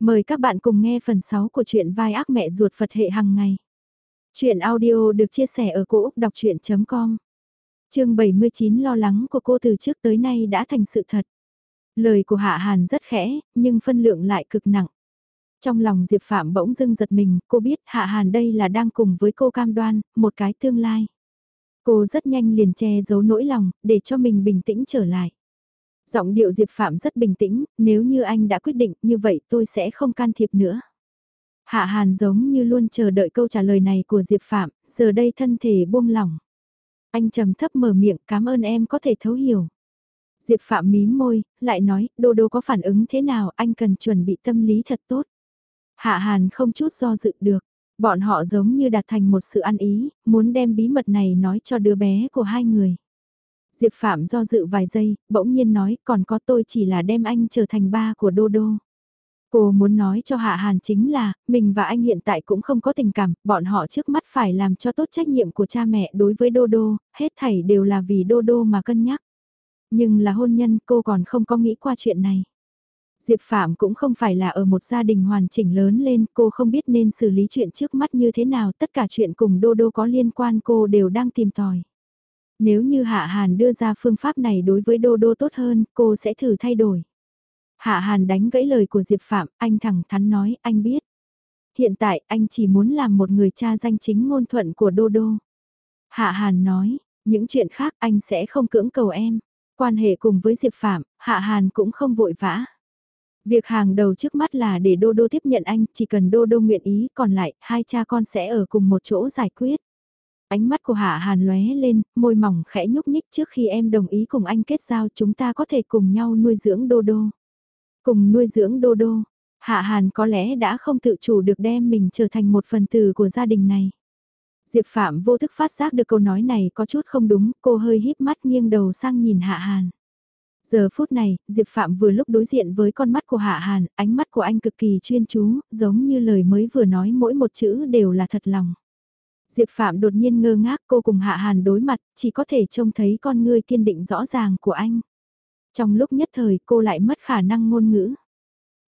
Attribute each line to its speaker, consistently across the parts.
Speaker 1: Mời các bạn cùng nghe phần 6 của truyện vai ác mẹ ruột Phật hệ hàng ngày. Chuyện audio được chia sẻ ở cỗ đọc chuyện.com Chương 79 lo lắng của cô từ trước tới nay đã thành sự thật. Lời của Hạ Hàn rất khẽ, nhưng phân lượng lại cực nặng. Trong lòng Diệp Phạm bỗng dưng giật mình, cô biết Hạ Hàn đây là đang cùng với cô cam đoan, một cái tương lai. Cô rất nhanh liền che giấu nỗi lòng, để cho mình bình tĩnh trở lại. Giọng điệu Diệp Phạm rất bình tĩnh, nếu như anh đã quyết định như vậy tôi sẽ không can thiệp nữa. Hạ Hàn giống như luôn chờ đợi câu trả lời này của Diệp Phạm, giờ đây thân thể buông lỏng. Anh trầm thấp mở miệng cảm ơn em có thể thấu hiểu. Diệp Phạm mím môi, lại nói, Đô Đô có phản ứng thế nào anh cần chuẩn bị tâm lý thật tốt. Hạ Hàn không chút do dự được, bọn họ giống như đạt thành một sự ăn ý, muốn đem bí mật này nói cho đứa bé của hai người. Diệp Phạm do dự vài giây, bỗng nhiên nói còn có tôi chỉ là đem anh trở thành ba của Đô Đô. Cô muốn nói cho Hạ Hàn chính là, mình và anh hiện tại cũng không có tình cảm, bọn họ trước mắt phải làm cho tốt trách nhiệm của cha mẹ đối với Đô Đô, hết thảy đều là vì Đô Đô mà cân nhắc. Nhưng là hôn nhân cô còn không có nghĩ qua chuyện này. Diệp Phạm cũng không phải là ở một gia đình hoàn chỉnh lớn lên, cô không biết nên xử lý chuyện trước mắt như thế nào, tất cả chuyện cùng Đô Đô có liên quan cô đều đang tìm tòi. Nếu như Hạ Hàn đưa ra phương pháp này đối với Đô Đô tốt hơn, cô sẽ thử thay đổi. Hạ Hàn đánh gãy lời của Diệp Phạm, anh thẳng thắn nói, anh biết. Hiện tại anh chỉ muốn làm một người cha danh chính ngôn thuận của Đô Đô. Hạ Hàn nói, những chuyện khác anh sẽ không cưỡng cầu em. Quan hệ cùng với Diệp Phạm, Hạ Hàn cũng không vội vã. Việc hàng đầu trước mắt là để Đô Đô tiếp nhận anh, chỉ cần Đô Đô nguyện ý, còn lại, hai cha con sẽ ở cùng một chỗ giải quyết. Ánh mắt của Hạ Hàn lóe lên, môi mỏng khẽ nhúc nhích trước khi em đồng ý cùng anh kết giao chúng ta có thể cùng nhau nuôi dưỡng Đô Đô. Cùng nuôi dưỡng Đô Đô, Hạ Hàn có lẽ đã không tự chủ được đem mình trở thành một phần tử của gia đình này. Diệp Phạm vô thức phát giác được câu nói này có chút không đúng, cô hơi híp mắt nghiêng đầu sang nhìn Hạ Hàn. Giờ phút này, Diệp Phạm vừa lúc đối diện với con mắt của Hạ Hàn, ánh mắt của anh cực kỳ chuyên chú, giống như lời mới vừa nói mỗi một chữ đều là thật lòng. Diệp Phạm đột nhiên ngơ ngác cô cùng Hạ Hàn đối mặt, chỉ có thể trông thấy con ngươi kiên định rõ ràng của anh. Trong lúc nhất thời cô lại mất khả năng ngôn ngữ.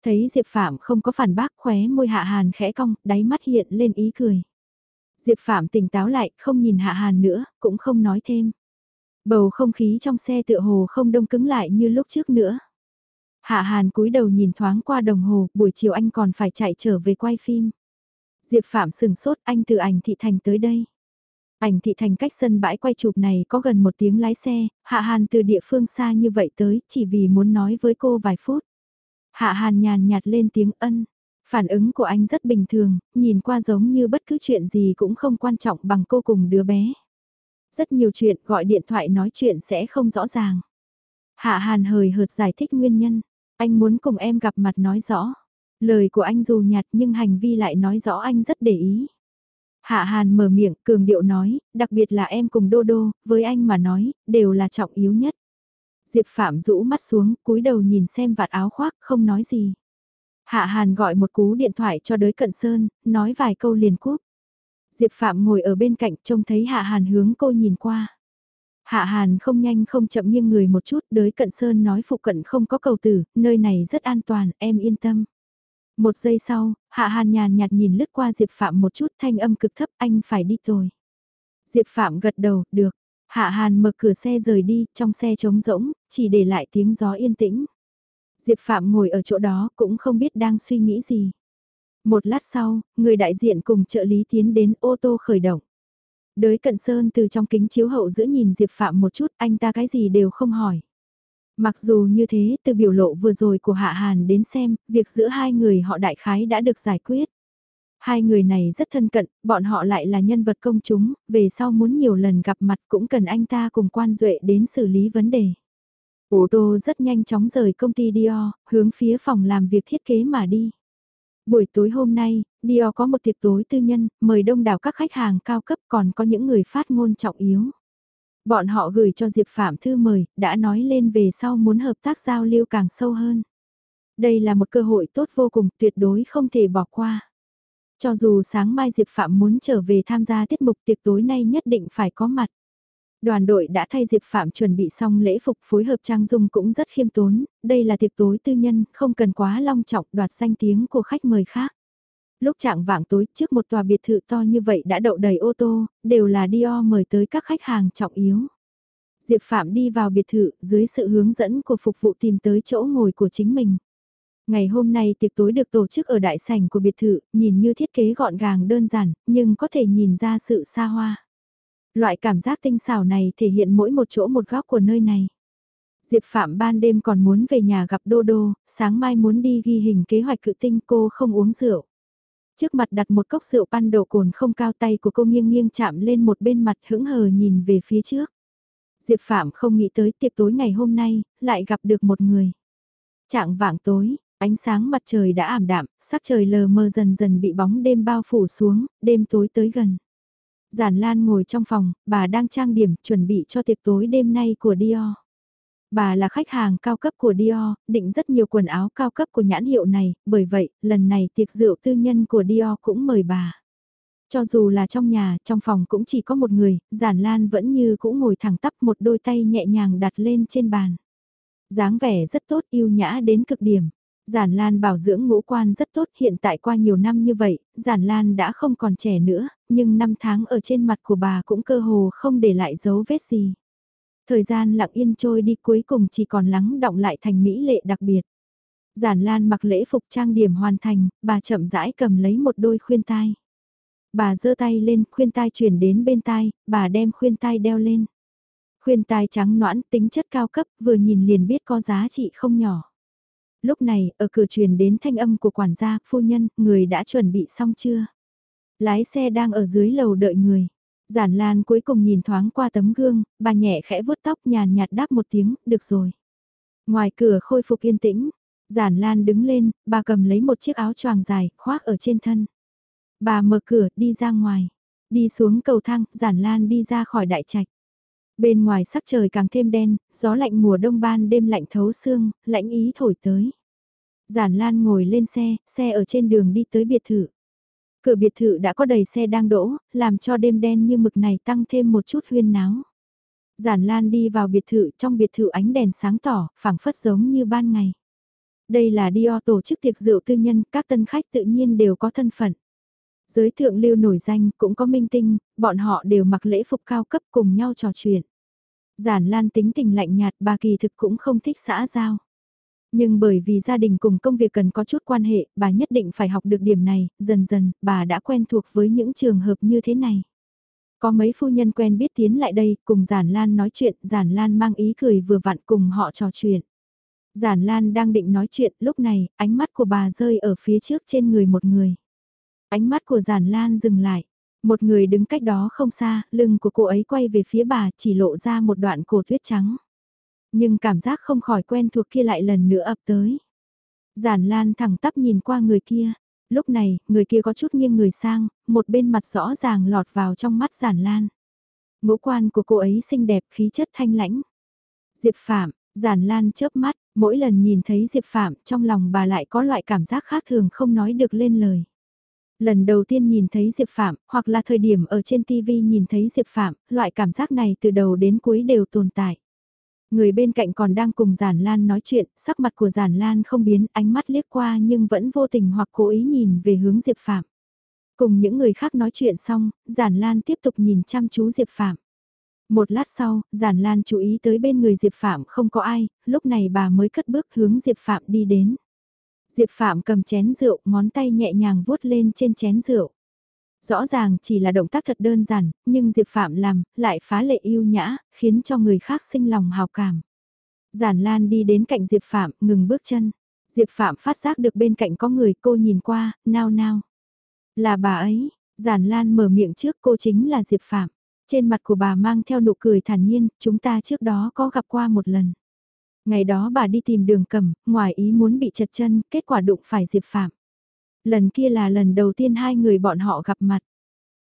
Speaker 1: Thấy Diệp Phạm không có phản bác khóe môi Hạ Hàn khẽ cong, đáy mắt hiện lên ý cười. Diệp Phạm tỉnh táo lại, không nhìn Hạ Hàn nữa, cũng không nói thêm. Bầu không khí trong xe tựa hồ không đông cứng lại như lúc trước nữa. Hạ Hàn cúi đầu nhìn thoáng qua đồng hồ, buổi chiều anh còn phải chạy trở về quay phim. Diệp Phạm sừng sốt anh từ ảnh thị thành tới đây. Ảnh thị thành cách sân bãi quay chụp này có gần một tiếng lái xe, Hạ Hàn từ địa phương xa như vậy tới chỉ vì muốn nói với cô vài phút. Hạ Hàn nhàn nhạt lên tiếng ân. Phản ứng của anh rất bình thường, nhìn qua giống như bất cứ chuyện gì cũng không quan trọng bằng cô cùng đứa bé. Rất nhiều chuyện gọi điện thoại nói chuyện sẽ không rõ ràng. Hạ Hàn hời hợt giải thích nguyên nhân. Anh muốn cùng em gặp mặt nói rõ. Lời của anh dù nhạt nhưng hành vi lại nói rõ anh rất để ý. Hạ Hàn mở miệng, cường điệu nói, đặc biệt là em cùng Đô Đô, với anh mà nói, đều là trọng yếu nhất. Diệp Phạm rũ mắt xuống, cúi đầu nhìn xem vạt áo khoác, không nói gì. Hạ Hàn gọi một cú điện thoại cho đới cận sơn, nói vài câu liền cúp. Diệp Phạm ngồi ở bên cạnh trông thấy Hạ Hàn hướng cô nhìn qua. Hạ Hàn không nhanh không chậm nghiêng người một chút, đới cận sơn nói phụ cận không có cầu tử, nơi này rất an toàn, em yên tâm. Một giây sau, Hạ Hàn nhàn nhạt nhìn lướt qua Diệp Phạm một chút thanh âm cực thấp anh phải đi rồi. Diệp Phạm gật đầu, được. Hạ Hàn mở cửa xe rời đi, trong xe trống rỗng, chỉ để lại tiếng gió yên tĩnh. Diệp Phạm ngồi ở chỗ đó cũng không biết đang suy nghĩ gì. Một lát sau, người đại diện cùng trợ lý tiến đến ô tô khởi động. Đới cận sơn từ trong kính chiếu hậu giữa nhìn Diệp Phạm một chút anh ta cái gì đều không hỏi. Mặc dù như thế, từ biểu lộ vừa rồi của Hạ Hàn đến xem, việc giữa hai người họ đại khái đã được giải quyết. Hai người này rất thân cận, bọn họ lại là nhân vật công chúng, về sau muốn nhiều lần gặp mặt cũng cần anh ta cùng quan duệ đến xử lý vấn đề. Ô tô rất nhanh chóng rời công ty Dior, hướng phía phòng làm việc thiết kế mà đi. Buổi tối hôm nay, Dior có một tiệc tối tư nhân, mời đông đảo các khách hàng cao cấp còn có những người phát ngôn trọng yếu. Bọn họ gửi cho Diệp Phạm thư mời, đã nói lên về sau muốn hợp tác giao lưu càng sâu hơn. Đây là một cơ hội tốt vô cùng, tuyệt đối không thể bỏ qua. Cho dù sáng mai Diệp Phạm muốn trở về tham gia tiết mục tiệc tối nay nhất định phải có mặt. Đoàn đội đã thay Diệp Phạm chuẩn bị xong lễ phục phối hợp trang dung cũng rất khiêm tốn, đây là tiệc tối tư nhân, không cần quá long trọng đoạt danh tiếng của khách mời khác. Lúc trạng vạng tối trước một tòa biệt thự to như vậy đã đậu đầy ô tô, đều là Dior mời tới các khách hàng trọng yếu. Diệp Phạm đi vào biệt thự dưới sự hướng dẫn của phục vụ tìm tới chỗ ngồi của chính mình. Ngày hôm nay tiệc tối được tổ chức ở đại sảnh của biệt thự, nhìn như thiết kế gọn gàng đơn giản, nhưng có thể nhìn ra sự xa hoa. Loại cảm giác tinh xảo này thể hiện mỗi một chỗ một góc của nơi này. Diệp Phạm ban đêm còn muốn về nhà gặp Đô Đô, sáng mai muốn đi ghi hình kế hoạch cự tinh cô không uống rượu. Trước mặt đặt một cốc rượu pan độ cồn không cao tay của cô nghiêng nghiêng chạm lên một bên mặt hững hờ nhìn về phía trước. Diệp Phạm không nghĩ tới tiệc tối ngày hôm nay, lại gặp được một người. Trạng vạng tối, ánh sáng mặt trời đã ảm đạm, sắc trời lờ mờ dần dần bị bóng đêm bao phủ xuống, đêm tối tới gần. Giản Lan ngồi trong phòng, bà đang trang điểm, chuẩn bị cho tiệc tối đêm nay của Dior. Bà là khách hàng cao cấp của Dior, định rất nhiều quần áo cao cấp của nhãn hiệu này, bởi vậy, lần này tiệc rượu tư nhân của Dior cũng mời bà. Cho dù là trong nhà, trong phòng cũng chỉ có một người, Giản Lan vẫn như cũng ngồi thẳng tắp một đôi tay nhẹ nhàng đặt lên trên bàn. dáng vẻ rất tốt yêu nhã đến cực điểm. Giản Lan bảo dưỡng ngũ quan rất tốt hiện tại qua nhiều năm như vậy, Giản Lan đã không còn trẻ nữa, nhưng năm tháng ở trên mặt của bà cũng cơ hồ không để lại dấu vết gì. Thời gian lặng yên trôi đi cuối cùng chỉ còn lắng động lại thành mỹ lệ đặc biệt. Giản Lan mặc lễ phục trang điểm hoàn thành, bà chậm rãi cầm lấy một đôi khuyên tai. Bà giơ tay lên, khuyên tai chuyển đến bên tai, bà đem khuyên tai đeo lên. Khuyên tai trắng noãn, tính chất cao cấp, vừa nhìn liền biết có giá trị không nhỏ. Lúc này, ở cửa truyền đến thanh âm của quản gia, phu nhân, người đã chuẩn bị xong chưa? Lái xe đang ở dưới lầu đợi người. Giản Lan cuối cùng nhìn thoáng qua tấm gương, bà nhẹ khẽ vuốt tóc nhàn nhạt đáp một tiếng, được rồi. Ngoài cửa khôi phục yên tĩnh, Giản Lan đứng lên, bà cầm lấy một chiếc áo choàng dài, khoác ở trên thân. Bà mở cửa, đi ra ngoài. Đi xuống cầu thang, Giản Lan đi ra khỏi đại trạch. Bên ngoài sắc trời càng thêm đen, gió lạnh mùa đông ban đêm lạnh thấu xương, lạnh ý thổi tới. Giản Lan ngồi lên xe, xe ở trên đường đi tới biệt thự. Cửa biệt thự đã có đầy xe đang đỗ, làm cho đêm đen như mực này tăng thêm một chút huyên náo. Giản Lan đi vào biệt thự, trong biệt thự ánh đèn sáng tỏ, phảng phất giống như ban ngày. Đây là Dior tổ chức tiệc rượu tư nhân, các tân khách tự nhiên đều có thân phận. Giới thượng lưu nổi danh cũng có minh tinh, bọn họ đều mặc lễ phục cao cấp cùng nhau trò chuyện. Giản Lan tính tình lạnh nhạt bà kỳ thực cũng không thích xã giao. Nhưng bởi vì gia đình cùng công việc cần có chút quan hệ, bà nhất định phải học được điểm này, dần dần, bà đã quen thuộc với những trường hợp như thế này. Có mấy phu nhân quen biết tiến lại đây, cùng Giản Lan nói chuyện, Giản Lan mang ý cười vừa vặn cùng họ trò chuyện. Giản Lan đang định nói chuyện, lúc này, ánh mắt của bà rơi ở phía trước trên người một người. Ánh mắt của Giản Lan dừng lại. Một người đứng cách đó không xa, lưng của cô ấy quay về phía bà chỉ lộ ra một đoạn cổ tuyết trắng. Nhưng cảm giác không khỏi quen thuộc kia lại lần nữa ập tới. Giản Lan thẳng tắp nhìn qua người kia. Lúc này, người kia có chút nghiêng người sang, một bên mặt rõ ràng lọt vào trong mắt Giản Lan. Ngũ quan của cô ấy xinh đẹp khí chất thanh lãnh. Diệp Phạm, Giản Lan chớp mắt, mỗi lần nhìn thấy Diệp Phạm trong lòng bà lại có loại cảm giác khác thường không nói được lên lời. Lần đầu tiên nhìn thấy Diệp Phạm, hoặc là thời điểm ở trên TV nhìn thấy Diệp Phạm, loại cảm giác này từ đầu đến cuối đều tồn tại. Người bên cạnh còn đang cùng Giản Lan nói chuyện, sắc mặt của Giản Lan không biến, ánh mắt liếc qua nhưng vẫn vô tình hoặc cố ý nhìn về hướng Diệp Phạm. Cùng những người khác nói chuyện xong, Giản Lan tiếp tục nhìn chăm chú Diệp Phạm. Một lát sau, Giản Lan chú ý tới bên người Diệp Phạm không có ai, lúc này bà mới cất bước hướng Diệp Phạm đi đến. Diệp Phạm cầm chén rượu, ngón tay nhẹ nhàng vuốt lên trên chén rượu. Rõ ràng chỉ là động tác thật đơn giản, nhưng Diệp Phạm làm, lại phá lệ yêu nhã, khiến cho người khác sinh lòng hào cảm. Giản Lan đi đến cạnh Diệp Phạm, ngừng bước chân. Diệp Phạm phát giác được bên cạnh có người cô nhìn qua, nao nao. Là bà ấy, Giản Lan mở miệng trước cô chính là Diệp Phạm. Trên mặt của bà mang theo nụ cười thản nhiên, chúng ta trước đó có gặp qua một lần. Ngày đó bà đi tìm đường cầm, ngoài ý muốn bị chật chân, kết quả đụng phải Diệp Phạm. Lần kia là lần đầu tiên hai người bọn họ gặp mặt.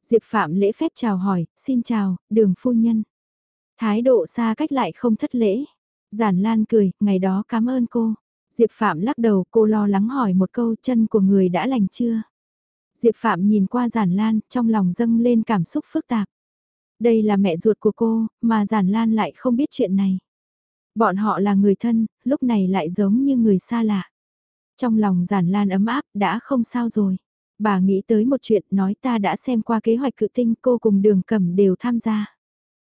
Speaker 1: Diệp Phạm lễ phép chào hỏi, xin chào, đường phu nhân. Thái độ xa cách lại không thất lễ. Giản Lan cười, ngày đó cảm ơn cô. Diệp Phạm lắc đầu cô lo lắng hỏi một câu chân của người đã lành chưa. Diệp Phạm nhìn qua Giản Lan, trong lòng dâng lên cảm xúc phức tạp. Đây là mẹ ruột của cô, mà Giản Lan lại không biết chuyện này. Bọn họ là người thân, lúc này lại giống như người xa lạ. Trong lòng Giản Lan ấm áp, đã không sao rồi. Bà nghĩ tới một chuyện nói ta đã xem qua kế hoạch cự tinh cô cùng đường cầm đều tham gia.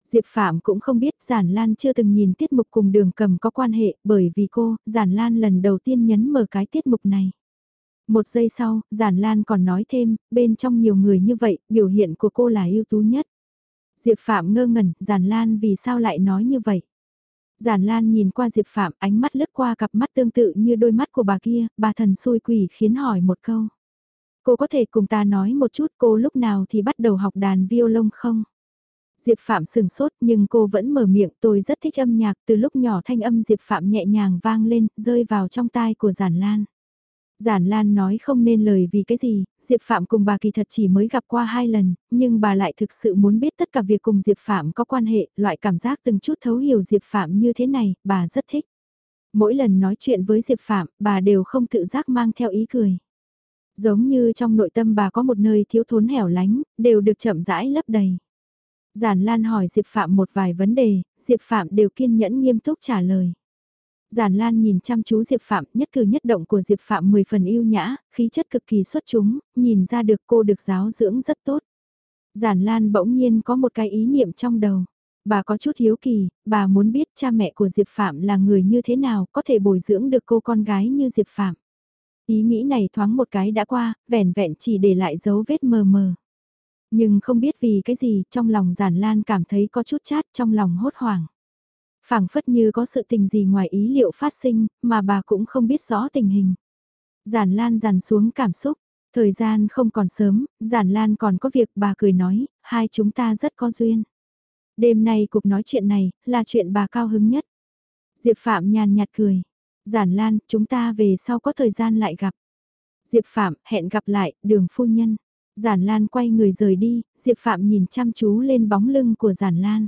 Speaker 1: Diệp Phạm cũng không biết Giản Lan chưa từng nhìn tiết mục cùng đường cầm có quan hệ bởi vì cô, Giản Lan lần đầu tiên nhấn mở cái tiết mục này. Một giây sau, Giản Lan còn nói thêm, bên trong nhiều người như vậy, biểu hiện của cô là ưu tú nhất. Diệp Phạm ngơ ngẩn, Giản Lan vì sao lại nói như vậy? Giản Lan nhìn qua Diệp Phạm ánh mắt lướt qua cặp mắt tương tự như đôi mắt của bà kia, bà thần xui quỷ khiến hỏi một câu. Cô có thể cùng ta nói một chút cô lúc nào thì bắt đầu học đàn violon không? Diệp Phạm sừng sốt nhưng cô vẫn mở miệng tôi rất thích âm nhạc từ lúc nhỏ thanh âm Diệp Phạm nhẹ nhàng vang lên rơi vào trong tai của Giản Lan. Giản Lan nói không nên lời vì cái gì, Diệp Phạm cùng bà kỳ thật chỉ mới gặp qua hai lần, nhưng bà lại thực sự muốn biết tất cả việc cùng Diệp Phạm có quan hệ, loại cảm giác từng chút thấu hiểu Diệp Phạm như thế này, bà rất thích. Mỗi lần nói chuyện với Diệp Phạm, bà đều không tự giác mang theo ý cười. Giống như trong nội tâm bà có một nơi thiếu thốn hẻo lánh, đều được chậm rãi lấp đầy. Giản Lan hỏi Diệp Phạm một vài vấn đề, Diệp Phạm đều kiên nhẫn nghiêm túc trả lời. Giản Lan nhìn chăm chú Diệp Phạm, nhất cử nhất động của Diệp Phạm 10 phần yêu nhã, khí chất cực kỳ xuất chúng, nhìn ra được cô được giáo dưỡng rất tốt. Giản Lan bỗng nhiên có một cái ý niệm trong đầu. Bà có chút hiếu kỳ, bà muốn biết cha mẹ của Diệp Phạm là người như thế nào có thể bồi dưỡng được cô con gái như Diệp Phạm. Ý nghĩ này thoáng một cái đã qua, vẻn vẹn chỉ để lại dấu vết mờ mờ. Nhưng không biết vì cái gì, trong lòng giản lan cảm thấy có chút chát trong lòng hốt hoảng phảng phất như có sự tình gì ngoài ý liệu phát sinh, mà bà cũng không biết rõ tình hình. Giản lan dàn xuống cảm xúc, thời gian không còn sớm, giản lan còn có việc bà cười nói, hai chúng ta rất có duyên. Đêm nay cuộc nói chuyện này, là chuyện bà cao hứng nhất. Diệp Phạm nhàn nhạt cười. Giản Lan, chúng ta về sau có thời gian lại gặp. Diệp Phạm, hẹn gặp lại, đường phu nhân. Giản Lan quay người rời đi, Diệp Phạm nhìn chăm chú lên bóng lưng của Giản Lan.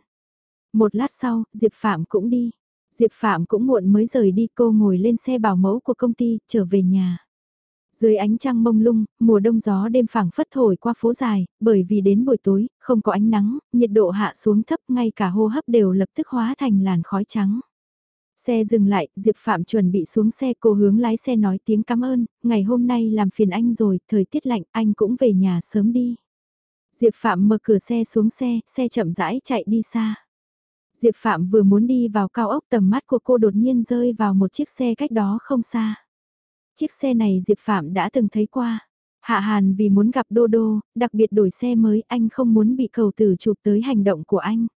Speaker 1: Một lát sau, Diệp Phạm cũng đi. Diệp Phạm cũng muộn mới rời đi cô ngồi lên xe bảo mẫu của công ty, trở về nhà. Dưới ánh trăng mông lung, mùa đông gió đêm phảng phất thổi qua phố dài, bởi vì đến buổi tối, không có ánh nắng, nhiệt độ hạ xuống thấp ngay cả hô hấp đều lập tức hóa thành làn khói trắng. Xe dừng lại, Diệp Phạm chuẩn bị xuống xe cô hướng lái xe nói tiếng cảm ơn, ngày hôm nay làm phiền anh rồi, thời tiết lạnh anh cũng về nhà sớm đi. Diệp Phạm mở cửa xe xuống xe, xe chậm rãi chạy đi xa. Diệp Phạm vừa muốn đi vào cao ốc tầm mắt của cô đột nhiên rơi vào một chiếc xe cách đó không xa. Chiếc xe này Diệp Phạm đã từng thấy qua. Hạ Hàn vì muốn gặp Đô Đô, đặc biệt đổi xe mới anh không muốn bị cầu tử chụp tới hành động của anh.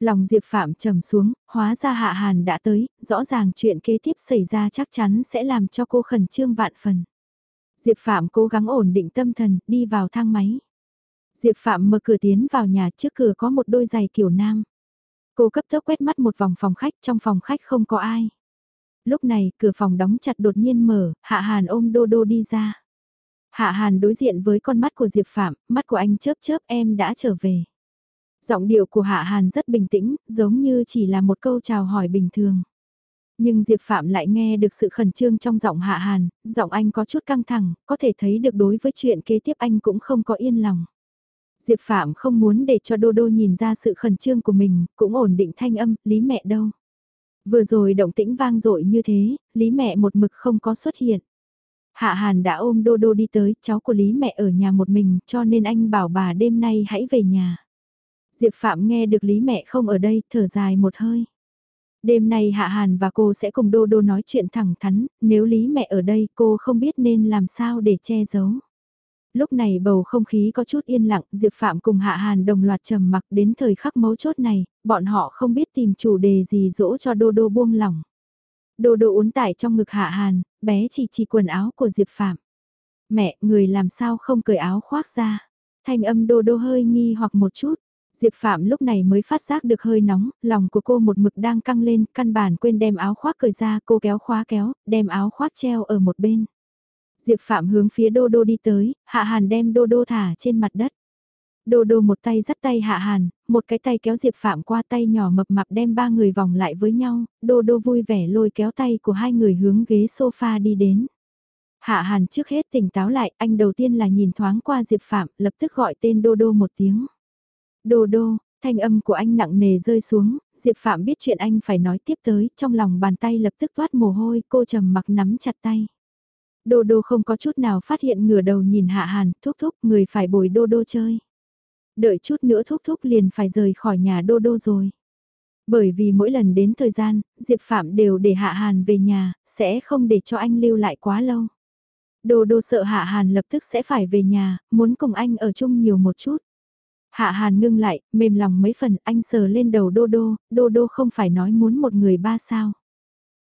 Speaker 1: Lòng Diệp Phạm trầm xuống, hóa ra Hạ Hàn đã tới, rõ ràng chuyện kế tiếp xảy ra chắc chắn sẽ làm cho cô khẩn trương vạn phần. Diệp Phạm cố gắng ổn định tâm thần, đi vào thang máy. Diệp Phạm mở cửa tiến vào nhà trước cửa có một đôi giày kiểu nam. Cô cấp tốc quét mắt một vòng phòng khách, trong phòng khách không có ai. Lúc này, cửa phòng đóng chặt đột nhiên mở, Hạ Hàn ôm Đô Đô đi ra. Hạ Hàn đối diện với con mắt của Diệp Phạm, mắt của anh chớp chớp em đã trở về. Giọng điệu của Hạ Hàn rất bình tĩnh, giống như chỉ là một câu chào hỏi bình thường. Nhưng Diệp Phạm lại nghe được sự khẩn trương trong giọng Hạ Hàn, giọng anh có chút căng thẳng, có thể thấy được đối với chuyện kế tiếp anh cũng không có yên lòng. Diệp Phạm không muốn để cho Đô Đô nhìn ra sự khẩn trương của mình, cũng ổn định thanh âm, Lý mẹ đâu. Vừa rồi động tĩnh vang dội như thế, Lý mẹ một mực không có xuất hiện. Hạ Hàn đã ôm Đô Đô đi tới, cháu của Lý mẹ ở nhà một mình, cho nên anh bảo bà đêm nay hãy về nhà. Diệp Phạm nghe được Lý mẹ không ở đây, thở dài một hơi. Đêm nay Hạ Hàn và cô sẽ cùng Đô Đô nói chuyện thẳng thắn, nếu Lý mẹ ở đây cô không biết nên làm sao để che giấu. Lúc này bầu không khí có chút yên lặng, Diệp Phạm cùng Hạ Hàn đồng loạt trầm mặc đến thời khắc mấu chốt này, bọn họ không biết tìm chủ đề gì dỗ cho Đô Đô buông lỏng. Đô Đô uốn tải trong ngực Hạ Hàn, bé chỉ chỉ quần áo của Diệp Phạm. Mẹ, người làm sao không cởi áo khoác ra. Thanh âm Đô Đô hơi nghi hoặc một chút. Diệp Phạm lúc này mới phát giác được hơi nóng, lòng của cô một mực đang căng lên, căn bản quên đem áo khoác cởi ra, cô kéo khóa kéo, đem áo khoác treo ở một bên. Diệp Phạm hướng phía Đô Đô đi tới, Hạ Hàn đem Đô Đô thả trên mặt đất. Đô Đô một tay dắt tay Hạ Hàn, một cái tay kéo Diệp Phạm qua tay nhỏ mập mạp đem ba người vòng lại với nhau, Đô Đô vui vẻ lôi kéo tay của hai người hướng ghế sofa đi đến. Hạ Hàn trước hết tỉnh táo lại, anh đầu tiên là nhìn thoáng qua Diệp Phạm, lập tức gọi tên Đô Đô một tiếng. Đô đô, Thanh âm của anh nặng nề rơi xuống, Diệp Phạm biết chuyện anh phải nói tiếp tới, trong lòng bàn tay lập tức toát mồ hôi, cô trầm mặc nắm chặt tay. Đô đô không có chút nào phát hiện ngửa đầu nhìn Hạ Hàn, thúc thúc người phải bồi đô đô chơi. Đợi chút nữa thúc thúc liền phải rời khỏi nhà đô đô rồi. Bởi vì mỗi lần đến thời gian, Diệp Phạm đều để Hạ Hàn về nhà, sẽ không để cho anh lưu lại quá lâu. Đô đô sợ Hạ Hàn lập tức sẽ phải về nhà, muốn cùng anh ở chung nhiều một chút. Hạ Hàn ngưng lại, mềm lòng mấy phần, anh sờ lên đầu Đô Đô, Đô Đô không phải nói muốn một người ba sao.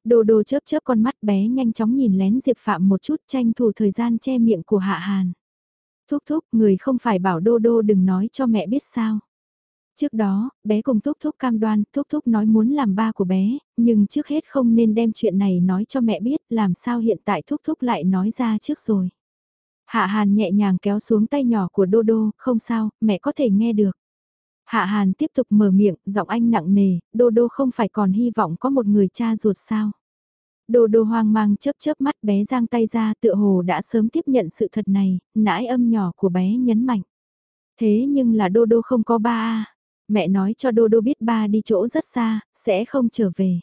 Speaker 1: Đô Đô chớp chớp con mắt bé nhanh chóng nhìn lén Diệp Phạm một chút tranh thủ thời gian che miệng của Hạ Hàn. Thúc thúc, người không phải bảo Đô Đô đừng nói cho mẹ biết sao. Trước đó, bé cùng Thúc Thúc cam đoan, Thúc Thúc nói muốn làm ba của bé, nhưng trước hết không nên đem chuyện này nói cho mẹ biết, làm sao hiện tại Thúc Thúc lại nói ra trước rồi. Hạ Hàn nhẹ nhàng kéo xuống tay nhỏ của Đô Đô, không sao, mẹ có thể nghe được. Hạ Hàn tiếp tục mở miệng, giọng anh nặng nề, Đô Đô không phải còn hy vọng có một người cha ruột sao. Đô Đô hoang mang chớp chớp mắt bé giang tay ra tựa hồ đã sớm tiếp nhận sự thật này, nãi âm nhỏ của bé nhấn mạnh. Thế nhưng là Đô Đô không có ba a Mẹ nói cho Đô Đô biết ba đi chỗ rất xa, sẽ không trở về.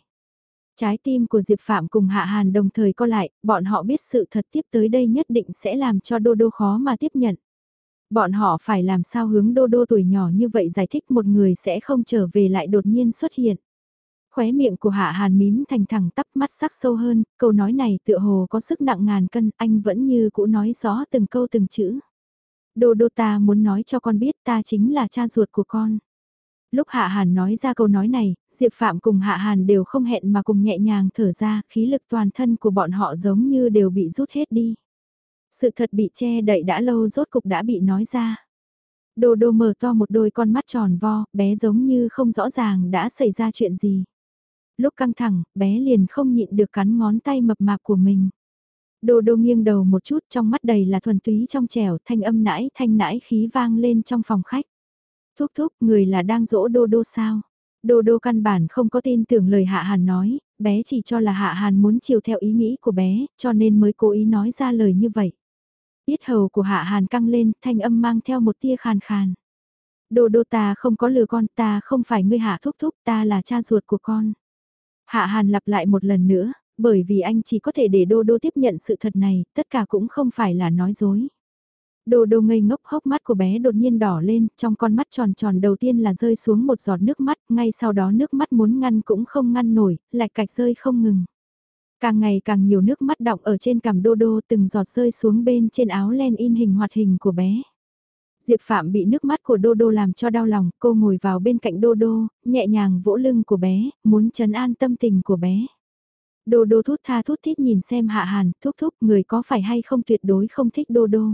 Speaker 1: Trái tim của Diệp Phạm cùng Hạ Hàn đồng thời co lại, bọn họ biết sự thật tiếp tới đây nhất định sẽ làm cho Đô Đô khó mà tiếp nhận. Bọn họ phải làm sao hướng Đô Đô tuổi nhỏ như vậy giải thích một người sẽ không trở về lại đột nhiên xuất hiện. Khóe miệng của Hạ Hàn mím thành thẳng tắp mắt sắc sâu hơn, câu nói này tựa hồ có sức nặng ngàn cân, anh vẫn như cũ nói rõ từng câu từng chữ. Đô Đô ta muốn nói cho con biết ta chính là cha ruột của con lúc Hạ Hàn nói ra câu nói này, Diệp Phạm cùng Hạ Hàn đều không hẹn mà cùng nhẹ nhàng thở ra, khí lực toàn thân của bọn họ giống như đều bị rút hết đi. Sự thật bị che đậy đã lâu rốt cục đã bị nói ra. Đô đô mở to một đôi con mắt tròn vo, bé giống như không rõ ràng đã xảy ra chuyện gì. Lúc căng thẳng, bé liền không nhịn được cắn ngón tay mập mạp của mình. Đô đô nghiêng đầu một chút trong mắt đầy là thuần túy trong trẻo thanh âm nãi thanh nãi khí vang lên trong phòng khách. Thúc thúc, người là đang dỗ đô đô sao? Đô đô căn bản không có tin tưởng lời Hạ Hàn nói, bé chỉ cho là Hạ Hàn muốn chiều theo ý nghĩ của bé, cho nên mới cố ý nói ra lời như vậy. Yết hầu của Hạ Hàn căng lên, thanh âm mang theo một tia khàn khàn. đồ đô ta không có lừa con, ta không phải ngươi Hạ thúc thúc, ta là cha ruột của con. Hạ Hàn lặp lại một lần nữa, bởi vì anh chỉ có thể để đô đô tiếp nhận sự thật này, tất cả cũng không phải là nói dối. Đồ đồ ngây ngốc hốc mắt của bé đột nhiên đỏ lên, trong con mắt tròn tròn đầu tiên là rơi xuống một giọt nước mắt, ngay sau đó nước mắt muốn ngăn cũng không ngăn nổi, lại cạch rơi không ngừng. Càng ngày càng nhiều nước mắt đọng ở trên cằm đô đô từng giọt rơi xuống bên trên áo len in hình hoạt hình của bé. Diệp Phạm bị nước mắt của Đô Đô làm cho đau lòng, cô ngồi vào bên cạnh Đô Đô, nhẹ nhàng vỗ lưng của bé, muốn trấn an tâm tình của bé. Đô Đô thút tha thút thít nhìn xem Hạ Hàn, thúc thúc người có phải hay không tuyệt đối không thích Đô Đô.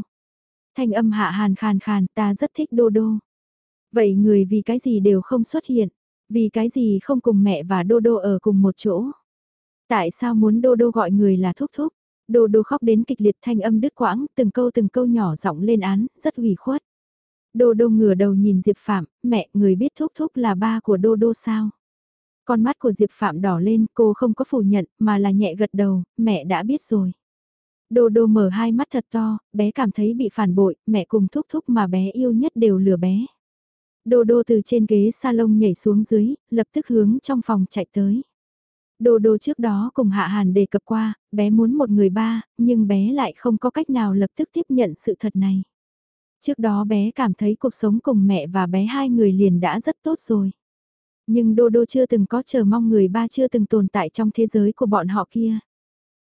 Speaker 1: Thanh âm hạ hàn khàn khàn, ta rất thích đô đô. Vậy người vì cái gì đều không xuất hiện, vì cái gì không cùng mẹ và đô đô ở cùng một chỗ. Tại sao muốn đô đô gọi người là thúc thúc? Đô đô khóc đến kịch liệt thanh âm đứt quãng, từng câu từng câu nhỏ giọng lên án, rất ủy khuất. Đô đô ngửa đầu nhìn Diệp Phạm, mẹ, người biết thúc thúc là ba của đô đô sao? Con mắt của Diệp Phạm đỏ lên, cô không có phủ nhận, mà là nhẹ gật đầu, mẹ đã biết rồi. Đô đô mở hai mắt thật to, bé cảm thấy bị phản bội, mẹ cùng thúc thúc mà bé yêu nhất đều lừa bé. Đô đô từ trên ghế salon nhảy xuống dưới, lập tức hướng trong phòng chạy tới. Đô đô trước đó cùng Hạ Hàn đề cập qua, bé muốn một người ba, nhưng bé lại không có cách nào lập tức tiếp nhận sự thật này. Trước đó bé cảm thấy cuộc sống cùng mẹ và bé hai người liền đã rất tốt rồi. Nhưng Đô Đô chưa từng có chờ mong người ba chưa từng tồn tại trong thế giới của bọn họ kia.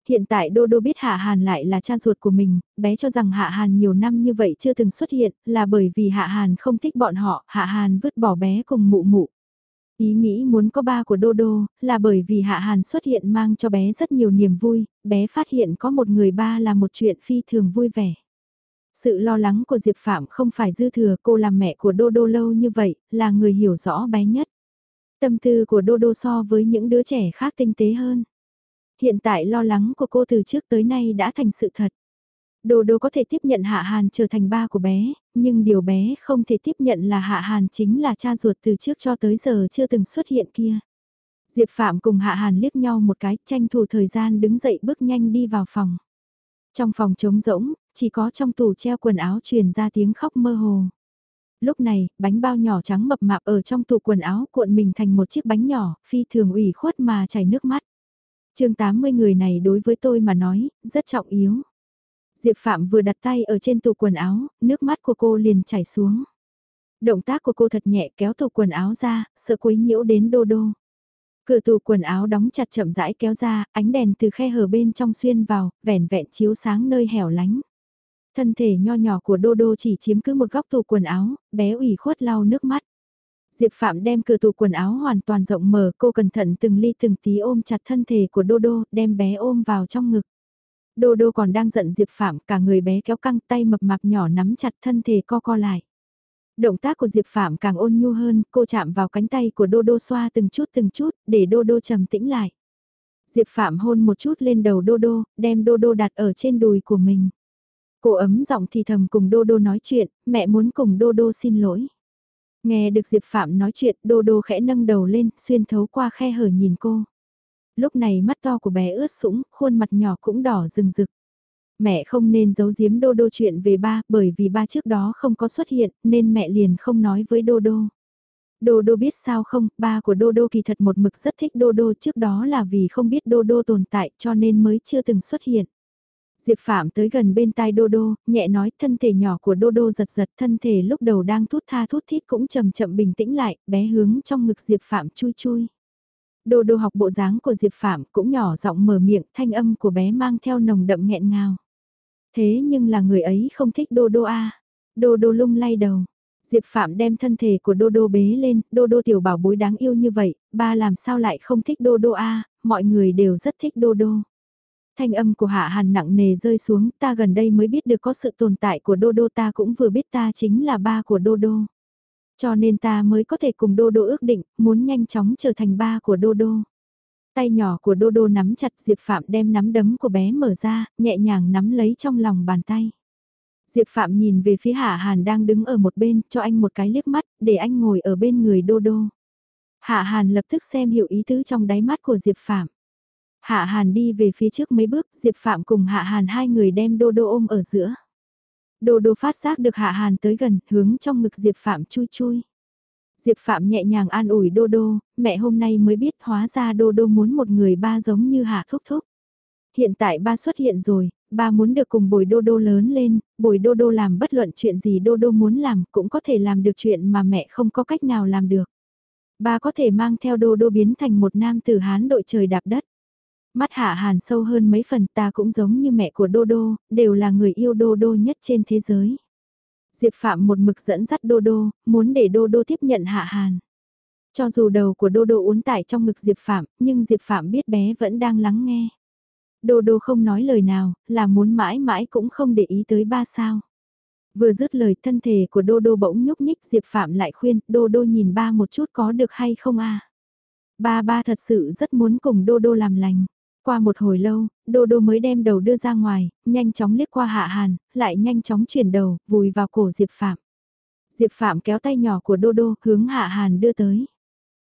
Speaker 1: Hiện tại Đô Đô biết Hạ Hàn lại là cha ruột của mình, bé cho rằng Hạ Hàn nhiều năm như vậy chưa từng xuất hiện, là bởi vì Hạ Hàn không thích bọn họ, Hạ Hàn vứt bỏ bé cùng mụ mụ. Ý nghĩ muốn có ba của Đô Đô, là bởi vì Hạ Hàn xuất hiện mang cho bé rất nhiều niềm vui, bé phát hiện có một người ba là một chuyện phi thường vui vẻ. Sự lo lắng của Diệp Phạm không phải dư thừa cô làm mẹ của Đô Đô lâu như vậy, là người hiểu rõ bé nhất. Tâm tư của Đô Đô so với những đứa trẻ khác tinh tế hơn. Hiện tại lo lắng của cô từ trước tới nay đã thành sự thật. Đồ đồ có thể tiếp nhận Hạ Hàn trở thành ba của bé, nhưng điều bé không thể tiếp nhận là Hạ Hàn chính là cha ruột từ trước cho tới giờ chưa từng xuất hiện kia. Diệp Phạm cùng Hạ Hàn liếc nhau một cái, tranh thủ thời gian đứng dậy bước nhanh đi vào phòng. Trong phòng trống rỗng, chỉ có trong tủ treo quần áo truyền ra tiếng khóc mơ hồ. Lúc này, bánh bao nhỏ trắng mập mạp ở trong tủ quần áo cuộn mình thành một chiếc bánh nhỏ, phi thường ủy khuất mà chảy nước mắt. chương 80 người này đối với tôi mà nói, rất trọng yếu. Diệp Phạm vừa đặt tay ở trên tủ quần áo, nước mắt của cô liền chảy xuống. Động tác của cô thật nhẹ kéo tủ quần áo ra, sợ quấy nhiễu đến đô đô. Cửa tủ quần áo đóng chặt chậm rãi kéo ra, ánh đèn từ khe hở bên trong xuyên vào, vẻn vẹn chiếu sáng nơi hẻo lánh. Thân thể nho nhỏ của Đô Đô chỉ chiếm cứ một góc tủ quần áo, bé ủy khuất lau nước mắt. Diệp Phạm đem cửa tủ quần áo hoàn toàn rộng mở, cô cẩn thận từng ly từng tí ôm chặt thân thể của Đô Đô, đem bé ôm vào trong ngực. Đô Đô còn đang giận Diệp Phạm, cả người bé kéo căng tay mập mạp nhỏ nắm chặt thân thể co co lại. Động tác của Diệp Phạm càng ôn nhu hơn, cô chạm vào cánh tay của Đô Đô xoa từng chút từng chút, để Đô Đô trầm tĩnh lại. Diệp Phạm hôn một chút lên đầu Đô Đô, đem Đô Đô đặt ở trên đùi của mình. Cô ấm giọng thì thầm cùng Đô Đô nói chuyện, mẹ muốn cùng Đô Đô xin lỗi. Nghe được Diệp Phạm nói chuyện, Đô Đô khẽ nâng đầu lên, xuyên thấu qua khe hở nhìn cô. Lúc này mắt to của bé ướt sũng, khuôn mặt nhỏ cũng đỏ rừng rực. Mẹ không nên giấu giếm Đô Đô chuyện về ba, bởi vì ba trước đó không có xuất hiện, nên mẹ liền không nói với Đô Đô. Đô Đô biết sao không, ba của Đô Đô kỳ thật một mực rất thích Đô Đô trước đó là vì không biết Đô Đô tồn tại cho nên mới chưa từng xuất hiện. Diệp Phạm tới gần bên tai Đô Đô, nhẹ nói thân thể nhỏ của Đô Đô giật giật thân thể lúc đầu đang thút tha thút thít cũng chậm chậm bình tĩnh lại, bé hướng trong ngực Diệp Phạm chui chui. Đô Đô học bộ dáng của Diệp Phạm cũng nhỏ giọng mở miệng thanh âm của bé mang theo nồng đậm nghẹn ngào. Thế nhưng là người ấy không thích Đô Đô a Đô Đô lung lay đầu. Diệp Phạm đem thân thể của Đô Đô bế lên, Đô Đô tiểu bảo bối đáng yêu như vậy, ba làm sao lại không thích Đô Đô a mọi người đều rất thích Đô Đô. Thanh âm của Hạ Hàn nặng nề rơi xuống, ta gần đây mới biết được có sự tồn tại của Đô Đô ta cũng vừa biết ta chính là ba của Đô Đô. Cho nên ta mới có thể cùng Đô Đô ước định, muốn nhanh chóng trở thành ba của Đô Đô. Tay nhỏ của Đô Đô nắm chặt Diệp Phạm đem nắm đấm của bé mở ra, nhẹ nhàng nắm lấy trong lòng bàn tay. Diệp Phạm nhìn về phía Hạ Hàn đang đứng ở một bên, cho anh một cái liếc mắt, để anh ngồi ở bên người Đô Đô. Hạ Hàn lập tức xem hiểu ý tứ trong đáy mắt của Diệp Phạm. Hạ Hàn đi về phía trước mấy bước, Diệp Phạm cùng Hạ Hàn hai người đem Đô Đô ôm ở giữa. Đô Đô phát giác được Hạ Hàn tới gần, hướng trong ngực Diệp Phạm chui chui. Diệp Phạm nhẹ nhàng an ủi Đô Đô, mẹ hôm nay mới biết hóa ra Đô Đô muốn một người ba giống như Hạ Thúc Thúc. Hiện tại ba xuất hiện rồi, ba muốn được cùng bồi Đô Đô lớn lên, bồi Đô Đô làm bất luận chuyện gì Đô Đô muốn làm cũng có thể làm được chuyện mà mẹ không có cách nào làm được. Ba có thể mang theo Đô Đô biến thành một nam tử Hán đội trời đạp đất. Mắt hạ hàn sâu hơn mấy phần ta cũng giống như mẹ của Đô Đô, đều là người yêu Đô Đô nhất trên thế giới. Diệp Phạm một mực dẫn dắt Đô Đô, muốn để Đô Đô tiếp nhận hạ hàn. Cho dù đầu của Đô Đô uốn tải trong ngực Diệp Phạm, nhưng Diệp Phạm biết bé vẫn đang lắng nghe. Đô Đô không nói lời nào, là muốn mãi mãi cũng không để ý tới ba sao. Vừa dứt lời thân thể của Đô Đô bỗng nhúc nhích Diệp Phạm lại khuyên Đô Đô nhìn ba một chút có được hay không a Ba ba thật sự rất muốn cùng Đô Đô làm lành. Qua một hồi lâu, Đô Đô mới đem đầu đưa ra ngoài, nhanh chóng liếc qua Hạ Hàn, lại nhanh chóng chuyển đầu, vùi vào cổ Diệp Phạm. Diệp Phạm kéo tay nhỏ của Đô Đô, hướng Hạ Hàn đưa tới.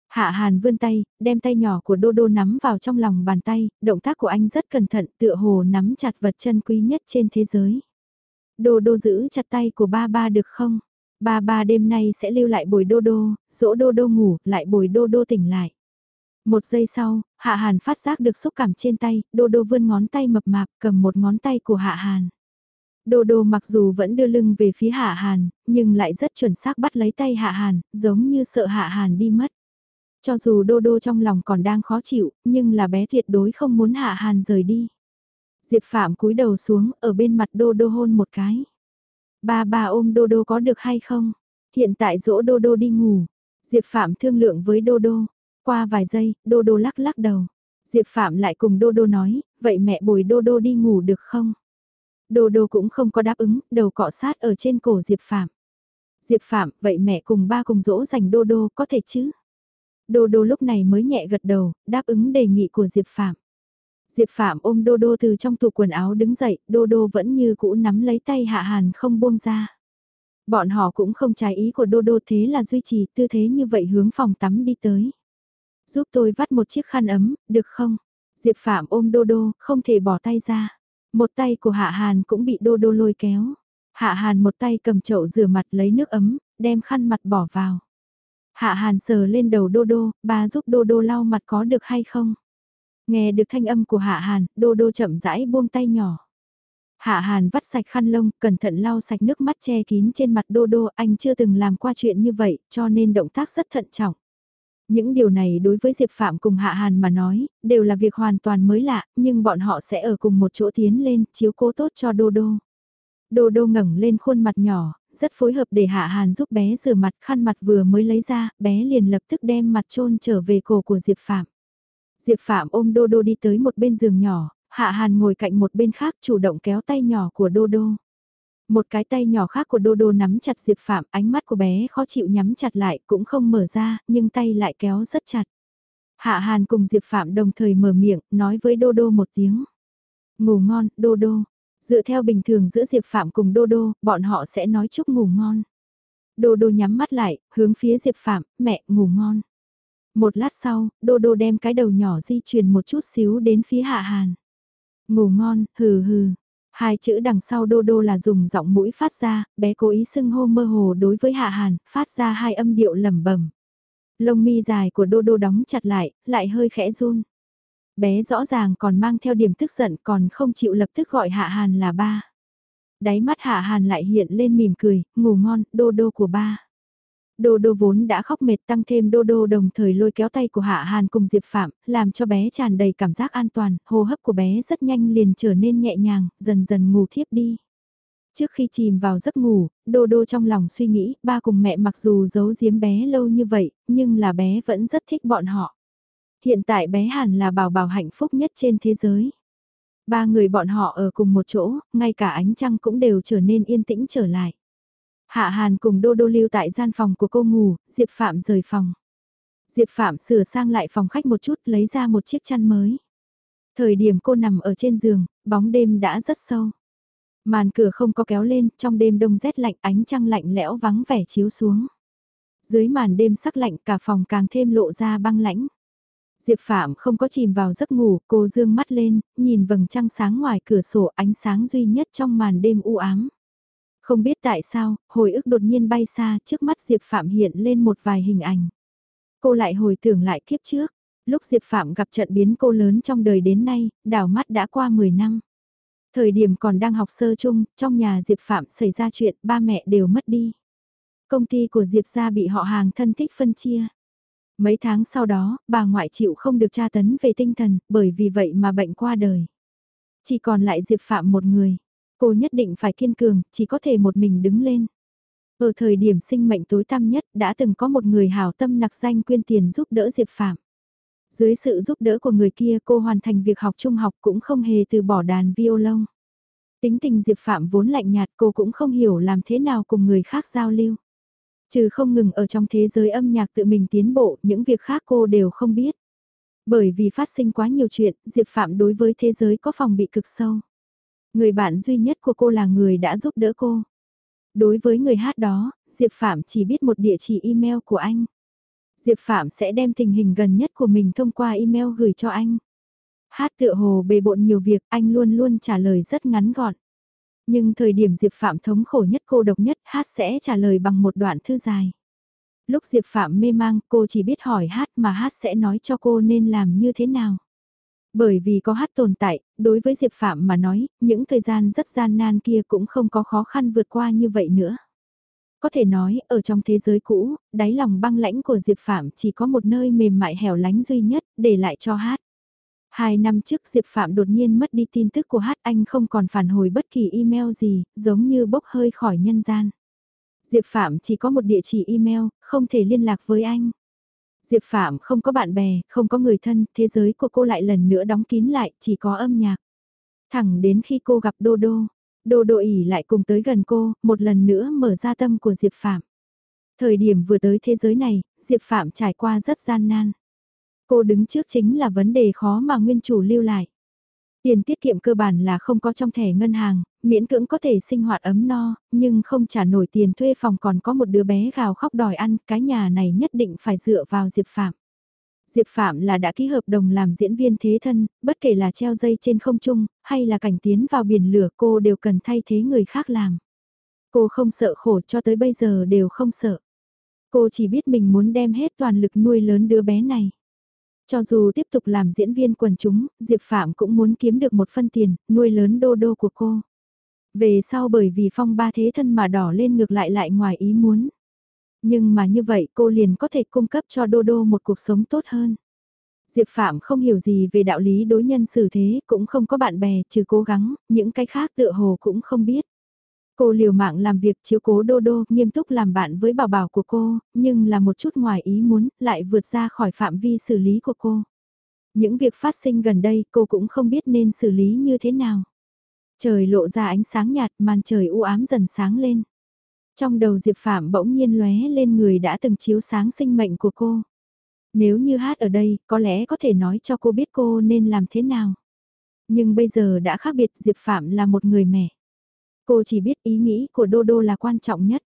Speaker 1: Hạ Hàn vươn tay, đem tay nhỏ của Đô Đô nắm vào trong lòng bàn tay, động tác của anh rất cẩn thận, tựa hồ nắm chặt vật chân quý nhất trên thế giới. Đô Đô giữ chặt tay của ba ba được không? Ba ba đêm nay sẽ lưu lại bồi Đô Đô, dỗ Đô Đô ngủ, lại bồi Đô Đô tỉnh lại. Một giây sau, Hạ Hàn phát giác được xúc cảm trên tay, Đô Đô vươn ngón tay mập mạp cầm một ngón tay của Hạ Hàn. Đô Đô mặc dù vẫn đưa lưng về phía Hạ Hàn, nhưng lại rất chuẩn xác bắt lấy tay Hạ Hàn, giống như sợ Hạ Hàn đi mất. Cho dù Đô Đô trong lòng còn đang khó chịu, nhưng là bé tuyệt đối không muốn Hạ Hàn rời đi. Diệp Phạm cúi đầu xuống, ở bên mặt Đô Đô hôn một cái. Ba ba ôm Đô Đô có được hay không? Hiện tại dỗ Đô Đô đi ngủ. Diệp Phạm thương lượng với Đô Đô. Qua vài giây, Đô Đô lắc lắc đầu. Diệp Phạm lại cùng Đô Đô nói, vậy mẹ bồi Đô Đô đi ngủ được không? Đô Đô cũng không có đáp ứng, đầu cọ sát ở trên cổ Diệp Phạm. Diệp Phạm, vậy mẹ cùng ba cùng dỗ dành Đô Đô có thể chứ? Đô Đô lúc này mới nhẹ gật đầu, đáp ứng đề nghị của Diệp Phạm. Diệp Phạm ôm Đô Đô từ trong tủ quần áo đứng dậy, Đô Đô vẫn như cũ nắm lấy tay Hạ Hàn không buông ra. Bọn họ cũng không trái ý của Đô Đô thế là duy trì tư thế như vậy hướng phòng tắm đi tới. Giúp tôi vắt một chiếc khăn ấm, được không? Diệp Phạm ôm Đô Đô, không thể bỏ tay ra. Một tay của Hạ Hàn cũng bị Đô Đô lôi kéo. Hạ Hàn một tay cầm chậu rửa mặt lấy nước ấm, đem khăn mặt bỏ vào. Hạ Hàn sờ lên đầu Đô Đô, ba giúp Đô Đô lau mặt có được hay không? Nghe được thanh âm của Hạ Hàn, Đô Đô chậm rãi buông tay nhỏ. Hạ Hàn vắt sạch khăn lông, cẩn thận lau sạch nước mắt che kín trên mặt Đô Đô, anh chưa từng làm qua chuyện như vậy, cho nên động tác rất thận trọng. Những điều này đối với Diệp Phạm cùng Hạ Hàn mà nói, đều là việc hoàn toàn mới lạ, nhưng bọn họ sẽ ở cùng một chỗ tiến lên, chiếu cố tốt cho Đô Đô. Đô Đô ngẩng lên khuôn mặt nhỏ, rất phối hợp để Hạ Hàn giúp bé rửa mặt, khăn mặt vừa mới lấy ra, bé liền lập tức đem mặt trôn trở về cổ của Diệp Phạm. Diệp Phạm ôm Đô Đô đi tới một bên giường nhỏ, Hạ Hàn ngồi cạnh một bên khác chủ động kéo tay nhỏ của Đô Đô. Một cái tay nhỏ khác của Đô Đô nắm chặt Diệp Phạm, ánh mắt của bé khó chịu nhắm chặt lại, cũng không mở ra, nhưng tay lại kéo rất chặt. Hạ Hàn cùng Diệp Phạm đồng thời mở miệng, nói với Đô Đô một tiếng. Ngủ ngon, Đô Đô. Dựa theo bình thường giữa Diệp Phạm cùng Đô Đô, bọn họ sẽ nói chúc ngủ ngon. Đô Đô nhắm mắt lại, hướng phía Diệp Phạm, mẹ, ngủ ngon. Một lát sau, Đô Đô đem cái đầu nhỏ di chuyển một chút xíu đến phía Hạ Hàn. Ngủ ngon, hừ hừ. Hai chữ đằng sau Đô Đô là dùng giọng mũi phát ra, bé cố ý xưng hô mơ hồ đối với Hạ Hàn, phát ra hai âm điệu lẩm bẩm. Lông mi dài của Đô Đô đóng chặt lại, lại hơi khẽ run. Bé rõ ràng còn mang theo điểm tức giận còn không chịu lập tức gọi Hạ Hàn là ba. Đáy mắt Hạ Hàn lại hiện lên mỉm cười, ngủ ngon, Đô Đô của ba. Đô đô vốn đã khóc mệt tăng thêm đô đô đồng thời lôi kéo tay của Hạ Hàn cùng Diệp Phạm, làm cho bé tràn đầy cảm giác an toàn, hô hấp của bé rất nhanh liền trở nên nhẹ nhàng, dần dần ngủ thiếp đi. Trước khi chìm vào giấc ngủ, đô đô trong lòng suy nghĩ, ba cùng mẹ mặc dù giấu giếm bé lâu như vậy, nhưng là bé vẫn rất thích bọn họ. Hiện tại bé Hàn là bảo bảo hạnh phúc nhất trên thế giới. Ba người bọn họ ở cùng một chỗ, ngay cả ánh trăng cũng đều trở nên yên tĩnh trở lại. Hạ Hàn cùng Đô Đô lưu tại gian phòng của cô ngủ, Diệp Phạm rời phòng. Diệp Phạm sửa sang lại phòng khách một chút lấy ra một chiếc chăn mới. Thời điểm cô nằm ở trên giường, bóng đêm đã rất sâu. Màn cửa không có kéo lên, trong đêm đông rét lạnh ánh trăng lạnh lẽo vắng vẻ chiếu xuống. Dưới màn đêm sắc lạnh cả phòng càng thêm lộ ra băng lãnh. Diệp Phạm không có chìm vào giấc ngủ, cô dương mắt lên, nhìn vầng trăng sáng ngoài cửa sổ ánh sáng duy nhất trong màn đêm u ám. Không biết tại sao, hồi ức đột nhiên bay xa trước mắt Diệp Phạm hiện lên một vài hình ảnh. Cô lại hồi tưởng lại kiếp trước, lúc Diệp Phạm gặp trận biến cô lớn trong đời đến nay, đảo mắt đã qua 10 năm. Thời điểm còn đang học sơ chung, trong nhà Diệp Phạm xảy ra chuyện ba mẹ đều mất đi. Công ty của Diệp gia bị họ hàng thân thích phân chia. Mấy tháng sau đó, bà ngoại chịu không được tra tấn về tinh thần, bởi vì vậy mà bệnh qua đời. Chỉ còn lại Diệp Phạm một người. Cô nhất định phải kiên cường, chỉ có thể một mình đứng lên. Ở thời điểm sinh mệnh tối tăm nhất đã từng có một người hảo tâm nặc danh quyên tiền giúp đỡ Diệp Phạm. Dưới sự giúp đỡ của người kia cô hoàn thành việc học trung học cũng không hề từ bỏ đàn violon. Tính tình Diệp Phạm vốn lạnh nhạt cô cũng không hiểu làm thế nào cùng người khác giao lưu. Trừ không ngừng ở trong thế giới âm nhạc tự mình tiến bộ, những việc khác cô đều không biết. Bởi vì phát sinh quá nhiều chuyện, Diệp Phạm đối với thế giới có phòng bị cực sâu. Người bạn duy nhất của cô là người đã giúp đỡ cô. Đối với người hát đó, Diệp Phạm chỉ biết một địa chỉ email của anh. Diệp Phạm sẽ đem tình hình gần nhất của mình thông qua email gửi cho anh. Hát tựa hồ bề bộn nhiều việc, anh luôn luôn trả lời rất ngắn gọn. Nhưng thời điểm Diệp Phạm thống khổ nhất cô độc nhất, hát sẽ trả lời bằng một đoạn thư dài. Lúc Diệp Phạm mê mang, cô chỉ biết hỏi hát mà hát sẽ nói cho cô nên làm như thế nào. Bởi vì có hát tồn tại, đối với Diệp Phạm mà nói, những thời gian rất gian nan kia cũng không có khó khăn vượt qua như vậy nữa. Có thể nói, ở trong thế giới cũ, đáy lòng băng lãnh của Diệp Phạm chỉ có một nơi mềm mại hẻo lánh duy nhất, để lại cho hát. Hai năm trước Diệp Phạm đột nhiên mất đi tin tức của hát anh không còn phản hồi bất kỳ email gì, giống như bốc hơi khỏi nhân gian. Diệp Phạm chỉ có một địa chỉ email, không thể liên lạc với anh. Diệp Phạm không có bạn bè, không có người thân, thế giới của cô lại lần nữa đóng kín lại, chỉ có âm nhạc. Thẳng đến khi cô gặp Đô Đô, Đô Đô ỉ lại cùng tới gần cô, một lần nữa mở ra tâm của Diệp Phạm. Thời điểm vừa tới thế giới này, Diệp Phạm trải qua rất gian nan. Cô đứng trước chính là vấn đề khó mà nguyên chủ lưu lại. Tiền tiết kiệm cơ bản là không có trong thẻ ngân hàng, miễn cưỡng có thể sinh hoạt ấm no, nhưng không trả nổi tiền thuê phòng còn có một đứa bé gào khóc đòi ăn, cái nhà này nhất định phải dựa vào Diệp Phạm. Diệp Phạm là đã ký hợp đồng làm diễn viên thế thân, bất kể là treo dây trên không trung, hay là cảnh tiến vào biển lửa cô đều cần thay thế người khác làm. Cô không sợ khổ cho tới bây giờ đều không sợ. Cô chỉ biết mình muốn đem hết toàn lực nuôi lớn đứa bé này. Cho dù tiếp tục làm diễn viên quần chúng, Diệp Phạm cũng muốn kiếm được một phân tiền, nuôi lớn đô đô của cô. Về sau bởi vì phong ba thế thân mà đỏ lên ngược lại lại ngoài ý muốn. Nhưng mà như vậy cô liền có thể cung cấp cho đô đô một cuộc sống tốt hơn. Diệp Phạm không hiểu gì về đạo lý đối nhân xử thế, cũng không có bạn bè, trừ cố gắng, những cái khác tựa hồ cũng không biết. Cô liều mạng làm việc chiếu cố đô đô, nghiêm túc làm bạn với bảo bảo của cô, nhưng là một chút ngoài ý muốn, lại vượt ra khỏi phạm vi xử lý của cô. Những việc phát sinh gần đây cô cũng không biết nên xử lý như thế nào. Trời lộ ra ánh sáng nhạt, màn trời u ám dần sáng lên. Trong đầu Diệp Phạm bỗng nhiên lóe lên người đã từng chiếu sáng sinh mệnh của cô. Nếu như hát ở đây, có lẽ có thể nói cho cô biết cô nên làm thế nào. Nhưng bây giờ đã khác biệt Diệp Phạm là một người mẹ. Cô chỉ biết ý nghĩ của Đô Đô là quan trọng nhất.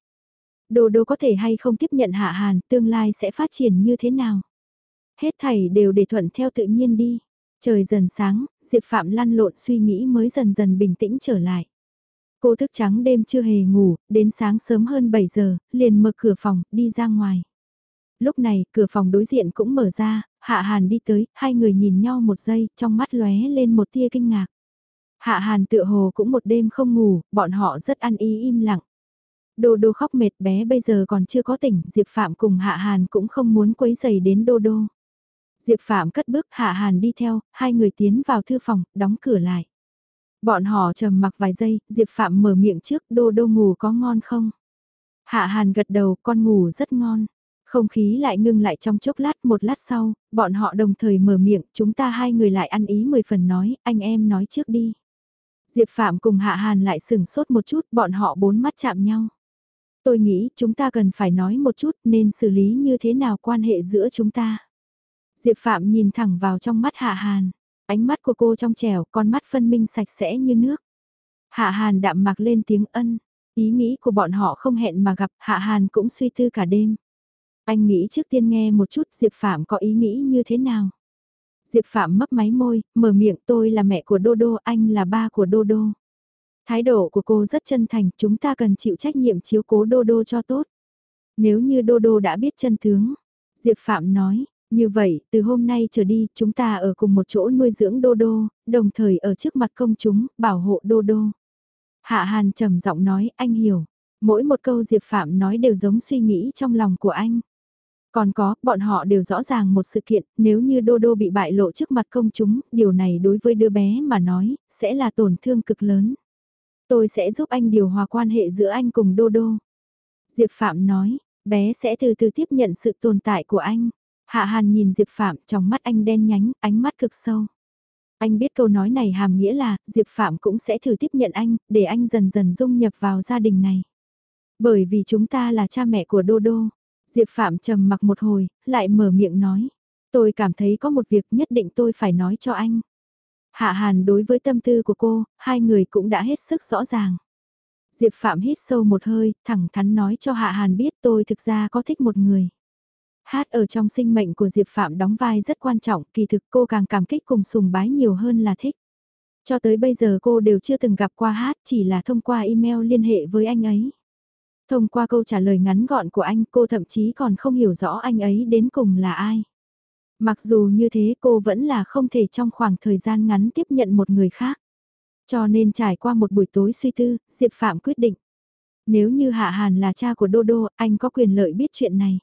Speaker 1: Đô Đô có thể hay không tiếp nhận Hạ Hàn, tương lai sẽ phát triển như thế nào. Hết thảy đều để thuận theo tự nhiên đi. Trời dần sáng, Diệp Phạm lăn lộn suy nghĩ mới dần dần bình tĩnh trở lại. Cô thức trắng đêm chưa hề ngủ, đến sáng sớm hơn 7 giờ, liền mở cửa phòng, đi ra ngoài. Lúc này, cửa phòng đối diện cũng mở ra, Hạ Hàn đi tới, hai người nhìn nhau một giây, trong mắt lóe lên một tia kinh ngạc. Hạ Hàn tựa hồ cũng một đêm không ngủ, bọn họ rất ăn ý im lặng. Đô đô khóc mệt bé bây giờ còn chưa có tỉnh, Diệp Phạm cùng Hạ Hàn cũng không muốn quấy giày đến đô đô. Diệp Phạm cất bước Hạ Hàn đi theo, hai người tiến vào thư phòng, đóng cửa lại. Bọn họ trầm mặc vài giây, Diệp Phạm mở miệng trước đô đô ngủ có ngon không? Hạ Hàn gật đầu con ngủ rất ngon. Không khí lại ngưng lại trong chốc lát một lát sau, bọn họ đồng thời mở miệng, chúng ta hai người lại ăn ý mười phần nói, anh em nói trước đi. Diệp Phạm cùng Hạ Hàn lại sừng sốt một chút, bọn họ bốn mắt chạm nhau. Tôi nghĩ chúng ta cần phải nói một chút nên xử lý như thế nào quan hệ giữa chúng ta. Diệp Phạm nhìn thẳng vào trong mắt Hạ Hàn, ánh mắt của cô trong trẻo, con mắt phân minh sạch sẽ như nước. Hạ Hàn đạm mặc lên tiếng ân, ý nghĩ của bọn họ không hẹn mà gặp, Hạ Hàn cũng suy tư cả đêm. Anh nghĩ trước tiên nghe một chút Diệp Phạm có ý nghĩ như thế nào. Diệp Phạm mấp máy môi, mở miệng tôi là mẹ của Đô Đô, anh là ba của Đô Đô. Thái độ của cô rất chân thành, chúng ta cần chịu trách nhiệm chiếu cố Đô Đô cho tốt. Nếu như Đô Đô đã biết chân tướng, Diệp Phạm nói, như vậy, từ hôm nay trở đi, chúng ta ở cùng một chỗ nuôi dưỡng Đô Đô, đồng thời ở trước mặt công chúng, bảo hộ Đô Đô. Hạ Hàn trầm giọng nói, anh hiểu. Mỗi một câu Diệp Phạm nói đều giống suy nghĩ trong lòng của anh. Còn có, bọn họ đều rõ ràng một sự kiện, nếu như Đô Đô bị bại lộ trước mặt công chúng, điều này đối với đứa bé mà nói, sẽ là tổn thương cực lớn. Tôi sẽ giúp anh điều hòa quan hệ giữa anh cùng Đô Đô. Diệp Phạm nói, bé sẽ từ từ tiếp nhận sự tồn tại của anh. Hạ Hàn nhìn Diệp Phạm trong mắt anh đen nhánh, ánh mắt cực sâu. Anh biết câu nói này hàm nghĩa là, Diệp Phạm cũng sẽ thử tiếp nhận anh, để anh dần dần dung nhập vào gia đình này. Bởi vì chúng ta là cha mẹ của Đô Đô. Diệp Phạm trầm mặc một hồi, lại mở miệng nói. Tôi cảm thấy có một việc nhất định tôi phải nói cho anh. Hạ Hàn đối với tâm tư của cô, hai người cũng đã hết sức rõ ràng. Diệp Phạm hít sâu một hơi, thẳng thắn nói cho Hạ Hàn biết tôi thực ra có thích một người. Hát ở trong sinh mệnh của Diệp Phạm đóng vai rất quan trọng, kỳ thực cô càng cảm kích cùng sùng bái nhiều hơn là thích. Cho tới bây giờ cô đều chưa từng gặp qua hát, chỉ là thông qua email liên hệ với anh ấy. Thông qua câu trả lời ngắn gọn của anh cô thậm chí còn không hiểu rõ anh ấy đến cùng là ai. Mặc dù như thế cô vẫn là không thể trong khoảng thời gian ngắn tiếp nhận một người khác. Cho nên trải qua một buổi tối suy tư, Diệp Phạm quyết định. Nếu như Hạ Hàn là cha của Đô Đô, anh có quyền lợi biết chuyện này.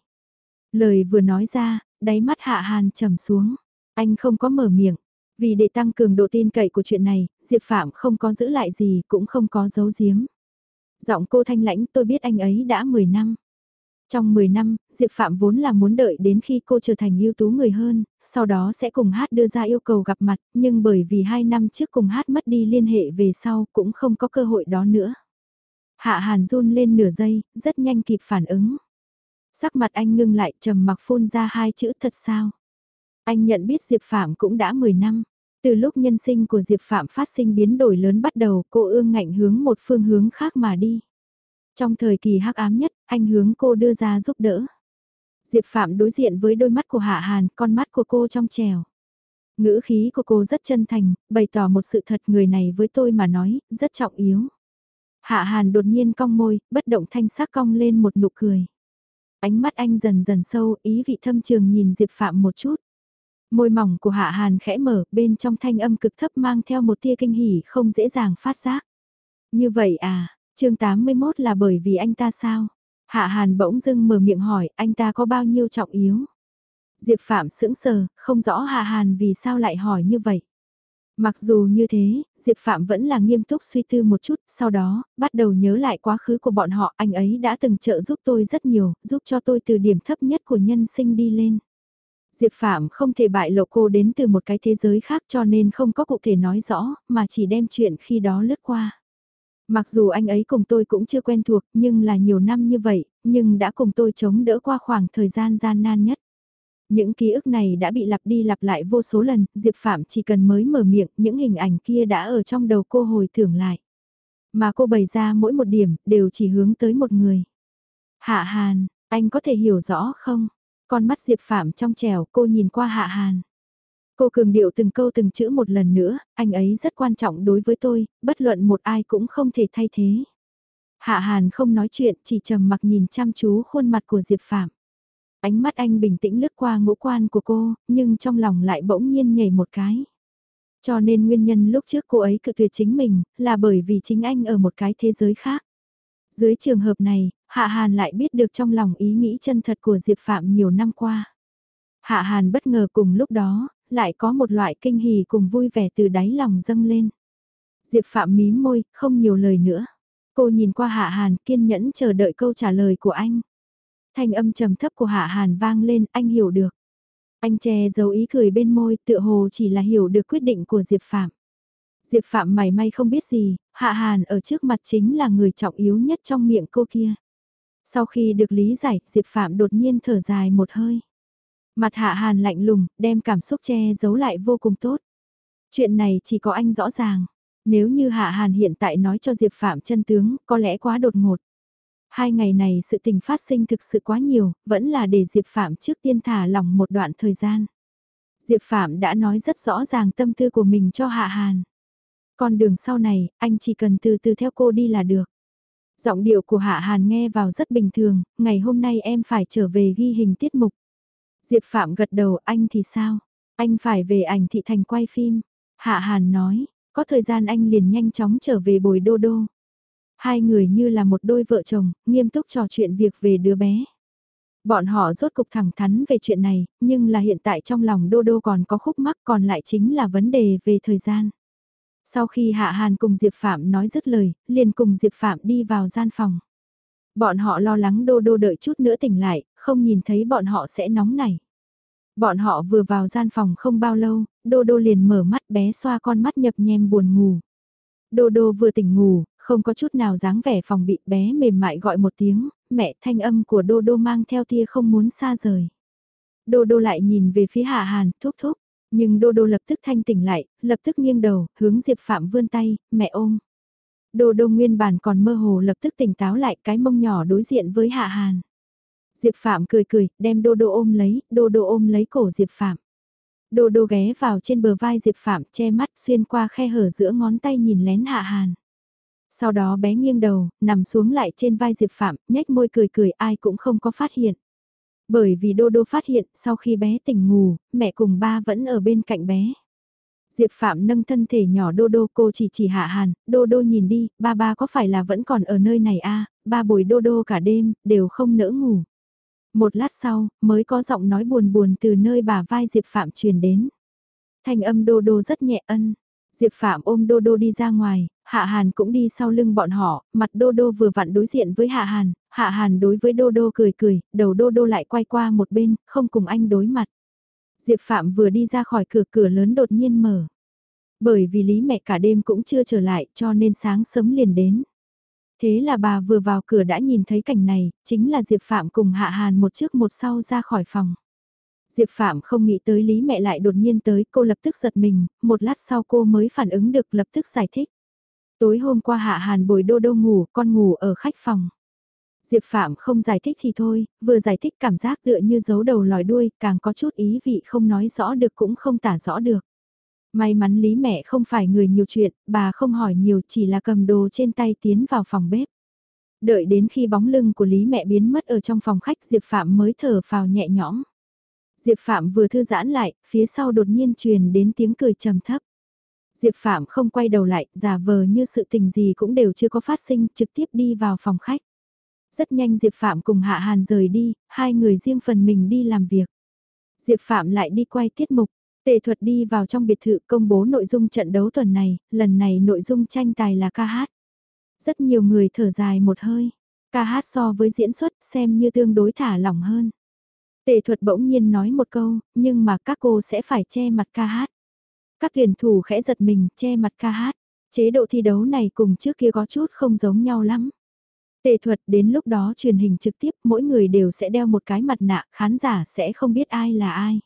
Speaker 1: Lời vừa nói ra, đáy mắt Hạ Hàn trầm xuống. Anh không có mở miệng. Vì để tăng cường độ tin cậy của chuyện này, Diệp Phạm không có giữ lại gì cũng không có giấu giếm. Giọng cô thanh lãnh tôi biết anh ấy đã 10 năm. Trong 10 năm, Diệp Phạm vốn là muốn đợi đến khi cô trở thành ưu tú người hơn, sau đó sẽ cùng hát đưa ra yêu cầu gặp mặt, nhưng bởi vì 2 năm trước cùng hát mất đi liên hệ về sau cũng không có cơ hội đó nữa. Hạ Hàn run lên nửa giây, rất nhanh kịp phản ứng. Sắc mặt anh ngưng lại trầm mặc phun ra hai chữ thật sao. Anh nhận biết Diệp Phạm cũng đã 10 năm. Từ lúc nhân sinh của Diệp Phạm phát sinh biến đổi lớn bắt đầu cô ương ngạnh hướng một phương hướng khác mà đi. Trong thời kỳ hắc ám nhất, anh hướng cô đưa ra giúp đỡ. Diệp Phạm đối diện với đôi mắt của Hạ Hàn, con mắt của cô trong trèo. Ngữ khí của cô rất chân thành, bày tỏ một sự thật người này với tôi mà nói, rất trọng yếu. Hạ Hàn đột nhiên cong môi, bất động thanh sắc cong lên một nụ cười. Ánh mắt anh dần dần sâu, ý vị thâm trường nhìn Diệp Phạm một chút. Môi mỏng của Hạ Hàn khẽ mở, bên trong thanh âm cực thấp mang theo một tia kinh hỉ không dễ dàng phát giác. Như vậy à, chương 81 là bởi vì anh ta sao? Hạ Hàn bỗng dưng mở miệng hỏi anh ta có bao nhiêu trọng yếu? Diệp Phạm sững sờ, không rõ Hạ Hàn vì sao lại hỏi như vậy. Mặc dù như thế, Diệp Phạm vẫn là nghiêm túc suy tư một chút, sau đó, bắt đầu nhớ lại quá khứ của bọn họ, anh ấy đã từng trợ giúp tôi rất nhiều, giúp cho tôi từ điểm thấp nhất của nhân sinh đi lên. Diệp Phạm không thể bại lộ cô đến từ một cái thế giới khác cho nên không có cụ thể nói rõ, mà chỉ đem chuyện khi đó lướt qua. Mặc dù anh ấy cùng tôi cũng chưa quen thuộc, nhưng là nhiều năm như vậy, nhưng đã cùng tôi chống đỡ qua khoảng thời gian gian nan nhất. Những ký ức này đã bị lặp đi lặp lại vô số lần, Diệp Phạm chỉ cần mới mở miệng, những hình ảnh kia đã ở trong đầu cô hồi tưởng lại. Mà cô bày ra mỗi một điểm, đều chỉ hướng tới một người. Hạ Hàn, anh có thể hiểu rõ không? Con mắt Diệp Phạm trong trèo, cô nhìn qua Hạ Hàn. Cô cường điệu từng câu từng chữ một lần nữa, anh ấy rất quan trọng đối với tôi, bất luận một ai cũng không thể thay thế. Hạ Hàn không nói chuyện, chỉ trầm mặc nhìn chăm chú khuôn mặt của Diệp Phạm. Ánh mắt anh bình tĩnh lướt qua ngũ quan của cô, nhưng trong lòng lại bỗng nhiên nhảy một cái. Cho nên nguyên nhân lúc trước cô ấy cự tuyệt chính mình, là bởi vì chính anh ở một cái thế giới khác. Dưới trường hợp này, Hạ Hàn lại biết được trong lòng ý nghĩ chân thật của Diệp Phạm nhiều năm qua. Hạ Hàn bất ngờ cùng lúc đó, lại có một loại kinh hỉ cùng vui vẻ từ đáy lòng dâng lên. Diệp Phạm mím môi, không nhiều lời nữa. Cô nhìn qua Hạ Hàn kiên nhẫn chờ đợi câu trả lời của anh. Thanh âm trầm thấp của Hạ Hàn vang lên, anh hiểu được. Anh che giấu ý cười bên môi, tựa hồ chỉ là hiểu được quyết định của Diệp Phạm. Diệp Phạm mày may không biết gì, Hạ Hàn ở trước mặt chính là người trọng yếu nhất trong miệng cô kia. Sau khi được lý giải, Diệp Phạm đột nhiên thở dài một hơi. Mặt Hạ Hàn lạnh lùng, đem cảm xúc che giấu lại vô cùng tốt. Chuyện này chỉ có anh rõ ràng. Nếu như Hạ Hàn hiện tại nói cho Diệp Phạm chân tướng, có lẽ quá đột ngột. Hai ngày này sự tình phát sinh thực sự quá nhiều, vẫn là để Diệp Phạm trước tiên thả lỏng một đoạn thời gian. Diệp Phạm đã nói rất rõ ràng tâm tư của mình cho Hạ Hàn. Con đường sau này, anh chỉ cần từ từ theo cô đi là được. Giọng điệu của Hạ Hàn nghe vào rất bình thường, ngày hôm nay em phải trở về ghi hình tiết mục. Diệp Phạm gật đầu, anh thì sao? Anh phải về ảnh thị thành quay phim. Hạ Hàn nói, có thời gian anh liền nhanh chóng trở về bồi đô đô. Hai người như là một đôi vợ chồng, nghiêm túc trò chuyện việc về đứa bé. Bọn họ rốt cục thẳng thắn về chuyện này, nhưng là hiện tại trong lòng Đô Đô còn có khúc mắc còn lại chính là vấn đề về thời gian. Sau khi Hạ Hàn cùng Diệp Phạm nói dứt lời, liền cùng Diệp Phạm đi vào gian phòng. Bọn họ lo lắng Đô Đô đợi chút nữa tỉnh lại, không nhìn thấy bọn họ sẽ nóng nảy. Bọn họ vừa vào gian phòng không bao lâu, Đô Đô liền mở mắt bé xoa con mắt nhập nhem buồn ngủ. Đô Đô vừa tỉnh ngủ, không có chút nào dáng vẻ phòng bị bé mềm mại gọi một tiếng, mẹ thanh âm của Đô Đô mang theo tia không muốn xa rời. Đô Đô lại nhìn về phía Hạ Hàn, thúc thúc, nhưng Đô Đô lập tức thanh tỉnh lại, lập tức nghiêng đầu, hướng Diệp Phạm vươn tay, mẹ ôm. Đô Đô nguyên bản còn mơ hồ lập tức tỉnh táo lại cái mông nhỏ đối diện với Hạ Hàn. Diệp Phạm cười cười, đem Đô Đô ôm lấy, Đô Đô ôm lấy cổ Diệp Phạm. Đô Đô ghé vào trên bờ vai Diệp Phạm che mắt xuyên qua khe hở giữa ngón tay nhìn lén Hạ Hàn. Sau đó bé nghiêng đầu, nằm xuống lại trên vai Diệp Phạm, nhếch môi cười cười ai cũng không có phát hiện. Bởi vì Đô Đô phát hiện sau khi bé tỉnh ngủ, mẹ cùng ba vẫn ở bên cạnh bé. Diệp Phạm nâng thân thể nhỏ Đô Đô cô chỉ chỉ hạ hàn, Đô Đô nhìn đi, ba ba có phải là vẫn còn ở nơi này a à? ba bồi Đô Đô cả đêm, đều không nỡ ngủ. Một lát sau, mới có giọng nói buồn buồn từ nơi bà vai Diệp Phạm truyền đến. Thanh âm Đô Đô rất nhẹ ân. Diệp Phạm ôm Đô Đô đi ra ngoài, Hạ Hàn cũng đi sau lưng bọn họ, mặt Đô Đô vừa vặn đối diện với Hạ Hàn, Hạ Hàn đối với Đô Đô cười cười, đầu Đô Đô lại quay qua một bên, không cùng anh đối mặt. Diệp Phạm vừa đi ra khỏi cửa cửa lớn đột nhiên mở. Bởi vì Lý mẹ cả đêm cũng chưa trở lại cho nên sáng sớm liền đến. Thế là bà vừa vào cửa đã nhìn thấy cảnh này, chính là Diệp Phạm cùng Hạ Hàn một trước một sau ra khỏi phòng. Diệp Phạm không nghĩ tới Lý mẹ lại đột nhiên tới, cô lập tức giật mình, một lát sau cô mới phản ứng được lập tức giải thích. Tối hôm qua Hạ Hàn bồi đô đô ngủ, con ngủ ở khách phòng. Diệp Phạm không giải thích thì thôi, vừa giải thích cảm giác tựa như giấu đầu lòi đuôi, càng có chút ý vị không nói rõ được cũng không tả rõ được. May mắn Lý mẹ không phải người nhiều chuyện, bà không hỏi nhiều chỉ là cầm đồ trên tay tiến vào phòng bếp. Đợi đến khi bóng lưng của Lý mẹ biến mất ở trong phòng khách Diệp Phạm mới thở phào nhẹ nhõm. Diệp Phạm vừa thư giãn lại, phía sau đột nhiên truyền đến tiếng cười trầm thấp. Diệp Phạm không quay đầu lại, giả vờ như sự tình gì cũng đều chưa có phát sinh, trực tiếp đi vào phòng khách. Rất nhanh Diệp Phạm cùng Hạ Hàn rời đi, hai người riêng phần mình đi làm việc. Diệp Phạm lại đi quay tiết mục, tề thuật đi vào trong biệt thự công bố nội dung trận đấu tuần này, lần này nội dung tranh tài là ca hát. Rất nhiều người thở dài một hơi, ca hát so với diễn xuất xem như tương đối thả lỏng hơn. Tề thuật bỗng nhiên nói một câu, nhưng mà các cô sẽ phải che mặt ca hát. Các tuyển thủ khẽ giật mình, che mặt ca hát. Chế độ thi đấu này cùng trước kia có chút không giống nhau lắm. Tề thuật đến lúc đó truyền hình trực tiếp mỗi người đều sẽ đeo một cái mặt nạ, khán giả sẽ không biết ai là ai.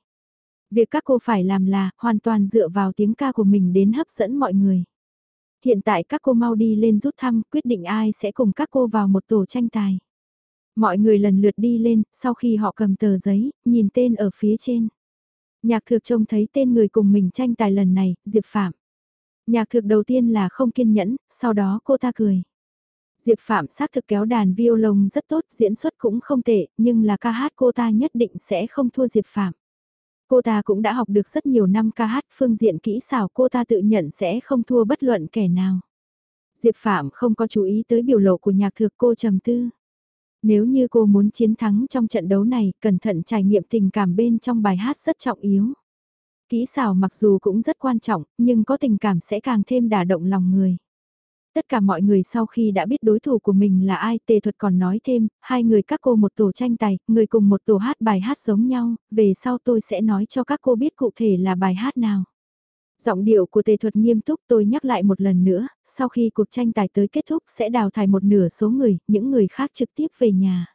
Speaker 1: Việc các cô phải làm là hoàn toàn dựa vào tiếng ca của mình đến hấp dẫn mọi người. Hiện tại các cô mau đi lên rút thăm quyết định ai sẽ cùng các cô vào một tổ tranh tài. Mọi người lần lượt đi lên, sau khi họ cầm tờ giấy, nhìn tên ở phía trên. Nhạc thược trông thấy tên người cùng mình tranh tài lần này, Diệp Phạm. Nhạc thược đầu tiên là không kiên nhẫn, sau đó cô ta cười. Diệp Phạm xác thực kéo đàn violon rất tốt, diễn xuất cũng không tệ, nhưng là ca hát cô ta nhất định sẽ không thua Diệp Phạm. Cô ta cũng đã học được rất nhiều năm ca hát, phương diện kỹ xảo cô ta tự nhận sẽ không thua bất luận kẻ nào. Diệp Phạm không có chú ý tới biểu lộ của nhạc thược cô trầm tư. Nếu như cô muốn chiến thắng trong trận đấu này, cẩn thận trải nghiệm tình cảm bên trong bài hát rất trọng yếu. Kỹ xảo mặc dù cũng rất quan trọng, nhưng có tình cảm sẽ càng thêm đả động lòng người. Tất cả mọi người sau khi đã biết đối thủ của mình là ai, tề thuật còn nói thêm, hai người các cô một tổ tranh tài, người cùng một tổ hát bài hát giống nhau, về sau tôi sẽ nói cho các cô biết cụ thể là bài hát nào. Giọng điệu của tề thuật nghiêm túc tôi nhắc lại một lần nữa, sau khi cuộc tranh tài tới kết thúc sẽ đào thải một nửa số người, những người khác trực tiếp về nhà.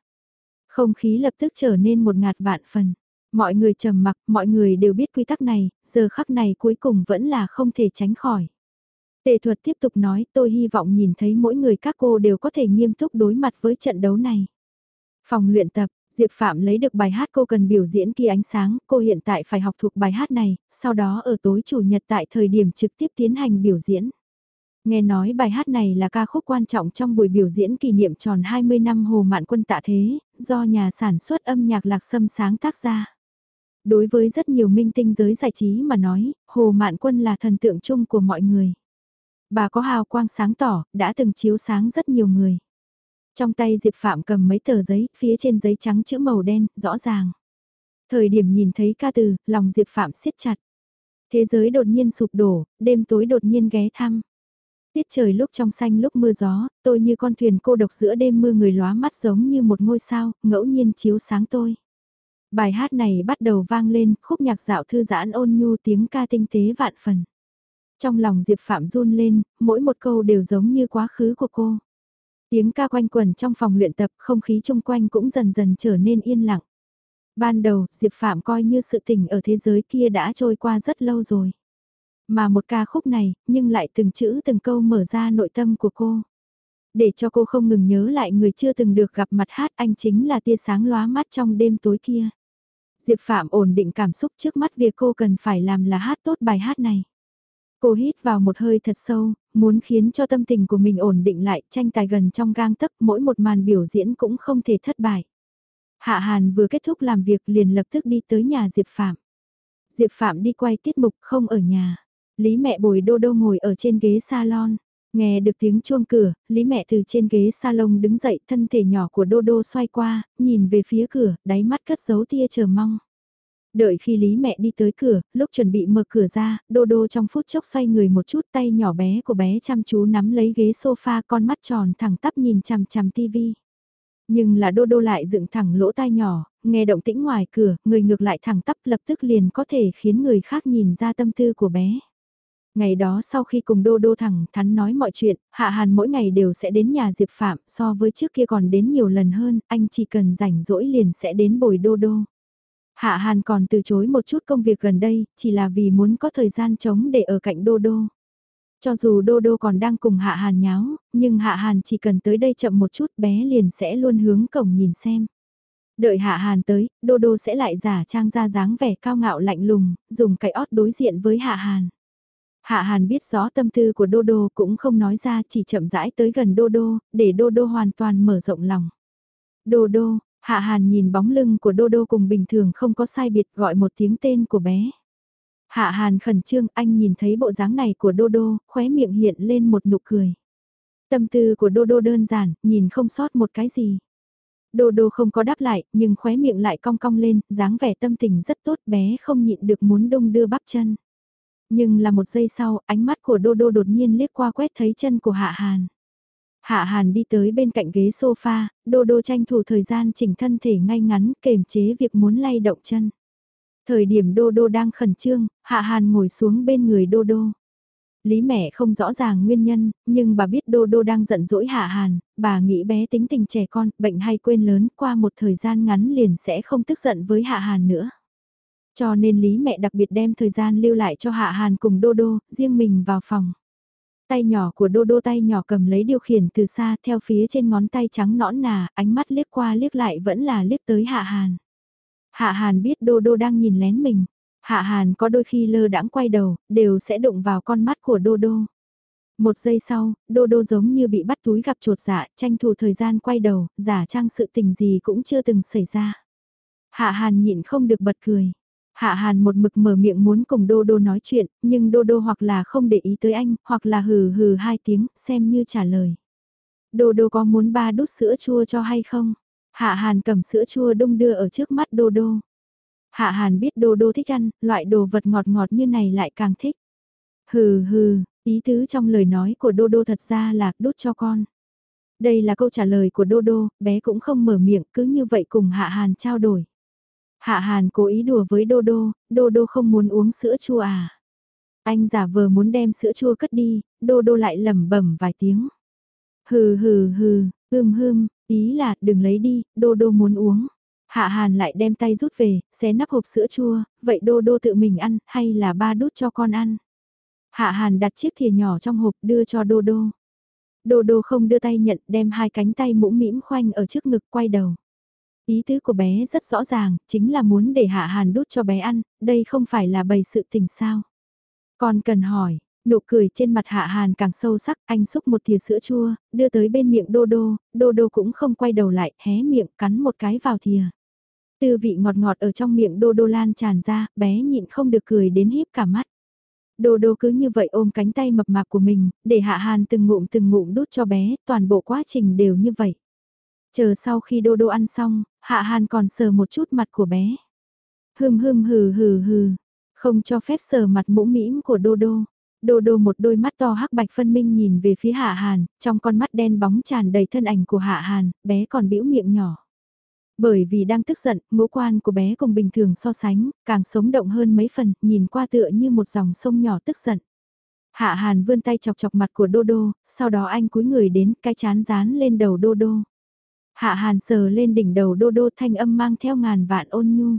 Speaker 1: Không khí lập tức trở nên một ngạt vạn phần. Mọi người trầm mặc, mọi người đều biết quy tắc này, giờ khắc này cuối cùng vẫn là không thể tránh khỏi. Tề thuật tiếp tục nói tôi hy vọng nhìn thấy mỗi người các cô đều có thể nghiêm túc đối mặt với trận đấu này. Phòng luyện tập, Diệp Phạm lấy được bài hát cô cần biểu diễn kia ánh sáng, cô hiện tại phải học thuộc bài hát này, sau đó ở tối chủ nhật tại thời điểm trực tiếp tiến hành biểu diễn. Nghe nói bài hát này là ca khúc quan trọng trong buổi biểu diễn kỷ niệm tròn 20 năm Hồ Mạn Quân tạ thế, do nhà sản xuất âm nhạc Lạc Sâm sáng tác ra. Đối với rất nhiều minh tinh giới giải trí mà nói, Hồ Mạn Quân là thần tượng chung của mọi người. Bà có hào quang sáng tỏ, đã từng chiếu sáng rất nhiều người. Trong tay Diệp Phạm cầm mấy tờ giấy, phía trên giấy trắng chữ màu đen, rõ ràng. Thời điểm nhìn thấy ca từ, lòng Diệp Phạm siết chặt. Thế giới đột nhiên sụp đổ, đêm tối đột nhiên ghé thăm. Tiết trời lúc trong xanh lúc mưa gió, tôi như con thuyền cô độc giữa đêm mưa người lóa mắt giống như một ngôi sao, ngẫu nhiên chiếu sáng tôi. Bài hát này bắt đầu vang lên, khúc nhạc dạo thư giãn ôn nhu tiếng ca tinh tế vạn phần. Trong lòng Diệp Phạm run lên, mỗi một câu đều giống như quá khứ của cô. Tiếng ca quanh quần trong phòng luyện tập, không khí chung quanh cũng dần dần trở nên yên lặng. Ban đầu, Diệp Phạm coi như sự tình ở thế giới kia đã trôi qua rất lâu rồi. Mà một ca khúc này, nhưng lại từng chữ từng câu mở ra nội tâm của cô. Để cho cô không ngừng nhớ lại người chưa từng được gặp mặt hát anh chính là tia sáng lóa mắt trong đêm tối kia. Diệp Phạm ổn định cảm xúc trước mắt việc cô cần phải làm là hát tốt bài hát này. Cô hít vào một hơi thật sâu, muốn khiến cho tâm tình của mình ổn định lại, tranh tài gần trong gang tấc mỗi một màn biểu diễn cũng không thể thất bại. Hạ Hàn vừa kết thúc làm việc liền lập tức đi tới nhà Diệp Phạm. Diệp Phạm đi quay tiết mục không ở nhà. Lý mẹ bồi đô đô ngồi ở trên ghế salon. Nghe được tiếng chuông cửa, Lý mẹ từ trên ghế salon đứng dậy thân thể nhỏ của đô đô xoay qua, nhìn về phía cửa, đáy mắt cất giấu tia chờ mong. Đợi khi Lý mẹ đi tới cửa, lúc chuẩn bị mở cửa ra, Đô Đô trong phút chốc xoay người một chút tay nhỏ bé của bé chăm chú nắm lấy ghế sofa con mắt tròn thẳng tắp nhìn chằm chằm tivi. Nhưng là Đô Đô lại dựng thẳng lỗ tai nhỏ, nghe động tĩnh ngoài cửa, người ngược lại thẳng tắp lập tức liền có thể khiến người khác nhìn ra tâm tư của bé. Ngày đó sau khi cùng Đô Đô thẳng thắn nói mọi chuyện, Hạ Hàn mỗi ngày đều sẽ đến nhà Diệp Phạm so với trước kia còn đến nhiều lần hơn, anh chỉ cần rảnh rỗi liền sẽ đến bồi Đô Đô. Hạ Hàn còn từ chối một chút công việc gần đây, chỉ là vì muốn có thời gian trống để ở cạnh Đô Đô. Cho dù Đô Đô còn đang cùng Hạ Hàn nháo, nhưng Hạ Hàn chỉ cần tới đây chậm một chút bé liền sẽ luôn hướng cổng nhìn xem. Đợi Hạ Hàn tới, Đô Đô sẽ lại giả trang ra dáng vẻ cao ngạo lạnh lùng, dùng cái ót đối diện với Hạ Hàn. Hạ Hàn biết rõ tâm tư của Đô Đô cũng không nói ra chỉ chậm rãi tới gần Đô Đô, để Đô Đô hoàn toàn mở rộng lòng. Đô Đô, Hạ Hàn nhìn bóng lưng của Đô Đô cùng bình thường không có sai biệt gọi một tiếng tên của bé. Hạ Hàn khẩn trương anh nhìn thấy bộ dáng này của Đô Đô, khóe miệng hiện lên một nụ cười. Tâm tư của Đô Đô đơn giản, nhìn không sót một cái gì. Đô Đô không có đáp lại, nhưng khóe miệng lại cong cong lên, dáng vẻ tâm tình rất tốt bé không nhịn được muốn đông đưa bắp chân. Nhưng là một giây sau, ánh mắt của Đô Đô đột nhiên liếc qua quét thấy chân của Hạ Hàn. Hạ Hàn đi tới bên cạnh ghế sofa, Đô Đô tranh thủ thời gian chỉnh thân thể ngay ngắn, kềm chế việc muốn lay động chân. Thời điểm Đô Đô đang khẩn trương, Hạ Hàn ngồi xuống bên người Đô Đô. Lý mẹ không rõ ràng nguyên nhân, nhưng bà biết Đô Đô đang giận dỗi Hạ Hàn, bà nghĩ bé tính tình trẻ con, bệnh hay quên lớn, qua một thời gian ngắn liền sẽ không tức giận với Hạ Hàn nữa. Cho nên Lý mẹ đặc biệt đem thời gian lưu lại cho Hạ Hàn cùng Đô Đô, riêng mình vào phòng. Tay nhỏ của Đô Đô tay nhỏ cầm lấy điều khiển từ xa theo phía trên ngón tay trắng nõn nà, ánh mắt liếc qua liếc lại vẫn là liếc tới Hạ Hàn. Hạ Hàn biết Đô Đô đang nhìn lén mình. Hạ Hàn có đôi khi lơ đãng quay đầu, đều sẽ đụng vào con mắt của Đô Đô. Một giây sau, Đô Đô giống như bị bắt túi gặp chuột dạ, tranh thủ thời gian quay đầu, giả trang sự tình gì cũng chưa từng xảy ra. Hạ Hàn nhịn không được bật cười. Hạ Hàn một mực mở miệng muốn cùng Đô Đô nói chuyện, nhưng Đô Đô hoặc là không để ý tới anh, hoặc là hừ hừ hai tiếng, xem như trả lời. Đô Đô có muốn ba đút sữa chua cho hay không? Hạ Hàn cầm sữa chua đông đưa ở trước mắt Đô Đô. Hạ Hàn biết Đô Đô thích ăn, loại đồ vật ngọt ngọt như này lại càng thích. Hừ hừ, ý tứ trong lời nói của Đô Đô thật ra là đút cho con. Đây là câu trả lời của Đô Đô, bé cũng không mở miệng cứ như vậy cùng Hạ Hàn trao đổi. Hạ Hàn cố ý đùa với Đô Đô, Đô Đô không muốn uống sữa chua à. Anh giả vờ muốn đem sữa chua cất đi, Đô Đô lại lẩm bẩm vài tiếng. Hừ hừ hừ, hưm hưm, ý là đừng lấy đi, Đô Đô muốn uống. Hạ Hàn lại đem tay rút về, xé nắp hộp sữa chua, vậy Đô Đô tự mình ăn, hay là ba đút cho con ăn. Hạ Hàn đặt chiếc thìa nhỏ trong hộp đưa cho Đô Đô. Đô Đô không đưa tay nhận đem hai cánh tay mũm mĩm khoanh ở trước ngực quay đầu. Ý tứ của bé rất rõ ràng, chính là muốn để Hạ Hàn đút cho bé ăn, đây không phải là bày sự tình sao. Còn cần hỏi, nụ cười trên mặt Hạ Hàn càng sâu sắc, anh xúc một thìa sữa chua, đưa tới bên miệng Đô Đô, Đô Đô cũng không quay đầu lại, hé miệng cắn một cái vào thìa. Tư vị ngọt ngọt ở trong miệng Đô Đô lan tràn ra, bé nhịn không được cười đến híp cả mắt. Đô Đô cứ như vậy ôm cánh tay mập mạp của mình, để Hạ Hàn từng ngụm từng ngụm đút cho bé, toàn bộ quá trình đều như vậy. Chờ sau khi Đô Đô ăn xong, Hạ Hàn còn sờ một chút mặt của bé. Hừm hừm hừ hừ hừ, không cho phép sờ mặt mũ mĩm của Đô Đô. Đô Đô một đôi mắt to hắc bạch phân minh nhìn về phía Hạ Hàn, trong con mắt đen bóng tràn đầy thân ảnh của Hạ Hàn, bé còn bĩu miệng nhỏ. Bởi vì đang tức giận, ngũ quan của bé cùng bình thường so sánh, càng sống động hơn mấy phần, nhìn qua tựa như một dòng sông nhỏ tức giận. Hạ Hàn vươn tay chọc chọc mặt của Đô Đô, sau đó anh cúi người đến, cái chán dán lên đầu Đô Đô. Hạ Hàn sờ lên đỉnh đầu Đô Đô thanh âm mang theo ngàn vạn ôn nhu.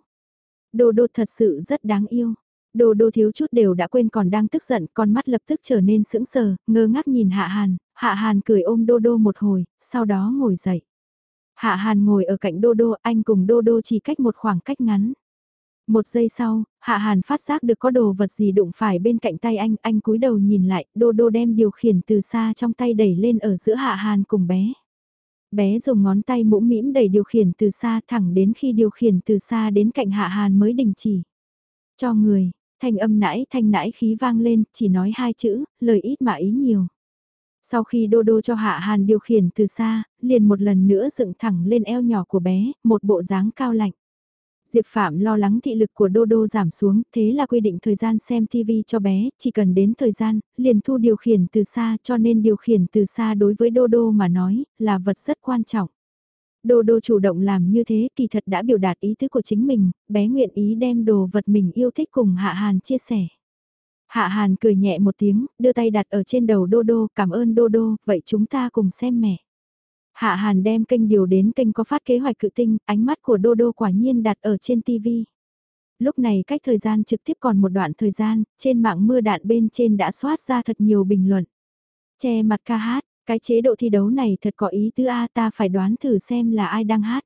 Speaker 1: Đô Đô thật sự rất đáng yêu. Đô Đô thiếu chút đều đã quên còn đang tức giận, con mắt lập tức trở nên sững sờ, ngơ ngác nhìn Hạ Hàn, Hạ Hàn cười ôm Đô Đô một hồi, sau đó ngồi dậy. Hạ Hàn ngồi ở cạnh Đô Đô, anh cùng Đô Đô chỉ cách một khoảng cách ngắn. Một giây sau, Hạ Hàn phát giác được có đồ vật gì đụng phải bên cạnh tay anh, anh cúi đầu nhìn lại, Đô Đô đem điều khiển từ xa trong tay đẩy lên ở giữa Hạ Hàn cùng bé. Bé dùng ngón tay mũm mĩm đẩy điều khiển từ xa thẳng đến khi điều khiển từ xa đến cạnh Hạ Hàn mới đình chỉ. Cho người, thanh âm nãi thanh nãi khí vang lên, chỉ nói hai chữ, lời ít mà ý nhiều. Sau khi đô đô cho Hạ Hàn điều khiển từ xa, liền một lần nữa dựng thẳng lên eo nhỏ của bé, một bộ dáng cao lạnh. Diệp Phạm lo lắng thị lực của Đô Đô giảm xuống, thế là quy định thời gian xem TV cho bé, chỉ cần đến thời gian, liền thu điều khiển từ xa cho nên điều khiển từ xa đối với Đô Đô mà nói, là vật rất quan trọng. Đô Đô chủ động làm như thế kỳ thật đã biểu đạt ý tứ của chính mình, bé nguyện ý đem đồ vật mình yêu thích cùng Hạ Hàn chia sẻ. Hạ Hàn cười nhẹ một tiếng, đưa tay đặt ở trên đầu Đô Đô, cảm ơn Đô Đô, vậy chúng ta cùng xem mẹ. Hạ Hàn đem kênh điều đến kênh có phát kế hoạch cự tinh, ánh mắt của Đô Đô quả nhiên đặt ở trên TV. Lúc này cách thời gian trực tiếp còn một đoạn thời gian, trên mạng mưa đạn bên trên đã soát ra thật nhiều bình luận. Che mặt ca hát, cái chế độ thi đấu này thật có ý tứ A ta phải đoán thử xem là ai đang hát.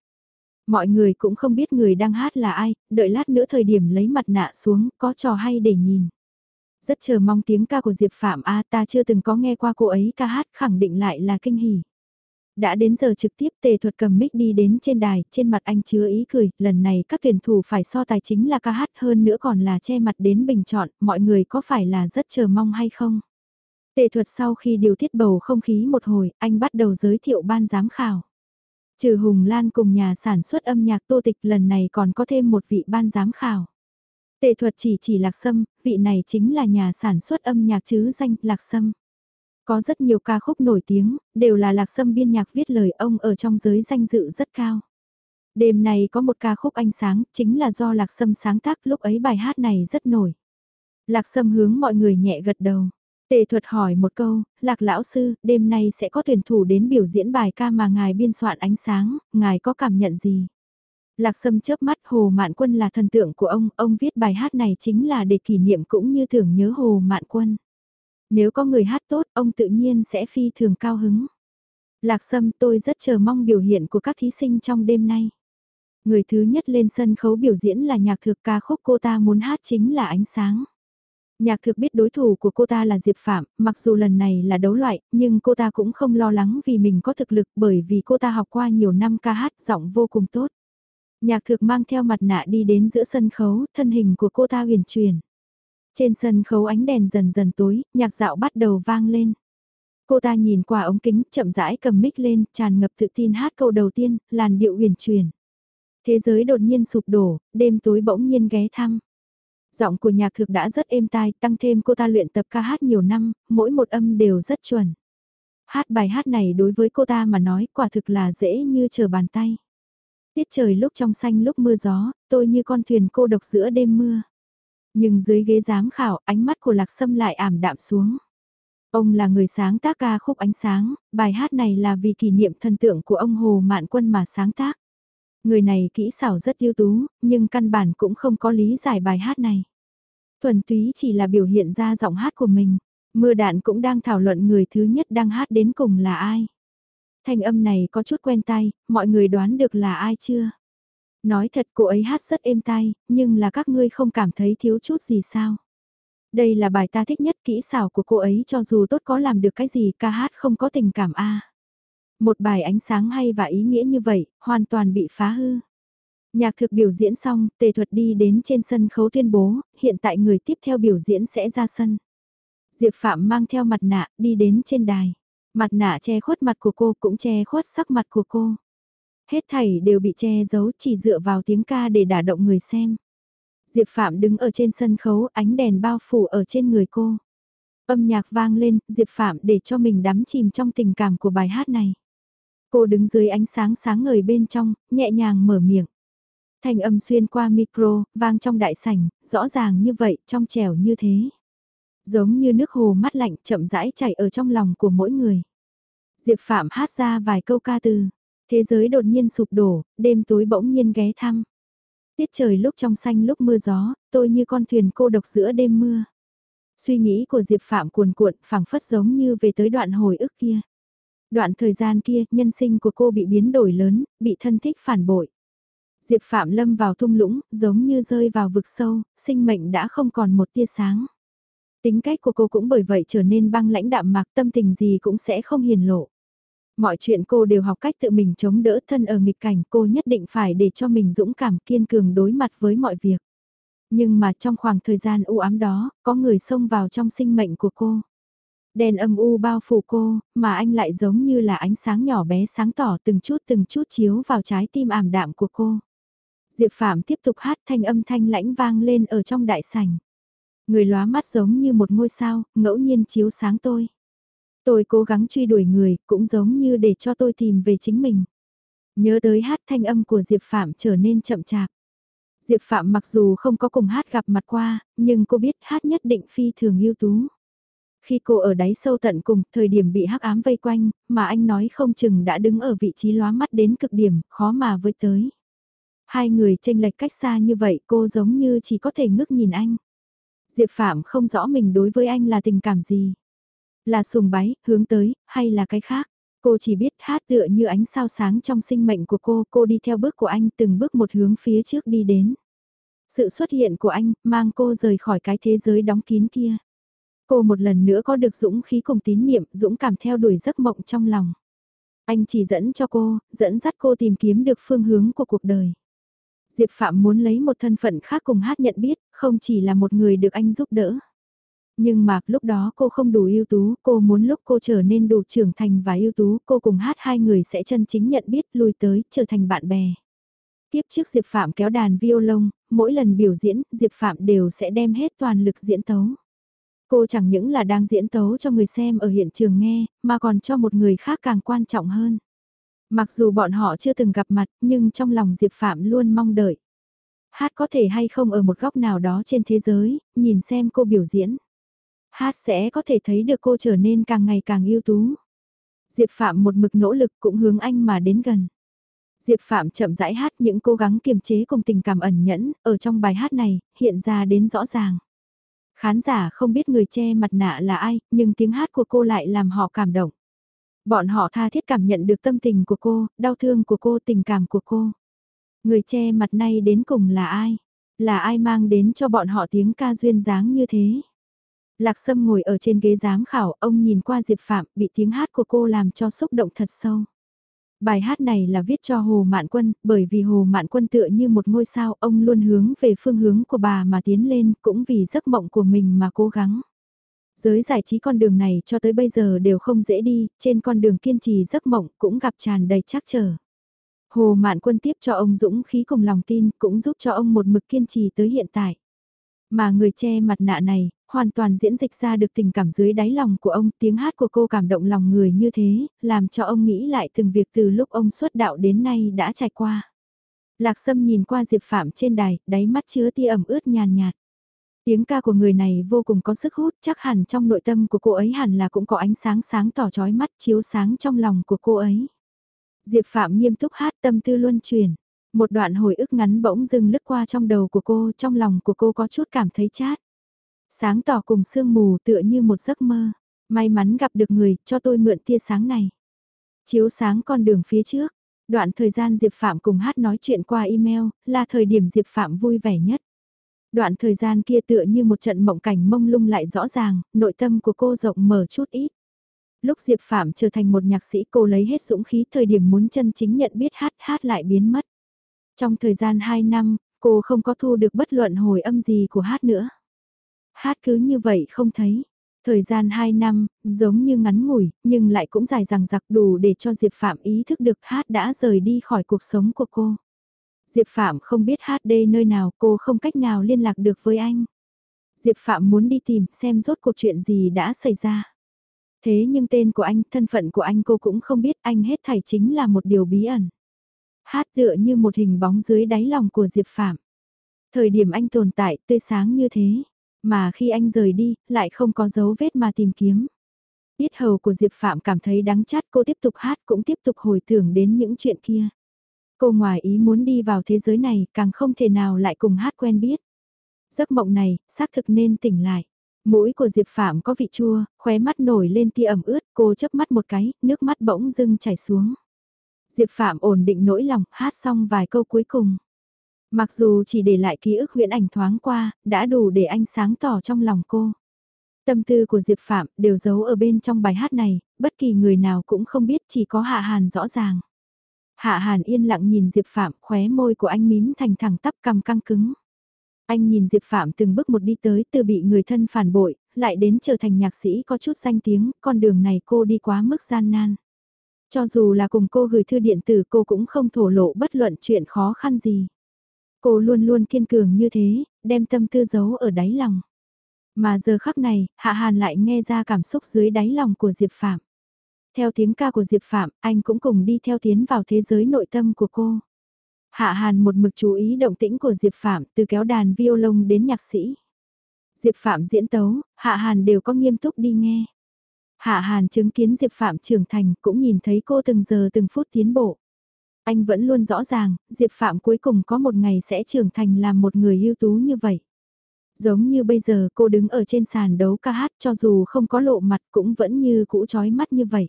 Speaker 1: Mọi người cũng không biết người đang hát là ai, đợi lát nữa thời điểm lấy mặt nạ xuống, có trò hay để nhìn. Rất chờ mong tiếng ca của Diệp Phạm A ta chưa từng có nghe qua cô ấy ca hát khẳng định lại là kinh hỉ. Đã đến giờ trực tiếp tề thuật cầm mic đi đến trên đài, trên mặt anh chứa ý cười, lần này các tuyển thủ phải so tài chính là ca hát hơn nữa còn là che mặt đến bình chọn, mọi người có phải là rất chờ mong hay không? Tề thuật sau khi điều tiết bầu không khí một hồi, anh bắt đầu giới thiệu ban giám khảo. Trừ Hùng Lan cùng nhà sản xuất âm nhạc tô tịch lần này còn có thêm một vị ban giám khảo. Tề thuật chỉ chỉ Lạc Sâm, vị này chính là nhà sản xuất âm nhạc chứ danh Lạc Sâm. Có rất nhiều ca khúc nổi tiếng, đều là Lạc Sâm biên nhạc viết lời ông ở trong giới danh dự rất cao. Đêm này có một ca khúc ánh sáng, chính là do Lạc Sâm sáng tác lúc ấy bài hát này rất nổi. Lạc Sâm hướng mọi người nhẹ gật đầu. Tề thuật hỏi một câu, Lạc Lão Sư, đêm nay sẽ có tuyển thủ đến biểu diễn bài ca mà ngài biên soạn ánh sáng, ngài có cảm nhận gì? Lạc Sâm chớp mắt Hồ Mạn Quân là thần tượng của ông, ông viết bài hát này chính là để kỷ niệm cũng như tưởng nhớ Hồ Mạn Quân. Nếu có người hát tốt, ông tự nhiên sẽ phi thường cao hứng. Lạc Sâm tôi rất chờ mong biểu hiện của các thí sinh trong đêm nay. Người thứ nhất lên sân khấu biểu diễn là nhạc thực ca khúc cô ta muốn hát chính là ánh sáng. Nhạc thực biết đối thủ của cô ta là Diệp Phạm, mặc dù lần này là đấu loại, nhưng cô ta cũng không lo lắng vì mình có thực lực bởi vì cô ta học qua nhiều năm ca hát giọng vô cùng tốt. Nhạc thực mang theo mặt nạ đi đến giữa sân khấu, thân hình của cô ta huyền truyền. Trên sân khấu ánh đèn dần dần tối, nhạc dạo bắt đầu vang lên. Cô ta nhìn qua ống kính, chậm rãi cầm mic lên, tràn ngập tự tin hát câu đầu tiên, làn điệu huyền truyền. Thế giới đột nhiên sụp đổ, đêm tối bỗng nhiên ghé thăm. Giọng của nhạc thực đã rất êm tai, tăng thêm cô ta luyện tập ca hát nhiều năm, mỗi một âm đều rất chuẩn. Hát bài hát này đối với cô ta mà nói quả thực là dễ như chờ bàn tay. Tiết trời lúc trong xanh lúc mưa gió, tôi như con thuyền cô độc giữa đêm mưa. Nhưng dưới ghế giám khảo, ánh mắt của Lạc Sâm lại ảm đạm xuống. Ông là người sáng tác ca khúc ánh sáng, bài hát này là vì kỷ niệm thần tượng của ông Hồ Mạn Quân mà sáng tác. Người này kỹ xảo rất ưu tú, nhưng căn bản cũng không có lý giải bài hát này. Thuần túy chỉ là biểu hiện ra giọng hát của mình. Mưa đạn cũng đang thảo luận người thứ nhất đang hát đến cùng là ai. Thanh âm này có chút quen tai, mọi người đoán được là ai chưa? Nói thật cô ấy hát rất êm tai, nhưng là các ngươi không cảm thấy thiếu chút gì sao? Đây là bài ta thích nhất kỹ xảo của cô ấy cho dù tốt có làm được cái gì ca hát không có tình cảm a Một bài ánh sáng hay và ý nghĩa như vậy, hoàn toàn bị phá hư. Nhạc thực biểu diễn xong, tề thuật đi đến trên sân khấu tuyên bố, hiện tại người tiếp theo biểu diễn sẽ ra sân. Diệp Phạm mang theo mặt nạ, đi đến trên đài. Mặt nạ che khuất mặt của cô cũng che khuất sắc mặt của cô. Hết thảy đều bị che giấu chỉ dựa vào tiếng ca để đả động người xem. Diệp Phạm đứng ở trên sân khấu ánh đèn bao phủ ở trên người cô. Âm nhạc vang lên, Diệp Phạm để cho mình đắm chìm trong tình cảm của bài hát này. Cô đứng dưới ánh sáng sáng ngời bên trong, nhẹ nhàng mở miệng. Thanh âm xuyên qua micro, vang trong đại sảnh, rõ ràng như vậy, trong trẻo như thế. Giống như nước hồ mát lạnh chậm rãi chảy ở trong lòng của mỗi người. Diệp Phạm hát ra vài câu ca từ. Thế giới đột nhiên sụp đổ, đêm tối bỗng nhiên ghé thăm. Tiết trời lúc trong xanh lúc mưa gió, tôi như con thuyền cô độc giữa đêm mưa. Suy nghĩ của Diệp Phạm cuồn cuộn phảng phất giống như về tới đoạn hồi ức kia. Đoạn thời gian kia, nhân sinh của cô bị biến đổi lớn, bị thân thích phản bội. Diệp Phạm lâm vào thung lũng, giống như rơi vào vực sâu, sinh mệnh đã không còn một tia sáng. Tính cách của cô cũng bởi vậy trở nên băng lãnh đạm mạc tâm tình gì cũng sẽ không hiền lộ. Mọi chuyện cô đều học cách tự mình chống đỡ thân ở nghịch cảnh cô nhất định phải để cho mình dũng cảm kiên cường đối mặt với mọi việc. Nhưng mà trong khoảng thời gian u ám đó, có người xông vào trong sinh mệnh của cô. Đèn âm u bao phủ cô, mà anh lại giống như là ánh sáng nhỏ bé sáng tỏ từng chút từng chút chiếu vào trái tim ảm đạm của cô. Diệp Phạm tiếp tục hát thanh âm thanh lãnh vang lên ở trong đại sảnh. Người lóa mắt giống như một ngôi sao, ngẫu nhiên chiếu sáng tôi. Tôi cố gắng truy đuổi người, cũng giống như để cho tôi tìm về chính mình. Nhớ tới hát thanh âm của Diệp Phạm trở nên chậm chạp. Diệp Phạm mặc dù không có cùng hát gặp mặt qua, nhưng cô biết hát nhất định phi thường ưu tú. Khi cô ở đáy sâu tận cùng, thời điểm bị hắc ám vây quanh, mà anh nói không chừng đã đứng ở vị trí lóa mắt đến cực điểm, khó mà với tới. Hai người tranh lệch cách xa như vậy cô giống như chỉ có thể ngước nhìn anh. Diệp Phạm không rõ mình đối với anh là tình cảm gì. Là sùng bái, hướng tới, hay là cái khác. Cô chỉ biết hát tựa như ánh sao sáng trong sinh mệnh của cô, cô đi theo bước của anh từng bước một hướng phía trước đi đến. Sự xuất hiện của anh mang cô rời khỏi cái thế giới đóng kín kia. Cô một lần nữa có được dũng khí cùng tín niệm, dũng cảm theo đuổi giấc mộng trong lòng. Anh chỉ dẫn cho cô, dẫn dắt cô tìm kiếm được phương hướng của cuộc đời. Diệp Phạm muốn lấy một thân phận khác cùng hát nhận biết, không chỉ là một người được anh giúp đỡ. Nhưng mà lúc đó cô không đủ ưu tú, cô muốn lúc cô trở nên đủ trưởng thành và ưu tú, cô cùng hát hai người sẽ chân chính nhận biết lui tới, trở thành bạn bè. Tiếp trước Diệp Phạm kéo đàn violon, mỗi lần biểu diễn, Diệp Phạm đều sẽ đem hết toàn lực diễn tấu. Cô chẳng những là đang diễn tấu cho người xem ở hiện trường nghe, mà còn cho một người khác càng quan trọng hơn. Mặc dù bọn họ chưa từng gặp mặt, nhưng trong lòng Diệp Phạm luôn mong đợi. Hát có thể hay không ở một góc nào đó trên thế giới, nhìn xem cô biểu diễn. Hát sẽ có thể thấy được cô trở nên càng ngày càng ưu tú. Diệp Phạm một mực nỗ lực cũng hướng anh mà đến gần. Diệp Phạm chậm rãi hát những cố gắng kiềm chế cùng tình cảm ẩn nhẫn, ở trong bài hát này, hiện ra đến rõ ràng. Khán giả không biết người che mặt nạ là ai, nhưng tiếng hát của cô lại làm họ cảm động. Bọn họ tha thiết cảm nhận được tâm tình của cô, đau thương của cô, tình cảm của cô. Người che mặt này đến cùng là ai? Là ai mang đến cho bọn họ tiếng ca duyên dáng như thế? Lạc Sâm ngồi ở trên ghế giám khảo, ông nhìn qua Diệp Phạm, bị tiếng hát của cô làm cho xúc động thật sâu. Bài hát này là viết cho Hồ Mạn Quân, bởi vì Hồ Mạn Quân tựa như một ngôi sao, ông luôn hướng về phương hướng của bà mà tiến lên, cũng vì giấc mộng của mình mà cố gắng. Giới giải trí con đường này cho tới bây giờ đều không dễ đi, trên con đường kiên trì giấc mộng cũng gặp tràn đầy trắc trở. Hồ Mạn Quân tiếp cho ông dũng khí cùng lòng tin, cũng giúp cho ông một mực kiên trì tới hiện tại. Mà người che mặt nạ này, hoàn toàn diễn dịch ra được tình cảm dưới đáy lòng của ông, tiếng hát của cô cảm động lòng người như thế, làm cho ông nghĩ lại từng việc từ lúc ông xuất đạo đến nay đã trải qua. Lạc Sâm nhìn qua Diệp Phạm trên đài, đáy mắt chứa tia ẩm ướt nhàn nhạt. Tiếng ca của người này vô cùng có sức hút, chắc hẳn trong nội tâm của cô ấy hẳn là cũng có ánh sáng sáng tỏ trói mắt chiếu sáng trong lòng của cô ấy. Diệp Phạm nghiêm túc hát tâm tư luân truyền. Một đoạn hồi ức ngắn bỗng dưng lướt qua trong đầu của cô, trong lòng của cô có chút cảm thấy chát. Sáng tỏ cùng sương mù tựa như một giấc mơ. May mắn gặp được người, cho tôi mượn tia sáng này. Chiếu sáng con đường phía trước. Đoạn thời gian Diệp Phạm cùng hát nói chuyện qua email, là thời điểm Diệp Phạm vui vẻ nhất. Đoạn thời gian kia tựa như một trận mộng cảnh mông lung lại rõ ràng, nội tâm của cô rộng mở chút ít. Lúc Diệp Phạm trở thành một nhạc sĩ cô lấy hết dũng khí thời điểm muốn chân chính nhận biết hát hát lại biến mất. Trong thời gian 2 năm, cô không có thu được bất luận hồi âm gì của hát nữa. Hát cứ như vậy không thấy. Thời gian 2 năm, giống như ngắn ngủi, nhưng lại cũng dài dằng dặc đủ để cho Diệp Phạm ý thức được hát đã rời đi khỏi cuộc sống của cô. Diệp Phạm không biết hát đê nơi nào cô không cách nào liên lạc được với anh. Diệp Phạm muốn đi tìm xem rốt cuộc chuyện gì đã xảy ra. Thế nhưng tên của anh, thân phận của anh cô cũng không biết anh hết thảy chính là một điều bí ẩn. Hát tựa như một hình bóng dưới đáy lòng của Diệp Phạm. Thời điểm anh tồn tại tươi sáng như thế, mà khi anh rời đi, lại không có dấu vết mà tìm kiếm. Biết hầu của Diệp Phạm cảm thấy đắng chát cô tiếp tục hát cũng tiếp tục hồi tưởng đến những chuyện kia. Cô ngoài ý muốn đi vào thế giới này càng không thể nào lại cùng hát quen biết. Giấc mộng này, xác thực nên tỉnh lại. Mũi của Diệp Phạm có vị chua, khóe mắt nổi lên tia ẩm ướt, cô chớp mắt một cái, nước mắt bỗng dưng chảy xuống. Diệp Phạm ổn định nỗi lòng, hát xong vài câu cuối cùng. Mặc dù chỉ để lại ký ức huyễn ảnh thoáng qua, đã đủ để anh sáng tỏ trong lòng cô. Tâm tư của Diệp Phạm đều giấu ở bên trong bài hát này, bất kỳ người nào cũng không biết chỉ có Hạ Hàn rõ ràng. Hạ Hàn yên lặng nhìn Diệp Phạm, khóe môi của anh mím thành thẳng tắp cằm căng cứng. Anh nhìn Diệp Phạm từng bước một đi tới từ bị người thân phản bội, lại đến trở thành nhạc sĩ có chút danh tiếng, con đường này cô đi quá mức gian nan. Cho dù là cùng cô gửi thư điện tử cô cũng không thổ lộ bất luận chuyện khó khăn gì. Cô luôn luôn kiên cường như thế, đem tâm tư giấu ở đáy lòng. Mà giờ khắc này, Hạ Hàn lại nghe ra cảm xúc dưới đáy lòng của Diệp Phạm. Theo tiếng ca của Diệp Phạm, anh cũng cùng đi theo tiến vào thế giới nội tâm của cô. Hạ Hàn một mực chú ý động tĩnh của Diệp Phạm từ kéo đàn violon đến nhạc sĩ. Diệp Phạm diễn tấu, Hạ Hàn đều có nghiêm túc đi nghe. Hạ Hàn chứng kiến Diệp Phạm trưởng thành cũng nhìn thấy cô từng giờ từng phút tiến bộ. Anh vẫn luôn rõ ràng, Diệp Phạm cuối cùng có một ngày sẽ trưởng thành làm một người ưu tú như vậy. Giống như bây giờ cô đứng ở trên sàn đấu ca hát cho dù không có lộ mặt cũng vẫn như cũ chói mắt như vậy.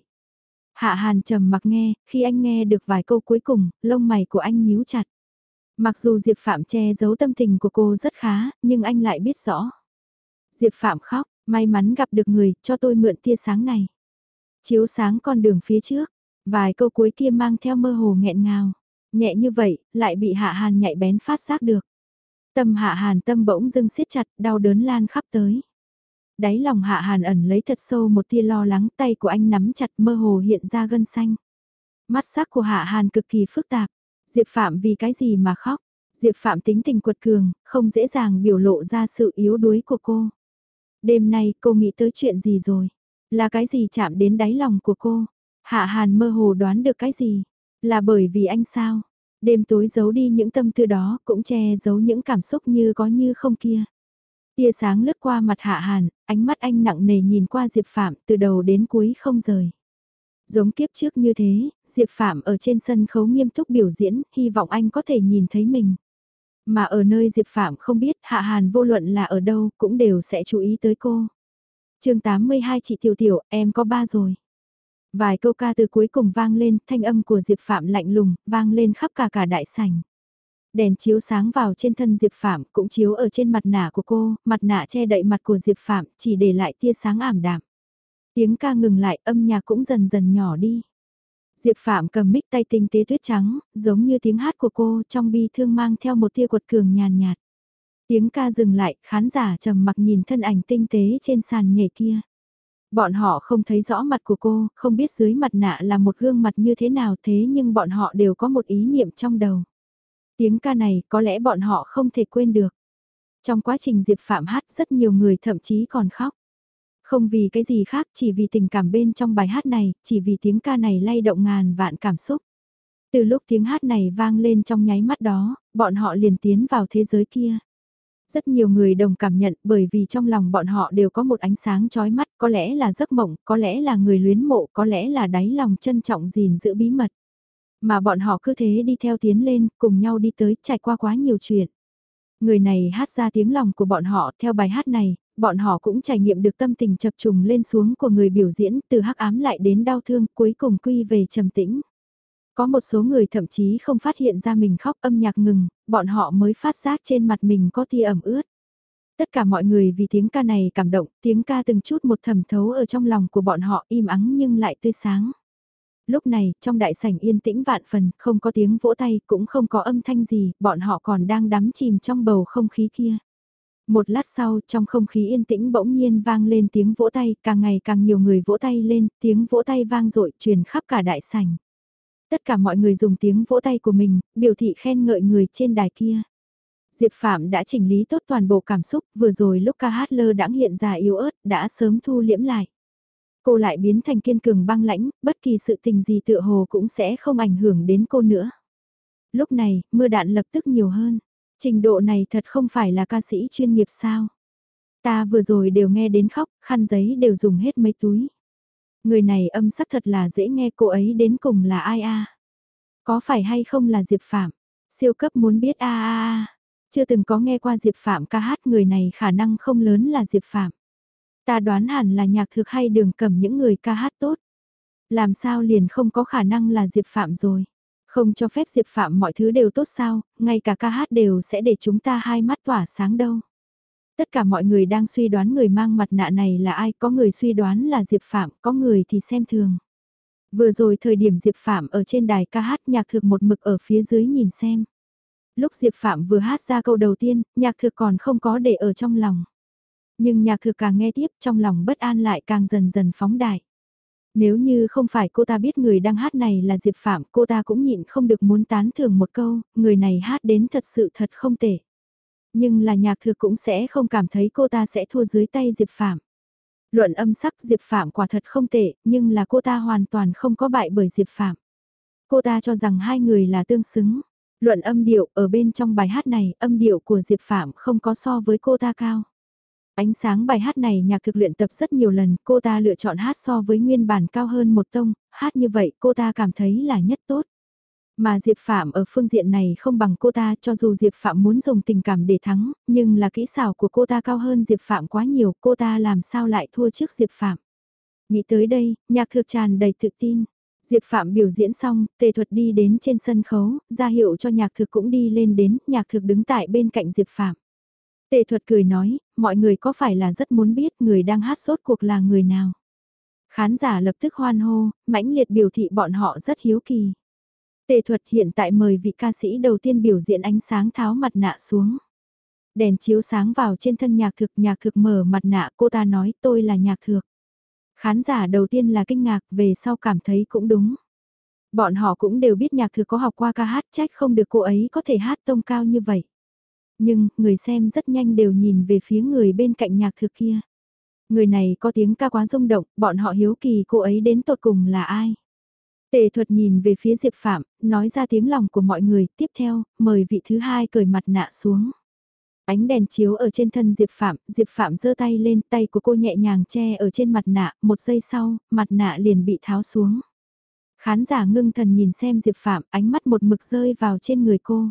Speaker 1: Hạ Hàn trầm mặc nghe, khi anh nghe được vài câu cuối cùng, lông mày của anh nhíu chặt. Mặc dù Diệp Phạm che giấu tâm tình của cô rất khá, nhưng anh lại biết rõ. Diệp Phạm khóc, May mắn gặp được người, cho tôi mượn tia sáng này. Chiếu sáng con đường phía trước, vài câu cuối kia mang theo mơ hồ nghẹn ngào. Nhẹ như vậy, lại bị Hạ Hàn nhạy bén phát giác được. Tâm Hạ Hàn tâm bỗng dưng siết chặt, đau đớn lan khắp tới. Đáy lòng Hạ Hàn ẩn lấy thật sâu một tia lo lắng tay của anh nắm chặt mơ hồ hiện ra gân xanh. Mắt sắc của Hạ Hàn cực kỳ phức tạp. Diệp Phạm vì cái gì mà khóc? Diệp Phạm tính tình quật cường, không dễ dàng biểu lộ ra sự yếu đuối của cô. Đêm nay cô nghĩ tới chuyện gì rồi? Là cái gì chạm đến đáy lòng của cô? Hạ Hàn mơ hồ đoán được cái gì? Là bởi vì anh sao? Đêm tối giấu đi những tâm tư đó cũng che giấu những cảm xúc như có như không kia. Tia sáng lướt qua mặt Hạ Hàn, ánh mắt anh nặng nề nhìn qua Diệp Phạm từ đầu đến cuối không rời. Giống kiếp trước như thế, Diệp Phạm ở trên sân khấu nghiêm túc biểu diễn, hy vọng anh có thể nhìn thấy mình. Mà ở nơi Diệp Phạm không biết Hạ Hàn vô luận là ở đâu cũng đều sẽ chú ý tới cô. chương 82 chị Tiểu Tiểu, em có ba rồi. Vài câu ca từ cuối cùng vang lên, thanh âm của Diệp Phạm lạnh lùng, vang lên khắp cả cả đại sảnh. Đèn chiếu sáng vào trên thân Diệp Phạm cũng chiếu ở trên mặt nạ của cô, mặt nạ che đậy mặt của Diệp Phạm chỉ để lại tia sáng ảm đạm. Tiếng ca ngừng lại, âm nhạc cũng dần dần nhỏ đi. Diệp Phạm cầm mic tay tinh tế tuyết trắng, giống như tiếng hát của cô trong bi thương mang theo một tia quật cường nhàn nhạt. Tiếng ca dừng lại, khán giả trầm mặc nhìn thân ảnh tinh tế trên sàn nhảy kia. Bọn họ không thấy rõ mặt của cô, không biết dưới mặt nạ là một gương mặt như thế nào thế nhưng bọn họ đều có một ý niệm trong đầu. Tiếng ca này có lẽ bọn họ không thể quên được. Trong quá trình Diệp Phạm hát rất nhiều người thậm chí còn khóc. Không vì cái gì khác, chỉ vì tình cảm bên trong bài hát này, chỉ vì tiếng ca này lay động ngàn vạn cảm xúc. Từ lúc tiếng hát này vang lên trong nháy mắt đó, bọn họ liền tiến vào thế giới kia. Rất nhiều người đồng cảm nhận bởi vì trong lòng bọn họ đều có một ánh sáng chói mắt, có lẽ là giấc mộng, có lẽ là người luyến mộ, có lẽ là đáy lòng trân trọng gìn giữ bí mật. Mà bọn họ cứ thế đi theo tiến lên, cùng nhau đi tới, trải qua quá nhiều chuyện. Người này hát ra tiếng lòng của bọn họ theo bài hát này, bọn họ cũng trải nghiệm được tâm tình chập trùng lên xuống của người biểu diễn từ hắc ám lại đến đau thương cuối cùng quy về trầm tĩnh. Có một số người thậm chí không phát hiện ra mình khóc âm nhạc ngừng, bọn họ mới phát giác trên mặt mình có tia ẩm ướt. Tất cả mọi người vì tiếng ca này cảm động, tiếng ca từng chút một thầm thấu ở trong lòng của bọn họ im ắng nhưng lại tươi sáng. Lúc này, trong đại sảnh yên tĩnh vạn phần, không có tiếng vỗ tay, cũng không có âm thanh gì, bọn họ còn đang đắm chìm trong bầu không khí kia. Một lát sau, trong không khí yên tĩnh bỗng nhiên vang lên tiếng vỗ tay, càng ngày càng nhiều người vỗ tay lên, tiếng vỗ tay vang dội truyền khắp cả đại sảnh. Tất cả mọi người dùng tiếng vỗ tay của mình, biểu thị khen ngợi người trên đài kia. Diệp Phạm đã chỉnh lý tốt toàn bộ cảm xúc, vừa rồi lúc ca hát lơ đãng hiện ra yếu ớt, đã sớm thu liễm lại. Cô lại biến thành kiên cường băng lãnh, bất kỳ sự tình gì tựa hồ cũng sẽ không ảnh hưởng đến cô nữa. Lúc này, mưa đạn lập tức nhiều hơn. Trình độ này thật không phải là ca sĩ chuyên nghiệp sao. Ta vừa rồi đều nghe đến khóc, khăn giấy đều dùng hết mấy túi. Người này âm sắc thật là dễ nghe cô ấy đến cùng là ai a Có phải hay không là Diệp Phạm? Siêu cấp muốn biết a a a. Chưa từng có nghe qua Diệp Phạm ca hát người này khả năng không lớn là Diệp Phạm. Ta đoán hẳn là nhạc thực hay đường cầm những người ca hát tốt. Làm sao liền không có khả năng là Diệp Phạm rồi. Không cho phép Diệp Phạm mọi thứ đều tốt sao, ngay cả ca hát đều sẽ để chúng ta hai mắt tỏa sáng đâu. Tất cả mọi người đang suy đoán người mang mặt nạ này là ai, có người suy đoán là Diệp Phạm, có người thì xem thường. Vừa rồi thời điểm Diệp Phạm ở trên đài ca hát nhạc thực một mực ở phía dưới nhìn xem. Lúc Diệp Phạm vừa hát ra câu đầu tiên, nhạc thực còn không có để ở trong lòng. Nhưng nhạc thực càng nghe tiếp trong lòng bất an lại càng dần dần phóng đại. Nếu như không phải cô ta biết người đang hát này là Diệp Phạm, cô ta cũng nhịn không được muốn tán thưởng một câu, người này hát đến thật sự thật không tệ. Nhưng là nhạc thừa cũng sẽ không cảm thấy cô ta sẽ thua dưới tay Diệp Phạm. Luận âm sắc Diệp Phạm quả thật không tệ, nhưng là cô ta hoàn toàn không có bại bởi Diệp Phạm. Cô ta cho rằng hai người là tương xứng. Luận âm điệu ở bên trong bài hát này, âm điệu của Diệp Phạm không có so với cô ta cao. Ánh sáng bài hát này nhạc thực luyện tập rất nhiều lần, cô ta lựa chọn hát so với nguyên bản cao hơn một tông, hát như vậy cô ta cảm thấy là nhất tốt. Mà Diệp Phạm ở phương diện này không bằng cô ta cho dù Diệp Phạm muốn dùng tình cảm để thắng, nhưng là kỹ xảo của cô ta cao hơn Diệp Phạm quá nhiều, cô ta làm sao lại thua trước Diệp Phạm. Nghĩ tới đây, nhạc thực tràn đầy tự tin. Diệp Phạm biểu diễn xong, tề thuật đi đến trên sân khấu, ra hiệu cho nhạc thực cũng đi lên đến, nhạc thực đứng tại bên cạnh Diệp Phạm. Tề thuật cười nói, mọi người có phải là rất muốn biết người đang hát sốt cuộc là người nào? Khán giả lập tức hoan hô, mãnh liệt biểu thị bọn họ rất hiếu kỳ. Tề thuật hiện tại mời vị ca sĩ đầu tiên biểu diễn ánh sáng tháo mặt nạ xuống. Đèn chiếu sáng vào trên thân nhạc thực, nhạc thực mở mặt nạ cô ta nói tôi là nhạc thực. Khán giả đầu tiên là kinh ngạc, về sau cảm thấy cũng đúng. Bọn họ cũng đều biết nhạc thực có học qua ca hát trách không được cô ấy có thể hát tông cao như vậy. Nhưng, người xem rất nhanh đều nhìn về phía người bên cạnh nhạc thực kia. Người này có tiếng ca quá rung động, bọn họ hiếu kỳ cô ấy đến tột cùng là ai. Tề thuật nhìn về phía Diệp Phạm, nói ra tiếng lòng của mọi người, tiếp theo, mời vị thứ hai cởi mặt nạ xuống. Ánh đèn chiếu ở trên thân Diệp Phạm, Diệp Phạm giơ tay lên, tay của cô nhẹ nhàng che ở trên mặt nạ, một giây sau, mặt nạ liền bị tháo xuống. Khán giả ngưng thần nhìn xem Diệp Phạm, ánh mắt một mực rơi vào trên người cô.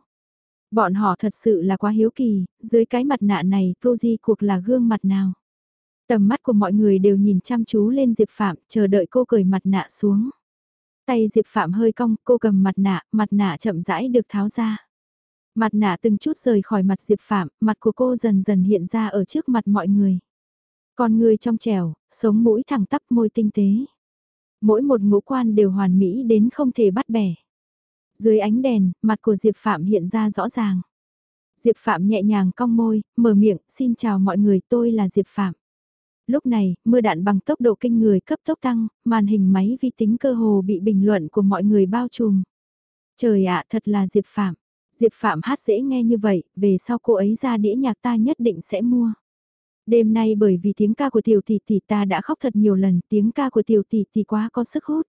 Speaker 1: Bọn họ thật sự là quá hiếu kỳ, dưới cái mặt nạ này, Rosie cuộc là gương mặt nào. Tầm mắt của mọi người đều nhìn chăm chú lên Diệp Phạm, chờ đợi cô cởi mặt nạ xuống. Tay Diệp Phạm hơi cong, cô cầm mặt nạ, mặt nạ chậm rãi được tháo ra. Mặt nạ từng chút rời khỏi mặt Diệp Phạm, mặt của cô dần dần hiện ra ở trước mặt mọi người. Con người trong trẻo, sống mũi thẳng tắp môi tinh tế. Mỗi một ngũ quan đều hoàn mỹ đến không thể bắt bẻ. Dưới ánh đèn, mặt của Diệp Phạm hiện ra rõ ràng. Diệp Phạm nhẹ nhàng cong môi, mở miệng, xin chào mọi người tôi là Diệp Phạm. Lúc này, mưa đạn bằng tốc độ kinh người cấp tốc tăng, màn hình máy vi tính cơ hồ bị bình luận của mọi người bao trùm. Trời ạ, thật là Diệp Phạm. Diệp Phạm hát dễ nghe như vậy, về sau cô ấy ra đĩa nhạc ta nhất định sẽ mua. Đêm nay bởi vì tiếng ca của tiểu tỷ tỷ ta đã khóc thật nhiều lần, tiếng ca của tiểu tỷ tỷ quá có sức hút.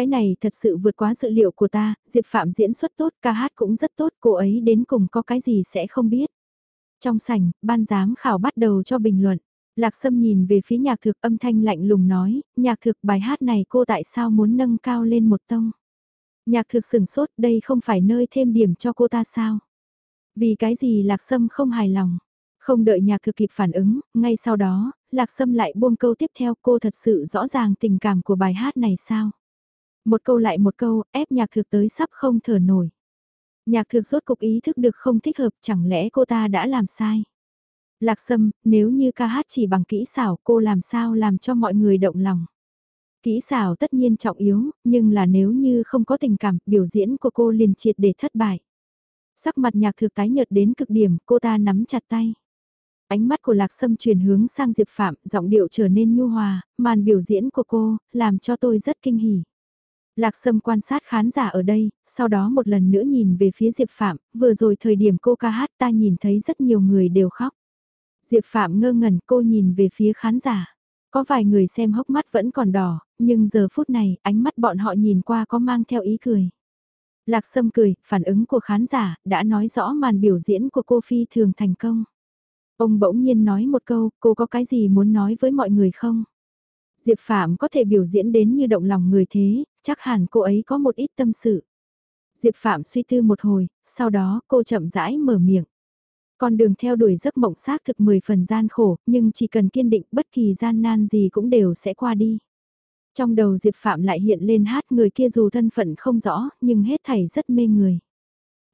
Speaker 1: Cái này thật sự vượt quá dự liệu của ta, Diệp Phạm diễn xuất tốt, ca hát cũng rất tốt, cô ấy đến cùng có cái gì sẽ không biết. Trong sảnh, ban giám khảo bắt đầu cho bình luận. Lạc Sâm nhìn về phía nhạc thực âm thanh lạnh lùng nói, nhạc thực bài hát này cô tại sao muốn nâng cao lên một tông. Nhạc thực sửng sốt đây không phải nơi thêm điểm cho cô ta sao. Vì cái gì Lạc Sâm không hài lòng. Không đợi nhạc thực kịp phản ứng, ngay sau đó, Lạc Sâm lại buông câu tiếp theo cô thật sự rõ ràng tình cảm của bài hát này sao. Một câu lại một câu, ép nhạc thực tới sắp không thở nổi. Nhạc thực rốt cục ý thức được không thích hợp chẳng lẽ cô ta đã làm sai. Lạc Sâm, nếu như ca hát chỉ bằng kỹ xảo cô làm sao làm cho mọi người động lòng. Kỹ xảo tất nhiên trọng yếu, nhưng là nếu như không có tình cảm, biểu diễn của cô liền triệt để thất bại. Sắc mặt nhạc thực tái nhợt đến cực điểm, cô ta nắm chặt tay. Ánh mắt của Lạc Sâm chuyển hướng sang Diệp Phạm, giọng điệu trở nên nhu hòa, màn biểu diễn của cô, làm cho tôi rất kinh hỉ. Lạc Sâm quan sát khán giả ở đây, sau đó một lần nữa nhìn về phía Diệp Phạm, vừa rồi thời điểm cô ca hát ta nhìn thấy rất nhiều người đều khóc. Diệp Phạm ngơ ngẩn cô nhìn về phía khán giả. Có vài người xem hốc mắt vẫn còn đỏ, nhưng giờ phút này ánh mắt bọn họ nhìn qua có mang theo ý cười. Lạc Sâm cười, phản ứng của khán giả đã nói rõ màn biểu diễn của cô Phi thường thành công. Ông bỗng nhiên nói một câu, cô có cái gì muốn nói với mọi người không? Diệp Phạm có thể biểu diễn đến như động lòng người thế, chắc hẳn cô ấy có một ít tâm sự. Diệp Phạm suy tư một hồi, sau đó cô chậm rãi mở miệng. Con đường theo đuổi giấc mộng xác thực 10 phần gian khổ, nhưng chỉ cần kiên định bất kỳ gian nan gì cũng đều sẽ qua đi. Trong đầu Diệp Phạm lại hiện lên hát người kia dù thân phận không rõ, nhưng hết thảy rất mê người.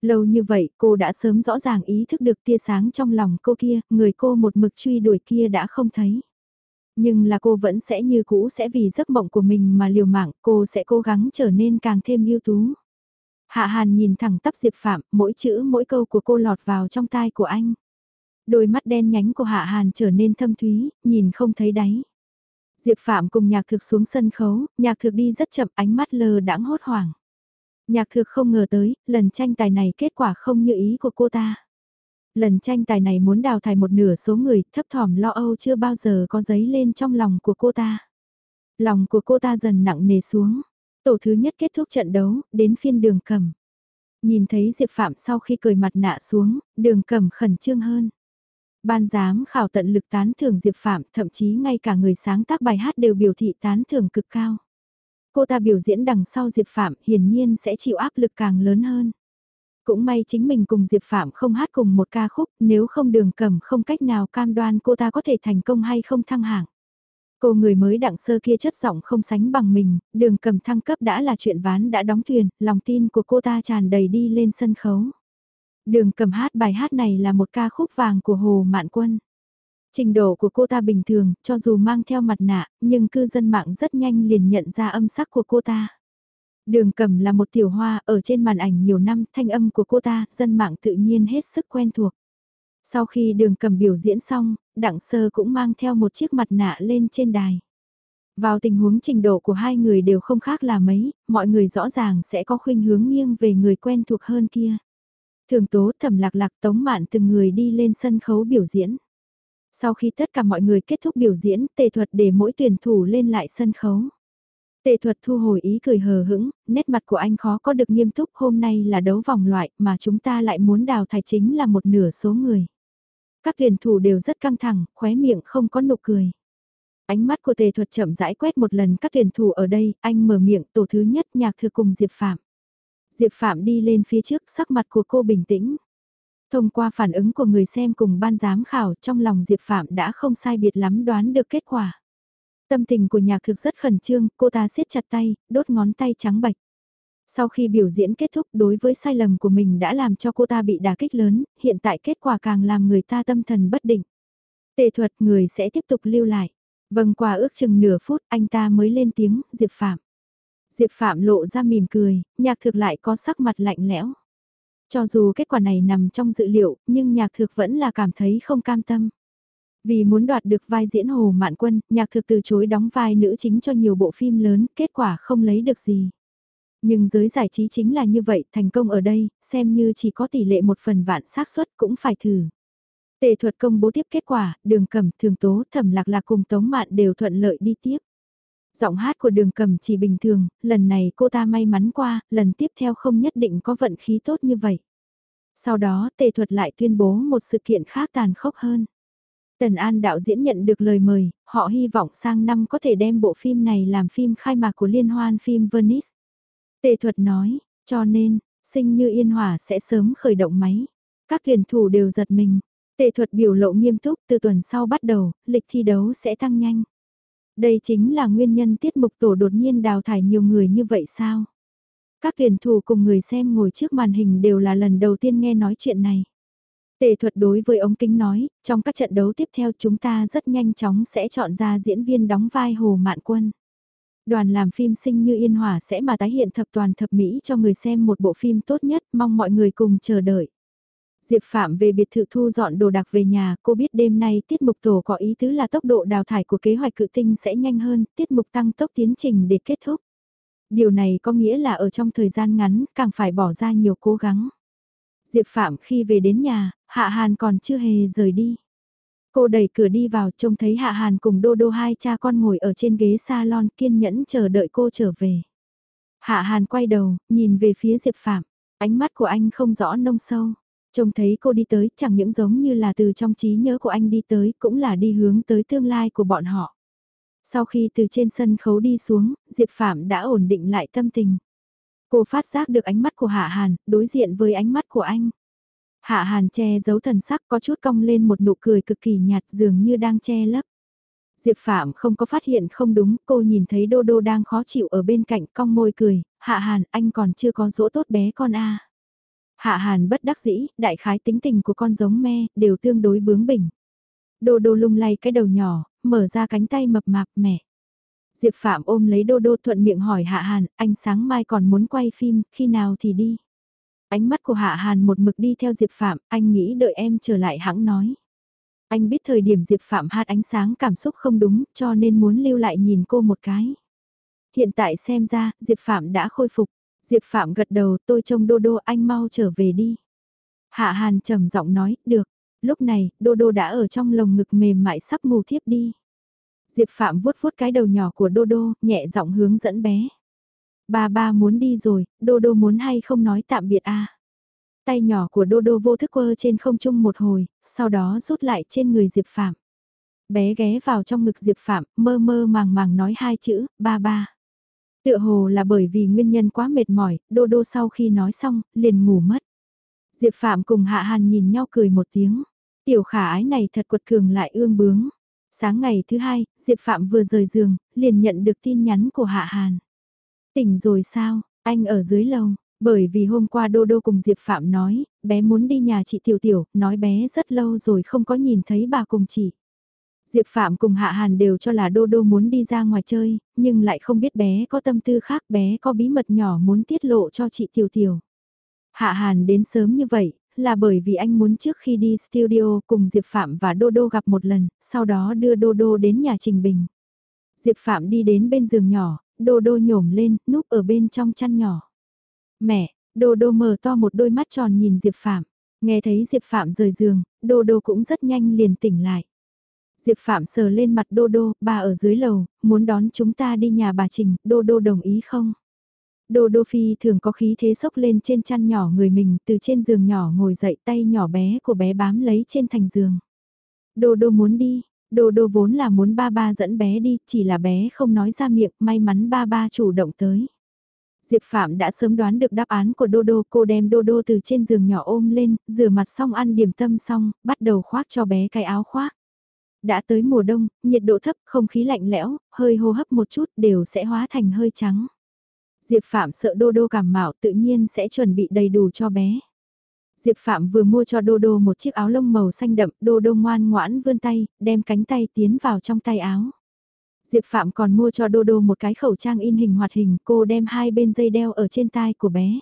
Speaker 1: Lâu như vậy cô đã sớm rõ ràng ý thức được tia sáng trong lòng cô kia, người cô một mực truy đuổi kia đã không thấy. Nhưng là cô vẫn sẽ như cũ sẽ vì giấc mộng của mình mà liều mạng, cô sẽ cố gắng trở nên càng thêm ưu tú. Hạ Hàn nhìn thẳng tắp Diệp Phạm, mỗi chữ mỗi câu của cô lọt vào trong tai của anh. Đôi mắt đen nhánh của Hạ Hàn trở nên thâm thúy, nhìn không thấy đáy. Diệp Phạm cùng nhạc thực xuống sân khấu, nhạc thực đi rất chậm ánh mắt lờ đãng hốt hoảng. Nhạc thực không ngờ tới, lần tranh tài này kết quả không như ý của cô ta. Lần tranh tài này muốn đào thải một nửa số người thấp thỏm lo âu chưa bao giờ có giấy lên trong lòng của cô ta. Lòng của cô ta dần nặng nề xuống. Tổ thứ nhất kết thúc trận đấu, đến phiên đường cầm. Nhìn thấy Diệp Phạm sau khi cười mặt nạ xuống, đường cầm khẩn trương hơn. Ban giám khảo tận lực tán thưởng Diệp Phạm, thậm chí ngay cả người sáng tác bài hát đều biểu thị tán thưởng cực cao. Cô ta biểu diễn đằng sau Diệp Phạm hiển nhiên sẽ chịu áp lực càng lớn hơn. Cũng may chính mình cùng Diệp Phạm không hát cùng một ca khúc, nếu không đường cầm không cách nào cam đoan cô ta có thể thành công hay không thăng hạng. Cô người mới đặng sơ kia chất giọng không sánh bằng mình, đường cầm thăng cấp đã là chuyện ván đã đóng thuyền, lòng tin của cô ta tràn đầy đi lên sân khấu. Đường cầm hát bài hát này là một ca khúc vàng của Hồ Mạn Quân. Trình độ của cô ta bình thường, cho dù mang theo mặt nạ, nhưng cư dân mạng rất nhanh liền nhận ra âm sắc của cô ta. Đường cầm là một tiểu hoa, ở trên màn ảnh nhiều năm, thanh âm của cô ta, dân mạng tự nhiên hết sức quen thuộc. Sau khi đường cầm biểu diễn xong, đặng sơ cũng mang theo một chiếc mặt nạ lên trên đài. Vào tình huống trình độ của hai người đều không khác là mấy, mọi người rõ ràng sẽ có khuynh hướng nghiêng về người quen thuộc hơn kia. Thường tố thẩm lạc lạc tống mạn từng người đi lên sân khấu biểu diễn. Sau khi tất cả mọi người kết thúc biểu diễn, tề thuật để mỗi tuyển thủ lên lại sân khấu. Tề thuật thu hồi ý cười hờ hững, nét mặt của anh khó có được nghiêm túc hôm nay là đấu vòng loại mà chúng ta lại muốn đào thải chính là một nửa số người. Các tuyển thủ đều rất căng thẳng, khóe miệng không có nụ cười. Ánh mắt của tề thuật chậm rãi quét một lần các tuyển thủ ở đây, anh mở miệng tổ thứ nhất nhạc thư cùng Diệp Phạm. Diệp Phạm đi lên phía trước, sắc mặt của cô bình tĩnh. Thông qua phản ứng của người xem cùng ban giám khảo trong lòng Diệp Phạm đã không sai biệt lắm đoán được kết quả. Tâm tình của nhạc thực rất khẩn trương, cô ta siết chặt tay, đốt ngón tay trắng bạch. Sau khi biểu diễn kết thúc đối với sai lầm của mình đã làm cho cô ta bị đả kích lớn, hiện tại kết quả càng làm người ta tâm thần bất định. Tệ thuật người sẽ tiếp tục lưu lại. Vâng qua ước chừng nửa phút anh ta mới lên tiếng, Diệp Phạm. Diệp Phạm lộ ra mỉm cười, nhạc thực lại có sắc mặt lạnh lẽo. Cho dù kết quả này nằm trong dự liệu, nhưng nhạc thực vẫn là cảm thấy không cam tâm. Vì muốn đoạt được vai diễn Hồ Mạn Quân, nhạc thực từ chối đóng vai nữ chính cho nhiều bộ phim lớn, kết quả không lấy được gì. Nhưng giới giải trí chính là như vậy, thành công ở đây, xem như chỉ có tỷ lệ một phần vạn xác suất cũng phải thử. Tề thuật công bố tiếp kết quả, đường cầm, thường tố, thẩm lạc lạc cùng tống mạn đều thuận lợi đi tiếp. Giọng hát của đường cầm chỉ bình thường, lần này cô ta may mắn qua, lần tiếp theo không nhất định có vận khí tốt như vậy. Sau đó tề thuật lại tuyên bố một sự kiện khác tàn khốc hơn. Tần An đạo diễn nhận được lời mời, họ hy vọng sang năm có thể đem bộ phim này làm phim khai mạc của liên hoan phim Venice. Tề thuật nói, cho nên, sinh như yên hỏa sẽ sớm khởi động máy. Các tuyển thủ đều giật mình. Tề thuật biểu lộ nghiêm túc từ tuần sau bắt đầu, lịch thi đấu sẽ tăng nhanh. Đây chính là nguyên nhân tiết mục tổ đột nhiên đào thải nhiều người như vậy sao? Các tuyển thủ cùng người xem ngồi trước màn hình đều là lần đầu tiên nghe nói chuyện này. Tề thuật đối với ống kính nói, trong các trận đấu tiếp theo chúng ta rất nhanh chóng sẽ chọn ra diễn viên đóng vai Hồ Mạn Quân. Đoàn làm phim sinh như yên hòa sẽ mà tái hiện thập toàn thập mỹ cho người xem một bộ phim tốt nhất, mong mọi người cùng chờ đợi. Diệp Phạm về biệt thự thu dọn đồ đạc về nhà, cô biết đêm nay tiết mục tổ có ý tứ là tốc độ đào thải của kế hoạch cự tinh sẽ nhanh hơn, tiết mục tăng tốc tiến trình để kết thúc. Điều này có nghĩa là ở trong thời gian ngắn, càng phải bỏ ra nhiều cố gắng. Diệp Phạm khi về đến nhà, Hạ Hàn còn chưa hề rời đi. Cô đẩy cửa đi vào trông thấy Hạ Hàn cùng Đô Đô hai cha con ngồi ở trên ghế salon kiên nhẫn chờ đợi cô trở về. Hạ Hàn quay đầu, nhìn về phía Diệp Phạm, ánh mắt của anh không rõ nông sâu. Trông thấy cô đi tới chẳng những giống như là từ trong trí nhớ của anh đi tới cũng là đi hướng tới tương lai của bọn họ. Sau khi từ trên sân khấu đi xuống, Diệp Phạm đã ổn định lại tâm tình. Cô phát giác được ánh mắt của Hạ Hàn, đối diện với ánh mắt của anh. Hạ Hàn che giấu thần sắc có chút cong lên một nụ cười cực kỳ nhạt dường như đang che lấp. Diệp Phạm không có phát hiện không đúng, cô nhìn thấy Đô Đô đang khó chịu ở bên cạnh cong môi cười, Hạ Hàn anh còn chưa có dỗ tốt bé con a Hạ Hàn bất đắc dĩ, đại khái tính tình của con giống me, đều tương đối bướng bỉnh. Đô Đô lung lay cái đầu nhỏ, mở ra cánh tay mập mạp mẹ. Diệp Phạm ôm lấy Đô Đô thuận miệng hỏi Hạ Hàn, anh sáng mai còn muốn quay phim, khi nào thì đi. Ánh mắt của Hạ Hàn một mực đi theo Diệp Phạm, anh nghĩ đợi em trở lại hãng nói. Anh biết thời điểm Diệp Phạm hát ánh sáng cảm xúc không đúng, cho nên muốn lưu lại nhìn cô một cái. Hiện tại xem ra, Diệp Phạm đã khôi phục. Diệp Phạm gật đầu, tôi trông Đô Đô anh mau trở về đi. Hạ Hàn trầm giọng nói, được. Lúc này, Đô Đô đã ở trong lồng ngực mềm mại sắp ngủ thiếp đi. Diệp Phạm vuốt vuốt cái đầu nhỏ của Đô Đô, nhẹ giọng hướng dẫn bé. Ba ba muốn đi rồi, Đô Đô muốn hay không nói tạm biệt à. Tay nhỏ của Đô Đô vô thức quơ trên không trung một hồi, sau đó rút lại trên người Diệp Phạm. Bé ghé vào trong ngực Diệp Phạm, mơ mơ màng màng nói hai chữ, ba ba. Tựa hồ là bởi vì nguyên nhân quá mệt mỏi, Đô Đô sau khi nói xong, liền ngủ mất. Diệp Phạm cùng Hạ Hàn nhìn nhau cười một tiếng. Tiểu khả ái này thật quật cường lại ương bướng. Sáng ngày thứ hai, Diệp Phạm vừa rời giường, liền nhận được tin nhắn của Hạ Hàn. Tỉnh rồi sao, anh ở dưới lầu, Bởi vì hôm qua Đô Đô cùng Diệp Phạm nói, bé muốn đi nhà chị Tiểu Tiểu, nói bé rất lâu rồi không có nhìn thấy bà cùng chị. Diệp Phạm cùng Hạ Hàn đều cho là Đô Đô muốn đi ra ngoài chơi, nhưng lại không biết bé có tâm tư khác bé có bí mật nhỏ muốn tiết lộ cho chị Tiểu Tiểu. Hạ Hàn đến sớm như vậy, là bởi vì anh muốn trước khi đi studio cùng Diệp Phạm và Đô Đô gặp một lần, sau đó đưa Đô Đô đến nhà Trình Bình. Diệp Phạm đi đến bên giường nhỏ, Đô Đô nhổm lên, núp ở bên trong chăn nhỏ. Mẹ, Đô Đô mở to một đôi mắt tròn nhìn Diệp Phạm. Nghe thấy Diệp Phạm rời giường, Đô Đô cũng rất nhanh liền tỉnh lại. Diệp Phạm sờ lên mặt Đô Đô, bà ở dưới lầu, muốn đón chúng ta đi nhà bà Trình, Đô Đô đồng ý không? Đô Đô Phi thường có khí thế sốc lên trên chăn nhỏ người mình, từ trên giường nhỏ ngồi dậy tay nhỏ bé của bé bám lấy trên thành giường. Đô Đô muốn đi, Đô Đô vốn là muốn ba ba dẫn bé đi, chỉ là bé không nói ra miệng, may mắn ba ba chủ động tới. Diệp Phạm đã sớm đoán được đáp án của Đô Đô, cô đem Đô Đô từ trên giường nhỏ ôm lên, rửa mặt xong ăn điểm tâm xong, bắt đầu khoác cho bé cái áo khoác. Đã tới mùa đông, nhiệt độ thấp, không khí lạnh lẽo, hơi hô hấp một chút đều sẽ hóa thành hơi trắng. Diệp Phạm sợ Đô Đô cảm mạo tự nhiên sẽ chuẩn bị đầy đủ cho bé. Diệp Phạm vừa mua cho Đô Đô một chiếc áo lông màu xanh đậm, Đô Đô ngoan ngoãn vươn tay, đem cánh tay tiến vào trong tay áo. Diệp Phạm còn mua cho Đô Đô một cái khẩu trang in hình hoạt hình, cô đem hai bên dây đeo ở trên tai của bé.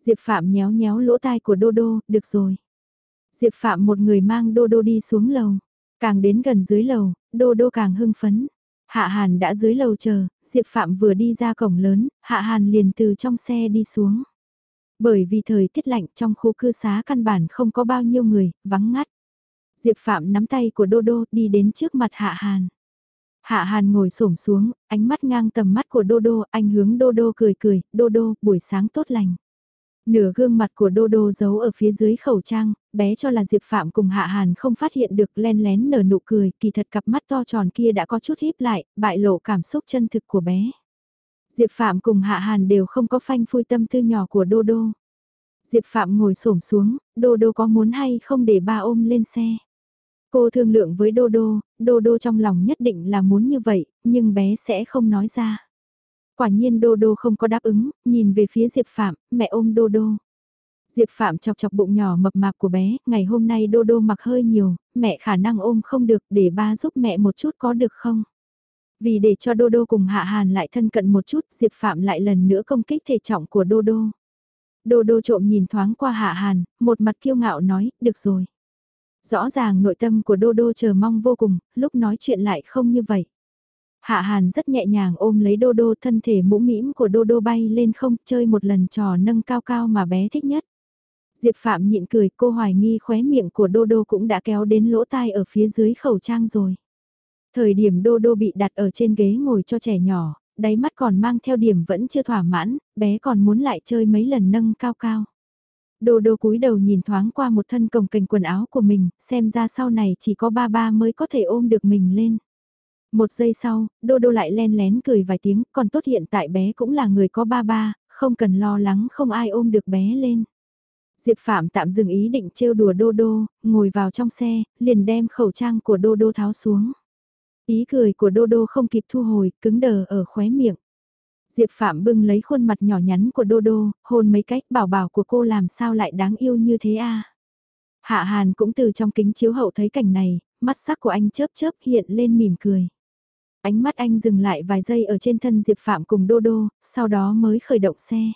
Speaker 1: Diệp Phạm nhéo nhéo lỗ tai của Đô Đô, được rồi. Diệp Phạm một người mang Đô Đô đi xuống lầu. Càng đến gần dưới lầu, Đô Đô càng hưng phấn. Hạ Hàn đã dưới lầu chờ, Diệp Phạm vừa đi ra cổng lớn, Hạ Hàn liền từ trong xe đi xuống. Bởi vì thời tiết lạnh trong khu cư xá căn bản không có bao nhiêu người, vắng ngắt. Diệp Phạm nắm tay của Đô Đô đi đến trước mặt Hạ Hàn. Hạ Hàn ngồi xổm xuống, ánh mắt ngang tầm mắt của Đô Đô, anh hướng Đô Đô cười cười, Đô Đô, buổi sáng tốt lành. Nửa gương mặt của Đô Đô giấu ở phía dưới khẩu trang, bé cho là Diệp Phạm cùng Hạ Hàn không phát hiện được len lén nở nụ cười, kỳ thật cặp mắt to tròn kia đã có chút híp lại, bại lộ cảm xúc chân thực của bé. Diệp Phạm cùng Hạ Hàn đều không có phanh phui tâm tư nhỏ của Đô Đô. Diệp Phạm ngồi xổm xuống, Đô Đô có muốn hay không để ba ôm lên xe. Cô thương lượng với Đô Đô, Đô Đô trong lòng nhất định là muốn như vậy, nhưng bé sẽ không nói ra. Quả nhiên Đô Đô không có đáp ứng, nhìn về phía Diệp Phạm, mẹ ôm Đô Đô. Diệp Phạm chọc chọc bụng nhỏ mập mạp của bé, ngày hôm nay Đô Đô mặc hơi nhiều, mẹ khả năng ôm không được để ba giúp mẹ một chút có được không? Vì để cho Đô Đô cùng Hạ Hàn lại thân cận một chút, Diệp Phạm lại lần nữa công kích thể trọng của Đô Đô. Đô Đô trộm nhìn thoáng qua Hạ Hàn, một mặt kiêu ngạo nói, được rồi. Rõ ràng nội tâm của Đô Đô chờ mong vô cùng, lúc nói chuyện lại không như vậy. Hạ Hàn rất nhẹ nhàng ôm lấy Đô Đô thân thể mũ mĩm của Đô Đô bay lên không chơi một lần trò nâng cao cao mà bé thích nhất. Diệp Phạm nhịn cười cô hoài nghi khóe miệng của Đô Đô cũng đã kéo đến lỗ tai ở phía dưới khẩu trang rồi. Thời điểm Đô Đô bị đặt ở trên ghế ngồi cho trẻ nhỏ, đáy mắt còn mang theo điểm vẫn chưa thỏa mãn, bé còn muốn lại chơi mấy lần nâng cao cao. Đô đô cúi đầu nhìn thoáng qua một thân cồng cành quần áo của mình, xem ra sau này chỉ có ba ba mới có thể ôm được mình lên. Một giây sau, đô đô lại len lén cười vài tiếng, còn tốt hiện tại bé cũng là người có ba ba, không cần lo lắng không ai ôm được bé lên. Diệp Phạm tạm dừng ý định trêu đùa đô đô, ngồi vào trong xe, liền đem khẩu trang của đô đô tháo xuống. Ý cười của đô đô không kịp thu hồi, cứng đờ ở khóe miệng. Diệp Phạm bưng lấy khuôn mặt nhỏ nhắn của Đô Đô, hôn mấy cách bảo bảo của cô làm sao lại đáng yêu như thế a Hạ Hàn cũng từ trong kính chiếu hậu thấy cảnh này, mắt sắc của anh chớp chớp hiện lên mỉm cười. Ánh mắt anh dừng lại vài giây ở trên thân Diệp Phạm cùng Đô Đô, sau đó mới khởi động xe.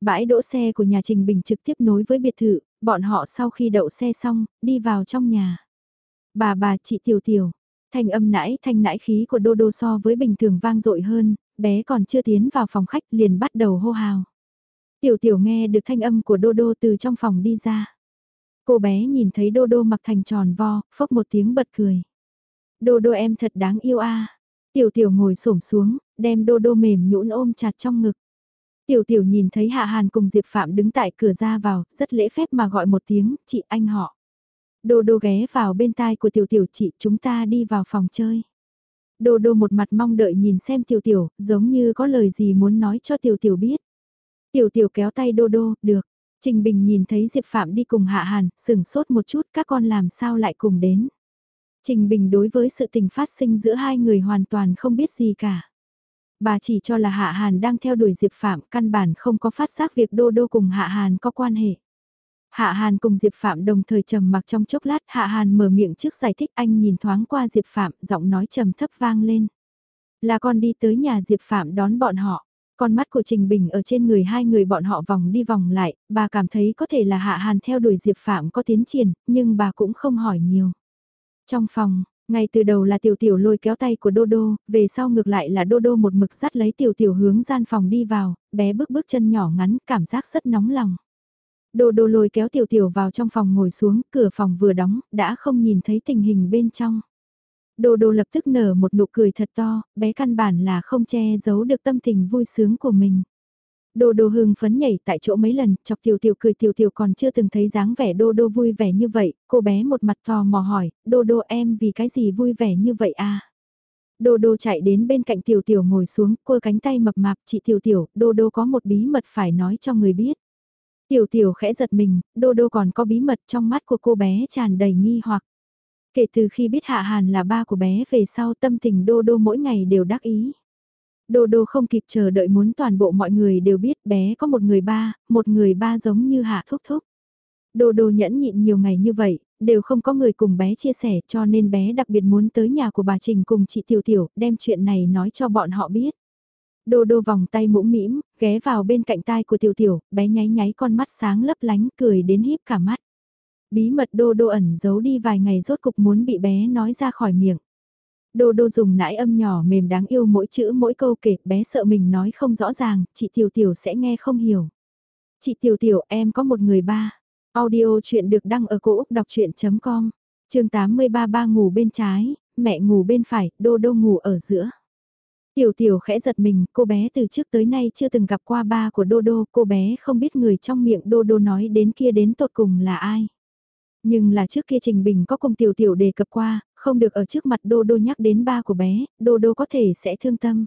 Speaker 1: Bãi đỗ xe của nhà Trình Bình trực tiếp nối với biệt thự, bọn họ sau khi đậu xe xong, đi vào trong nhà. Bà bà chị Tiểu Tiểu, thanh âm nãi thanh nãi khí của Đô Đô so với bình thường vang dội hơn, bé còn chưa tiến vào phòng khách liền bắt đầu hô hào. Tiểu Tiểu nghe được thanh âm của Đô Đô từ trong phòng đi ra. Cô bé nhìn thấy Đô Đô mặc thành tròn vo, phốc một tiếng bật cười. Đô Đô em thật đáng yêu a. Tiểu Tiểu ngồi xổm xuống, đem Đô Đô mềm nhũn ôm chặt trong ngực. Tiểu Tiểu nhìn thấy Hạ Hàn cùng Diệp Phạm đứng tại cửa ra vào, rất lễ phép mà gọi một tiếng, chị anh họ. Đô Đô ghé vào bên tai của Tiểu Tiểu chị chúng ta đi vào phòng chơi. Đô Đô một mặt mong đợi nhìn xem Tiểu Tiểu, giống như có lời gì muốn nói cho Tiểu Tiểu biết. Tiểu Tiểu kéo tay Đô Đô, được. Trình Bình nhìn thấy Diệp Phạm đi cùng Hạ Hàn, sửng sốt một chút các con làm sao lại cùng đến. Trình Bình đối với sự tình phát sinh giữa hai người hoàn toàn không biết gì cả. Bà chỉ cho là Hạ Hàn đang theo đuổi Diệp Phạm, căn bản không có phát giác việc Đô Đô cùng Hạ Hàn có quan hệ. Hạ Hàn cùng Diệp Phạm đồng thời trầm mặc trong chốc lát, Hạ Hàn mở miệng trước giải thích anh nhìn thoáng qua Diệp Phạm, giọng nói trầm thấp vang lên. Là con đi tới nhà Diệp Phạm đón bọn họ. Con mắt của Trình Bình ở trên người hai người bọn họ vòng đi vòng lại, bà cảm thấy có thể là Hạ Hàn theo đuổi Diệp Phạm có tiến triển, nhưng bà cũng không hỏi nhiều. Trong phòng, ngay từ đầu là tiểu tiểu lôi kéo tay của Đô Đô, về sau ngược lại là Đô Đô một mực dắt lấy tiểu tiểu hướng gian phòng đi vào, bé bước bước chân nhỏ ngắn, cảm giác rất nóng lòng. Đô Đô lôi kéo tiểu tiểu vào trong phòng ngồi xuống, cửa phòng vừa đóng, đã không nhìn thấy tình hình bên trong. Đô Đô lập tức nở một nụ cười thật to, bé căn bản là không che giấu được tâm tình vui sướng của mình. Đô đô hưng phấn nhảy tại chỗ mấy lần, chọc tiểu tiểu cười tiểu tiểu còn chưa từng thấy dáng vẻ đô đô vui vẻ như vậy, cô bé một mặt tò mò hỏi, đô đô em vì cái gì vui vẻ như vậy à? Đô đô chạy đến bên cạnh tiểu tiểu ngồi xuống, cua cánh tay mập mạp, chị tiểu tiểu, đô đô có một bí mật phải nói cho người biết. Tiểu tiểu khẽ giật mình, đô đô còn có bí mật trong mắt của cô bé tràn đầy nghi hoặc. Kể từ khi biết Hạ Hàn là ba của bé về sau tâm tình đô đô mỗi ngày đều đắc ý. Đô đô không kịp chờ đợi muốn toàn bộ mọi người đều biết bé có một người ba, một người ba giống như Hạ Thúc Thúc. Đô đô nhẫn nhịn nhiều ngày như vậy, đều không có người cùng bé chia sẻ cho nên bé đặc biệt muốn tới nhà của bà Trình cùng chị Tiểu Tiểu đem chuyện này nói cho bọn họ biết. Đô đô vòng tay mũm mĩm, ghé vào bên cạnh tai của Tiểu Tiểu, bé nháy nháy con mắt sáng lấp lánh cười đến híp cả mắt. Bí mật đô đô ẩn giấu đi vài ngày rốt cục muốn bị bé nói ra khỏi miệng. Đô đô dùng nãi âm nhỏ mềm đáng yêu mỗi chữ mỗi câu kể, bé sợ mình nói không rõ ràng, chị Tiểu Tiểu sẽ nghe không hiểu. Chị Tiểu Tiểu em có một người ba. Audio chuyện được đăng ở cổ Úc đọc chuyện.com, trường 83 ba ngủ bên trái, mẹ ngủ bên phải, đô đô ngủ ở giữa. Tiểu tiểu khẽ giật mình, cô bé từ trước tới nay chưa từng gặp qua ba của Đô Đô, cô bé không biết người trong miệng Đô Đô nói đến kia đến tột cùng là ai. Nhưng là trước kia Trình Bình có cùng tiểu tiểu đề cập qua, không được ở trước mặt Đô Đô nhắc đến ba của bé, Đô Đô có thể sẽ thương tâm.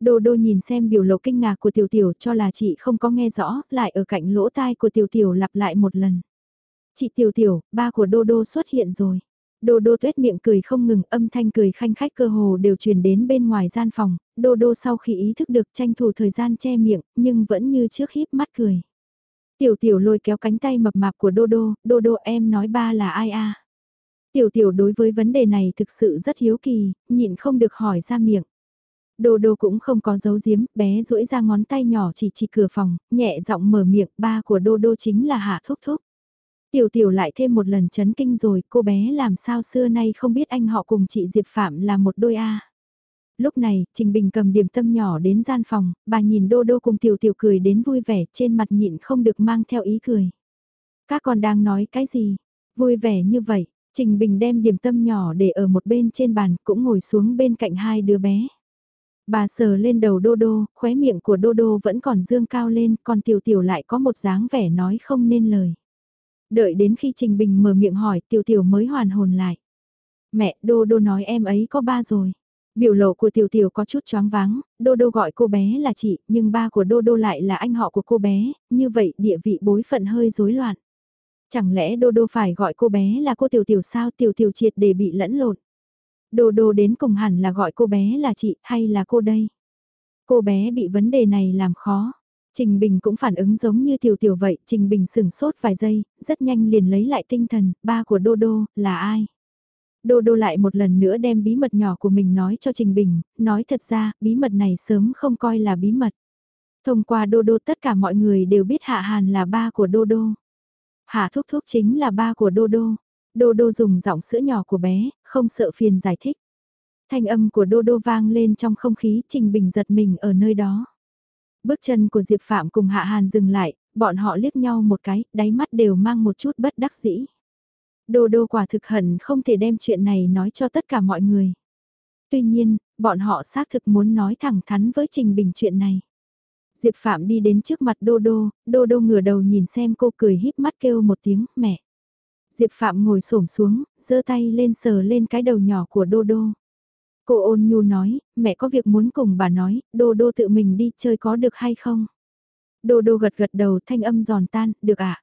Speaker 1: Đô Đô nhìn xem biểu lộ kinh ngạc của tiểu tiểu cho là chị không có nghe rõ, lại ở cạnh lỗ tai của tiểu tiểu lặp lại một lần. Chị tiểu tiểu, ba của Đô Đô xuất hiện rồi. Đô đô tuét miệng cười không ngừng âm thanh cười khanh khách cơ hồ đều truyền đến bên ngoài gian phòng, đô đô sau khi ý thức được tranh thủ thời gian che miệng, nhưng vẫn như trước híp mắt cười. Tiểu tiểu lôi kéo cánh tay mập mạp của đô đô, đô đô em nói ba là ai a? Tiểu tiểu đối với vấn đề này thực sự rất hiếu kỳ, nhịn không được hỏi ra miệng. Đô đô cũng không có dấu giếm, bé duỗi ra ngón tay nhỏ chỉ chỉ cửa phòng, nhẹ giọng mở miệng, ba của đô đô chính là Hạ Thúc Thúc. Tiểu tiểu lại thêm một lần chấn kinh rồi, cô bé làm sao xưa nay không biết anh họ cùng chị Diệp Phạm là một đôi A. Lúc này, Trình Bình cầm điểm tâm nhỏ đến gian phòng, bà nhìn Đô Đô cùng Tiểu Tiểu cười đến vui vẻ, trên mặt nhịn không được mang theo ý cười. Các con đang nói cái gì? Vui vẻ như vậy, Trình Bình đem điểm tâm nhỏ để ở một bên trên bàn, cũng ngồi xuống bên cạnh hai đứa bé. Bà sờ lên đầu Đô Đô, khóe miệng của Đô Đô vẫn còn dương cao lên, còn Tiểu Tiểu lại có một dáng vẻ nói không nên lời. Đợi đến khi Trình Bình mở miệng hỏi Tiểu Tiểu mới hoàn hồn lại. Mẹ, Đô Đô nói em ấy có ba rồi. Biểu lộ của Tiểu Tiểu có chút choáng váng, Đô Đô gọi cô bé là chị, nhưng ba của Đô Đô lại là anh họ của cô bé, như vậy địa vị bối phận hơi rối loạn. Chẳng lẽ Đô Đô phải gọi cô bé là cô Tiểu Tiểu sao Tiểu Tiểu triệt để bị lẫn lộn. Đô Đô đến cùng hẳn là gọi cô bé là chị hay là cô đây? Cô bé bị vấn đề này làm khó. Trình Bình cũng phản ứng giống như tiểu tiểu vậy, Trình Bình sửng sốt vài giây, rất nhanh liền lấy lại tinh thần, ba của Đô Đô, là ai? Đô Đô lại một lần nữa đem bí mật nhỏ của mình nói cho Trình Bình, nói thật ra, bí mật này sớm không coi là bí mật. Thông qua Đô Đô tất cả mọi người đều biết Hạ Hàn là ba của Đô Đô. Hạ Thúc Thúc chính là ba của Đô Đô. Đô Đô dùng giọng sữa nhỏ của bé, không sợ phiền giải thích. Thanh âm của Đô Đô vang lên trong không khí Trình Bình giật mình ở nơi đó. Bước chân của Diệp Phạm cùng Hạ Hàn dừng lại, bọn họ liếc nhau một cái, đáy mắt đều mang một chút bất đắc dĩ. Đô đô quả thực hận không thể đem chuyện này nói cho tất cả mọi người. Tuy nhiên, bọn họ xác thực muốn nói thẳng thắn với Trình Bình chuyện này. Diệp Phạm đi đến trước mặt Đô Đô, Đô Đô ngửa đầu nhìn xem cô cười híp mắt kêu một tiếng, mẹ. Diệp Phạm ngồi xổm xuống, giơ tay lên sờ lên cái đầu nhỏ của Đô Đô. Cô ôn nhu nói, mẹ có việc muốn cùng bà nói, Đô Đô tự mình đi chơi có được hay không? Đô Đô gật gật đầu thanh âm giòn tan, được ạ. À?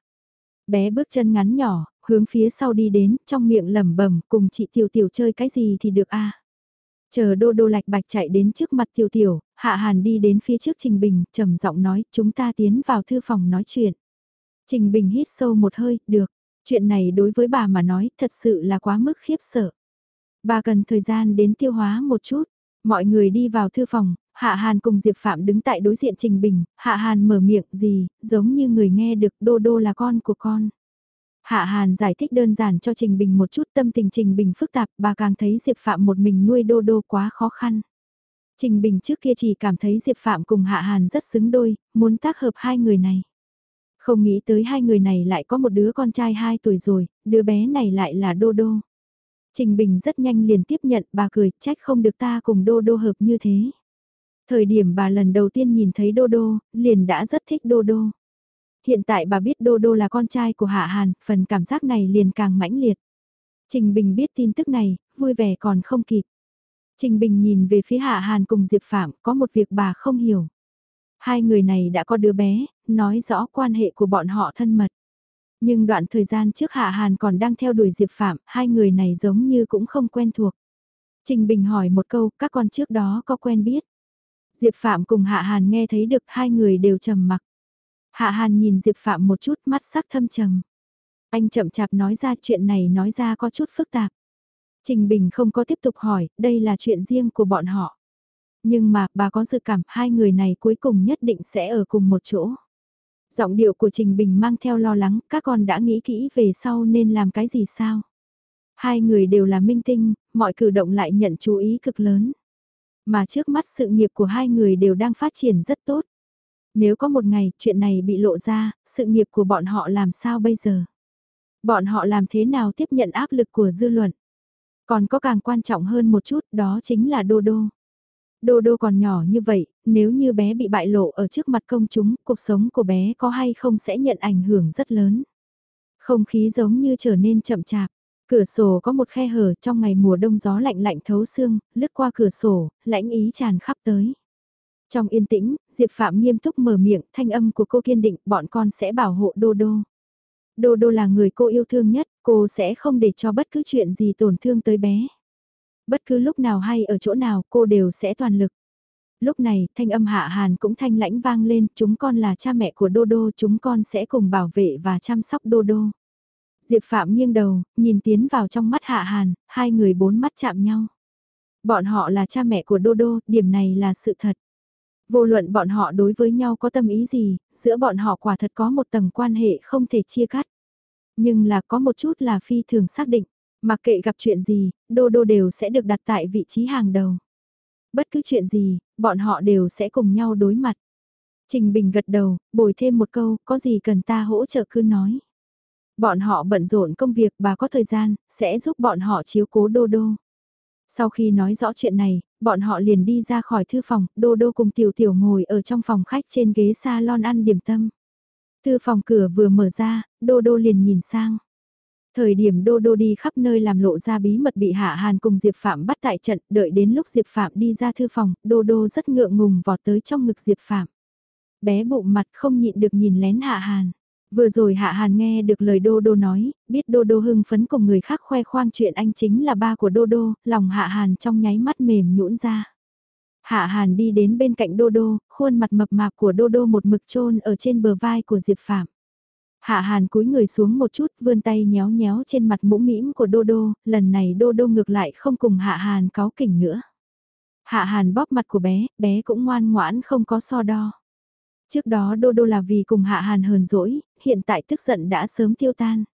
Speaker 1: Bé bước chân ngắn nhỏ, hướng phía sau đi đến, trong miệng lẩm bẩm cùng chị Tiểu Tiểu chơi cái gì thì được a. Chờ đô đô lạch bạch chạy đến trước mặt tiểu tiểu, hạ hàn đi đến phía trước Trình Bình, trầm giọng nói chúng ta tiến vào thư phòng nói chuyện. Trình Bình hít sâu một hơi, được, chuyện này đối với bà mà nói thật sự là quá mức khiếp sợ. Bà cần thời gian đến tiêu hóa một chút, mọi người đi vào thư phòng, Hạ Hàn cùng Diệp Phạm đứng tại đối diện Trình Bình, Hạ Hàn mở miệng gì, giống như người nghe được đô đô là con của con. Hạ Hàn giải thích đơn giản cho Trình Bình một chút tâm tình Trình Bình phức tạp, bà càng thấy Diệp Phạm một mình nuôi đô đô quá khó khăn. Trình Bình trước kia chỉ cảm thấy Diệp Phạm cùng Hạ Hàn rất xứng đôi, muốn tác hợp hai người này. Không nghĩ tới hai người này lại có một đứa con trai 2 tuổi rồi, đứa bé này lại là Đô Đô. Trình Bình rất nhanh liền tiếp nhận bà cười, trách không được ta cùng Đô Đô hợp như thế. Thời điểm bà lần đầu tiên nhìn thấy Đô Đô, liền đã rất thích Đô Đô. Hiện tại bà biết Đô Đô là con trai của Hạ Hàn, phần cảm giác này liền càng mãnh liệt. Trình Bình biết tin tức này, vui vẻ còn không kịp. Trình Bình nhìn về phía Hạ Hàn cùng Diệp Phạm, có một việc bà không hiểu. Hai người này đã có đứa bé, nói rõ quan hệ của bọn họ thân mật. Nhưng đoạn thời gian trước Hạ Hàn còn đang theo đuổi Diệp Phạm, hai người này giống như cũng không quen thuộc. Trình Bình hỏi một câu, các con trước đó có quen biết. Diệp Phạm cùng Hạ Hàn nghe thấy được hai người đều trầm mặc. Hạ Hàn nhìn Diệp Phạm một chút mắt sắc thâm trầm. Anh chậm chạp nói ra chuyện này nói ra có chút phức tạp. Trình Bình không có tiếp tục hỏi, đây là chuyện riêng của bọn họ. Nhưng mà, bà có dự cảm hai người này cuối cùng nhất định sẽ ở cùng một chỗ. Giọng điệu của Trình Bình mang theo lo lắng, các con đã nghĩ kỹ về sau nên làm cái gì sao? Hai người đều là minh tinh, mọi cử động lại nhận chú ý cực lớn. Mà trước mắt sự nghiệp của hai người đều đang phát triển rất tốt. Nếu có một ngày chuyện này bị lộ ra, sự nghiệp của bọn họ làm sao bây giờ? Bọn họ làm thế nào tiếp nhận áp lực của dư luận? Còn có càng quan trọng hơn một chút đó chính là Đô Đô. Đô Đô còn nhỏ như vậy, nếu như bé bị bại lộ ở trước mặt công chúng, cuộc sống của bé có hay không sẽ nhận ảnh hưởng rất lớn. Không khí giống như trở nên chậm chạp. Cửa sổ có một khe hở trong ngày mùa đông gió lạnh lạnh thấu xương, lướt qua cửa sổ, lãnh ý tràn khắp tới. Trong yên tĩnh, Diệp Phạm nghiêm túc mở miệng, thanh âm của cô kiên định, bọn con sẽ bảo hộ Đô Đô. Đô Đô là người cô yêu thương nhất, cô sẽ không để cho bất cứ chuyện gì tổn thương tới bé. Bất cứ lúc nào hay ở chỗ nào cô đều sẽ toàn lực. Lúc này, thanh âm hạ hàn cũng thanh lãnh vang lên, chúng con là cha mẹ của Đô Đô, chúng con sẽ cùng bảo vệ và chăm sóc Đô Đô. Diệp Phạm nghiêng đầu, nhìn tiến vào trong mắt hạ hàn, hai người bốn mắt chạm nhau. Bọn họ là cha mẹ của Đô Đô, điểm này là sự thật. Vô luận bọn họ đối với nhau có tâm ý gì, giữa bọn họ quả thật có một tầng quan hệ không thể chia cắt. Nhưng là có một chút là phi thường xác định. Mặc kệ gặp chuyện gì, đô đô đều sẽ được đặt tại vị trí hàng đầu. Bất cứ chuyện gì, bọn họ đều sẽ cùng nhau đối mặt. Trình Bình gật đầu, bồi thêm một câu, có gì cần ta hỗ trợ cứ nói. Bọn họ bận rộn công việc bà có thời gian, sẽ giúp bọn họ chiếu cố đô đô. Sau khi nói rõ chuyện này, bọn họ liền đi ra khỏi thư phòng, đô đô cùng tiểu tiểu ngồi ở trong phòng khách trên ghế salon ăn điểm tâm. Thư phòng cửa vừa mở ra, đô đô liền nhìn sang. Thời điểm Đô Đô đi khắp nơi làm lộ ra bí mật bị Hạ Hàn cùng Diệp Phạm bắt tại trận, đợi đến lúc Diệp Phạm đi ra thư phòng, Đô Đô rất ngượng ngùng vọt tới trong ngực Diệp Phạm. Bé bụng mặt không nhịn được nhìn lén Hạ Hàn. Vừa rồi Hạ Hàn nghe được lời Đô Đô nói, biết Đô Đô hưng phấn cùng người khác khoe khoang chuyện anh chính là ba của Đô Đô, lòng Hạ Hàn trong nháy mắt mềm nhũn ra. Hạ Hàn đi đến bên cạnh Đô Đô, khuôn mặt mập mạp của Đô Đô một mực trôn ở trên bờ vai của Diệp Phạm. Hạ Hàn cúi người xuống một chút vươn tay nhéo nhéo trên mặt mũ mĩm của Đô Đô, lần này Đô Đô ngược lại không cùng Hạ Hàn cáo kỉnh nữa. Hạ Hàn bóp mặt của bé, bé cũng ngoan ngoãn không có so đo. Trước đó Đô Đô là vì cùng Hạ Hàn hờn dỗi, hiện tại tức giận đã sớm tiêu tan.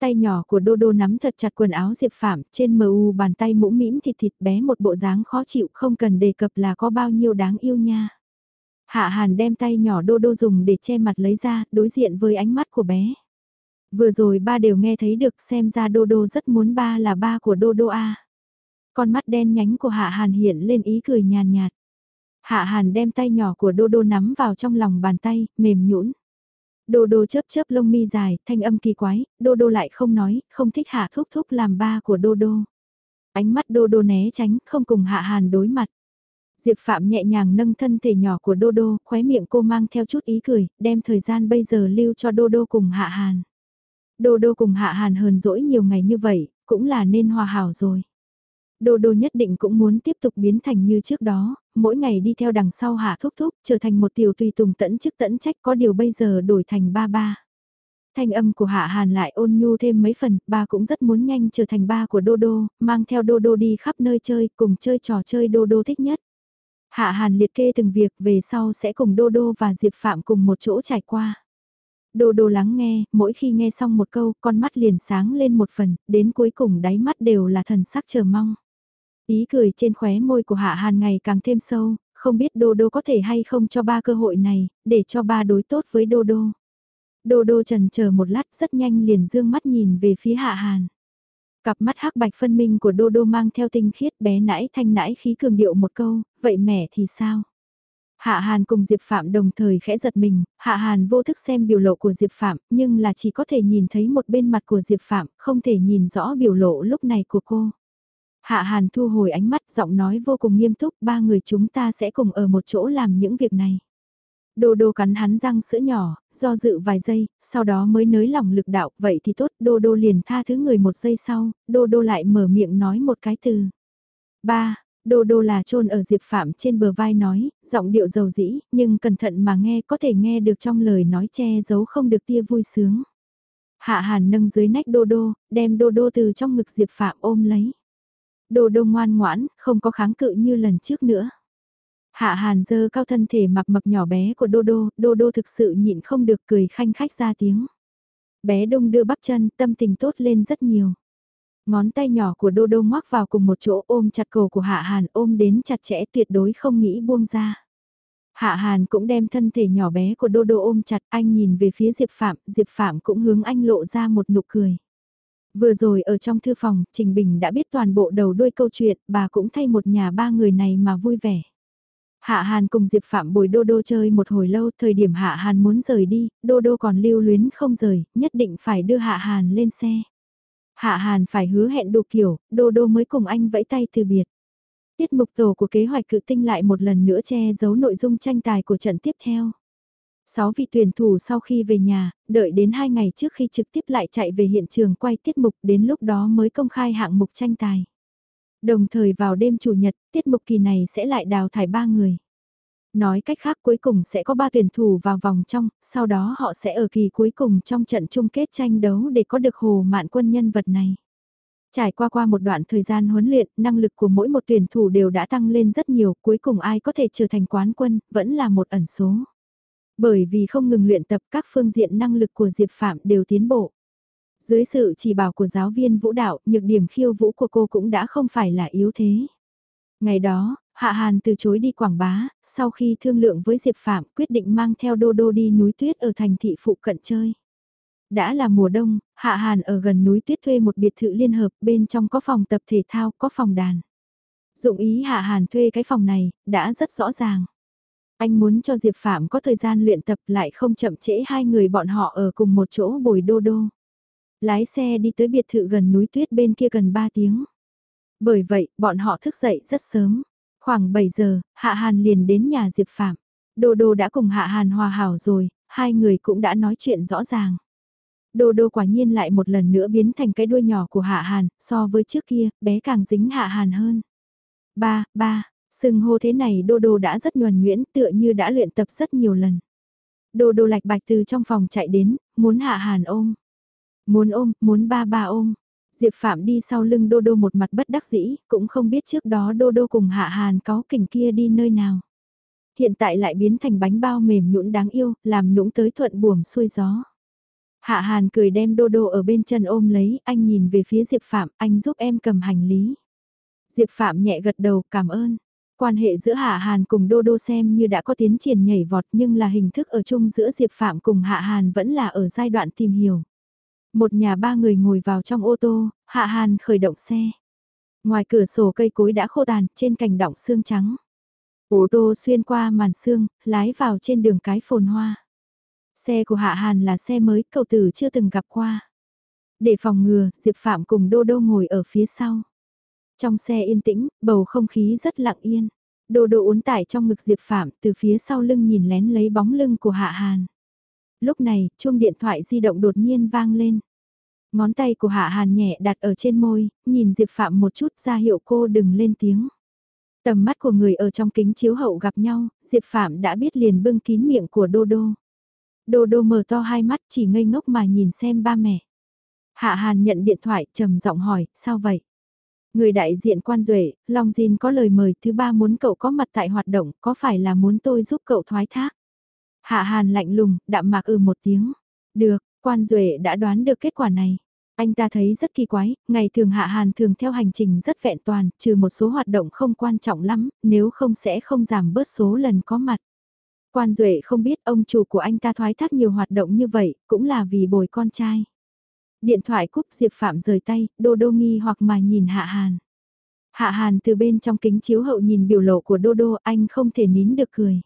Speaker 1: Tay nhỏ của Đô Đô nắm thật chặt quần áo Diệp Phạm, trên mờ u bàn tay mũm mĩm thịt thịt bé một bộ dáng khó chịu không cần đề cập là có bao nhiêu đáng yêu nha. Hạ Hàn đem tay nhỏ đô đô dùng để che mặt lấy ra, đối diện với ánh mắt của bé. Vừa rồi ba đều nghe thấy được xem ra đô đô rất muốn ba là ba của đô đô A. Con mắt đen nhánh của Hạ Hàn hiện lên ý cười nhàn nhạt. Hạ Hàn đem tay nhỏ của đô đô nắm vào trong lòng bàn tay, mềm nhũn. Đô đô chớp chớp lông mi dài, thanh âm kỳ quái, đô đô lại không nói, không thích hạ thúc thúc làm ba của đô đô. Ánh mắt đô đô né tránh, không cùng hạ hàn đối mặt. Diệp Phạm nhẹ nhàng nâng thân thể nhỏ của Đô Đô, khóe miệng cô mang theo chút ý cười, đem thời gian bây giờ lưu cho Đô Đô cùng Hạ Hàn. Đô Đô cùng Hạ Hàn hờn dỗi nhiều ngày như vậy, cũng là nên hòa hảo rồi. Đô đô nhất định cũng muốn tiếp tục biến thành như trước đó, mỗi ngày đi theo đằng sau hạ thúc thúc, trở thành một tiểu tùy tùng tẫn chức tẫn trách có điều bây giờ đổi thành ba ba. Thanh âm của Hạ Hàn lại ôn nhu thêm mấy phần, ba cũng rất muốn nhanh trở thành ba của Đô Đô, mang theo Đô Đô đi khắp nơi chơi, cùng chơi trò chơi Đô Đô thích nhất. Hạ Hàn liệt kê từng việc về sau sẽ cùng Đô Đô và Diệp Phạm cùng một chỗ trải qua. Đô Đô lắng nghe, mỗi khi nghe xong một câu, con mắt liền sáng lên một phần, đến cuối cùng đáy mắt đều là thần sắc chờ mong. Ý cười trên khóe môi của Hạ Hàn ngày càng thêm sâu, không biết Đô Đô có thể hay không cho ba cơ hội này, để cho ba đối tốt với Đô Đô. Đô Đô trần chờ một lát rất nhanh liền dương mắt nhìn về phía Hạ Hàn. Cặp mắt hắc bạch phân minh của Đô Đô mang theo tinh khiết bé nãi thanh nãi khí cường điệu một câu, vậy mẹ thì sao? Hạ Hàn cùng Diệp Phạm đồng thời khẽ giật mình, Hạ Hàn vô thức xem biểu lộ của Diệp Phạm, nhưng là chỉ có thể nhìn thấy một bên mặt của Diệp Phạm, không thể nhìn rõ biểu lộ lúc này của cô. Hạ Hàn thu hồi ánh mắt giọng nói vô cùng nghiêm túc, ba người chúng ta sẽ cùng ở một chỗ làm những việc này. Đô đô cắn hắn răng sữa nhỏ, do dự vài giây, sau đó mới nới lỏng lực đạo, vậy thì tốt, đô đô liền tha thứ người một giây sau, đô đô lại mở miệng nói một cái từ. Ba, đô đô là trôn ở Diệp Phạm trên bờ vai nói, giọng điệu dầu dĩ, nhưng cẩn thận mà nghe có thể nghe được trong lời nói che giấu không được tia vui sướng. Hạ hàn nâng dưới nách đô đô, đem đô đô từ trong ngực Diệp Phạm ôm lấy. Đô đô ngoan ngoãn, không có kháng cự như lần trước nữa. Hạ hàn dơ cao thân thể mập mập nhỏ bé của Đô Đô, Đô Đô thực sự nhịn không được cười khanh khách ra tiếng. Bé đông đưa bắp chân, tâm tình tốt lên rất nhiều. Ngón tay nhỏ của Đô Đô ngoác vào cùng một chỗ ôm chặt cổ của Hạ Hàn ôm đến chặt chẽ tuyệt đối không nghĩ buông ra. Hạ Hàn cũng đem thân thể nhỏ bé của Đô Đô ôm chặt anh nhìn về phía Diệp Phạm, Diệp Phạm cũng hướng anh lộ ra một nụ cười. Vừa rồi ở trong thư phòng, Trình Bình đã biết toàn bộ đầu đuôi câu chuyện, bà cũng thay một nhà ba người này mà vui vẻ. Hạ Hàn cùng Diệp Phạm bồi Đô Đô chơi một hồi lâu, thời điểm Hạ Hàn muốn rời đi, Đô Đô còn lưu luyến không rời, nhất định phải đưa Hạ Hàn lên xe. Hạ Hàn phải hứa hẹn đủ kiểu, Đô Đô mới cùng anh vẫy tay từ biệt. Tiết mục tổ của kế hoạch cự tinh lại một lần nữa che giấu nội dung tranh tài của trận tiếp theo. Sáu vị tuyển thủ sau khi về nhà, đợi đến hai ngày trước khi trực tiếp lại chạy về hiện trường quay tiết mục đến lúc đó mới công khai hạng mục tranh tài. Đồng thời vào đêm chủ nhật, tiết mục kỳ này sẽ lại đào thải ba người. Nói cách khác cuối cùng sẽ có ba tuyển thủ vào vòng trong, sau đó họ sẽ ở kỳ cuối cùng trong trận chung kết tranh đấu để có được hồ mạn quân nhân vật này. Trải qua qua một đoạn thời gian huấn luyện, năng lực của mỗi một tuyển thủ đều đã tăng lên rất nhiều, cuối cùng ai có thể trở thành quán quân, vẫn là một ẩn số. Bởi vì không ngừng luyện tập các phương diện năng lực của Diệp Phạm đều tiến bộ. Dưới sự chỉ bảo của giáo viên vũ đạo, nhược điểm khiêu vũ của cô cũng đã không phải là yếu thế. Ngày đó, Hạ Hàn từ chối đi quảng bá, sau khi thương lượng với Diệp Phạm quyết định mang theo Đô Đô đi núi tuyết ở thành thị phụ cận chơi. Đã là mùa đông, Hạ Hàn ở gần núi tuyết thuê một biệt thự liên hợp bên trong có phòng tập thể thao, có phòng đàn. Dụng ý Hạ Hàn thuê cái phòng này, đã rất rõ ràng. Anh muốn cho Diệp Phạm có thời gian luyện tập lại không chậm trễ hai người bọn họ ở cùng một chỗ bồi đô đô. Lái xe đi tới biệt thự gần núi tuyết bên kia gần 3 tiếng. Bởi vậy, bọn họ thức dậy rất sớm. Khoảng 7 giờ, Hạ Hàn liền đến nhà Diệp Phạm. Đô Đô đã cùng Hạ Hàn hòa hảo rồi, hai người cũng đã nói chuyện rõ ràng. Đô Đô quả nhiên lại một lần nữa biến thành cái đuôi nhỏ của Hạ Hàn, so với trước kia, bé càng dính Hạ Hàn hơn. Ba, ba, sừng hô thế này Đô Đô đã rất nhuần nhuyễn tựa như đã luyện tập rất nhiều lần. Đô Đô lạch bạch từ trong phòng chạy đến, muốn Hạ Hàn ôm. Muốn ôm, muốn ba ba ôm. Diệp Phạm đi sau lưng Đô Đô một mặt bất đắc dĩ, cũng không biết trước đó Đô Đô cùng Hạ Hàn có kình kia đi nơi nào. Hiện tại lại biến thành bánh bao mềm nhũn đáng yêu, làm nũng tới thuận buồm xuôi gió. Hạ Hàn cười đem Đô Đô ở bên chân ôm lấy, anh nhìn về phía Diệp Phạm, anh giúp em cầm hành lý. Diệp Phạm nhẹ gật đầu, cảm ơn. Quan hệ giữa Hạ Hàn cùng Đô Đô xem như đã có tiến triển nhảy vọt nhưng là hình thức ở chung giữa Diệp Phạm cùng Hạ Hàn vẫn là ở giai đoạn tìm hiểu. Một nhà ba người ngồi vào trong ô tô, Hạ Hàn khởi động xe. Ngoài cửa sổ cây cối đã khô tàn, trên cành đọng xương trắng. Ô tô xuyên qua màn xương, lái vào trên đường cái phồn hoa. Xe của Hạ Hàn là xe mới, cậu tử chưa từng gặp qua. Để phòng ngừa, Diệp Phạm cùng Đô Đô ngồi ở phía sau. Trong xe yên tĩnh, bầu không khí rất lặng yên. Đô Đô uốn tải trong ngực Diệp Phạm từ phía sau lưng nhìn lén lấy bóng lưng của Hạ Hàn lúc này, chuông điện thoại di động đột nhiên vang lên. Ngón tay của Hạ Hàn nhẹ đặt ở trên môi, nhìn Diệp Phạm một chút ra hiệu cô đừng lên tiếng. Tầm mắt của người ở trong kính chiếu hậu gặp nhau, Diệp Phạm đã biết liền bưng kín miệng của Đô Đô. Đô Đô mở to hai mắt chỉ ngây ngốc mà nhìn xem ba mẹ. Hạ Hàn nhận điện thoại trầm giọng hỏi, sao vậy? Người đại diện quan duệ, Long Jin có lời mời thứ ba muốn cậu có mặt tại hoạt động, có phải là muốn tôi giúp cậu thoái thác? Hạ Hàn lạnh lùng, đạm mạc ừ một tiếng. Được, quan duệ đã đoán được kết quả này. Anh ta thấy rất kỳ quái, ngày thường Hạ Hàn thường theo hành trình rất vẹn toàn, trừ một số hoạt động không quan trọng lắm, nếu không sẽ không giảm bớt số lần có mặt. Quan Duệ không biết ông chủ của anh ta thoái thác nhiều hoạt động như vậy, cũng là vì bồi con trai. Điện thoại cúp Diệp Phạm rời tay, đô đô nghi hoặc mà nhìn Hạ Hàn. Hạ Hàn từ bên trong kính chiếu hậu nhìn biểu lộ của đô đô anh không thể nín được cười.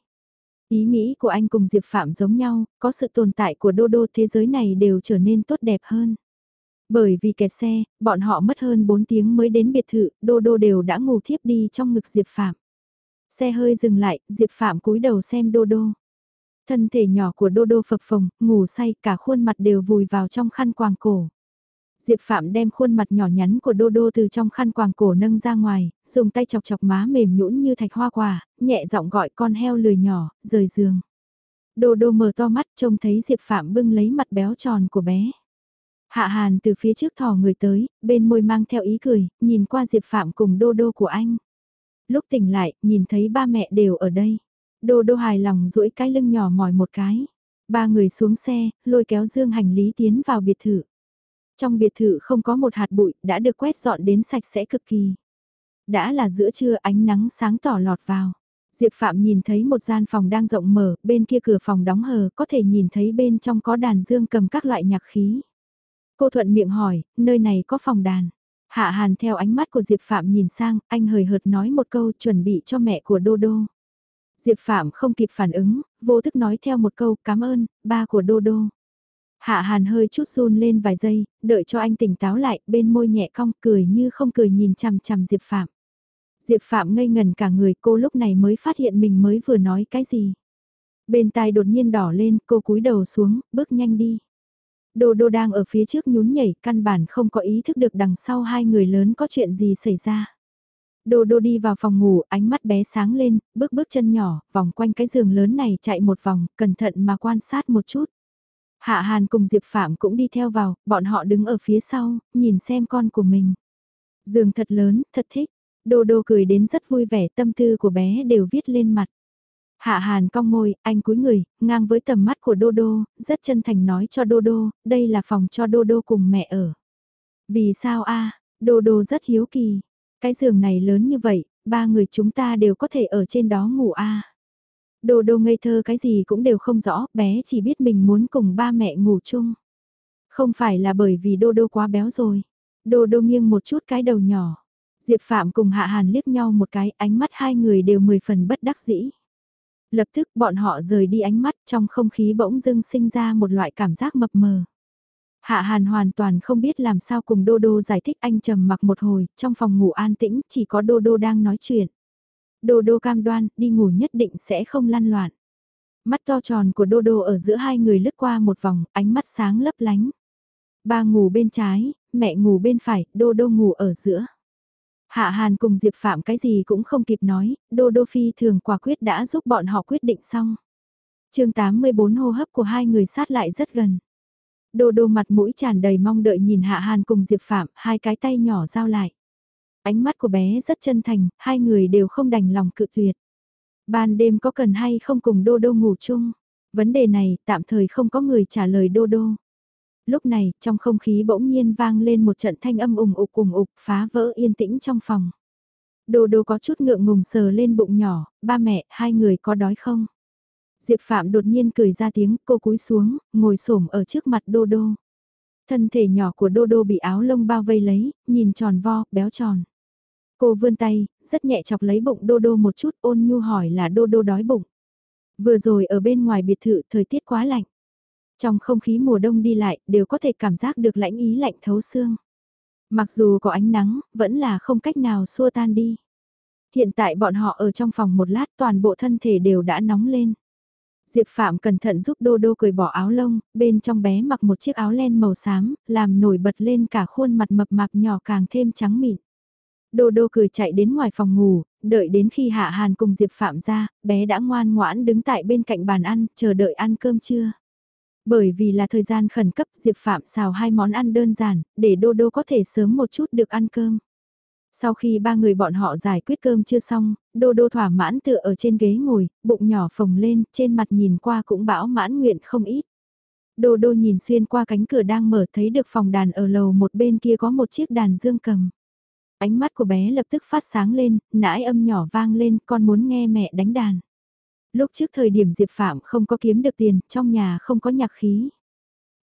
Speaker 1: Ý nghĩ của anh cùng Diệp Phạm giống nhau, có sự tồn tại của đô đô thế giới này đều trở nên tốt đẹp hơn. Bởi vì kẹt xe, bọn họ mất hơn 4 tiếng mới đến biệt thự, đô đô đều đã ngủ thiếp đi trong ngực Diệp Phạm. Xe hơi dừng lại, Diệp Phạm cúi đầu xem đô đô. Thân thể nhỏ của đô đô phập phồng, ngủ say, cả khuôn mặt đều vùi vào trong khăn quàng cổ. Diệp Phạm đem khuôn mặt nhỏ nhắn của Đô Đô từ trong khăn quàng cổ nâng ra ngoài, dùng tay chọc chọc má mềm nhũn như thạch hoa quả, nhẹ giọng gọi con heo lười nhỏ, rời giường. Đô Đô mở to mắt trông thấy Diệp Phạm bưng lấy mặt béo tròn của bé. Hạ Hàn từ phía trước thò người tới, bên môi mang theo ý cười, nhìn qua Diệp Phạm cùng Đô Đô của anh. Lúc tỉnh lại, nhìn thấy ba mẹ đều ở đây. Đô Đô hài lòng duỗi cái lưng nhỏ mỏi một cái. Ba người xuống xe, lôi kéo dương hành lý tiến vào biệt thự. Trong biệt thự không có một hạt bụi, đã được quét dọn đến sạch sẽ cực kỳ. Đã là giữa trưa ánh nắng sáng tỏ lọt vào. Diệp Phạm nhìn thấy một gian phòng đang rộng mở, bên kia cửa phòng đóng hờ, có thể nhìn thấy bên trong có đàn dương cầm các loại nhạc khí. Cô thuận miệng hỏi, nơi này có phòng đàn. Hạ Hàn theo ánh mắt của Diệp Phạm nhìn sang, anh hời hợt nói một câu chuẩn bị cho mẹ của Đô Đô. Diệp Phạm không kịp phản ứng, vô thức nói theo một câu cảm ơn, ba của Đô Đô. Hạ Hàn hơi chút run lên vài giây, đợi cho anh tỉnh táo lại, bên môi nhẹ cong cười như không cười nhìn chằm chằm Diệp Phạm. Diệp Phạm ngây ngần cả người cô lúc này mới phát hiện mình mới vừa nói cái gì. Bên tai đột nhiên đỏ lên, cô cúi đầu xuống, bước nhanh đi. Đô đô đang ở phía trước nhún nhảy, căn bản không có ý thức được đằng sau hai người lớn có chuyện gì xảy ra. Đô đô đi vào phòng ngủ, ánh mắt bé sáng lên, bước bước chân nhỏ, vòng quanh cái giường lớn này chạy một vòng, cẩn thận mà quan sát một chút. Hạ Hàn cùng Diệp Phạm cũng đi theo vào, bọn họ đứng ở phía sau, nhìn xem con của mình. Giường thật lớn, thật thích. Đô đô cười đến rất vui vẻ, tâm tư của bé đều viết lên mặt. Hạ Hàn cong môi, anh cúi người, ngang với tầm mắt của Đô Đô, rất chân thành nói cho Đô Đô, đây là phòng cho Đô Đô cùng mẹ ở. Vì sao a? Đô Đô rất hiếu kỳ. Cái giường này lớn như vậy, ba người chúng ta đều có thể ở trên đó ngủ a. đồ đồ ngây thơ cái gì cũng đều không rõ, bé chỉ biết mình muốn cùng ba mẹ ngủ chung. Không phải là bởi vì Đô Đô quá béo rồi. Đô Đô nghiêng một chút cái đầu nhỏ. Diệp Phạm cùng Hạ Hàn liếc nhau một cái, ánh mắt hai người đều mười phần bất đắc dĩ. Lập tức bọn họ rời đi ánh mắt trong không khí bỗng dưng sinh ra một loại cảm giác mập mờ. Hạ Hàn hoàn toàn không biết làm sao cùng Đô Đô giải thích anh trầm mặc một hồi, trong phòng ngủ an tĩnh chỉ có Đô Đô đang nói chuyện. Đô Đô cam đoan, đi ngủ nhất định sẽ không lăn loạn. Mắt to tròn của Đô Đô ở giữa hai người lướt qua một vòng, ánh mắt sáng lấp lánh. Ba ngủ bên trái, mẹ ngủ bên phải, Đô Đô ngủ ở giữa. Hạ Hàn cùng Diệp Phạm cái gì cũng không kịp nói, Đô Đô Phi thường quả quyết đã giúp bọn họ quyết định xong. chương 84 hô hấp của hai người sát lại rất gần. Đô Đô mặt mũi tràn đầy mong đợi nhìn Hạ Hàn cùng Diệp Phạm, hai cái tay nhỏ giao lại. Ánh mắt của bé rất chân thành, hai người đều không đành lòng cự tuyệt. Ban đêm có cần hay không cùng Đô Đô ngủ chung? Vấn đề này tạm thời không có người trả lời Đô Đô lúc này trong không khí bỗng nhiên vang lên một trận thanh âm ủng ục ủng ục phá vỡ yên tĩnh trong phòng. Đô đô có chút ngượng ngùng sờ lên bụng nhỏ, ba mẹ, hai người có đói không? Diệp Phạm đột nhiên cười ra tiếng, cô cúi xuống, ngồi xổm ở trước mặt đô đô. Thân thể nhỏ của đô đô bị áo lông bao vây lấy, nhìn tròn vo, béo tròn. Cô vươn tay, rất nhẹ chọc lấy bụng đô đô một chút ôn nhu hỏi là đô đô đói bụng. Vừa rồi ở bên ngoài biệt thự thời tiết quá lạnh. Trong không khí mùa đông đi lại, đều có thể cảm giác được lãnh ý lạnh thấu xương. Mặc dù có ánh nắng, vẫn là không cách nào xua tan đi. Hiện tại bọn họ ở trong phòng một lát toàn bộ thân thể đều đã nóng lên. Diệp Phạm cẩn thận giúp Đô Đô cởi bỏ áo lông, bên trong bé mặc một chiếc áo len màu xám, làm nổi bật lên cả khuôn mặt mập mạp nhỏ càng thêm trắng mịn. Đô Đô cười chạy đến ngoài phòng ngủ, đợi đến khi Hạ Hàn cùng Diệp Phạm ra, bé đã ngoan ngoãn đứng tại bên cạnh bàn ăn, chờ đợi ăn cơm trưa. Bởi vì là thời gian khẩn cấp Diệp Phạm xào hai món ăn đơn giản, để Đô Đô có thể sớm một chút được ăn cơm. Sau khi ba người bọn họ giải quyết cơm chưa xong, Đô Đô thỏa mãn tựa ở trên ghế ngồi, bụng nhỏ phồng lên, trên mặt nhìn qua cũng bão mãn nguyện không ít. Đô Đô nhìn xuyên qua cánh cửa đang mở thấy được phòng đàn ở lầu một bên kia có một chiếc đàn dương cầm. Ánh mắt của bé lập tức phát sáng lên, nãi âm nhỏ vang lên, con muốn nghe mẹ đánh đàn. Lúc trước thời điểm Diệp Phạm không có kiếm được tiền, trong nhà không có nhạc khí.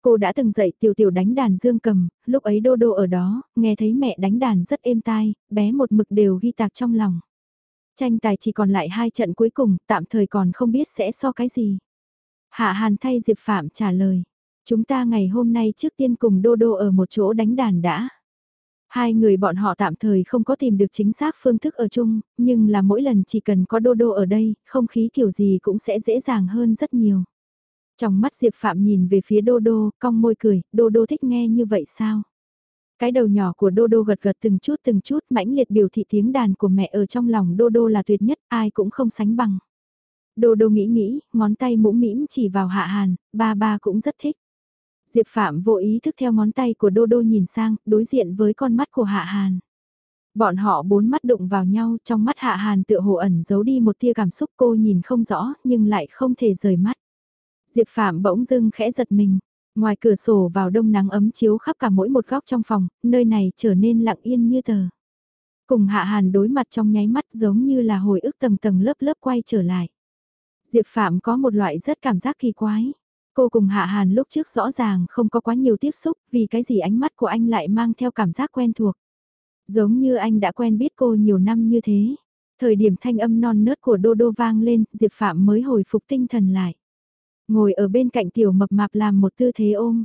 Speaker 1: Cô đã từng dạy tiểu tiểu đánh đàn dương cầm, lúc ấy đô đô ở đó, nghe thấy mẹ đánh đàn rất êm tai, bé một mực đều ghi tạc trong lòng. Tranh tài chỉ còn lại hai trận cuối cùng, tạm thời còn không biết sẽ so cái gì. Hạ Hàn thay Diệp Phạm trả lời. Chúng ta ngày hôm nay trước tiên cùng Đô Đô ở một chỗ đánh đàn đã. Hai người bọn họ tạm thời không có tìm được chính xác phương thức ở chung, nhưng là mỗi lần chỉ cần có Đô Đô ở đây, không khí kiểu gì cũng sẽ dễ dàng hơn rất nhiều. Trong mắt Diệp Phạm nhìn về phía Đô Đô, cong môi cười, Đô Đô thích nghe như vậy sao? Cái đầu nhỏ của Đô Đô gật gật từng chút từng chút mãnh liệt biểu thị tiếng đàn của mẹ ở trong lòng Đô Đô là tuyệt nhất, ai cũng không sánh bằng. Đô Đô nghĩ nghĩ, ngón tay mũm mĩm chỉ vào Hạ Hàn, ba ba cũng rất thích. Diệp Phạm vô ý thức theo ngón tay của Đô Đô nhìn sang, đối diện với con mắt của Hạ Hàn. Bọn họ bốn mắt đụng vào nhau, trong mắt Hạ Hàn tựa hồ ẩn giấu đi một tia cảm xúc cô nhìn không rõ, nhưng lại không thể rời mắt. Diệp Phạm bỗng dưng khẽ giật mình. Ngoài cửa sổ vào đông nắng ấm chiếu khắp cả mỗi một góc trong phòng, nơi này trở nên lặng yên như tờ. Cùng Hạ Hàn đối mặt trong nháy mắt giống như là hồi ức tầng tầng lớp lớp quay trở lại. Diệp Phạm có một loại rất cảm giác kỳ quái. Cô cùng Hạ Hàn lúc trước rõ ràng không có quá nhiều tiếp xúc vì cái gì ánh mắt của anh lại mang theo cảm giác quen thuộc. Giống như anh đã quen biết cô nhiều năm như thế. Thời điểm thanh âm non nớt của Đô Đô vang lên, Diệp Phạm mới hồi phục tinh thần lại. Ngồi ở bên cạnh tiểu mập mạp làm một tư thế ôm.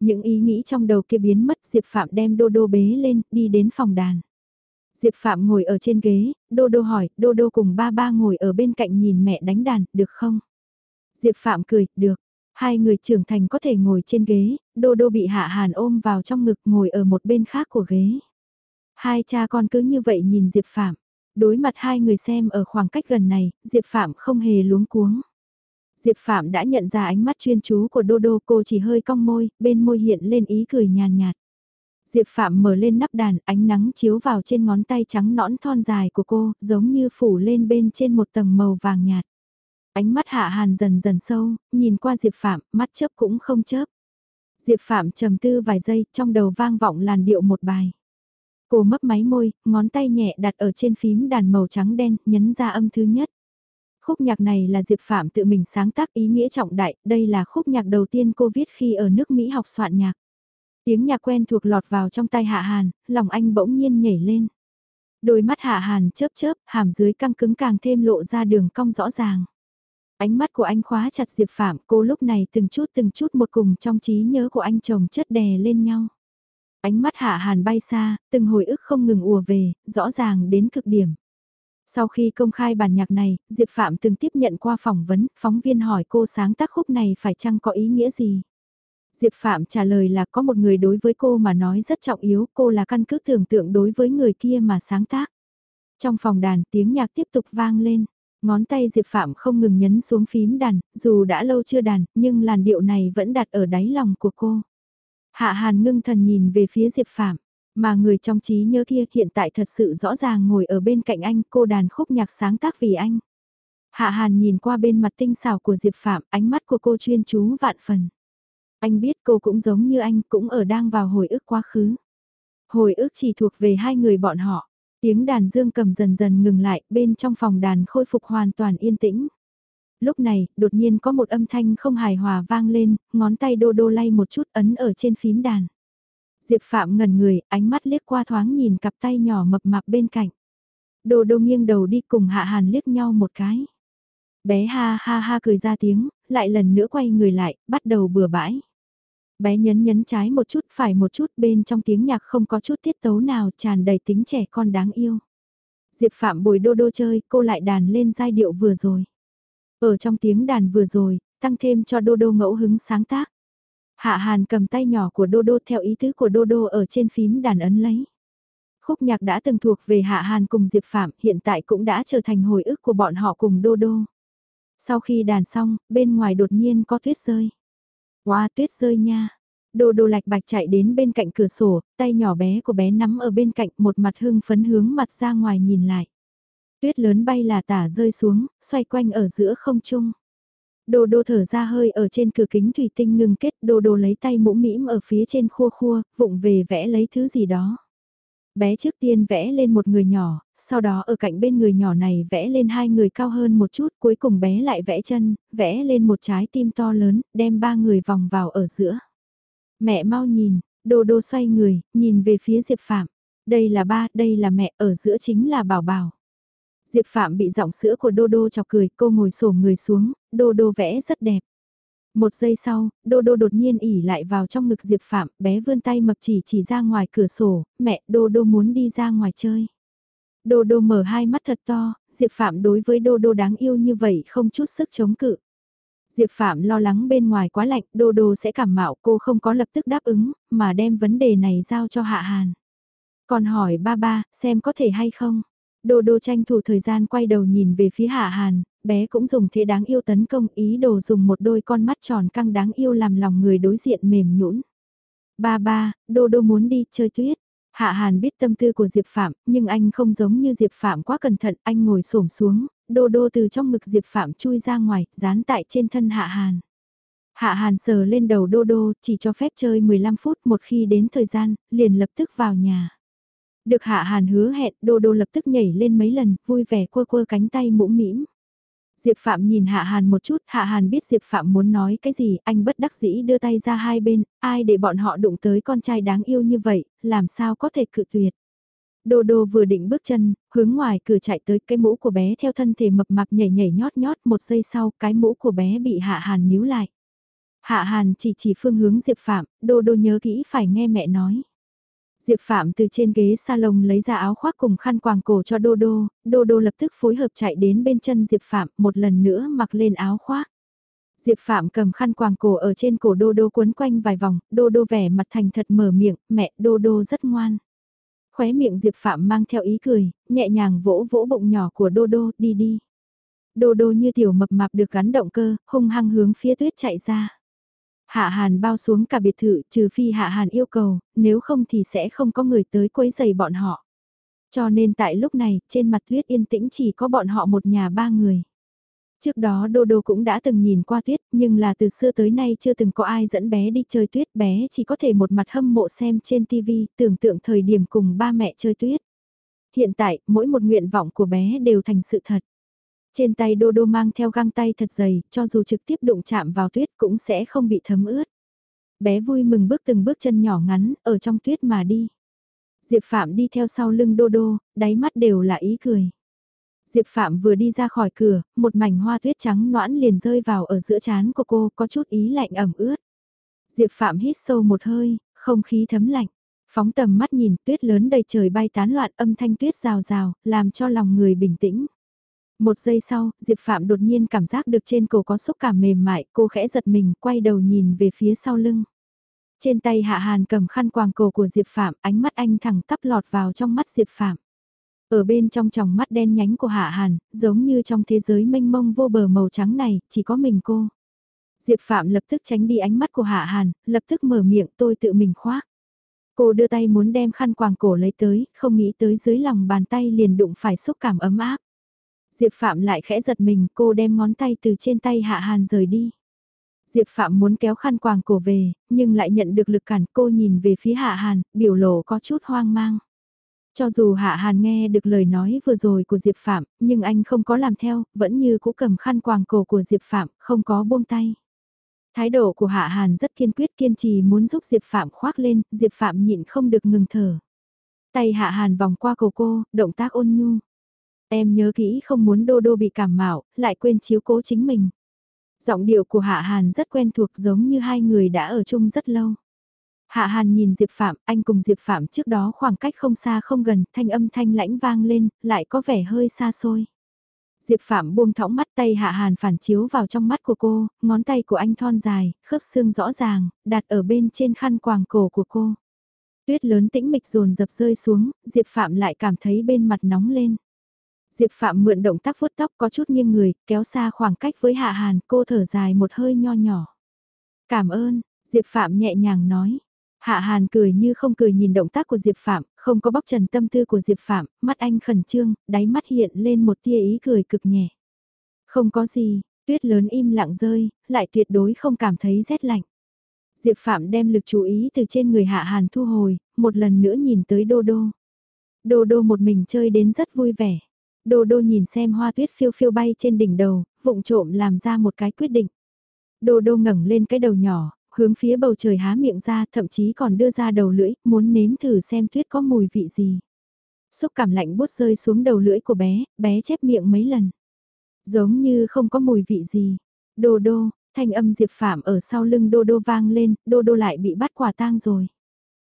Speaker 1: Những ý nghĩ trong đầu kia biến mất Diệp Phạm đem Đô Đô bế lên, đi đến phòng đàn. Diệp Phạm ngồi ở trên ghế, Đô Đô hỏi, Đô Đô cùng ba ba ngồi ở bên cạnh nhìn mẹ đánh đàn, được không? Diệp Phạm cười, được. Hai người trưởng thành có thể ngồi trên ghế, Đô Đô bị Hạ Hàn ôm vào trong ngực ngồi ở một bên khác của ghế. Hai cha con cứ như vậy nhìn Diệp Phạm. Đối mặt hai người xem ở khoảng cách gần này, Diệp Phạm không hề luống cuống. Diệp Phạm đã nhận ra ánh mắt chuyên chú của Đô Đô cô chỉ hơi cong môi, bên môi hiện lên ý cười nhàn nhạt. Diệp Phạm mở lên nắp đàn, ánh nắng chiếu vào trên ngón tay trắng nõn thon dài của cô, giống như phủ lên bên trên một tầng màu vàng nhạt. Ánh mắt hạ hàn dần dần sâu, nhìn qua Diệp Phạm, mắt chớp cũng không chớp. Diệp Phạm trầm tư vài giây, trong đầu vang vọng làn điệu một bài. Cô mấp máy môi, ngón tay nhẹ đặt ở trên phím đàn màu trắng đen, nhấn ra âm thứ nhất. Khúc nhạc này là Diệp Phạm tự mình sáng tác ý nghĩa trọng đại, đây là khúc nhạc đầu tiên cô viết khi ở nước Mỹ học soạn nhạc. Tiếng nhạc quen thuộc lọt vào trong tay Hạ Hàn, lòng anh bỗng nhiên nhảy lên. Đôi mắt Hạ Hàn chớp chớp, hàm dưới căng cứng càng thêm lộ ra đường cong rõ ràng. Ánh mắt của anh khóa chặt Diệp Phạm, cô lúc này từng chút từng chút một cùng trong trí nhớ của anh chồng chất đè lên nhau. Ánh mắt Hạ Hàn bay xa, từng hồi ức không ngừng ùa về, rõ ràng đến cực điểm. Sau khi công khai bản nhạc này, Diệp Phạm từng tiếp nhận qua phỏng vấn, phóng viên hỏi cô sáng tác khúc này phải chăng có ý nghĩa gì? Diệp Phạm trả lời là có một người đối với cô mà nói rất trọng yếu, cô là căn cứ tưởng tượng đối với người kia mà sáng tác. Trong phòng đàn tiếng nhạc tiếp tục vang lên, ngón tay Diệp Phạm không ngừng nhấn xuống phím đàn, dù đã lâu chưa đàn, nhưng làn điệu này vẫn đặt ở đáy lòng của cô. Hạ Hàn ngưng thần nhìn về phía Diệp Phạm. Mà người trong trí nhớ kia hiện tại thật sự rõ ràng ngồi ở bên cạnh anh cô đàn khúc nhạc sáng tác vì anh. Hạ Hàn nhìn qua bên mặt tinh xảo của Diệp Phạm, ánh mắt của cô chuyên chú vạn phần. Anh biết cô cũng giống như anh, cũng ở đang vào hồi ức quá khứ. Hồi ức chỉ thuộc về hai người bọn họ. Tiếng đàn dương cầm dần dần ngừng lại, bên trong phòng đàn khôi phục hoàn toàn yên tĩnh. Lúc này, đột nhiên có một âm thanh không hài hòa vang lên, ngón tay đô đô lay một chút ấn ở trên phím đàn. Diệp Phạm ngẩn người, ánh mắt liếc qua thoáng nhìn cặp tay nhỏ mập mạp bên cạnh. Đồ đô nghiêng đầu đi cùng Hạ Hàn liếc nhau một cái. Bé ha ha ha cười ra tiếng, lại lần nữa quay người lại, bắt đầu bừa bãi. Bé nhấn nhấn trái một chút phải một chút bên trong tiếng nhạc không có chút tiết tấu nào tràn đầy tính trẻ con đáng yêu. Diệp Phạm bồi đô đô chơi, cô lại đàn lên giai điệu vừa rồi. Ở trong tiếng đàn vừa rồi, tăng thêm cho Đô Đô ngẫu hứng sáng tác. Hạ Hàn cầm tay nhỏ của Đô Đô theo ý tứ của Đô Đô ở trên phím đàn ấn lấy. Khúc nhạc đã từng thuộc về Hạ Hàn cùng Diệp Phạm hiện tại cũng đã trở thành hồi ức của bọn họ cùng Đô Đô. Sau khi đàn xong, bên ngoài đột nhiên có tuyết rơi. Wow, tuyết rơi nha. Đô đô lạch bạch chạy đến bên cạnh cửa sổ, tay nhỏ bé của bé nắm ở bên cạnh một mặt hưng phấn hướng mặt ra ngoài nhìn lại. Tuyết lớn bay là tả rơi xuống, xoay quanh ở giữa không trung. Đô đô thở ra hơi ở trên cửa kính thủy tinh ngừng kết đô đô lấy tay mũ mĩm ở phía trên khua khua, vụng về vẽ lấy thứ gì đó. Bé trước tiên vẽ lên một người nhỏ, sau đó ở cạnh bên người nhỏ này vẽ lên hai người cao hơn một chút, cuối cùng bé lại vẽ chân, vẽ lên một trái tim to lớn, đem ba người vòng vào ở giữa. Mẹ mau nhìn, đô đô xoay người, nhìn về phía Diệp Phạm. Đây là ba, đây là mẹ, ở giữa chính là bảo bảo. Diệp Phạm bị giọng sữa của Đô Đô chọc cười, cô ngồi xổm người xuống, Đô Đô vẽ rất đẹp. Một giây sau, Đô Đô đột nhiên ỉ lại vào trong ngực Diệp Phạm, bé vươn tay mập chỉ chỉ ra ngoài cửa sổ, mẹ, Đô Đô muốn đi ra ngoài chơi. Đô Đô mở hai mắt thật to, Diệp Phạm đối với Đô Đô đáng yêu như vậy không chút sức chống cự. Diệp Phạm lo lắng bên ngoài quá lạnh, Đô Đô sẽ cảm mạo cô không có lập tức đáp ứng, mà đem vấn đề này giao cho Hạ Hàn. Còn hỏi ba ba, xem có thể hay không? Đô Đô tranh thủ thời gian quay đầu nhìn về phía Hạ Hàn, bé cũng dùng thế đáng yêu tấn công ý đồ dùng một đôi con mắt tròn căng đáng yêu làm lòng người đối diện mềm nhũn. Ba ba, Đô Đô muốn đi chơi tuyết. Hạ Hàn biết tâm tư của Diệp Phạm, nhưng anh không giống như Diệp Phạm quá cẩn thận, anh ngồi xổm xuống, đô đô từ trong ngực Diệp Phạm chui ra ngoài, dán tại trên thân Hạ Hàn. Hạ Hàn sờ lên đầu đô đô, chỉ cho phép chơi 15 phút một khi đến thời gian, liền lập tức vào nhà. Được Hạ Hàn hứa hẹn, đô đô lập tức nhảy lên mấy lần, vui vẻ quơ quơ cánh tay mũm mĩm. Diệp Phạm nhìn Hạ Hàn một chút, Hạ Hàn biết Diệp Phạm muốn nói cái gì, anh bất đắc dĩ đưa tay ra hai bên, ai để bọn họ đụng tới con trai đáng yêu như vậy, làm sao có thể cự tuyệt. Đô đô vừa định bước chân, hướng ngoài cửa chạy tới cái mũ của bé theo thân thể mập mạp nhảy nhảy nhót nhót một giây sau cái mũ của bé bị Hạ Hàn níu lại. Hạ Hàn chỉ chỉ phương hướng Diệp Phạm, đô đô nhớ kỹ phải nghe mẹ nói. Diệp Phạm từ trên ghế salon lấy ra áo khoác cùng khăn quàng cổ cho Đô Đô, Đô Đô lập tức phối hợp chạy đến bên chân Diệp Phạm một lần nữa mặc lên áo khoác. Diệp Phạm cầm khăn quàng cổ ở trên cổ Đô Đô quấn quanh vài vòng, Đô Đô vẻ mặt thành thật mở miệng, mẹ Đô Đô rất ngoan. Khóe miệng Diệp Phạm mang theo ý cười, nhẹ nhàng vỗ vỗ bụng nhỏ của Đô Đô, đi đi. Đô Đô như tiểu mập mạp được gắn động cơ, hung hăng hướng phía tuyết chạy ra. Hạ Hàn bao xuống cả biệt thự trừ phi Hạ Hàn yêu cầu, nếu không thì sẽ không có người tới quấy giày bọn họ. Cho nên tại lúc này, trên mặt tuyết yên tĩnh chỉ có bọn họ một nhà ba người. Trước đó Đô Đô cũng đã từng nhìn qua tuyết, nhưng là từ xưa tới nay chưa từng có ai dẫn bé đi chơi tuyết, bé chỉ có thể một mặt hâm mộ xem trên TV, tưởng tượng thời điểm cùng ba mẹ chơi tuyết. Hiện tại, mỗi một nguyện vọng của bé đều thành sự thật. Trên tay Đô Đô mang theo găng tay thật dày, cho dù trực tiếp đụng chạm vào tuyết cũng sẽ không bị thấm ướt. Bé vui mừng bước từng bước chân nhỏ ngắn, ở trong tuyết mà đi. Diệp Phạm đi theo sau lưng Đô Đô, đáy mắt đều là ý cười. Diệp Phạm vừa đi ra khỏi cửa, một mảnh hoa tuyết trắng noãn liền rơi vào ở giữa trán của cô, có chút ý lạnh ẩm ướt. Diệp Phạm hít sâu một hơi, không khí thấm lạnh. Phóng tầm mắt nhìn tuyết lớn đầy trời bay tán loạn âm thanh tuyết rào rào, làm cho lòng người bình tĩnh. Một giây sau, Diệp Phạm đột nhiên cảm giác được trên cổ có xúc cảm mềm mại, cô khẽ giật mình, quay đầu nhìn về phía sau lưng. Trên tay Hạ Hàn cầm khăn quàng cổ của Diệp Phạm, ánh mắt anh thẳng tắp lọt vào trong mắt Diệp Phạm. Ở bên trong tròng mắt đen nhánh của Hạ Hàn, giống như trong thế giới mênh mông vô bờ màu trắng này, chỉ có mình cô. Diệp Phạm lập tức tránh đi ánh mắt của Hạ Hàn, lập tức mở miệng tôi tự mình khoác. Cô đưa tay muốn đem khăn quàng cổ lấy tới, không nghĩ tới dưới lòng bàn tay liền đụng phải xúc cảm ấm áp. Diệp Phạm lại khẽ giật mình, cô đem ngón tay từ trên tay Hạ Hàn rời đi. Diệp Phạm muốn kéo khăn quàng cổ về, nhưng lại nhận được lực cản cô nhìn về phía Hạ Hàn, biểu lộ có chút hoang mang. Cho dù Hạ Hàn nghe được lời nói vừa rồi của Diệp Phạm, nhưng anh không có làm theo, vẫn như cũ cầm khăn quàng cổ của Diệp Phạm, không có buông tay. Thái độ của Hạ Hàn rất kiên quyết kiên trì muốn giúp Diệp Phạm khoác lên, Diệp Phạm nhịn không được ngừng thở. Tay Hạ Hàn vòng qua cổ cô, động tác ôn nhu. Em nhớ kỹ không muốn Đô Đô bị cảm mạo, lại quên chiếu cố chính mình. Giọng điệu của Hạ Hàn rất quen thuộc giống như hai người đã ở chung rất lâu. Hạ Hàn nhìn Diệp Phạm, anh cùng Diệp Phạm trước đó khoảng cách không xa không gần, thanh âm thanh lãnh vang lên, lại có vẻ hơi xa xôi. Diệp Phạm buông thõng mắt tay Hạ Hàn phản chiếu vào trong mắt của cô, ngón tay của anh thon dài, khớp xương rõ ràng, đặt ở bên trên khăn quàng cổ của cô. Tuyết lớn tĩnh mịch rồn dập rơi xuống, Diệp Phạm lại cảm thấy bên mặt nóng lên. Diệp Phạm mượn động tác vuốt tóc có chút nghiêng người, kéo xa khoảng cách với Hạ Hàn, cô thở dài một hơi nho nhỏ. Cảm ơn, Diệp Phạm nhẹ nhàng nói. Hạ Hàn cười như không cười nhìn động tác của Diệp Phạm, không có bóc trần tâm tư của Diệp Phạm, mắt anh khẩn trương, đáy mắt hiện lên một tia ý cười cực nhẹ. Không có gì, tuyết lớn im lặng rơi, lại tuyệt đối không cảm thấy rét lạnh. Diệp Phạm đem lực chú ý từ trên người Hạ Hàn thu hồi, một lần nữa nhìn tới Đô Đô. Đô Đô một mình chơi đến rất vui vẻ. Đô Đô nhìn xem hoa tuyết phiêu phiêu bay trên đỉnh đầu, vụng trộm làm ra một cái quyết định. Đô Đô ngẩng lên cái đầu nhỏ, hướng phía bầu trời há miệng ra thậm chí còn đưa ra đầu lưỡi, muốn nếm thử xem tuyết có mùi vị gì. Xúc cảm lạnh bút rơi xuống đầu lưỡi của bé, bé chép miệng mấy lần. Giống như không có mùi vị gì. Đô đô, thanh âm Diệp Phạm ở sau lưng đô đô vang lên, đô đô lại bị bắt quả tang rồi.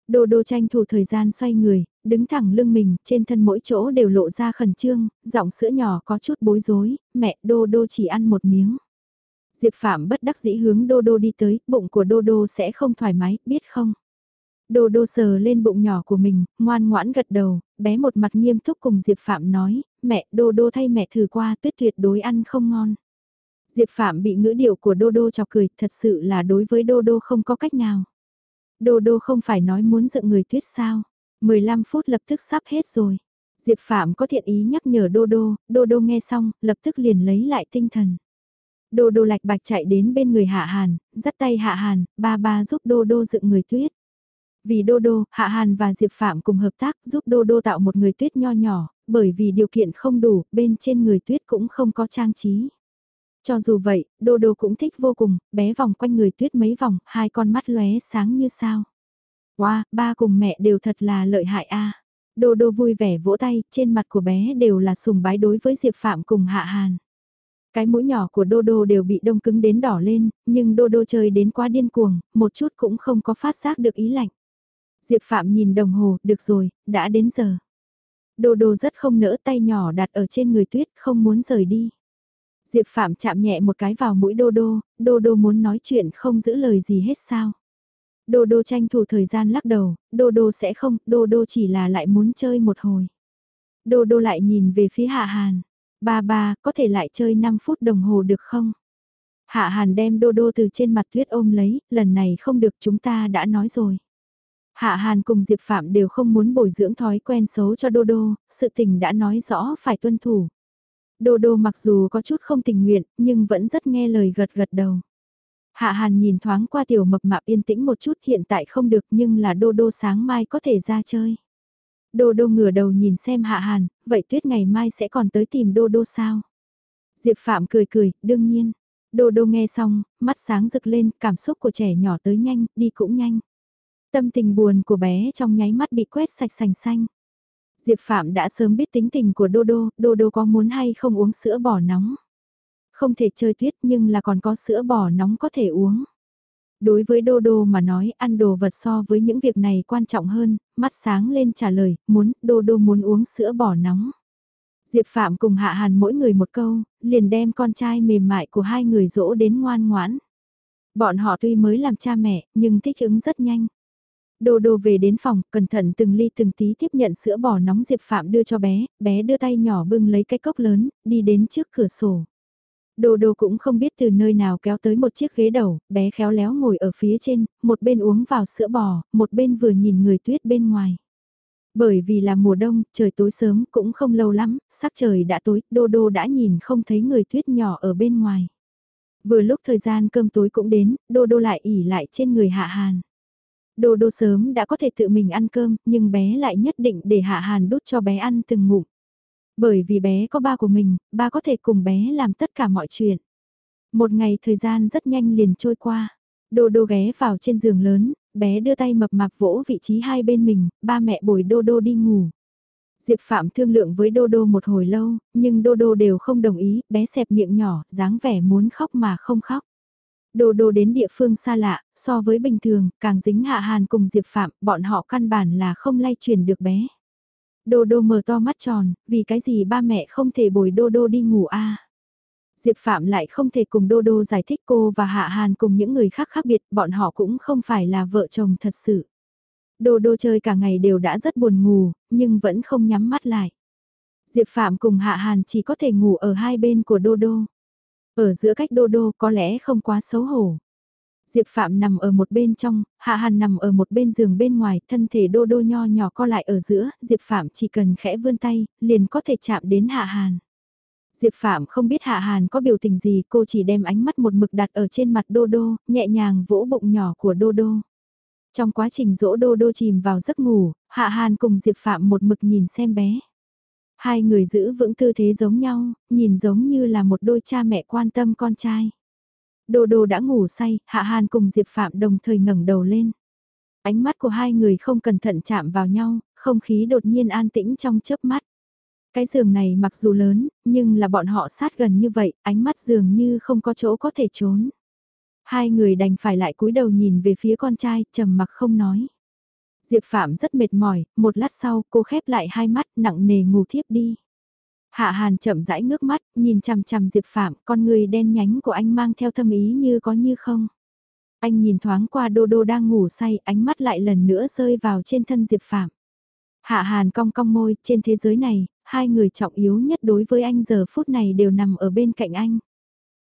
Speaker 1: Đô đô tranh thủ thời gian xoay người, đứng thẳng lưng mình, trên thân mỗi chỗ đều lộ ra khẩn trương, giọng sữa nhỏ có chút bối rối, mẹ đô đô chỉ ăn một miếng. Diệp Phạm bất đắc dĩ hướng Đô Đô đi tới, bụng của Đô Đô sẽ không thoải mái, biết không? Đô Đô sờ lên bụng nhỏ của mình, ngoan ngoãn gật đầu, bé một mặt nghiêm túc cùng Diệp Phạm nói, mẹ Đô Đô thay mẹ thử qua tuyết tuyệt đối ăn không ngon. Diệp Phạm bị ngữ điệu của Đô Đô chọc cười, thật sự là đối với Đô Đô không có cách nào. Đô Đô không phải nói muốn dựng người tuyết sao, 15 phút lập tức sắp hết rồi. Diệp Phạm có thiện ý nhắc nhở Đô Đô, Đô Đô nghe xong, lập tức liền lấy lại tinh thần. Đô đô lạch bạch chạy đến bên người Hạ Hàn, dắt tay Hạ Hàn, ba ba giúp đô đô dựng người tuyết. Vì đô đô, Hạ Hàn và Diệp Phạm cùng hợp tác giúp đô đô tạo một người tuyết nho nhỏ, bởi vì điều kiện không đủ, bên trên người tuyết cũng không có trang trí. Cho dù vậy, đô đô cũng thích vô cùng, bé vòng quanh người tuyết mấy vòng, hai con mắt lóe sáng như sao. Wow, ba cùng mẹ đều thật là lợi hại a. Đô đô vui vẻ vỗ tay, trên mặt của bé đều là sùng bái đối với Diệp Phạm cùng Hạ Hàn. Cái mũi nhỏ của Đô Đô đều bị đông cứng đến đỏ lên, nhưng Đô Đô chơi đến quá điên cuồng, một chút cũng không có phát giác được ý lạnh. Diệp Phạm nhìn đồng hồ, được rồi, đã đến giờ. Đô Đô rất không nỡ tay nhỏ đặt ở trên người tuyết, không muốn rời đi. Diệp Phạm chạm nhẹ một cái vào mũi Đô Đô, Đô Đô muốn nói chuyện không giữ lời gì hết sao. Đô Đô tranh thủ thời gian lắc đầu, Đô Đô sẽ không, Đô Đô chỉ là lại muốn chơi một hồi. Đô Đô lại nhìn về phía Hạ Hàn. Ba ba, có thể lại chơi 5 phút đồng hồ được không? Hạ Hàn đem đô đô từ trên mặt tuyết ôm lấy, lần này không được chúng ta đã nói rồi. Hạ Hàn cùng Diệp Phạm đều không muốn bồi dưỡng thói quen xấu cho Đô Đô, sự tình đã nói rõ phải tuân thủ. Đô Đô mặc dù có chút không tình nguyện, nhưng vẫn rất nghe lời gật gật đầu. Hạ Hàn nhìn thoáng qua tiểu mập mạp yên tĩnh một chút hiện tại không được nhưng là Đô Đô sáng mai có thể ra chơi. Đô đô ngửa đầu nhìn xem hạ hàn, vậy tuyết ngày mai sẽ còn tới tìm đô đô sao? Diệp Phạm cười cười, đương nhiên. Đô đô nghe xong, mắt sáng rực lên, cảm xúc của trẻ nhỏ tới nhanh, đi cũng nhanh. Tâm tình buồn của bé trong nháy mắt bị quét sạch sành xanh. Diệp Phạm đã sớm biết tính tình của Đô Đô, Đô Đô có muốn hay không uống sữa bò nóng. Không thể chơi tuyết nhưng là còn có sữa bò nóng có thể uống. Đối với Đô Đô mà nói ăn đồ vật so với những việc này quan trọng hơn, mắt sáng lên trả lời, muốn, Đô Đô muốn uống sữa bò nóng. Diệp Phạm cùng Hạ Hàn mỗi người một câu, liền đem con trai mềm mại của hai người dỗ đến ngoan ngoãn. Bọn họ tuy mới làm cha mẹ, nhưng thích ứng rất nhanh. Đô đô về đến phòng, cẩn thận từng ly từng tí tiếp nhận sữa bò nóng Diệp Phạm đưa cho bé, bé đưa tay nhỏ bưng lấy cái cốc lớn, đi đến trước cửa sổ. Đô đô cũng không biết từ nơi nào kéo tới một chiếc ghế đầu, bé khéo léo ngồi ở phía trên, một bên uống vào sữa bò, một bên vừa nhìn người tuyết bên ngoài. Bởi vì là mùa đông, trời tối sớm cũng không lâu lắm, sắc trời đã tối, đô đô đã nhìn không thấy người tuyết nhỏ ở bên ngoài. Vừa lúc thời gian cơm tối cũng đến, đô đô lại ỉ lại trên người hạ hàn. Đô đô sớm đã có thể tự mình ăn cơm, nhưng bé lại nhất định để hạ hàn đút cho bé ăn từng ngụm. Bởi vì bé có ba của mình, ba có thể cùng bé làm tất cả mọi chuyện. Một ngày thời gian rất nhanh liền trôi qua. Đô đô ghé vào trên giường lớn, bé đưa tay mập mạp vỗ vị trí hai bên mình, ba mẹ bồi đô đô đi ngủ. Diệp Phạm thương lượng với Đô Đô một hồi lâu, nhưng Đô Đô đều không đồng ý, bé xẹp miệng nhỏ, dáng vẻ muốn khóc mà không khóc. Đô Đô đến địa phương xa lạ, so với bình thường, càng dính hạ hàn cùng Diệp Phạm, bọn họ căn bản là không lay truyền được bé. Đô đô mở to mắt tròn, vì cái gì ba mẹ không thể bồi đô đô đi ngủ a Diệp Phạm lại không thể cùng Đô Đô giải thích cô và Hạ Hàn cùng những người khác khác biệt, bọn họ cũng không phải là vợ chồng thật sự. Đô Đô chơi cả ngày đều đã rất buồn ngủ, nhưng vẫn không nhắm mắt lại. Diệp Phạm cùng Hạ Hàn chỉ có thể ngủ ở hai bên của Đô Đô. Ở giữa cách Đô Đô có lẽ không quá xấu hổ. Diệp Phạm nằm ở một bên trong, Hạ Hàn nằm ở một bên giường bên ngoài, thân thể Đô Đô nho nhỏ co lại ở giữa, Diệp Phạm chỉ cần khẽ vươn tay, liền có thể chạm đến Hạ Hàn. Diệp Phạm không biết Hạ Hàn có biểu tình gì, cô chỉ đem ánh mắt một mực đặt ở trên mặt Đô Đô, nhẹ nhàng vỗ bụng nhỏ của Đô Đô. Trong quá trình dỗ Đô Đô chìm vào giấc ngủ, Hạ Hàn cùng Diệp Phạm một mực nhìn xem bé. Hai người giữ vững tư thế giống nhau, nhìn giống như là một đôi cha mẹ quan tâm con trai. Đô Đô đã ngủ say, Hạ Hàn cùng Diệp Phạm đồng thời ngẩng đầu lên. Ánh mắt của hai người không cẩn thận chạm vào nhau, không khí đột nhiên an tĩnh trong chớp mắt. Cái giường này mặc dù lớn, nhưng là bọn họ sát gần như vậy, ánh mắt dường như không có chỗ có thể trốn. Hai người đành phải lại cúi đầu nhìn về phía con trai, trầm mặc không nói. Diệp Phạm rất mệt mỏi, một lát sau cô khép lại hai mắt nặng nề ngủ thiếp đi. Hạ Hàn chậm rãi ngước mắt, nhìn chằm chằm Diệp Phạm, con người đen nhánh của anh mang theo thâm ý như có như không. Anh nhìn thoáng qua Đô Đô đang ngủ say, ánh mắt lại lần nữa rơi vào trên thân Diệp Phạm. Hạ Hàn cong cong môi, trên thế giới này, hai người trọng yếu nhất đối với anh giờ phút này đều nằm ở bên cạnh anh.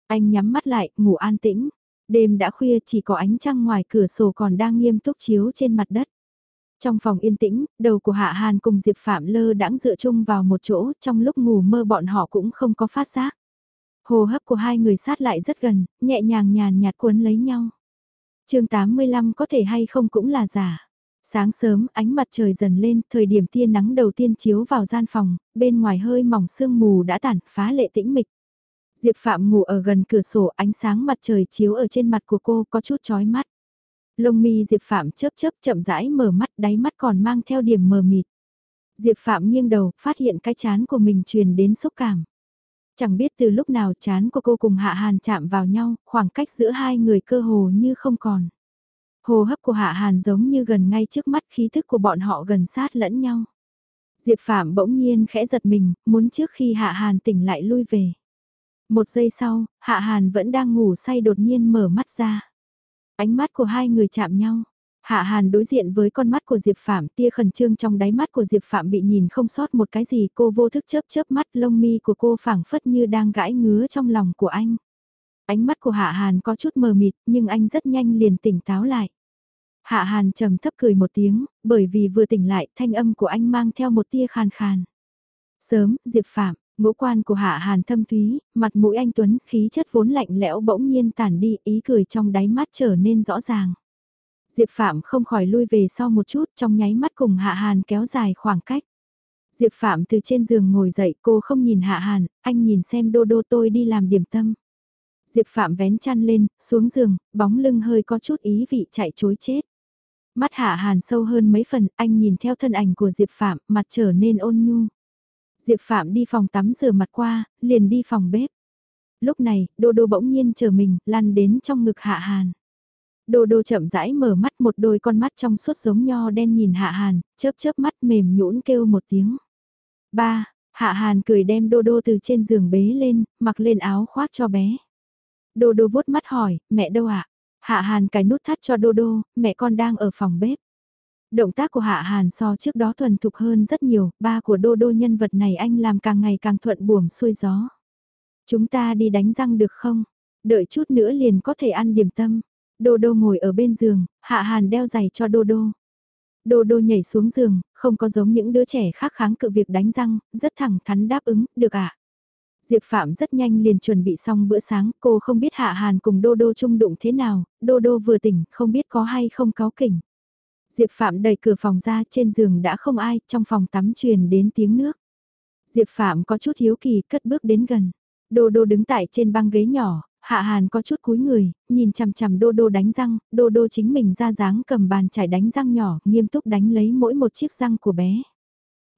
Speaker 1: Anh nhắm mắt lại, ngủ an tĩnh. Đêm đã khuya chỉ có ánh trăng ngoài cửa sổ còn đang nghiêm túc chiếu trên mặt đất. Trong phòng yên tĩnh, đầu của Hạ Hàn cùng Diệp Phạm lơ đãng dựa chung vào một chỗ, trong lúc ngủ mơ bọn họ cũng không có phát giác. Hồ hấp của hai người sát lại rất gần, nhẹ nhàng nhàn nhạt cuốn lấy nhau. chương 85 có thể hay không cũng là giả. Sáng sớm, ánh mặt trời dần lên, thời điểm tia nắng đầu tiên chiếu vào gian phòng, bên ngoài hơi mỏng sương mù đã tản, phá lệ tĩnh mịch. Diệp Phạm ngủ ở gần cửa sổ, ánh sáng mặt trời chiếu ở trên mặt của cô có chút chói mắt. Lông mi Diệp Phạm chớp chớp chậm rãi mở mắt, đáy mắt còn mang theo điểm mờ mịt. Diệp Phạm nghiêng đầu, phát hiện cái chán của mình truyền đến xúc cảm. Chẳng biết từ lúc nào chán của cô cùng Hạ Hàn chạm vào nhau, khoảng cách giữa hai người cơ hồ như không còn. Hồ hấp của Hạ Hàn giống như gần ngay trước mắt khí thức của bọn họ gần sát lẫn nhau. Diệp Phạm bỗng nhiên khẽ giật mình, muốn trước khi Hạ Hàn tỉnh lại lui về. Một giây sau, Hạ Hàn vẫn đang ngủ say đột nhiên mở mắt ra. Ánh mắt của hai người chạm nhau. Hạ Hàn đối diện với con mắt của Diệp Phạm tia khẩn trương trong đáy mắt của Diệp Phạm bị nhìn không sót một cái gì cô vô thức chớp chớp mắt lông mi của cô phảng phất như đang gãi ngứa trong lòng của anh. Ánh mắt của Hạ Hàn có chút mờ mịt nhưng anh rất nhanh liền tỉnh táo lại. Hạ Hàn trầm thấp cười một tiếng, bởi vì vừa tỉnh lại thanh âm của anh mang theo một tia khàn khàn. Sớm, Diệp Phạm, ngũ quan của Hạ Hàn thâm thúy, mặt mũi anh Tuấn, khí chất vốn lạnh lẽo bỗng nhiên tản đi, ý cười trong đáy mắt trở nên rõ ràng. Diệp Phạm không khỏi lui về sau một chút trong nháy mắt cùng Hạ Hàn kéo dài khoảng cách. Diệp Phạm từ trên giường ngồi dậy cô không nhìn Hạ Hàn, anh nhìn xem đô đô tôi đi làm điểm tâm. Diệp Phạm vén chăn lên, xuống giường, bóng lưng hơi có chút ý vị chạy chối chết. Mắt hạ hàn sâu hơn mấy phần, anh nhìn theo thân ảnh của Diệp Phạm, mặt trở nên ôn nhu. Diệp Phạm đi phòng tắm rửa mặt qua, liền đi phòng bếp. Lúc này, Đô Đô bỗng nhiên chờ mình, lăn đến trong ngực Hạ Hàn. Đô Đô chậm rãi mở mắt một đôi con mắt trong suốt giống nho đen nhìn Hạ Hàn, chớp chớp mắt mềm nhũn kêu một tiếng. Ba, Hạ Hàn cười đem Đô Đô từ trên giường bế lên, mặc lên áo khoác cho bé. Đô Đô vuốt mắt hỏi, mẹ đâu ạ? Hạ Hàn cài nút thắt cho Đô Đô, mẹ con đang ở phòng bếp. Động tác của Hạ Hàn so trước đó thuần thục hơn rất nhiều, ba của Đô Đô nhân vật này anh làm càng ngày càng thuận buồm xuôi gió. Chúng ta đi đánh răng được không? Đợi chút nữa liền có thể ăn điểm tâm. Đô Đô ngồi ở bên giường, Hạ Hàn đeo giày cho Đô Đô. Đô Đô nhảy xuống giường, không có giống những đứa trẻ khác kháng cự việc đánh răng, rất thẳng thắn đáp ứng, được ạ. À? Diệp Phạm rất nhanh liền chuẩn bị xong bữa sáng, cô không biết Hạ Hàn cùng Đô Đô chung đụng thế nào, Đô Đô vừa tỉnh, không biết có hay không cáo kỉnh. Diệp Phạm đẩy cửa phòng ra, trên giường đã không ai, trong phòng tắm truyền đến tiếng nước. Diệp Phạm có chút hiếu kỳ, cất bước đến gần. Đô Đô đứng tại trên băng ghế nhỏ, Hạ Hàn có chút cúi người, nhìn chằm chằm Đô Đô đánh răng, Đô Đô chính mình ra dáng cầm bàn chải đánh răng nhỏ, nghiêm túc đánh lấy mỗi một chiếc răng của bé.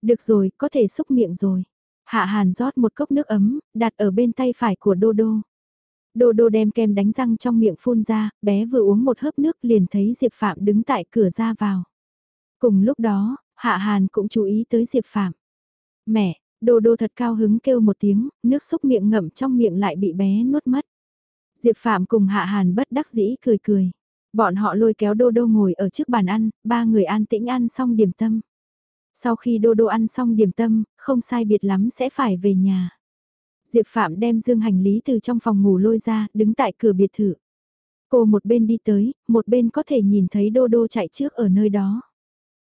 Speaker 1: Được rồi, có thể xúc miệng rồi. Hạ Hàn rót một cốc nước ấm, đặt ở bên tay phải của Đô Đô. Đô Đô đem kem đánh răng trong miệng phun ra, bé vừa uống một hớp nước liền thấy Diệp Phạm đứng tại cửa ra vào. Cùng lúc đó, Hạ Hàn cũng chú ý tới Diệp Phạm. Mẹ, Đô Đô thật cao hứng kêu một tiếng, nước xúc miệng ngậm trong miệng lại bị bé nuốt mất. Diệp Phạm cùng Hạ Hàn bất đắc dĩ cười cười. Bọn họ lôi kéo Đô Đô ngồi ở trước bàn ăn, ba người an tĩnh ăn xong điểm tâm. Sau khi Đô Đô ăn xong điểm tâm, không sai biệt lắm sẽ phải về nhà. Diệp Phạm đem dương hành lý từ trong phòng ngủ lôi ra, đứng tại cửa biệt thự. Cô một bên đi tới, một bên có thể nhìn thấy Đô Đô chạy trước ở nơi đó.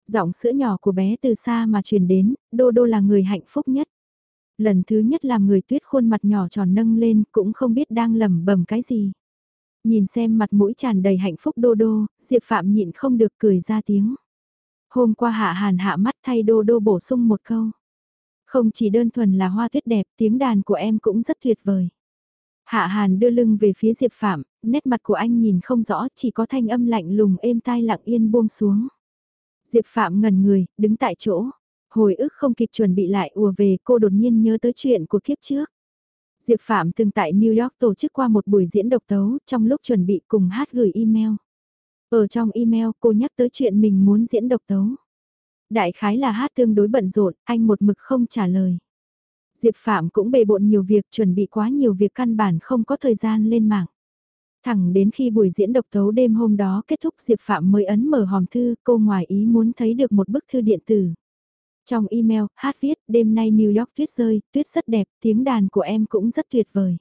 Speaker 1: Giọng sữa nhỏ của bé từ xa mà truyền đến, Đô Đô là người hạnh phúc nhất. Lần thứ nhất làm người tuyết khuôn mặt nhỏ tròn nâng lên cũng không biết đang lẩm bẩm cái gì. Nhìn xem mặt mũi tràn đầy hạnh phúc Đô Đô, Diệp Phạm nhịn không được cười ra tiếng. Hôm qua hạ hàn hạ mắt thay Đô Đô bổ sung một câu. Không chỉ đơn thuần là hoa tuyết đẹp, tiếng đàn của em cũng rất tuyệt vời. Hạ Hàn đưa lưng về phía Diệp Phạm, nét mặt của anh nhìn không rõ, chỉ có thanh âm lạnh lùng êm tai lặng yên buông xuống. Diệp Phạm ngần người, đứng tại chỗ. Hồi ức không kịp chuẩn bị lại ùa về cô đột nhiên nhớ tới chuyện của kiếp trước. Diệp Phạm từng tại New York tổ chức qua một buổi diễn độc tấu trong lúc chuẩn bị cùng hát gửi email. Ở trong email cô nhắc tới chuyện mình muốn diễn độc tấu. Đại khái là hát tương đối bận rộn, anh một mực không trả lời. Diệp Phạm cũng bề bộn nhiều việc chuẩn bị quá nhiều việc căn bản không có thời gian lên mạng. Thẳng đến khi buổi diễn độc tấu đêm hôm đó kết thúc Diệp Phạm mới ấn mở hòm thư cô ngoài ý muốn thấy được một bức thư điện tử. Trong email, hát viết, đêm nay New York tuyết rơi, tuyết rất đẹp, tiếng đàn của em cũng rất tuyệt vời.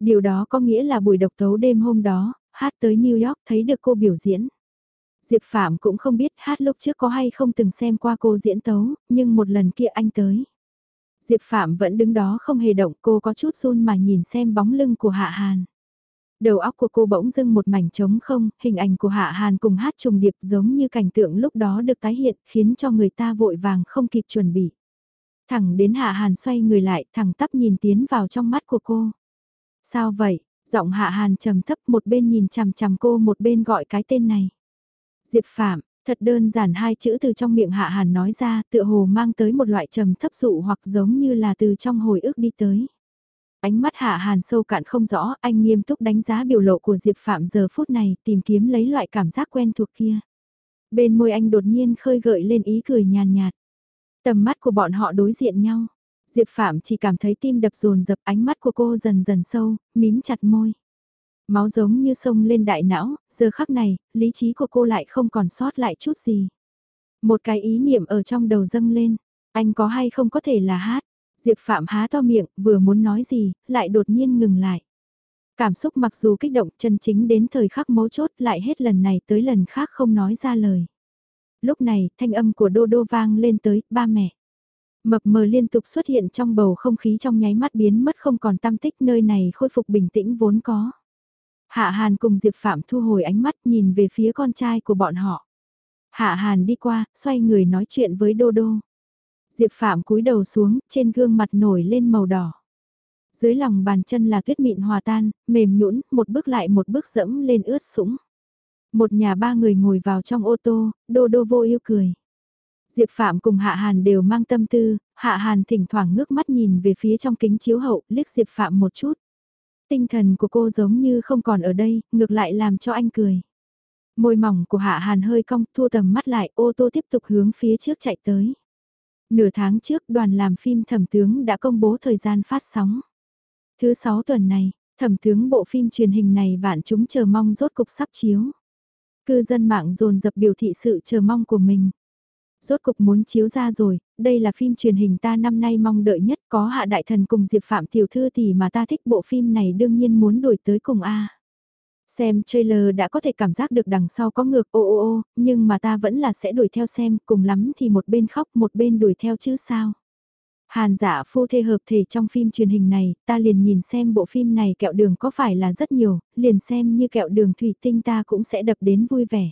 Speaker 1: Điều đó có nghĩa là buổi độc tấu đêm hôm đó, hát tới New York thấy được cô biểu diễn. Diệp Phạm cũng không biết hát lúc trước có hay không từng xem qua cô diễn tấu, nhưng một lần kia anh tới. Diệp Phạm vẫn đứng đó không hề động cô có chút run mà nhìn xem bóng lưng của Hạ Hàn. Đầu óc của cô bỗng dưng một mảnh trống không, hình ảnh của Hạ Hàn cùng hát trùng điệp giống như cảnh tượng lúc đó được tái hiện khiến cho người ta vội vàng không kịp chuẩn bị. Thẳng đến Hạ Hàn xoay người lại thẳng tắp nhìn tiến vào trong mắt của cô. Sao vậy? Giọng Hạ Hàn trầm thấp một bên nhìn chằm chằm cô một bên gọi cái tên này. Diệp Phạm, thật đơn giản hai chữ từ trong miệng Hạ Hàn nói ra tựa hồ mang tới một loại trầm thấp dụ hoặc giống như là từ trong hồi ức đi tới. Ánh mắt Hạ Hàn sâu cạn không rõ, anh nghiêm túc đánh giá biểu lộ của Diệp Phạm giờ phút này, tìm kiếm lấy loại cảm giác quen thuộc kia. Bên môi anh đột nhiên khơi gợi lên ý cười nhàn nhạt. Tầm mắt của bọn họ đối diện nhau. Diệp Phạm chỉ cảm thấy tim đập rồn dập ánh mắt của cô dần dần sâu, mím chặt môi. Máu giống như sông lên đại não, giờ khắc này, lý trí của cô lại không còn sót lại chút gì. Một cái ý niệm ở trong đầu dâng lên, anh có hay không có thể là hát. Diệp Phạm há to miệng, vừa muốn nói gì, lại đột nhiên ngừng lại. Cảm xúc mặc dù kích động chân chính đến thời khắc mấu chốt lại hết lần này tới lần khác không nói ra lời. Lúc này, thanh âm của Đô Đô vang lên tới, ba mẹ. Mập mờ liên tục xuất hiện trong bầu không khí trong nháy mắt biến mất không còn tâm tích nơi này khôi phục bình tĩnh vốn có. Hạ Hàn cùng Diệp Phạm thu hồi ánh mắt nhìn về phía con trai của bọn họ. Hạ Hàn đi qua, xoay người nói chuyện với Đô Đô. Diệp Phạm cúi đầu xuống, trên gương mặt nổi lên màu đỏ. Dưới lòng bàn chân là tuyết mịn hòa tan, mềm nhũn, một bước lại một bước dẫm lên ướt sũng. Một nhà ba người ngồi vào trong ô tô, Đô Đô vô yêu cười. Diệp Phạm cùng Hạ Hàn đều mang tâm tư, Hạ Hàn thỉnh thoảng ngước mắt nhìn về phía trong kính chiếu hậu, liếc Diệp Phạm một chút. Tinh thần của cô giống như không còn ở đây, ngược lại làm cho anh cười. Môi mỏng của Hạ Hàn hơi cong, thua tầm mắt lại, ô tô tiếp tục hướng phía trước chạy tới. Nửa tháng trước đoàn làm phim thẩm tướng đã công bố thời gian phát sóng. Thứ sáu tuần này, thẩm tướng bộ phim truyền hình này vạn chúng chờ mong rốt cục sắp chiếu. Cư dân mạng dồn dập biểu thị sự chờ mong của mình. Rốt cục muốn chiếu ra rồi, đây là phim truyền hình ta năm nay mong đợi nhất có hạ đại thần cùng Diệp Phạm tiểu thư thì mà ta thích bộ phim này đương nhiên muốn đổi tới cùng A. Xem trailer đã có thể cảm giác được đằng sau có ngược ô ô ô, nhưng mà ta vẫn là sẽ đuổi theo xem, cùng lắm thì một bên khóc một bên đuổi theo chứ sao. Hàn giả phu thê hợp thể trong phim truyền hình này, ta liền nhìn xem bộ phim này kẹo đường có phải là rất nhiều, liền xem như kẹo đường thủy tinh ta cũng sẽ đập đến vui vẻ.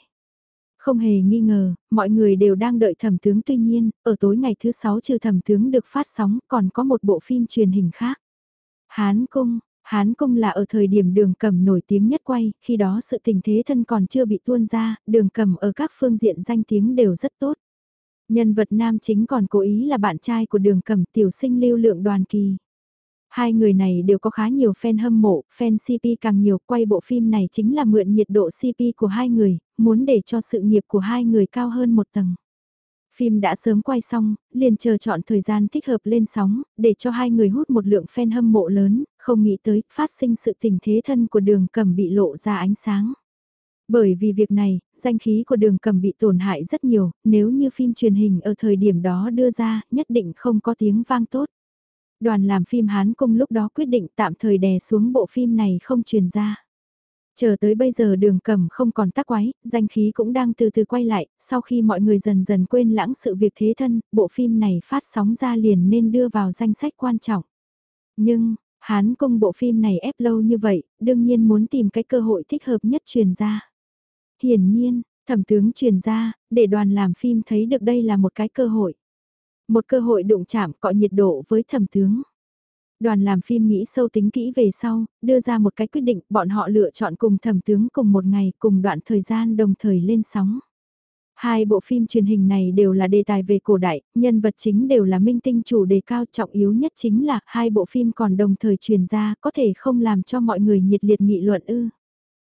Speaker 1: Không hề nghi ngờ, mọi người đều đang đợi thẩm tướng tuy nhiên, ở tối ngày thứ sáu trừ thẩm tướng được phát sóng còn có một bộ phim truyền hình khác. Hán Cung, Hán Cung là ở thời điểm đường cầm nổi tiếng nhất quay, khi đó sự tình thế thân còn chưa bị tuôn ra, đường cầm ở các phương diện danh tiếng đều rất tốt. Nhân vật nam chính còn cố ý là bạn trai của đường cầm tiểu sinh lưu lượng đoàn kỳ. Hai người này đều có khá nhiều fan hâm mộ, fan CP càng nhiều, quay bộ phim này chính là mượn nhiệt độ CP của hai người, muốn để cho sự nghiệp của hai người cao hơn một tầng. Phim đã sớm quay xong, liền chờ chọn thời gian thích hợp lên sóng, để cho hai người hút một lượng fan hâm mộ lớn, không nghĩ tới phát sinh sự tình thế thân của đường cầm bị lộ ra ánh sáng. Bởi vì việc này, danh khí của đường cầm bị tổn hại rất nhiều, nếu như phim truyền hình ở thời điểm đó đưa ra, nhất định không có tiếng vang tốt. Đoàn làm phim Hán Cung lúc đó quyết định tạm thời đè xuống bộ phim này không truyền ra. Chờ tới bây giờ đường cầm không còn tác quái, danh khí cũng đang từ từ quay lại, sau khi mọi người dần dần quên lãng sự việc thế thân, bộ phim này phát sóng ra liền nên đưa vào danh sách quan trọng. Nhưng, Hán Cung bộ phim này ép lâu như vậy, đương nhiên muốn tìm cái cơ hội thích hợp nhất truyền ra. Hiển nhiên, thẩm tướng truyền ra, để đoàn làm phim thấy được đây là một cái cơ hội. Một cơ hội đụng chạm cọ nhiệt độ với thẩm tướng. Đoàn làm phim nghĩ sâu tính kỹ về sau, đưa ra một cái quyết định bọn họ lựa chọn cùng thẩm tướng cùng một ngày cùng đoạn thời gian đồng thời lên sóng. Hai bộ phim truyền hình này đều là đề tài về cổ đại, nhân vật chính đều là minh tinh chủ đề cao trọng yếu nhất chính là hai bộ phim còn đồng thời truyền ra có thể không làm cho mọi người nhiệt liệt nghị luận ư.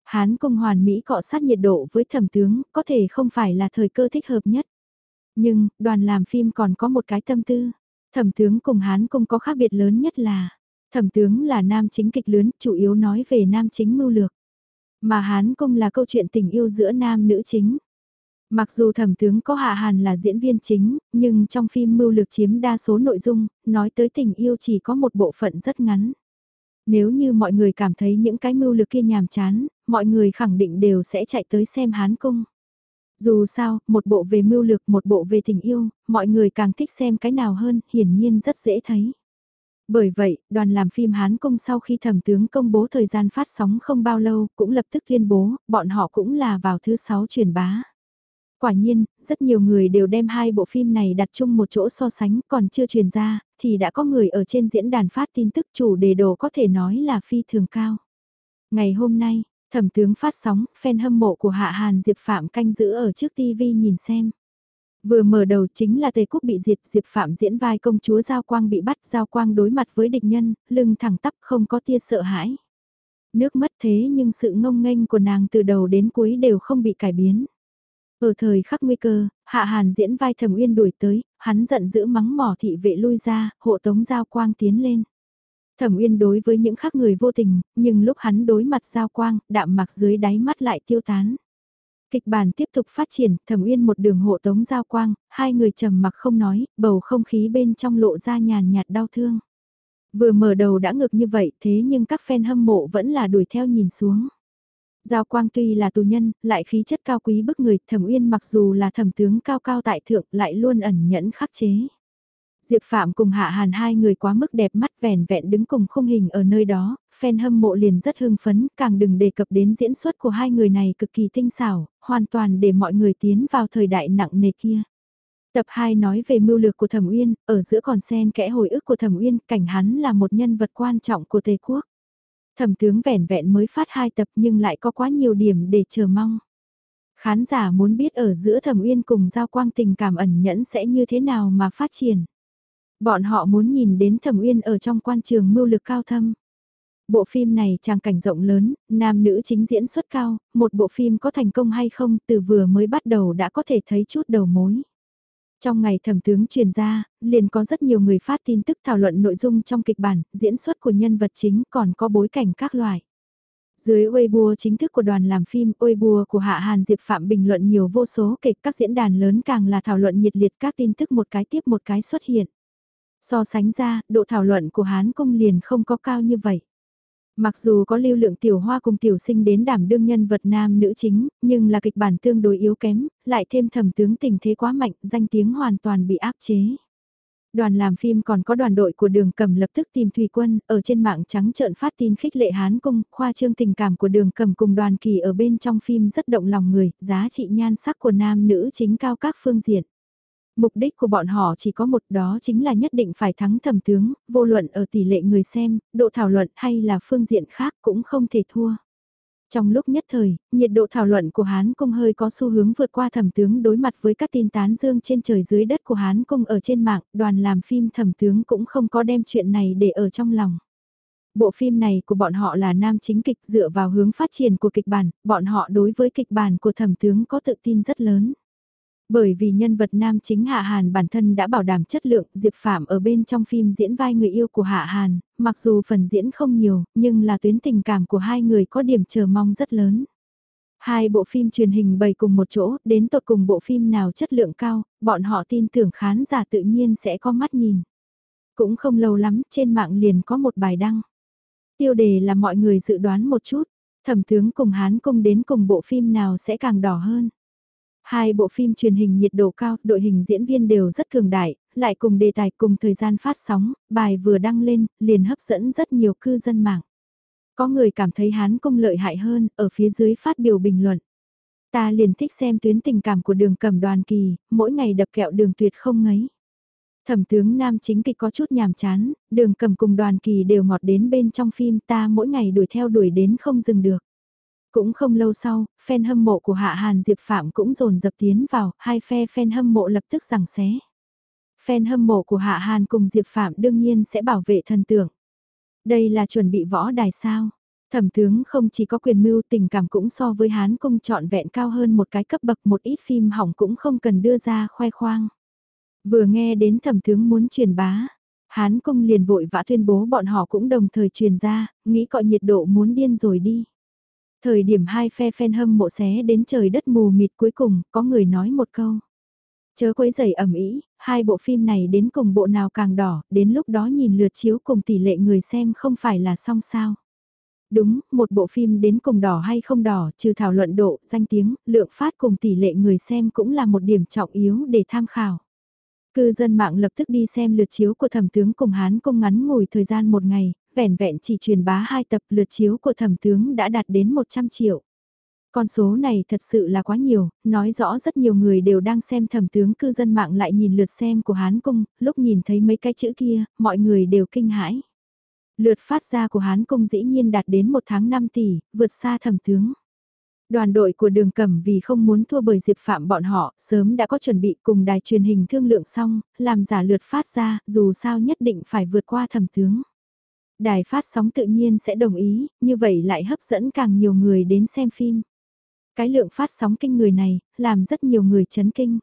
Speaker 1: Hán công hoàn Mỹ cọ sát nhiệt độ với thẩm tướng có thể không phải là thời cơ thích hợp nhất. Nhưng, đoàn làm phim còn có một cái tâm tư. Thẩm tướng cùng Hán cung có khác biệt lớn nhất là, thẩm tướng là nam chính kịch lớn, chủ yếu nói về nam chính mưu lược. Mà Hán cung là câu chuyện tình yêu giữa nam nữ chính. Mặc dù thẩm tướng có Hạ Hàn là diễn viên chính, nhưng trong phim mưu lược chiếm đa số nội dung, nói tới tình yêu chỉ có một bộ phận rất ngắn. Nếu như mọi người cảm thấy những cái mưu lược kia nhàm chán, mọi người khẳng định đều sẽ chạy tới xem Hán Cung. Dù sao, một bộ về mưu lược, một bộ về tình yêu, mọi người càng thích xem cái nào hơn, hiển nhiên rất dễ thấy. Bởi vậy, đoàn làm phim Hán Cung sau khi thẩm tướng công bố thời gian phát sóng không bao lâu, cũng lập tức tuyên bố, bọn họ cũng là vào thứ sáu truyền bá. Quả nhiên, rất nhiều người đều đem hai bộ phim này đặt chung một chỗ so sánh còn chưa truyền ra, thì đã có người ở trên diễn đàn phát tin tức chủ đề đồ có thể nói là phi thường cao. Ngày hôm nay, thẩm tướng phát sóng, fan hâm mộ của Hạ Hàn Diệp Phạm canh giữ ở trước TV nhìn xem. Vừa mở đầu chính là Tề Quốc bị diệt, Diệp Phạm diễn vai công chúa Giao Quang bị bắt, Giao Quang đối mặt với địch nhân, lưng thẳng tắp không có tia sợ hãi. Nước mất thế nhưng sự ngông nghênh của nàng từ đầu đến cuối đều không bị cải biến. Ở thời khắc nguy cơ, Hạ Hàn diễn vai Thẩm Uyên đuổi tới, hắn giận dữ mắng mỏ thị vệ lui ra, hộ tống Giao Quang tiến lên. Thẩm Uyên đối với những khác người vô tình, nhưng lúc hắn đối mặt Giao Quang, đạm mặc dưới đáy mắt lại tiêu tán. Kịch bản tiếp tục phát triển, Thẩm Uyên một đường hộ tống Giao Quang, hai người trầm mặc không nói, bầu không khí bên trong lộ ra nhàn nhạt đau thương. Vừa mở đầu đã ngược như vậy thế nhưng các fan hâm mộ vẫn là đuổi theo nhìn xuống. Giao Quang tuy là tù nhân, lại khí chất cao quý bức người, Thẩm Uyên mặc dù là thẩm tướng cao cao tại thượng lại luôn ẩn nhẫn khắc chế. Diệp Phạm cùng Hạ Hàn hai người quá mức đẹp mắt vẻn vẹn đứng cùng khung hình ở nơi đó, fan hâm mộ liền rất hưng phấn, càng đừng đề cập đến diễn xuất của hai người này cực kỳ tinh xảo, hoàn toàn để mọi người tiến vào thời đại nặng nề kia. Tập 2 nói về mưu lược của Thẩm Uyên, ở giữa còn xen kẽ hồi ức của Thẩm Uyên, cảnh hắn là một nhân vật quan trọng của tây quốc. Thẩm tướng vẻn vẹn mới phát hai tập nhưng lại có quá nhiều điểm để chờ mong. Khán giả muốn biết ở giữa Thẩm Uyên cùng Giao Quang tình cảm ẩn nhẫn sẽ như thế nào mà phát triển. Bọn họ muốn nhìn đến Thẩm Uyên ở trong quan trường mưu lực cao thâm. Bộ phim này trang cảnh rộng lớn, nam nữ chính diễn xuất cao, một bộ phim có thành công hay không từ vừa mới bắt đầu đã có thể thấy chút đầu mối. Trong ngày thẩm tướng truyền ra, liền có rất nhiều người phát tin tức thảo luận nội dung trong kịch bản, diễn xuất của nhân vật chính còn có bối cảnh các loại. Dưới Weibo chính thức của đoàn làm phim, Weibo của Hạ Hàn Diệp Phạm bình luận nhiều vô số kịch các diễn đàn lớn càng là thảo luận nhiệt liệt các tin tức một cái tiếp một cái xuất hiện. So sánh ra, độ thảo luận của Hán Cung liền không có cao như vậy. Mặc dù có lưu lượng tiểu hoa cùng tiểu sinh đến đảm đương nhân vật nam nữ chính, nhưng là kịch bản tương đối yếu kém, lại thêm thẩm tướng tình thế quá mạnh, danh tiếng hoàn toàn bị áp chế. Đoàn làm phim còn có đoàn đội của đường cầm lập tức tìm Thùy Quân, ở trên mạng trắng trợn phát tin khích lệ Hán Cung, khoa trương tình cảm của đường cầm cùng đoàn kỳ ở bên trong phim rất động lòng người, giá trị nhan sắc của nam nữ chính cao các phương diện. Mục đích của bọn họ chỉ có một đó chính là nhất định phải thắng thẩm tướng, vô luận ở tỷ lệ người xem, độ thảo luận hay là phương diện khác cũng không thể thua. Trong lúc nhất thời, nhiệt độ thảo luận của Hán Cung hơi có xu hướng vượt qua thẩm tướng đối mặt với các tin tán dương trên trời dưới đất của Hán Cung ở trên mạng, đoàn làm phim thẩm tướng cũng không có đem chuyện này để ở trong lòng. Bộ phim này của bọn họ là nam chính kịch dựa vào hướng phát triển của kịch bản, bọn họ đối với kịch bản của thẩm tướng có tự tin rất lớn. Bởi vì nhân vật nam chính Hạ Hàn bản thân đã bảo đảm chất lượng, Diệp Phạm ở bên trong phim diễn vai người yêu của Hạ Hàn, mặc dù phần diễn không nhiều, nhưng là tuyến tình cảm của hai người có điểm chờ mong rất lớn. Hai bộ phim truyền hình bày cùng một chỗ, đến tột cùng bộ phim nào chất lượng cao, bọn họ tin tưởng khán giả tự nhiên sẽ có mắt nhìn. Cũng không lâu lắm, trên mạng liền có một bài đăng. Tiêu đề là mọi người dự đoán một chút, thẩm tướng cùng Hán Cung đến cùng bộ phim nào sẽ càng đỏ hơn. Hai bộ phim truyền hình nhiệt độ cao, đội hình diễn viên đều rất cường đại, lại cùng đề tài cùng thời gian phát sóng, bài vừa đăng lên, liền hấp dẫn rất nhiều cư dân mạng. Có người cảm thấy Hán Cung lợi hại hơn, ở phía dưới phát biểu bình luận. Ta liền thích xem tuyến tình cảm của đường cầm đoàn kỳ, mỗi ngày đập kẹo đường tuyệt không ngấy. Thẩm tướng nam chính kịch có chút nhàm chán, đường cầm cùng đoàn kỳ đều ngọt đến bên trong phim ta mỗi ngày đuổi theo đuổi đến không dừng được. Cũng không lâu sau, fan hâm mộ của Hạ Hàn Diệp Phạm cũng dồn dập tiến vào, hai phe fan hâm mộ lập tức rằng xé. Fan hâm mộ của Hạ Hàn cùng Diệp Phạm đương nhiên sẽ bảo vệ thần tượng. Đây là chuẩn bị võ đài sao. Thẩm tướng không chỉ có quyền mưu tình cảm cũng so với Hán cung trọn vẹn cao hơn một cái cấp bậc một ít phim hỏng cũng không cần đưa ra khoe khoang. Vừa nghe đến thẩm tướng muốn truyền bá, Hán cung liền vội vã tuyên bố bọn họ cũng đồng thời truyền ra, nghĩ cọ nhiệt độ muốn điên rồi đi. Thời điểm hai phe phen hâm mộ xé đến trời đất mù mịt cuối cùng, có người nói một câu. Chớ quấy giày ẩm ý, hai bộ phim này đến cùng bộ nào càng đỏ, đến lúc đó nhìn lượt chiếu cùng tỷ lệ người xem không phải là xong sao. Đúng, một bộ phim đến cùng đỏ hay không đỏ, trừ thảo luận độ, danh tiếng, lượng phát cùng tỷ lệ người xem cũng là một điểm trọng yếu để tham khảo. Cư dân mạng lập tức đi xem lượt chiếu của thẩm tướng cùng Hán công ngắn ngủi thời gian một ngày, vẻn vẹn chỉ truyền bá hai tập lượt chiếu của thẩm tướng đã đạt đến 100 triệu. Con số này thật sự là quá nhiều, nói rõ rất nhiều người đều đang xem thẩm tướng cư dân mạng lại nhìn lượt xem của Hán Cung, lúc nhìn thấy mấy cái chữ kia, mọi người đều kinh hãi. Lượt phát ra của Hán Cung dĩ nhiên đạt đến một tháng 5 tỷ, vượt xa thẩm tướng. Đoàn đội của đường cẩm vì không muốn thua bởi Diệp Phạm bọn họ, sớm đã có chuẩn bị cùng đài truyền hình thương lượng xong, làm giả lượt phát ra, dù sao nhất định phải vượt qua thẩm tướng. Đài phát sóng tự nhiên sẽ đồng ý, như vậy lại hấp dẫn càng nhiều người đến xem phim. Cái lượng phát sóng kinh người này, làm rất nhiều người chấn kinh.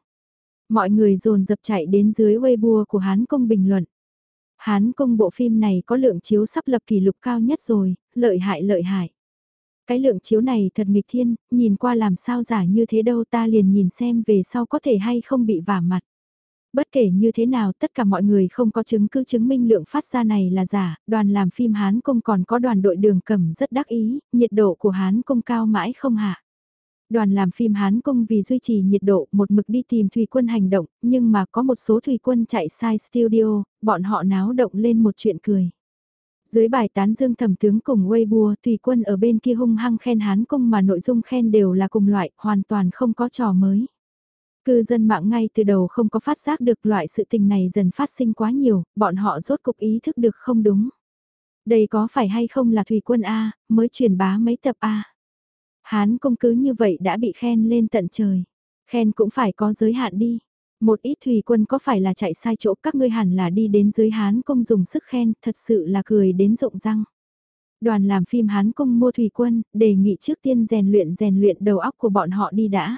Speaker 1: Mọi người dồn dập chạy đến dưới Weibo của Hán Công bình luận. Hán Công bộ phim này có lượng chiếu sắp lập kỷ lục cao nhất rồi, lợi hại lợi hại. Cái lượng chiếu này thật nghịch thiên, nhìn qua làm sao giả như thế đâu ta liền nhìn xem về sau có thể hay không bị vả mặt. Bất kể như thế nào tất cả mọi người không có chứng cứ chứng minh lượng phát ra này là giả, đoàn làm phim Hán Công còn có đoàn đội đường cầm rất đắc ý, nhiệt độ của Hán Công cao mãi không hạ. Đoàn làm phim Hán Công vì duy trì nhiệt độ một mực đi tìm thủy quân hành động, nhưng mà có một số thủy quân chạy sai studio, bọn họ náo động lên một chuyện cười. Dưới bài tán dương thẩm tướng cùng Weibo, thủy quân ở bên kia hung hăng khen Hán Công mà nội dung khen đều là cùng loại, hoàn toàn không có trò mới. Cư dân mạng ngay từ đầu không có phát giác được loại sự tình này dần phát sinh quá nhiều, bọn họ rốt cục ý thức được không đúng. Đây có phải hay không là thủy quân A, mới truyền bá mấy tập A. Hán công cứ như vậy đã bị khen lên tận trời. Khen cũng phải có giới hạn đi. Một ít thủy quân có phải là chạy sai chỗ các ngươi hẳn là đi đến dưới Hán công dùng sức khen, thật sự là cười đến rộng răng. Đoàn làm phim Hán công mua thủy quân, đề nghị trước tiên rèn luyện rèn luyện đầu óc của bọn họ đi đã.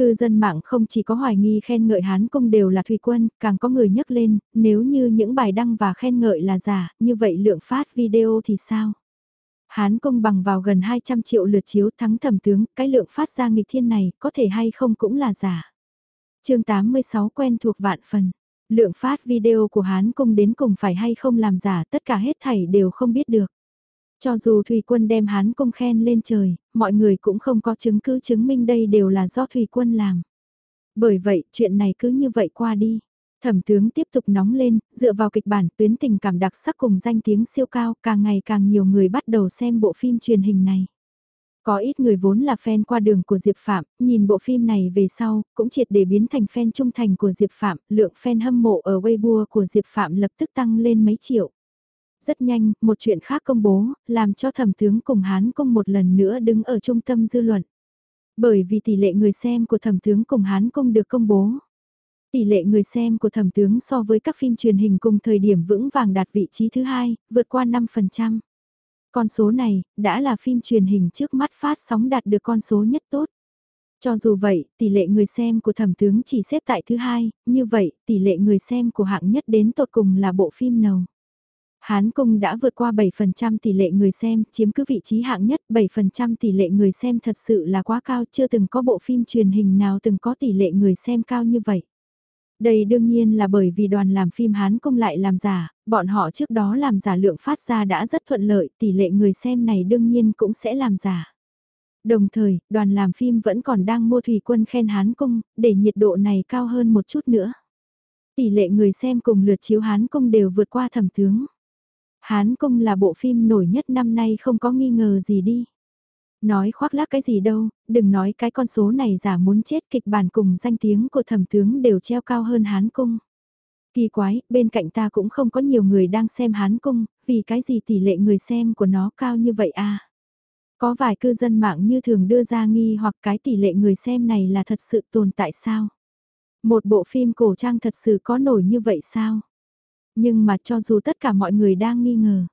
Speaker 1: Cư dân mạng không chỉ có hoài nghi khen ngợi Hán công đều là thủy quân, càng có người nhắc lên, nếu như những bài đăng và khen ngợi là giả, như vậy lượng phát video thì sao? Hán công bằng vào gần 200 triệu lượt chiếu thắng thẩm tướng, cái lượng phát ra nghịch thiên này có thể hay không cũng là giả. chương 86 quen thuộc vạn phần. Lượng phát video của Hán công đến cùng phải hay không làm giả tất cả hết thảy đều không biết được. Cho dù Thủy Quân đem Hán công khen lên trời, mọi người cũng không có chứng cứ chứng minh đây đều là do Thủy Quân làm. Bởi vậy, chuyện này cứ như vậy qua đi. Thẩm tướng tiếp tục nóng lên, dựa vào kịch bản tuyến tình cảm đặc sắc cùng danh tiếng siêu cao, càng ngày càng nhiều người bắt đầu xem bộ phim truyền hình này. Có ít người vốn là fan qua đường của Diệp Phạm, nhìn bộ phim này về sau, cũng triệt để biến thành fan trung thành của Diệp Phạm, lượng fan hâm mộ ở Weibo của Diệp Phạm lập tức tăng lên mấy triệu. Rất nhanh, một chuyện khác công bố, làm cho thẩm tướng cùng Hán Công một lần nữa đứng ở trung tâm dư luận. Bởi vì tỷ lệ người xem của thẩm tướng cùng Hán Công được công bố. Tỷ lệ người xem của thẩm tướng so với các phim truyền hình cùng thời điểm vững vàng đạt vị trí thứ hai, vượt qua 5%. Con số này, đã là phim truyền hình trước mắt phát sóng đạt được con số nhất tốt. Cho dù vậy, tỷ lệ người xem của thẩm tướng chỉ xếp tại thứ hai, như vậy, tỷ lệ người xem của hạng nhất đến tột cùng là bộ phim nào. Hán Cung đã vượt qua 7% tỷ lệ người xem, chiếm cứ vị trí hạng nhất, 7% tỷ lệ người xem thật sự là quá cao, chưa từng có bộ phim truyền hình nào từng có tỷ lệ người xem cao như vậy. Đây đương nhiên là bởi vì đoàn làm phim Hán Cung lại làm giả, bọn họ trước đó làm giả lượng phát ra đã rất thuận lợi, tỷ lệ người xem này đương nhiên cũng sẽ làm giả. Đồng thời, đoàn làm phim vẫn còn đang mua thủy quân khen Hán Cung, để nhiệt độ này cao hơn một chút nữa. Tỷ lệ người xem cùng lượt chiếu Hán Cung đều vượt qua thẩm tướng. Hán Cung là bộ phim nổi nhất năm nay không có nghi ngờ gì đi. Nói khoác lác cái gì đâu, đừng nói cái con số này giả muốn chết kịch bản cùng danh tiếng của thẩm tướng đều treo cao hơn Hán Cung. Kỳ quái, bên cạnh ta cũng không có nhiều người đang xem Hán Cung, vì cái gì tỷ lệ người xem của nó cao như vậy à? Có vài cư dân mạng như thường đưa ra nghi hoặc cái tỷ lệ người xem này là thật sự tồn tại sao? Một bộ phim cổ trang thật sự có nổi như vậy sao? Nhưng mà cho dù tất cả mọi người đang nghi ngờ.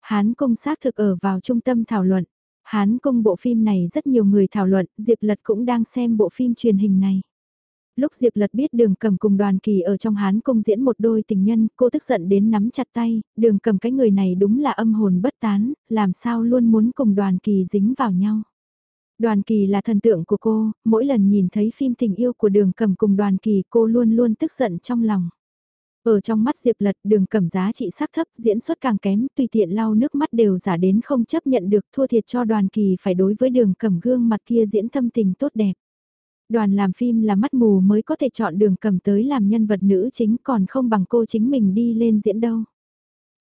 Speaker 1: Hán Cung xác thực ở vào trung tâm thảo luận. Hán Cung bộ phim này rất nhiều người thảo luận, Diệp Lật cũng đang xem bộ phim truyền hình này. Lúc Diệp Lật biết đường cầm cùng đoàn kỳ ở trong Hán Cung diễn một đôi tình nhân, cô tức giận đến nắm chặt tay, đường cầm cái người này đúng là âm hồn bất tán, làm sao luôn muốn cùng đoàn kỳ dính vào nhau. Đoàn kỳ là thần tượng của cô, mỗi lần nhìn thấy phim tình yêu của đường cầm cùng đoàn kỳ cô luôn luôn tức giận trong lòng. Ở trong mắt Diệp Lật đường cầm giá trị sắc thấp diễn xuất càng kém tùy tiện lau nước mắt đều giả đến không chấp nhận được thua thiệt cho đoàn kỳ phải đối với đường cầm gương mặt kia diễn thâm tình tốt đẹp. Đoàn làm phim là mắt mù mới có thể chọn đường cầm tới làm nhân vật nữ chính còn không bằng cô chính mình đi lên diễn đâu.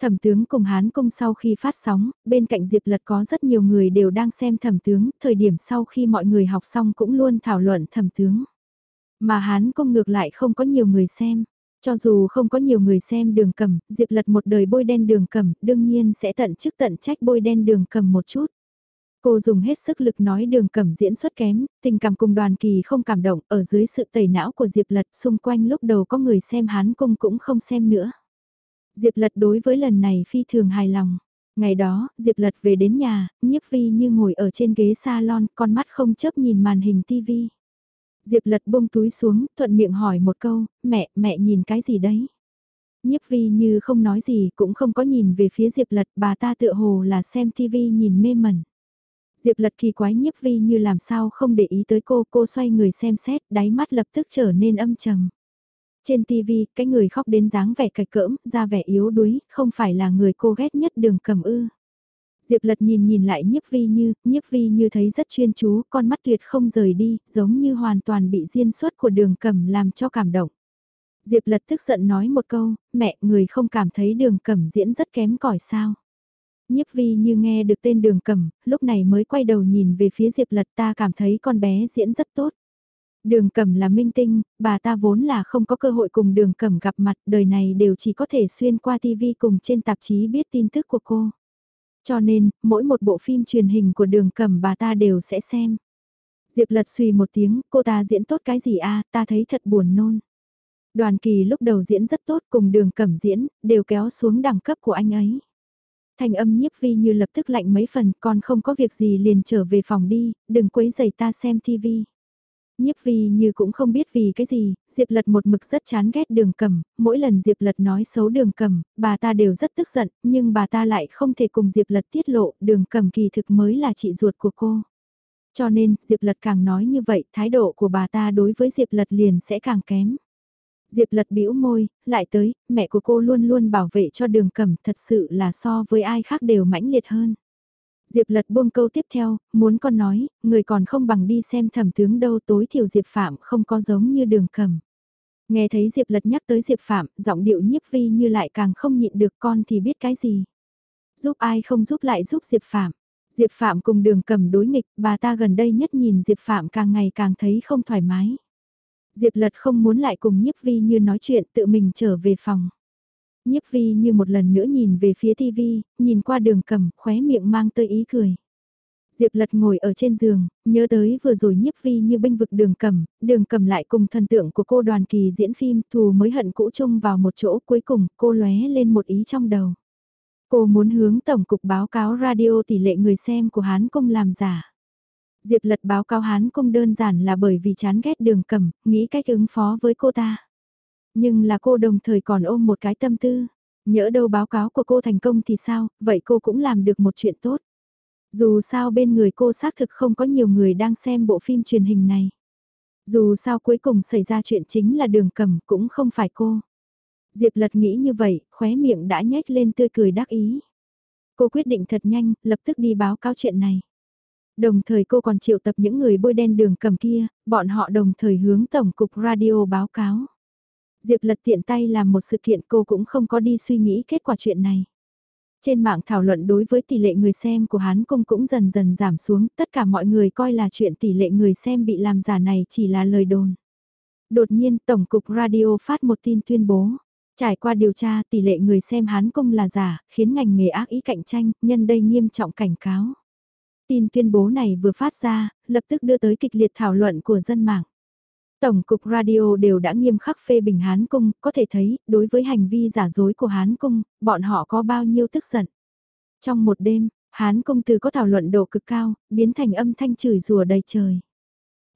Speaker 1: Thẩm tướng cùng Hán Cung sau khi phát sóng, bên cạnh Diệp Lật có rất nhiều người đều đang xem thẩm tướng, thời điểm sau khi mọi người học xong cũng luôn thảo luận thẩm tướng. Mà Hán Cung ngược lại không có nhiều người xem. Cho dù không có nhiều người xem đường cầm, Diệp Lật một đời bôi đen đường cầm, đương nhiên sẽ tận chức tận trách bôi đen đường cầm một chút. Cô dùng hết sức lực nói đường cầm diễn xuất kém, tình cảm cùng đoàn kỳ không cảm động, ở dưới sự tẩy não của Diệp Lật xung quanh lúc đầu có người xem hán cung cũng không xem nữa. Diệp Lật đối với lần này phi thường hài lòng. Ngày đó, Diệp Lật về đến nhà, nhiếp vi như ngồi ở trên ghế salon, con mắt không chớp nhìn màn hình tivi. Diệp Lật bông túi xuống, thuận miệng hỏi một câu, mẹ, mẹ nhìn cái gì đấy? Nhiếp vi như không nói gì, cũng không có nhìn về phía Diệp Lật, bà ta tựa hồ là xem tivi nhìn mê mẩn. Diệp lật kỳ quái nhiếp vi như làm sao không để ý tới cô, cô xoay người xem xét, đáy mắt lập tức trở nên âm trầm. Trên TV, cái người khóc đến dáng vẻ cạch cỡm, da vẻ yếu đuối, không phải là người cô ghét nhất đường cầm ư. Diệp lật nhìn nhìn lại nhiếp vi như, nhiếp vi như thấy rất chuyên chú, con mắt tuyệt không rời đi, giống như hoàn toàn bị diên suất của đường cầm làm cho cảm động. Diệp lật tức giận nói một câu, mẹ người không cảm thấy đường cầm diễn rất kém cỏi sao. Nhiếp vi như nghe được tên đường cầm, lúc này mới quay đầu nhìn về phía Diệp Lật ta cảm thấy con bé diễn rất tốt. Đường cầm là minh tinh, bà ta vốn là không có cơ hội cùng đường cầm gặp mặt, đời này đều chỉ có thể xuyên qua TV cùng trên tạp chí biết tin tức của cô. Cho nên, mỗi một bộ phim truyền hình của đường cầm bà ta đều sẽ xem. Diệp lật suy một tiếng, cô ta diễn tốt cái gì a ta thấy thật buồn nôn. Đoàn kỳ lúc đầu diễn rất tốt cùng đường Cẩm diễn, đều kéo xuống đẳng cấp của anh ấy. Thanh âm nhiếp vi như lập tức lạnh mấy phần, còn không có việc gì liền trở về phòng đi, đừng quấy giày ta xem tivi. Nhiếp vi như cũng không biết vì cái gì, Diệp Lật một mực rất chán ghét đường cầm, mỗi lần Diệp Lật nói xấu đường cầm, bà ta đều rất tức giận, nhưng bà ta lại không thể cùng Diệp Lật tiết lộ đường cầm kỳ thực mới là chị ruột của cô. Cho nên, Diệp Lật càng nói như vậy, thái độ của bà ta đối với Diệp Lật liền sẽ càng kém. Diệp lật bĩu môi, lại tới, mẹ của cô luôn luôn bảo vệ cho đường cẩm thật sự là so với ai khác đều mãnh liệt hơn. Diệp lật buông câu tiếp theo, muốn con nói, người còn không bằng đi xem thẩm tướng đâu tối thiểu Diệp Phạm không có giống như đường cẩm. Nghe thấy Diệp lật nhắc tới Diệp Phạm, giọng điệu nhiếp vi như lại càng không nhịn được con thì biết cái gì. Giúp ai không giúp lại giúp Diệp Phạm. Diệp Phạm cùng đường cầm đối nghịch, bà ta gần đây nhất nhìn Diệp Phạm càng ngày càng thấy không thoải mái. Diệp Lật không muốn lại cùng Nhiếp Vi như nói chuyện tự mình trở về phòng. Nhiếp Vi như một lần nữa nhìn về phía TV, nhìn qua đường cầm, khóe miệng mang tươi ý cười. Diệp Lật ngồi ở trên giường, nhớ tới vừa rồi nhiếp vi như binh vực đường cầm, đường cầm lại cùng thần tượng của cô đoàn kỳ diễn phim thù mới hận cũ chung vào một chỗ cuối cùng cô lóe lên một ý trong đầu. Cô muốn hướng Tổng cục báo cáo radio tỷ lệ người xem của Hán Công làm giả. Diệp lật báo cáo hán cung đơn giản là bởi vì chán ghét đường cầm, nghĩ cách ứng phó với cô ta. Nhưng là cô đồng thời còn ôm một cái tâm tư. Nhỡ đâu báo cáo của cô thành công thì sao, vậy cô cũng làm được một chuyện tốt. Dù sao bên người cô xác thực không có nhiều người đang xem bộ phim truyền hình này. Dù sao cuối cùng xảy ra chuyện chính là đường cầm cũng không phải cô. Diệp lật nghĩ như vậy, khóe miệng đã nhếch lên tươi cười đắc ý. Cô quyết định thật nhanh, lập tức đi báo cáo chuyện này. Đồng thời cô còn triệu tập những người bôi đen đường cầm kia, bọn họ đồng thời hướng Tổng cục Radio báo cáo. Diệp lật tiện tay làm một sự kiện cô cũng không có đi suy nghĩ kết quả chuyện này. Trên mạng thảo luận đối với tỷ lệ người xem của Hán Cung cũng dần dần giảm xuống, tất cả mọi người coi là chuyện tỷ lệ người xem bị làm giả này chỉ là lời đồn. Đột nhiên Tổng cục Radio phát một tin tuyên bố. Trải qua điều tra tỷ lệ người xem Hán Cung là giả, khiến ngành nghề ác ý cạnh tranh, nhân đây nghiêm trọng cảnh cáo. Tin tuyên bố này vừa phát ra, lập tức đưa tới kịch liệt thảo luận của dân mạng. Tổng cục radio đều đã nghiêm khắc phê bình Hán Cung, có thể thấy, đối với hành vi giả dối của Hán Cung, bọn họ có bao nhiêu tức giận. Trong một đêm, Hán Cung từ có thảo luận độ cực cao, biến thành âm thanh chửi rùa đầy trời.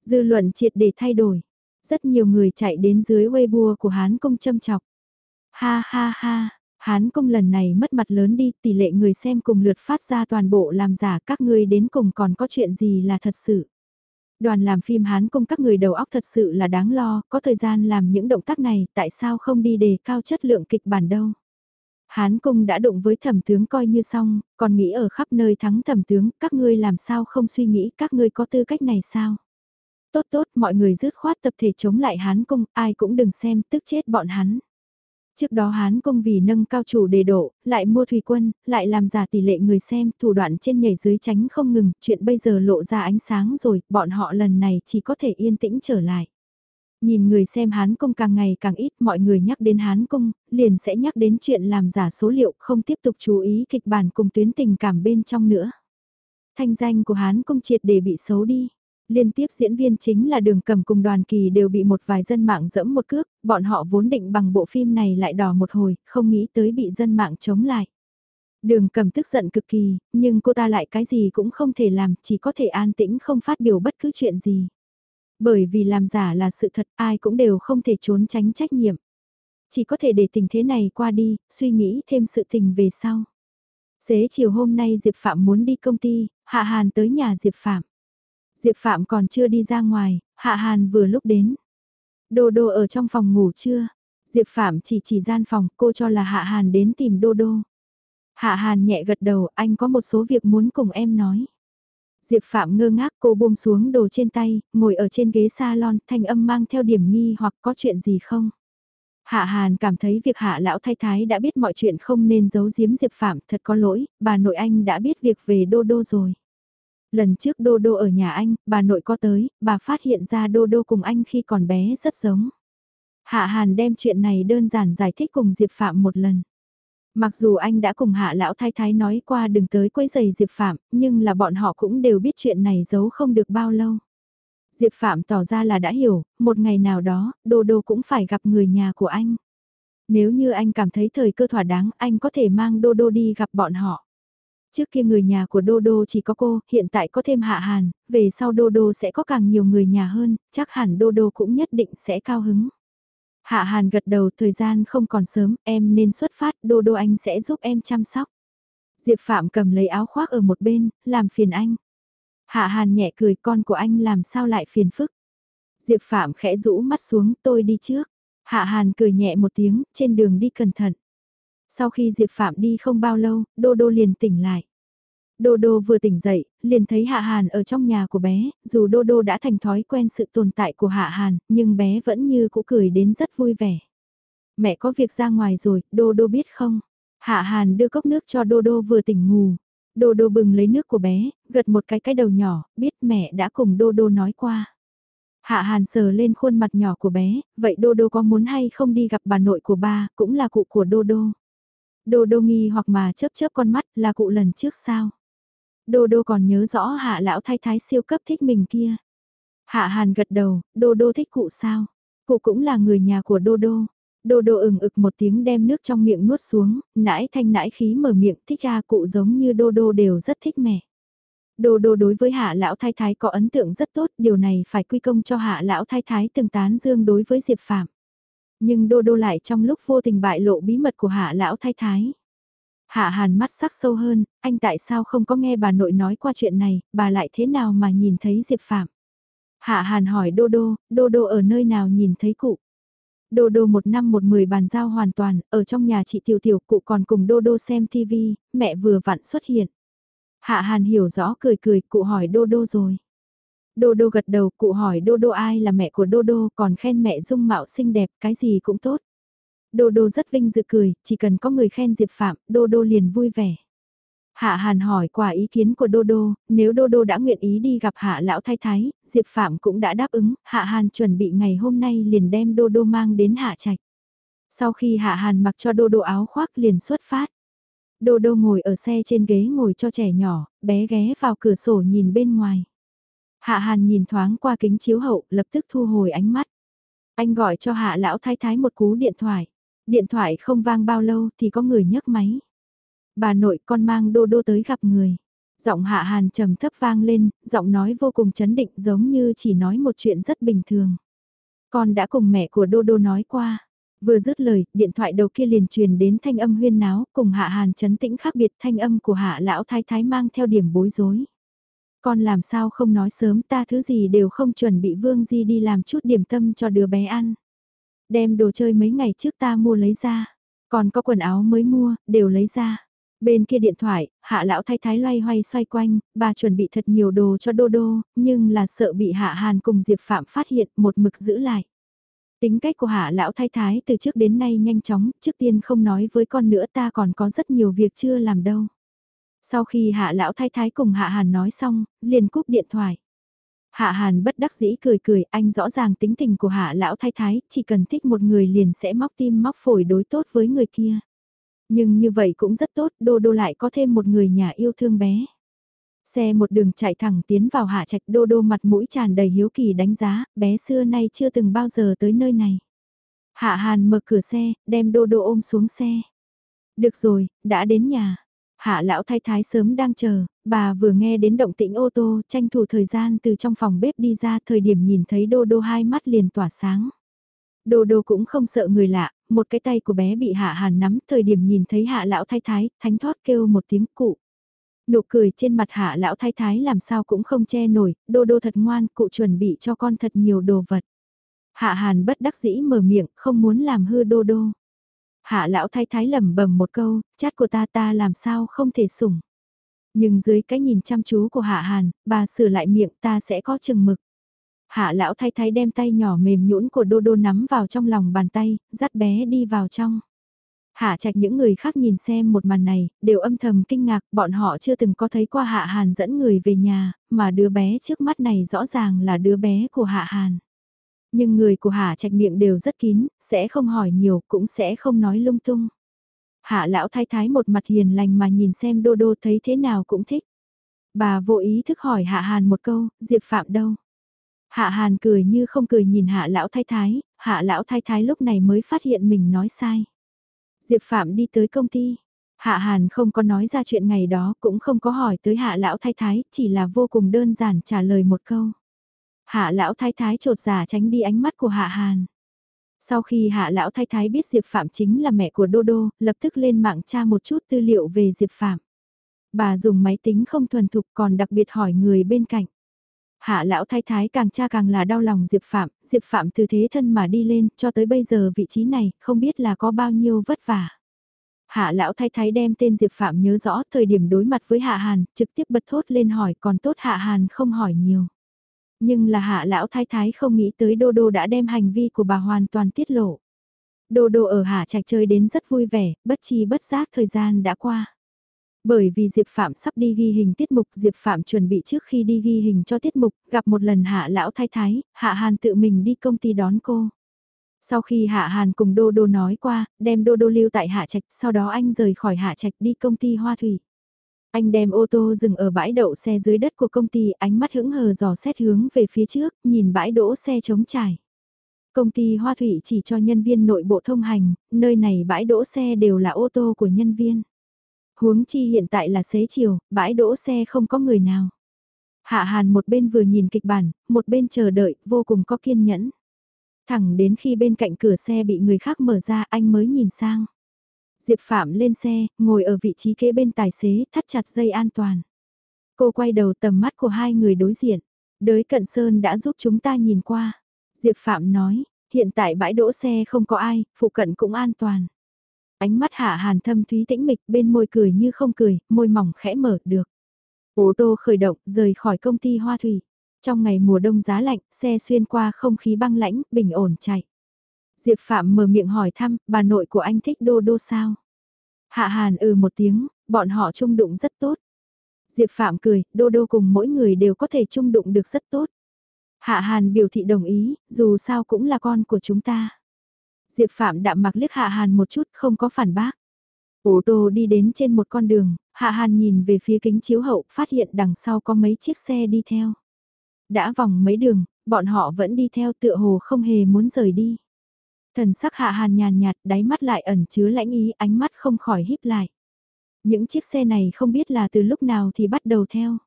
Speaker 1: Dư luận triệt để thay đổi. Rất nhiều người chạy đến dưới Weibo của Hán Cung châm chọc. Ha ha ha, Hán Cung lần này mất mặt lớn đi, tỷ lệ người xem cùng lượt phát ra toàn bộ làm giả các ngươi đến cùng còn có chuyện gì là thật sự. Đoàn làm phim Hán Cung các người đầu óc thật sự là đáng lo, có thời gian làm những động tác này, tại sao không đi đề cao chất lượng kịch bản đâu. Hán Cung đã đụng với thẩm tướng coi như xong, còn nghĩ ở khắp nơi thắng thẩm tướng, các ngươi làm sao không suy nghĩ các ngươi có tư cách này sao. Tốt tốt, mọi người dứt khoát tập thể chống lại Hán Cung, ai cũng đừng xem, tức chết bọn hắn. Trước đó Hán Cung vì nâng cao chủ đề độ, lại mua thủy quân, lại làm giả tỷ lệ người xem, thủ đoạn trên nhảy dưới tránh không ngừng, chuyện bây giờ lộ ra ánh sáng rồi, bọn họ lần này chỉ có thể yên tĩnh trở lại. Nhìn người xem Hán Cung càng ngày càng ít, mọi người nhắc đến Hán Cung, liền sẽ nhắc đến chuyện làm giả số liệu, không tiếp tục chú ý kịch bản cùng tuyến tình cảm bên trong nữa. Thanh danh của Hán Cung triệt để bị xấu đi. Liên tiếp diễn viên chính là đường cầm cùng đoàn kỳ đều bị một vài dân mạng dẫm một cước, bọn họ vốn định bằng bộ phim này lại đỏ một hồi, không nghĩ tới bị dân mạng chống lại. Đường cầm tức giận cực kỳ, nhưng cô ta lại cái gì cũng không thể làm, chỉ có thể an tĩnh không phát biểu bất cứ chuyện gì. Bởi vì làm giả là sự thật, ai cũng đều không thể trốn tránh trách nhiệm. Chỉ có thể để tình thế này qua đi, suy nghĩ thêm sự tình về sau. Xế chiều hôm nay Diệp Phạm muốn đi công ty, Hạ Hàn tới nhà Diệp Phạm. Diệp Phạm còn chưa đi ra ngoài, Hạ Hàn vừa lúc đến. Đô Đô ở trong phòng ngủ chưa? Diệp Phạm chỉ chỉ gian phòng, cô cho là Hạ Hàn đến tìm Đô Đô. Hạ Hàn nhẹ gật đầu, anh có một số việc muốn cùng em nói. Diệp Phạm ngơ ngác cô buông xuống đồ trên tay, ngồi ở trên ghế salon, thanh âm mang theo điểm nghi hoặc có chuyện gì không? Hạ Hàn cảm thấy việc Hạ Lão Thái Thái đã biết mọi chuyện không nên giấu giếm Diệp Phạm thật có lỗi, bà nội anh đã biết việc về Đô Đô rồi. Lần trước Đô Đô ở nhà anh, bà nội có tới, bà phát hiện ra Đô Đô cùng anh khi còn bé rất giống. Hạ Hàn đem chuyện này đơn giản giải thích cùng Diệp Phạm một lần. Mặc dù anh đã cùng Hạ Lão Thái Thái nói qua đừng tới quấy giày Diệp Phạm, nhưng là bọn họ cũng đều biết chuyện này giấu không được bao lâu. Diệp Phạm tỏ ra là đã hiểu, một ngày nào đó, Đô Đô cũng phải gặp người nhà của anh. Nếu như anh cảm thấy thời cơ thỏa đáng, anh có thể mang Đô Đô đi gặp bọn họ. Trước kia người nhà của Đô Đô chỉ có cô, hiện tại có thêm Hạ Hàn, về sau Đô Đô sẽ có càng nhiều người nhà hơn, chắc hẳn Đô Đô cũng nhất định sẽ cao hứng. Hạ Hàn gật đầu thời gian không còn sớm, em nên xuất phát, Đô Đô anh sẽ giúp em chăm sóc. Diệp Phạm cầm lấy áo khoác ở một bên, làm phiền anh. Hạ Hàn nhẹ cười con của anh làm sao lại phiền phức. Diệp Phạm khẽ rũ mắt xuống tôi đi trước. Hạ Hàn cười nhẹ một tiếng, trên đường đi cẩn thận. Sau khi Diệp Phạm đi không bao lâu, Đô Đô liền tỉnh lại. Đô Đô vừa tỉnh dậy, liền thấy Hạ Hàn ở trong nhà của bé, dù Đô Đô đã thành thói quen sự tồn tại của Hạ Hàn, nhưng bé vẫn như cũ cười đến rất vui vẻ. Mẹ có việc ra ngoài rồi, Đô Đô biết không? Hạ Hàn đưa cốc nước cho Đô Đô vừa tỉnh ngủ. Đô Đô bừng lấy nước của bé, gật một cái cái đầu nhỏ, biết mẹ đã cùng Đô Đô nói qua. Hạ Hàn sờ lên khuôn mặt nhỏ của bé, vậy Đô Đô có muốn hay không đi gặp bà nội của ba, cũng là cụ của Đô Đô. Đô đô nghi hoặc mà chớp chớp con mắt là cụ lần trước sao. Đô đô còn nhớ rõ hạ lão thái thái siêu cấp thích mình kia. Hạ hàn gật đầu, đô đô thích cụ sao. Cụ cũng là người nhà của đô đô. Đô đô ửng ực một tiếng đem nước trong miệng nuốt xuống, nãi thanh nãi khí mở miệng thích ra cụ giống như đô đô đều rất thích mẹ. Đô đô đối với hạ lão thái thái có ấn tượng rất tốt, điều này phải quy công cho hạ lão thái thái từng tán dương đối với Diệp Phạm. Nhưng đô đô lại trong lúc vô tình bại lộ bí mật của hạ lão thái thái. Hạ hàn mắt sắc sâu hơn, anh tại sao không có nghe bà nội nói qua chuyện này, bà lại thế nào mà nhìn thấy Diệp Phạm. Hạ hàn hỏi đô đô, đô đô ở nơi nào nhìn thấy cụ. Đô đô một năm một mười bàn giao hoàn toàn, ở trong nhà chị tiểu tiểu cụ còn cùng đô đô xem TV, mẹ vừa vặn xuất hiện. Hạ hàn hiểu rõ cười cười, cụ hỏi đô đô rồi. Đô đô gật đầu, cụ hỏi đô đô ai là mẹ của đô đô, còn khen mẹ dung mạo xinh đẹp, cái gì cũng tốt. Đô đô rất vinh dự cười, chỉ cần có người khen Diệp Phạm, đô đô liền vui vẻ. Hạ Hàn hỏi qua ý kiến của Đô Đô, nếu Đô Đô đã nguyện ý đi gặp Hạ Lão Thái Thái, Diệp Phạm cũng đã đáp ứng, Hạ Hàn chuẩn bị ngày hôm nay liền đem Đô Đô mang đến Hạ Trạch. Sau khi Hạ Hàn mặc cho Đô Đô áo khoác liền xuất phát. Đô Đô ngồi ở xe trên ghế ngồi cho trẻ nhỏ, bé ghé vào cửa sổ nhìn bên ngoài. Hạ Hàn nhìn thoáng qua kính chiếu hậu, lập tức thu hồi ánh mắt. Anh gọi cho Hạ Lão Thái Thái một cú điện thoại. Điện thoại không vang bao lâu thì có người nhấc máy. Bà nội con mang đô đô tới gặp người. Giọng hạ hàn trầm thấp vang lên, giọng nói vô cùng chấn định giống như chỉ nói một chuyện rất bình thường. Con đã cùng mẹ của đô đô nói qua. Vừa dứt lời, điện thoại đầu kia liền truyền đến thanh âm huyên náo, cùng hạ hàn chấn tĩnh khác biệt thanh âm của hạ lão thái thái mang theo điểm bối rối. Con làm sao không nói sớm ta thứ gì đều không chuẩn bị vương di đi làm chút điểm tâm cho đứa bé ăn. Đem đồ chơi mấy ngày trước ta mua lấy ra, còn có quần áo mới mua, đều lấy ra. Bên kia điện thoại, hạ lão thái thái loay hoay xoay quanh, bà chuẩn bị thật nhiều đồ cho đô đô, nhưng là sợ bị hạ hàn cùng Diệp Phạm phát hiện một mực giữ lại. Tính cách của hạ lão thái thái từ trước đến nay nhanh chóng, trước tiên không nói với con nữa ta còn có rất nhiều việc chưa làm đâu. Sau khi hạ lão thái thái cùng hạ hàn nói xong, liền cúp điện thoại. Hạ hàn bất đắc dĩ cười cười, anh rõ ràng tính tình của hạ lão thái thái, chỉ cần thích một người liền sẽ móc tim móc phổi đối tốt với người kia. Nhưng như vậy cũng rất tốt, đô đô lại có thêm một người nhà yêu thương bé. Xe một đường chạy thẳng tiến vào hạ trạch đô đô mặt mũi tràn đầy hiếu kỳ đánh giá, bé xưa nay chưa từng bao giờ tới nơi này. Hạ hàn mở cửa xe, đem đô đô ôm xuống xe. Được rồi, đã đến nhà. Hạ lão thái thái sớm đang chờ, bà vừa nghe đến động tĩnh ô tô, tranh thủ thời gian từ trong phòng bếp đi ra thời điểm nhìn thấy đô đô hai mắt liền tỏa sáng. Đô đô cũng không sợ người lạ, một cái tay của bé bị hạ hàn nắm thời điểm nhìn thấy hạ lão thái thái, thánh thoát kêu một tiếng cụ. Nụ cười trên mặt hạ lão thái thái làm sao cũng không che nổi, đô đô thật ngoan, cụ chuẩn bị cho con thật nhiều đồ vật. Hạ hàn bất đắc dĩ mở miệng, không muốn làm hư đô đô. Hạ lão thái thái lẩm bẩm một câu, chát của ta ta làm sao không thể sủng. Nhưng dưới cái nhìn chăm chú của hạ hàn, bà sửa lại miệng ta sẽ có chừng mực. Hạ lão thái thái đem tay nhỏ mềm nhũn của đô đô nắm vào trong lòng bàn tay, dắt bé đi vào trong. Hạ trạch những người khác nhìn xem một màn này, đều âm thầm kinh ngạc, bọn họ chưa từng có thấy qua Hạ Hàn dẫn người về nhà, mà đứa bé trước mắt này rõ ràng là đứa bé của Hạ Hàn. Nhưng người của Hạ trạch miệng đều rất kín, sẽ không hỏi nhiều, cũng sẽ không nói lung tung. Hạ lão thái thái một mặt hiền lành mà nhìn xem đô đô thấy thế nào cũng thích. Bà vô ý thức hỏi Hạ Hàn một câu, Diệp Phạm đâu? Hạ Hàn cười như không cười nhìn hạ lão thái thái, hạ lão thái thái lúc này mới phát hiện mình nói sai. Diệp Phạm đi tới công ty. Hạ Hàn không có nói ra chuyện ngày đó cũng không có hỏi tới hạ lão thái thái, chỉ là vô cùng đơn giản trả lời một câu. Hạ lão thái thái trột giả tránh đi ánh mắt của hạ Hàn. Sau khi hạ lão thái thái biết Diệp Phạm chính là mẹ của Đô Đô, lập tức lên mạng tra một chút tư liệu về Diệp Phạm. Bà dùng máy tính không thuần thục còn đặc biệt hỏi người bên cạnh. Hạ lão thái thái càng tra càng là đau lòng Diệp Phạm, Diệp Phạm từ thế thân mà đi lên, cho tới bây giờ vị trí này, không biết là có bao nhiêu vất vả. Hạ lão thái thái đem tên Diệp Phạm nhớ rõ thời điểm đối mặt với Hạ Hàn, trực tiếp bật thốt lên hỏi còn tốt Hạ Hàn không hỏi nhiều. Nhưng là Hạ lão thái thái không nghĩ tới Đô Đô đã đem hành vi của bà hoàn toàn tiết lộ. Đô Đô ở Hạ Trạch chơi đến rất vui vẻ, bất chi bất giác thời gian đã qua. Bởi vì Diệp Phạm sắp đi ghi hình tiết mục, Diệp Phạm chuẩn bị trước khi đi ghi hình cho tiết mục, gặp một lần Hạ Lão Thái Thái, Hạ Hàn tự mình đi công ty đón cô. Sau khi Hạ Hàn cùng Đô Đô nói qua, đem Đô Đô lưu tại Hạ Trạch, sau đó anh rời khỏi Hạ Trạch đi công ty Hoa Thủy. Anh đem ô tô dừng ở bãi đậu xe dưới đất của công ty, ánh mắt hững hờ dò xét hướng về phía trước, nhìn bãi đỗ xe trống trải. Công ty Hoa Thủy chỉ cho nhân viên nội bộ thông hành, nơi này bãi đỗ xe đều là ô tô của nhân viên. Huống chi hiện tại là xế chiều, bãi đỗ xe không có người nào. Hạ Hàn một bên vừa nhìn kịch bản, một bên chờ đợi, vô cùng có kiên nhẫn. Thẳng đến khi bên cạnh cửa xe bị người khác mở ra anh mới nhìn sang. Diệp Phạm lên xe, ngồi ở vị trí kế bên tài xế, thắt chặt dây an toàn. Cô quay đầu tầm mắt của hai người đối diện. Đới Cận Sơn đã giúp chúng ta nhìn qua. Diệp Phạm nói, hiện tại bãi đỗ xe không có ai, phụ cận cũng an toàn. Ánh mắt hạ hàn thâm thúy tĩnh mịch bên môi cười như không cười, môi mỏng khẽ mở được. Ô tô khởi động, rời khỏi công ty Hoa Thủy. Trong ngày mùa đông giá lạnh, xe xuyên qua không khí băng lãnh, bình ổn chạy. Diệp Phạm mở miệng hỏi thăm, bà nội của anh thích đô đô sao? Hạ Hàn ừ một tiếng, bọn họ chung đụng rất tốt. Diệp Phạm cười, đô đô cùng mỗi người đều có thể chung đụng được rất tốt. Hạ Hàn biểu thị đồng ý, dù sao cũng là con của chúng ta. Diệp Phạm đạm mặc liếc Hạ Hàn một chút không có phản bác. Ô tô đi đến trên một con đường, Hạ Hàn nhìn về phía kính chiếu hậu phát hiện đằng sau có mấy chiếc xe đi theo. Đã vòng mấy đường, bọn họ vẫn đi theo tựa hồ không hề muốn rời đi. Thần sắc Hạ Hàn nhàn nhạt đáy mắt lại ẩn chứa lãnh ý ánh mắt không khỏi híp lại. Những chiếc xe này không biết là từ lúc nào thì bắt đầu theo.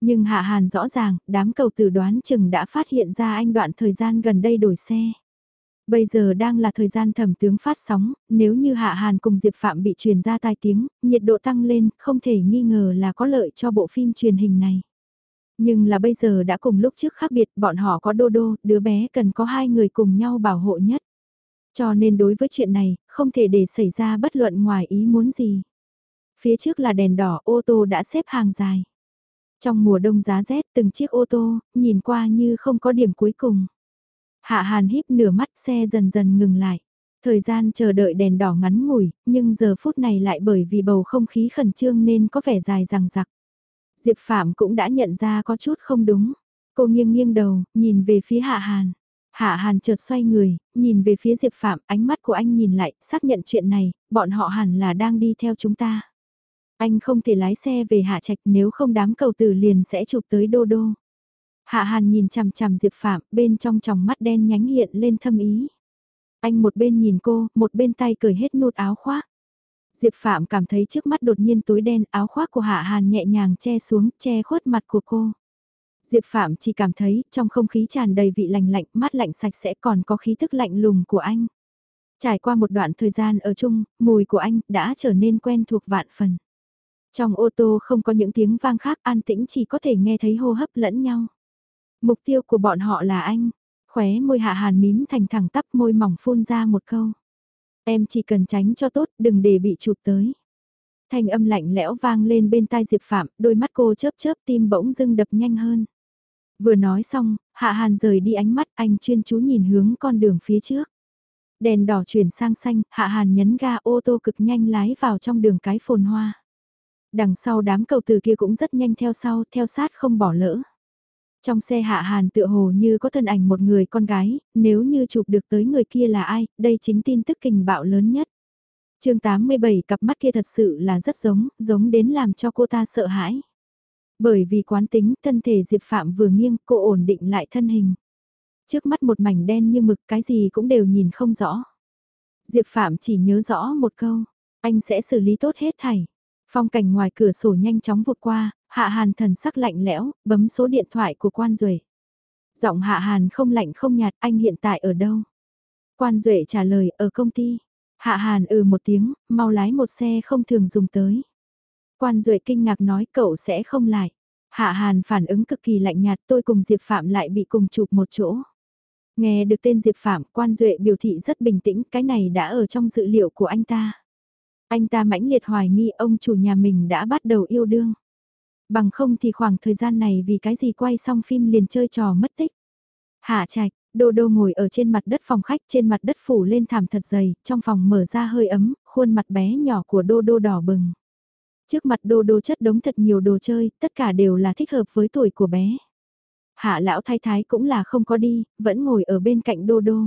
Speaker 1: Nhưng Hạ Hàn rõ ràng, đám cầu tử đoán chừng đã phát hiện ra anh đoạn thời gian gần đây đổi xe. Bây giờ đang là thời gian thẩm tướng phát sóng, nếu như Hạ Hàn cùng Diệp Phạm bị truyền ra tai tiếng, nhiệt độ tăng lên, không thể nghi ngờ là có lợi cho bộ phim truyền hình này. Nhưng là bây giờ đã cùng lúc trước khác biệt, bọn họ có đô đô, đứa bé cần có hai người cùng nhau bảo hộ nhất. Cho nên đối với chuyện này, không thể để xảy ra bất luận ngoài ý muốn gì. Phía trước là đèn đỏ ô tô đã xếp hàng dài. Trong mùa đông giá rét từng chiếc ô tô, nhìn qua như không có điểm cuối cùng. Hạ hàn híp nửa mắt xe dần dần ngừng lại. Thời gian chờ đợi đèn đỏ ngắn ngủi, nhưng giờ phút này lại bởi vì bầu không khí khẩn trương nên có vẻ dài rằng rặc. Diệp Phạm cũng đã nhận ra có chút không đúng. Cô nghiêng nghiêng đầu, nhìn về phía Hạ Hàn. Hạ Hàn chợt xoay người, nhìn về phía Diệp Phạm, ánh mắt của anh nhìn lại, xác nhận chuyện này, bọn họ hẳn là đang đi theo chúng ta. Anh không thể lái xe về Hạ Trạch nếu không đám cầu tử liền sẽ chụp tới Đô Đô. Hạ Hàn nhìn chằm chằm Diệp Phạm, bên trong tròng mắt đen nhánh hiện lên thâm ý. Anh một bên nhìn cô, một bên tay cởi hết nút áo khoác. Diệp Phạm cảm thấy trước mắt đột nhiên tối đen áo khoác của Hạ Hàn nhẹ nhàng che xuống, che khuất mặt của cô. Diệp Phạm chỉ cảm thấy trong không khí tràn đầy vị lạnh lạnh, mát lạnh sạch sẽ còn có khí thức lạnh lùng của anh. Trải qua một đoạn thời gian ở chung, mùi của anh đã trở nên quen thuộc vạn phần. Trong ô tô không có những tiếng vang khác an tĩnh chỉ có thể nghe thấy hô hấp lẫn nhau. Mục tiêu của bọn họ là anh. Khóe môi hạ hàn mím thành thẳng tắp môi mỏng phun ra một câu. Em chỉ cần tránh cho tốt đừng để bị chụp tới. Thanh âm lạnh lẽo vang lên bên tai Diệp Phạm, đôi mắt cô chớp chớp tim bỗng dưng đập nhanh hơn. Vừa nói xong, Hạ Hàn rời đi ánh mắt anh chuyên chú nhìn hướng con đường phía trước. Đèn đỏ chuyển sang xanh, Hạ Hàn nhấn ga ô tô cực nhanh lái vào trong đường cái phồn hoa. Đằng sau đám cầu từ kia cũng rất nhanh theo sau, theo sát không bỏ lỡ. Trong xe Hạ Hàn tựa hồ như có thân ảnh một người con gái, nếu như chụp được tới người kia là ai, đây chính tin tức kình bạo lớn nhất. chương 87 cặp mắt kia thật sự là rất giống, giống đến làm cho cô ta sợ hãi. Bởi vì quán tính, thân thể Diệp Phạm vừa nghiêng, cô ổn định lại thân hình. Trước mắt một mảnh đen như mực, cái gì cũng đều nhìn không rõ. Diệp Phạm chỉ nhớ rõ một câu, anh sẽ xử lý tốt hết thảy. Phong cảnh ngoài cửa sổ nhanh chóng vụt qua, Hạ Hàn thần sắc lạnh lẽo, bấm số điện thoại của quan duệ Giọng Hạ Hàn không lạnh không nhạt, anh hiện tại ở đâu? Quan duệ trả lời, ở công ty. Hạ Hàn ừ một tiếng, mau lái một xe không thường dùng tới. Quan Duệ kinh ngạc nói cậu sẽ không lại. Hạ Hàn phản ứng cực kỳ lạnh nhạt tôi cùng Diệp Phạm lại bị cùng chụp một chỗ. Nghe được tên Diệp Phạm, Quan Duệ biểu thị rất bình tĩnh, cái này đã ở trong dự liệu của anh ta. Anh ta mãnh liệt hoài nghi ông chủ nhà mình đã bắt đầu yêu đương. Bằng không thì khoảng thời gian này vì cái gì quay xong phim liền chơi trò mất tích. Hạ trạch, Đô Đô ngồi ở trên mặt đất phòng khách trên mặt đất phủ lên thảm thật dày, trong phòng mở ra hơi ấm, khuôn mặt bé nhỏ của Đô Đô đỏ bừng. Trước mặt đô đô chất đống thật nhiều đồ chơi, tất cả đều là thích hợp với tuổi của bé. Hạ lão thái thái cũng là không có đi, vẫn ngồi ở bên cạnh đô đô.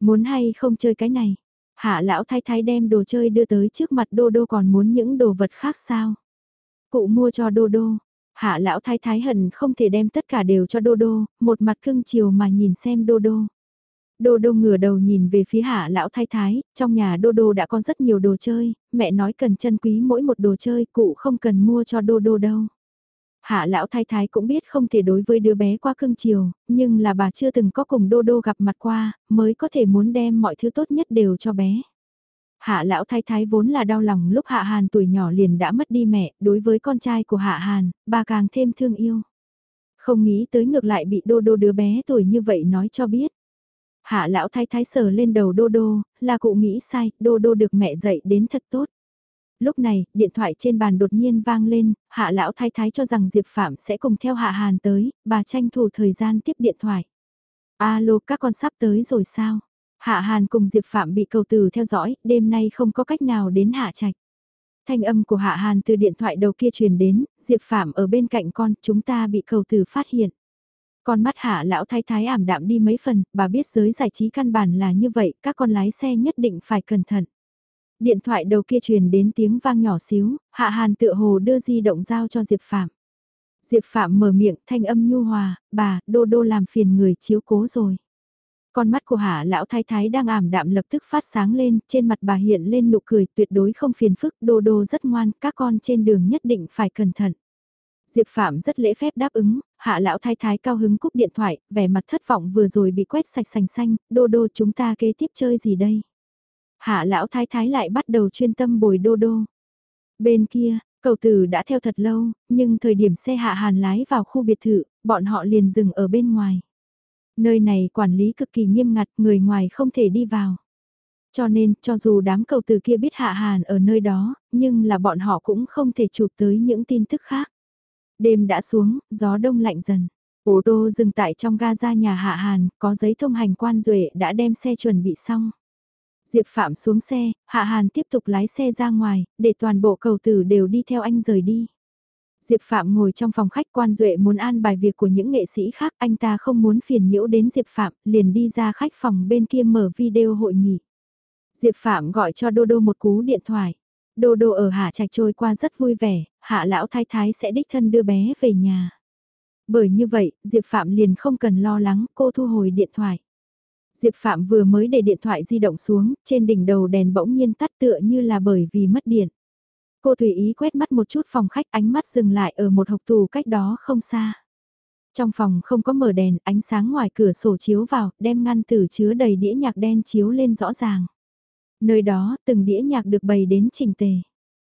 Speaker 1: Muốn hay không chơi cái này? Hạ lão thái thái đem đồ chơi đưa tới trước mặt đô đô còn muốn những đồ vật khác sao? Cụ mua cho đô đô. Hạ lão thái thái hận không thể đem tất cả đều cho đô đô, một mặt cưng chiều mà nhìn xem đô đô. Đô đô ngửa đầu nhìn về phía hạ lão thái thái, trong nhà đô đô đã có rất nhiều đồ chơi, mẹ nói cần chân quý mỗi một đồ chơi, cụ không cần mua cho đô đô đâu. Hạ lão thái thái cũng biết không thể đối với đứa bé qua cưng chiều, nhưng là bà chưa từng có cùng đô đô gặp mặt qua, mới có thể muốn đem mọi thứ tốt nhất đều cho bé. Hạ lão thái thái vốn là đau lòng lúc Hạ Hàn tuổi nhỏ liền đã mất đi mẹ, đối với con trai của Hạ Hàn, bà càng thêm thương yêu. Không nghĩ tới ngược lại bị đô đô đứa bé tuổi như vậy nói cho biết. Hạ lão thái thái sờ lên đầu đô đô, là cụ nghĩ sai, đô đô được mẹ dạy đến thật tốt. Lúc này, điện thoại trên bàn đột nhiên vang lên, hạ lão thái thái cho rằng Diệp Phạm sẽ cùng theo hạ hàn tới, bà tranh thủ thời gian tiếp điện thoại. Alo, các con sắp tới rồi sao? Hạ Hàn cùng Diệp Phạm bị cầu tử theo dõi, đêm nay không có cách nào đến Hạ Trạch. Thanh âm của Hạ Hàn từ điện thoại đầu kia truyền đến, Diệp Phạm ở bên cạnh con, chúng ta bị cầu tử phát hiện. Con mắt Hạ lão thái thái ảm đạm đi mấy phần, bà biết giới giải trí căn bản là như vậy, các con lái xe nhất định phải cẩn thận. Điện thoại đầu kia truyền đến tiếng vang nhỏ xíu, Hạ Hàn tựa hồ đưa di động giao cho Diệp Phạm. Diệp Phạm mở miệng thanh âm nhu hòa, bà, đô đô làm phiền người chiếu cố rồi. Con mắt của hạ lão thái thái đang ảm đạm lập tức phát sáng lên, trên mặt bà hiện lên nụ cười tuyệt đối không phiền phức, đô đô rất ngoan, các con trên đường nhất định phải cẩn thận. Diệp Phạm rất lễ phép đáp ứng, hạ lão thái thái cao hứng cúp điện thoại, vẻ mặt thất vọng vừa rồi bị quét sạch sành xanh, đô đô chúng ta kế tiếp chơi gì đây? Hạ lão thái thái lại bắt đầu chuyên tâm bồi đô đô. Bên kia, cầu tử đã theo thật lâu, nhưng thời điểm xe hạ hàn lái vào khu biệt thự, bọn họ liền dừng ở bên ngoài. Nơi này quản lý cực kỳ nghiêm ngặt, người ngoài không thể đi vào. Cho nên, cho dù đám cầu từ kia biết Hạ Hàn ở nơi đó, nhưng là bọn họ cũng không thể chụp tới những tin tức khác. Đêm đã xuống, gió đông lạnh dần. Ô tô dừng tại trong ga ra nhà Hạ Hàn, có giấy thông hành quan duệ đã đem xe chuẩn bị xong. Diệp Phạm xuống xe, Hạ Hàn tiếp tục lái xe ra ngoài, để toàn bộ cầu tử đều đi theo anh rời đi. Diệp Phạm ngồi trong phòng khách quan duệ muốn an bài việc của những nghệ sĩ khác, anh ta không muốn phiền nhiễu đến Diệp Phạm, liền đi ra khách phòng bên kia mở video hội nghị. Diệp Phạm gọi cho Đô Đô một cú điện thoại. Đô Đô ở Hạ Trạch trôi qua rất vui vẻ, Hạ Lão Thái Thái sẽ đích thân đưa bé về nhà. Bởi như vậy, Diệp Phạm liền không cần lo lắng, cô thu hồi điện thoại. Diệp Phạm vừa mới để điện thoại di động xuống, trên đỉnh đầu đèn bỗng nhiên tắt tựa như là bởi vì mất điện. Cô tùy ý quét mắt một chút phòng khách ánh mắt dừng lại ở một hộp tủ cách đó không xa. Trong phòng không có mở đèn, ánh sáng ngoài cửa sổ chiếu vào, đem ngăn tử chứa đầy đĩa nhạc đen chiếu lên rõ ràng. Nơi đó, từng đĩa nhạc được bày đến trình tề.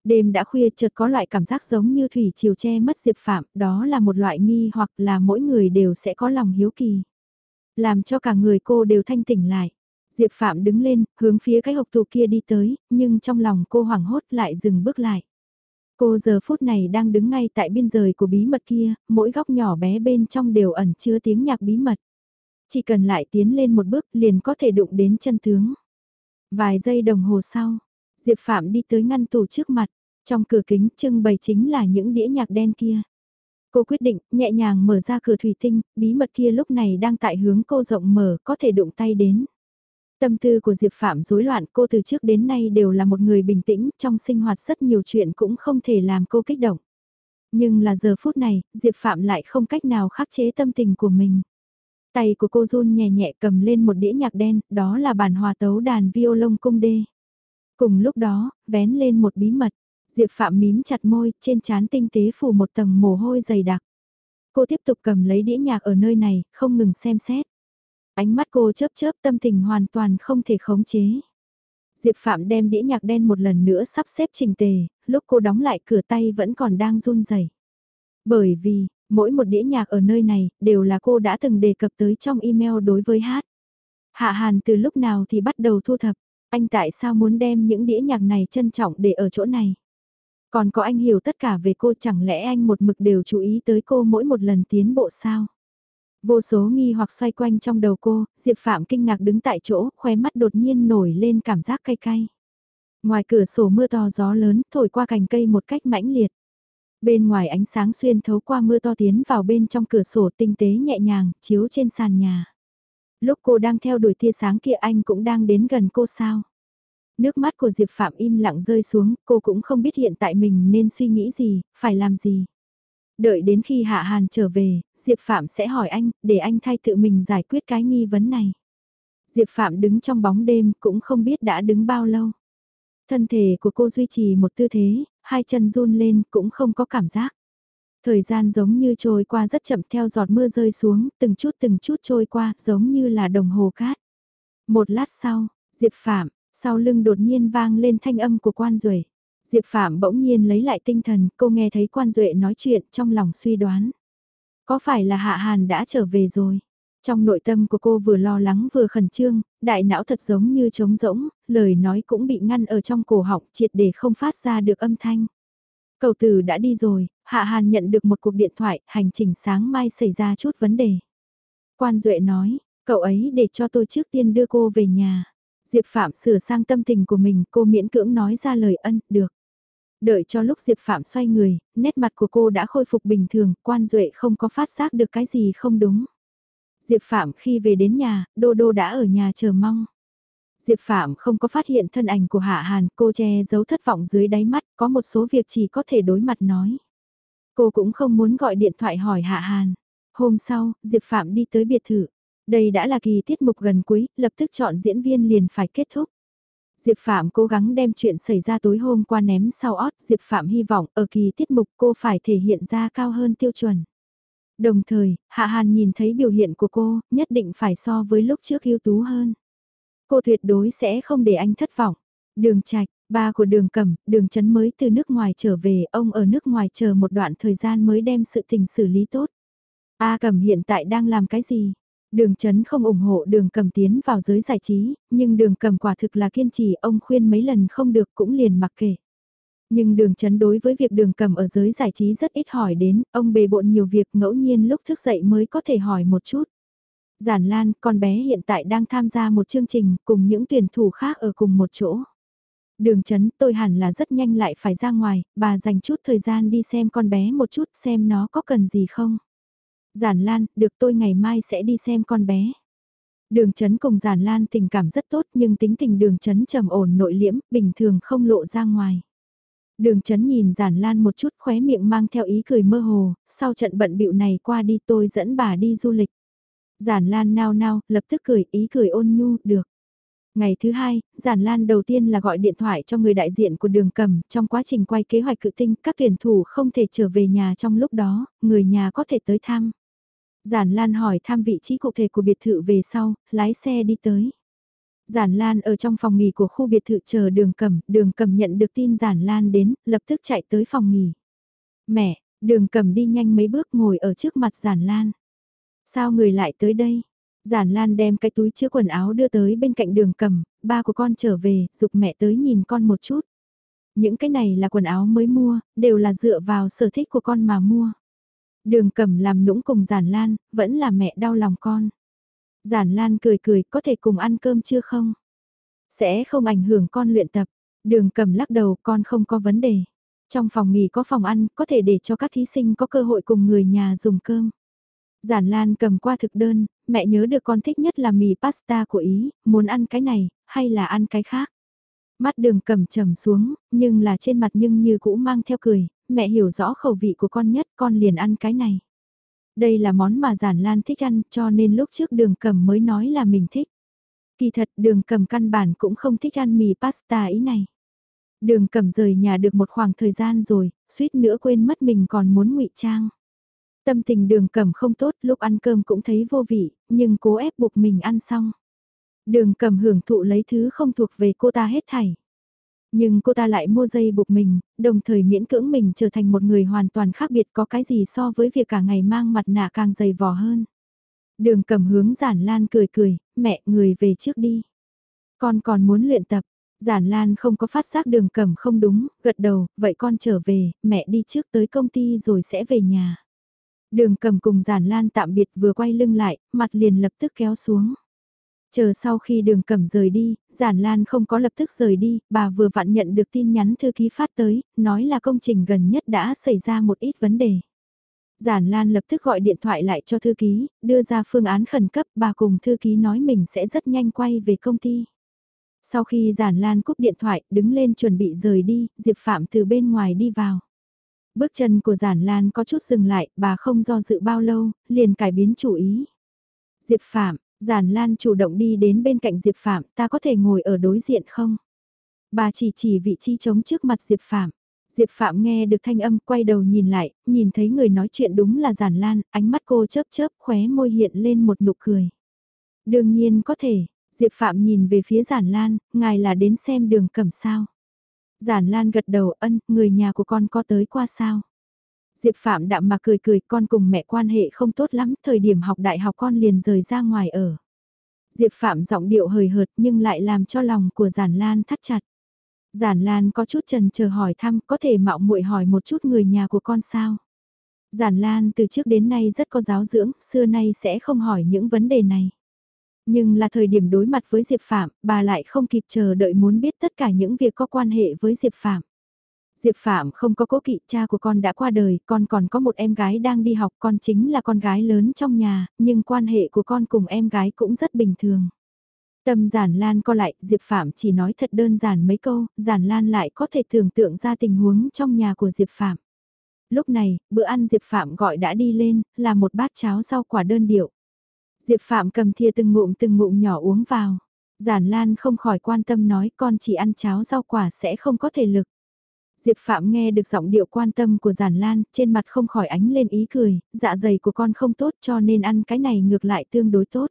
Speaker 1: Đêm đã khuya chợt có loại cảm giác giống như thủy chiều che mất Diệp Phạm, đó là một loại nghi hoặc là mỗi người đều sẽ có lòng hiếu kỳ. Làm cho cả người cô đều thanh tỉnh lại. Diệp Phạm đứng lên, hướng phía cái hộp tù kia đi tới, nhưng trong lòng cô hoảng hốt lại dừng bước lại. Cô giờ phút này đang đứng ngay tại biên giới của bí mật kia, mỗi góc nhỏ bé bên trong đều ẩn chứa tiếng nhạc bí mật. Chỉ cần lại tiến lên một bước liền có thể đụng đến chân tướng. Vài giây đồng hồ sau, Diệp Phạm đi tới ngăn tủ trước mặt, trong cửa kính trưng bày chính là những đĩa nhạc đen kia. Cô quyết định, nhẹ nhàng mở ra cửa thủy tinh, bí mật kia lúc này đang tại hướng cô rộng mở, có thể đụng tay đến. Tâm tư của Diệp Phạm rối loạn cô từ trước đến nay đều là một người bình tĩnh, trong sinh hoạt rất nhiều chuyện cũng không thể làm cô kích động. Nhưng là giờ phút này, Diệp Phạm lại không cách nào khắc chế tâm tình của mình. Tay của cô run nhẹ nhẹ cầm lên một đĩa nhạc đen, đó là bản hòa tấu đàn violon cung đê. Cùng lúc đó, vén lên một bí mật, Diệp Phạm mím chặt môi, trên trán tinh tế phủ một tầng mồ hôi dày đặc. Cô tiếp tục cầm lấy đĩa nhạc ở nơi này, không ngừng xem xét. Ánh mắt cô chớp chớp tâm tình hoàn toàn không thể khống chế. Diệp Phạm đem đĩa nhạc đen một lần nữa sắp xếp trình tề, lúc cô đóng lại cửa tay vẫn còn đang run rẩy. Bởi vì, mỗi một đĩa nhạc ở nơi này đều là cô đã từng đề cập tới trong email đối với hát. Hạ Hàn từ lúc nào thì bắt đầu thu thập, anh tại sao muốn đem những đĩa nhạc này trân trọng để ở chỗ này. Còn có anh hiểu tất cả về cô chẳng lẽ anh một mực đều chú ý tới cô mỗi một lần tiến bộ sao? Vô số nghi hoặc xoay quanh trong đầu cô, Diệp Phạm kinh ngạc đứng tại chỗ, khóe mắt đột nhiên nổi lên cảm giác cay cay. Ngoài cửa sổ mưa to gió lớn, thổi qua cành cây một cách mãnh liệt. Bên ngoài ánh sáng xuyên thấu qua mưa to tiến vào bên trong cửa sổ tinh tế nhẹ nhàng, chiếu trên sàn nhà. Lúc cô đang theo đuổi tia sáng kia anh cũng đang đến gần cô sao. Nước mắt của Diệp Phạm im lặng rơi xuống, cô cũng không biết hiện tại mình nên suy nghĩ gì, phải làm gì. Đợi đến khi Hạ Hàn trở về, Diệp Phạm sẽ hỏi anh, để anh thay tự mình giải quyết cái nghi vấn này. Diệp Phạm đứng trong bóng đêm cũng không biết đã đứng bao lâu. Thân thể của cô duy trì một tư thế, hai chân run lên cũng không có cảm giác. Thời gian giống như trôi qua rất chậm theo giọt mưa rơi xuống, từng chút từng chút trôi qua, giống như là đồng hồ cát. Một lát sau, Diệp Phạm, sau lưng đột nhiên vang lên thanh âm của quan duệ Diệp Phạm bỗng nhiên lấy lại tinh thần, cô nghe thấy quan duệ nói chuyện trong lòng suy đoán. Có phải là Hạ Hàn đã trở về rồi? Trong nội tâm của cô vừa lo lắng vừa khẩn trương, đại não thật giống như trống rỗng, lời nói cũng bị ngăn ở trong cổ họng triệt để không phát ra được âm thanh. Cầu tử đã đi rồi, Hạ Hàn nhận được một cuộc điện thoại, hành trình sáng mai xảy ra chút vấn đề. Quan Duệ nói, cậu ấy để cho tôi trước tiên đưa cô về nhà. Diệp Phạm sửa sang tâm tình của mình, cô miễn cưỡng nói ra lời ân, được. Đợi cho lúc Diệp Phạm xoay người, nét mặt của cô đã khôi phục bình thường, quan duệ không có phát giác được cái gì không đúng. Diệp Phạm khi về đến nhà, Đô Đô đã ở nhà chờ mong. Diệp Phạm không có phát hiện thân ảnh của Hạ Hàn, cô che giấu thất vọng dưới đáy mắt, có một số việc chỉ có thể đối mặt nói. Cô cũng không muốn gọi điện thoại hỏi Hạ Hàn. Hôm sau, Diệp Phạm đi tới biệt thự. Đây đã là kỳ tiết mục gần cuối, lập tức chọn diễn viên liền phải kết thúc. Diệp Phạm cố gắng đem chuyện xảy ra tối hôm qua ném sau ót, Diệp Phạm hy vọng ở kỳ tiết mục cô phải thể hiện ra cao hơn tiêu chuẩn. Đồng thời, Hạ Hàn nhìn thấy biểu hiện của cô, nhất định phải so với lúc trước ưu tú hơn. Cô tuyệt đối sẽ không để anh thất vọng. Đường Trạch, ba của Đường Cẩm, Đường Chấn mới từ nước ngoài trở về, ông ở nước ngoài chờ một đoạn thời gian mới đem sự tình xử lý tốt. A Cẩm hiện tại đang làm cái gì? Đường Chấn không ủng hộ đường cầm tiến vào giới giải trí, nhưng đường cầm quả thực là kiên trì ông khuyên mấy lần không được cũng liền mặc kệ. Nhưng đường chấn đối với việc đường cầm ở giới giải trí rất ít hỏi đến, ông bề bộn nhiều việc ngẫu nhiên lúc thức dậy mới có thể hỏi một chút. Giản Lan, con bé hiện tại đang tham gia một chương trình cùng những tuyển thủ khác ở cùng một chỗ. Đường chấn tôi hẳn là rất nhanh lại phải ra ngoài, bà dành chút thời gian đi xem con bé một chút xem nó có cần gì không. Giản Lan, được tôi ngày mai sẽ đi xem con bé. Đường chấn cùng Giản Lan tình cảm rất tốt nhưng tính tình đường chấn trầm ổn nội liễm, bình thường không lộ ra ngoài. Đường chấn nhìn Giản Lan một chút khóe miệng mang theo ý cười mơ hồ, sau trận bận bịu này qua đi tôi dẫn bà đi du lịch. Giản Lan nao nao, lập tức cười, ý cười ôn nhu, được. Ngày thứ hai, Giản Lan đầu tiên là gọi điện thoại cho người đại diện của đường cầm, trong quá trình quay kế hoạch cự tinh, các tuyển thủ không thể trở về nhà trong lúc đó, người nhà có thể tới thăm. Giản Lan hỏi thăm vị trí cụ thể của biệt thự về sau, lái xe đi tới. Giản Lan ở trong phòng nghỉ của khu biệt thự chờ đường cầm, đường cầm nhận được tin Giản Lan đến, lập tức chạy tới phòng nghỉ. Mẹ, đường cầm đi nhanh mấy bước ngồi ở trước mặt Giản Lan. Sao người lại tới đây? Giản Lan đem cái túi chứa quần áo đưa tới bên cạnh đường cầm, ba của con trở về, dục mẹ tới nhìn con một chút. Những cái này là quần áo mới mua, đều là dựa vào sở thích của con mà mua. Đường cầm làm nũng cùng Giản Lan, vẫn là mẹ đau lòng con. Giản Lan cười cười, có thể cùng ăn cơm chưa không? Sẽ không ảnh hưởng con luyện tập. Đường cầm lắc đầu, con không có vấn đề. Trong phòng nghỉ có phòng ăn, có thể để cho các thí sinh có cơ hội cùng người nhà dùng cơm. Giản Lan cầm qua thực đơn, mẹ nhớ được con thích nhất là mì pasta của Ý, muốn ăn cái này, hay là ăn cái khác. Mắt đường cầm trầm xuống, nhưng là trên mặt nhưng như cũ mang theo cười, mẹ hiểu rõ khẩu vị của con nhất, con liền ăn cái này. Đây là món mà Giản Lan thích ăn cho nên lúc trước đường cầm mới nói là mình thích. Kỳ thật đường cầm căn bản cũng không thích ăn mì pasta ý này. Đường cầm rời nhà được một khoảng thời gian rồi, suýt nữa quên mất mình còn muốn ngụy trang. Tâm tình đường cầm không tốt lúc ăn cơm cũng thấy vô vị, nhưng cố ép buộc mình ăn xong. Đường cầm hưởng thụ lấy thứ không thuộc về cô ta hết thảy. Nhưng cô ta lại mua dây buộc mình, đồng thời miễn cưỡng mình trở thành một người hoàn toàn khác biệt có cái gì so với việc cả ngày mang mặt nạ càng dày vò hơn. Đường cầm hướng giản lan cười cười, mẹ người về trước đi. Con còn muốn luyện tập, giản lan không có phát giác đường cầm không đúng, gật đầu, vậy con trở về, mẹ đi trước tới công ty rồi sẽ về nhà. Đường cầm cùng giản lan tạm biệt vừa quay lưng lại, mặt liền lập tức kéo xuống. Chờ sau khi đường cầm rời đi, giản lan không có lập tức rời đi, bà vừa vặn nhận được tin nhắn thư ký phát tới, nói là công trình gần nhất đã xảy ra một ít vấn đề. Giản Lan lập tức gọi điện thoại lại cho thư ký, đưa ra phương án khẩn cấp, bà cùng thư ký nói mình sẽ rất nhanh quay về công ty. Sau khi Giản Lan cúp điện thoại, đứng lên chuẩn bị rời đi, Diệp Phạm từ bên ngoài đi vào. Bước chân của Giản Lan có chút dừng lại, bà không do dự bao lâu, liền cải biến chủ ý. Diệp Phạm, Giản Lan chủ động đi đến bên cạnh Diệp Phạm, ta có thể ngồi ở đối diện không? Bà chỉ chỉ vị trí trống trước mặt Diệp Phạm. Diệp Phạm nghe được thanh âm quay đầu nhìn lại, nhìn thấy người nói chuyện đúng là giản lan, ánh mắt cô chớp chớp khóe môi hiện lên một nụ cười. Đương nhiên có thể, Diệp Phạm nhìn về phía giản lan, ngài là đến xem đường cầm sao. Giản lan gật đầu ân, người nhà của con có tới qua sao. Diệp Phạm đạm mà cười cười con cùng mẹ quan hệ không tốt lắm, thời điểm học đại học con liền rời ra ngoài ở. Diệp Phạm giọng điệu hời hợt nhưng lại làm cho lòng của giản lan thắt chặt. Giản Lan có chút trần chờ hỏi thăm có thể mạo muội hỏi một chút người nhà của con sao. Giản Lan từ trước đến nay rất có giáo dưỡng, xưa nay sẽ không hỏi những vấn đề này. Nhưng là thời điểm đối mặt với Diệp Phạm, bà lại không kịp chờ đợi muốn biết tất cả những việc có quan hệ với Diệp Phạm. Diệp Phạm không có cố kỵ cha của con đã qua đời, con còn có một em gái đang đi học, con chính là con gái lớn trong nhà, nhưng quan hệ của con cùng em gái cũng rất bình thường. Tâm giản lan co lại, Diệp Phạm chỉ nói thật đơn giản mấy câu, giản lan lại có thể tưởng tượng ra tình huống trong nhà của Diệp Phạm. Lúc này, bữa ăn Diệp Phạm gọi đã đi lên, là một bát cháo rau quả đơn điệu. Diệp Phạm cầm thìa từng ngụm từng ngụm nhỏ uống vào. Giản Lan không khỏi quan tâm nói con chỉ ăn cháo rau quả sẽ không có thể lực. Diệp Phạm nghe được giọng điệu quan tâm của Giản Lan, trên mặt không khỏi ánh lên ý cười, dạ dày của con không tốt cho nên ăn cái này ngược lại tương đối tốt.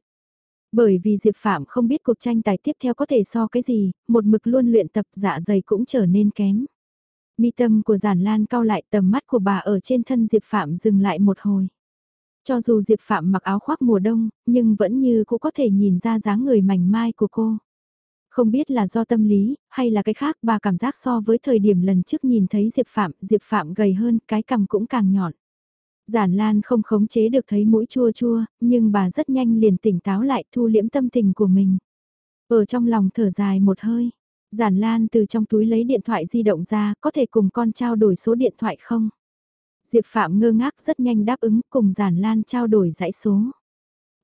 Speaker 1: Bởi vì Diệp Phạm không biết cuộc tranh tài tiếp theo có thể so cái gì, một mực luôn luyện tập dạ dày cũng trở nên kém. Mi tâm của giản lan cao lại tầm mắt của bà ở trên thân Diệp Phạm dừng lại một hồi. Cho dù Diệp Phạm mặc áo khoác mùa đông, nhưng vẫn như cũng có thể nhìn ra dáng người mảnh mai của cô. Không biết là do tâm lý, hay là cái khác bà cảm giác so với thời điểm lần trước nhìn thấy Diệp Phạm, Diệp Phạm gầy hơn, cái cằm cũng càng nhọn. Giản Lan không khống chế được thấy mũi chua chua, nhưng bà rất nhanh liền tỉnh táo lại thu liễm tâm tình của mình. Ở trong lòng thở dài một hơi, Giản Lan từ trong túi lấy điện thoại di động ra, có thể cùng con trao đổi số điện thoại không? Diệp Phạm ngơ ngác rất nhanh đáp ứng cùng Giản Lan trao đổi dãy số.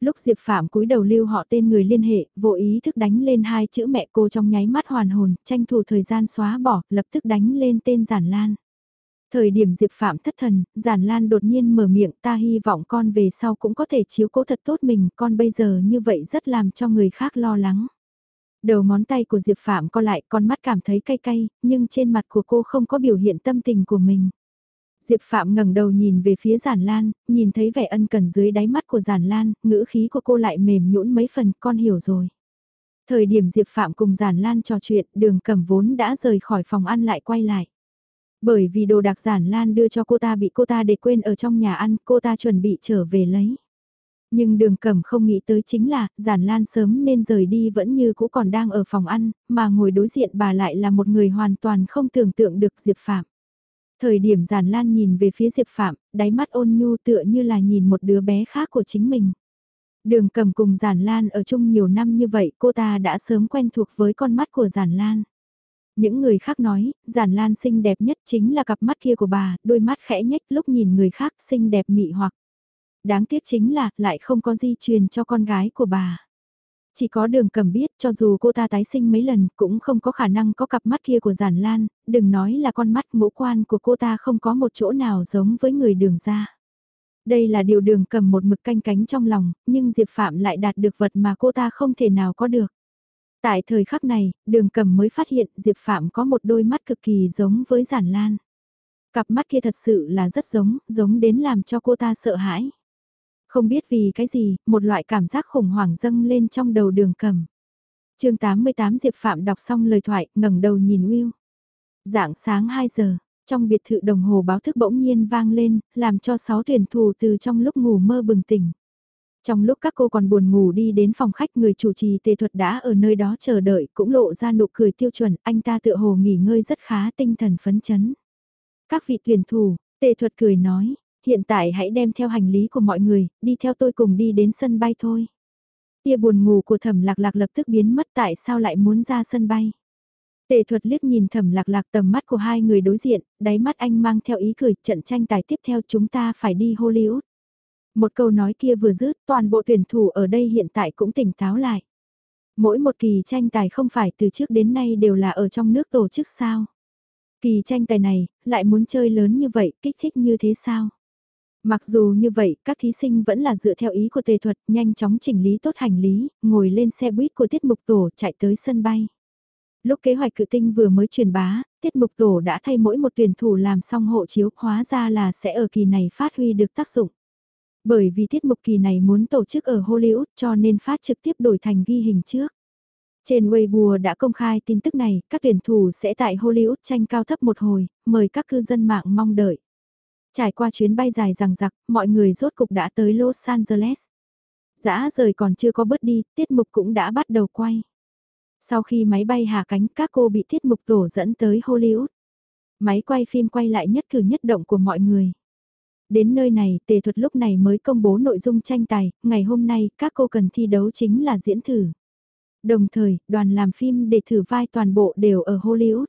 Speaker 1: Lúc Diệp Phạm cúi đầu lưu họ tên người liên hệ, vô ý thức đánh lên hai chữ mẹ cô trong nháy mắt hoàn hồn, tranh thủ thời gian xóa bỏ, lập tức đánh lên tên Giản Lan. Thời điểm Diệp Phạm thất thần, Giản Lan đột nhiên mở miệng ta hy vọng con về sau cũng có thể chiếu cố thật tốt mình, con bây giờ như vậy rất làm cho người khác lo lắng. Đầu ngón tay của Diệp Phạm co lại, con mắt cảm thấy cay cay, nhưng trên mặt của cô không có biểu hiện tâm tình của mình. Diệp Phạm ngẩng đầu nhìn về phía Giản Lan, nhìn thấy vẻ ân cần dưới đáy mắt của Giản Lan, ngữ khí của cô lại mềm nhũn mấy phần, con hiểu rồi. Thời điểm Diệp Phạm cùng Giản Lan trò chuyện, đường cầm vốn đã rời khỏi phòng ăn lại quay lại. Bởi vì đồ đặc giản Lan đưa cho cô ta bị cô ta để quên ở trong nhà ăn, cô ta chuẩn bị trở về lấy. Nhưng đường cẩm không nghĩ tới chính là, giản lan sớm nên rời đi vẫn như cũ còn đang ở phòng ăn, mà ngồi đối diện bà lại là một người hoàn toàn không tưởng tượng được Diệp Phạm. Thời điểm giản lan nhìn về phía Diệp Phạm, đáy mắt ôn nhu tựa như là nhìn một đứa bé khác của chính mình. Đường cầm cùng giản lan ở chung nhiều năm như vậy cô ta đã sớm quen thuộc với con mắt của giản lan. Những người khác nói, giản lan xinh đẹp nhất chính là cặp mắt kia của bà, đôi mắt khẽ nhếch lúc nhìn người khác xinh đẹp mị hoặc. Đáng tiếc chính là, lại không có di truyền cho con gái của bà. Chỉ có đường cầm biết cho dù cô ta tái sinh mấy lần cũng không có khả năng có cặp mắt kia của giản lan, đừng nói là con mắt ngũ quan của cô ta không có một chỗ nào giống với người đường ra. Đây là điều đường cầm một mực canh cánh trong lòng, nhưng Diệp Phạm lại đạt được vật mà cô ta không thể nào có được. Tại thời khắc này, đường cầm mới phát hiện Diệp Phạm có một đôi mắt cực kỳ giống với giản lan. Cặp mắt kia thật sự là rất giống, giống đến làm cho cô ta sợ hãi. Không biết vì cái gì, một loại cảm giác khủng hoảng dâng lên trong đầu đường cầm. chương 88 Diệp Phạm đọc xong lời thoại, ngẩng đầu nhìn Will. Dạng sáng 2 giờ, trong biệt thự đồng hồ báo thức bỗng nhiên vang lên, làm cho 6 tuyển thủ từ trong lúc ngủ mơ bừng tỉnh. Trong lúc các cô còn buồn ngủ đi đến phòng khách người chủ trì tề thuật đã ở nơi đó chờ đợi cũng lộ ra nụ cười tiêu chuẩn, anh ta tựa hồ nghỉ ngơi rất khá tinh thần phấn chấn. Các vị tuyển thủ, tề thuật cười nói, hiện tại hãy đem theo hành lý của mọi người, đi theo tôi cùng đi đến sân bay thôi. Tia buồn ngủ của thẩm lạc lạc lập tức biến mất tại sao lại muốn ra sân bay. Tề thuật liếc nhìn thẩm lạc lạc tầm mắt của hai người đối diện, đáy mắt anh mang theo ý cười, trận tranh tài tiếp theo chúng ta phải đi Hollywood. Một câu nói kia vừa dứt, toàn bộ tuyển thủ ở đây hiện tại cũng tỉnh táo lại. Mỗi một kỳ tranh tài không phải từ trước đến nay đều là ở trong nước tổ chức sao. Kỳ tranh tài này, lại muốn chơi lớn như vậy, kích thích như thế sao? Mặc dù như vậy, các thí sinh vẫn là dựa theo ý của tề thuật, nhanh chóng chỉnh lý tốt hành lý, ngồi lên xe buýt của tiết mục tổ chạy tới sân bay. Lúc kế hoạch cự tinh vừa mới truyền bá, tiết mục tổ đã thay mỗi một tuyển thủ làm xong hộ chiếu, hóa ra là sẽ ở kỳ này phát huy được tác dụng. Bởi vì tiết mục kỳ này muốn tổ chức ở Hollywood cho nên phát trực tiếp đổi thành ghi hình trước. Trên Weibo đã công khai tin tức này, các tuyển thủ sẽ tại Hollywood tranh cao thấp một hồi, mời các cư dân mạng mong đợi. Trải qua chuyến bay dài rằng rặc, mọi người rốt cục đã tới Los Angeles. Dã rời còn chưa có bớt đi, tiết mục cũng đã bắt đầu quay. Sau khi máy bay hạ cánh các cô bị tiết mục tổ dẫn tới Hollywood. Máy quay phim quay lại nhất cử nhất động của mọi người. Đến nơi này, tề thuật lúc này mới công bố nội dung tranh tài, ngày hôm nay các cô cần thi đấu chính là diễn thử. Đồng thời, đoàn làm phim để thử vai toàn bộ đều ở Hollywood.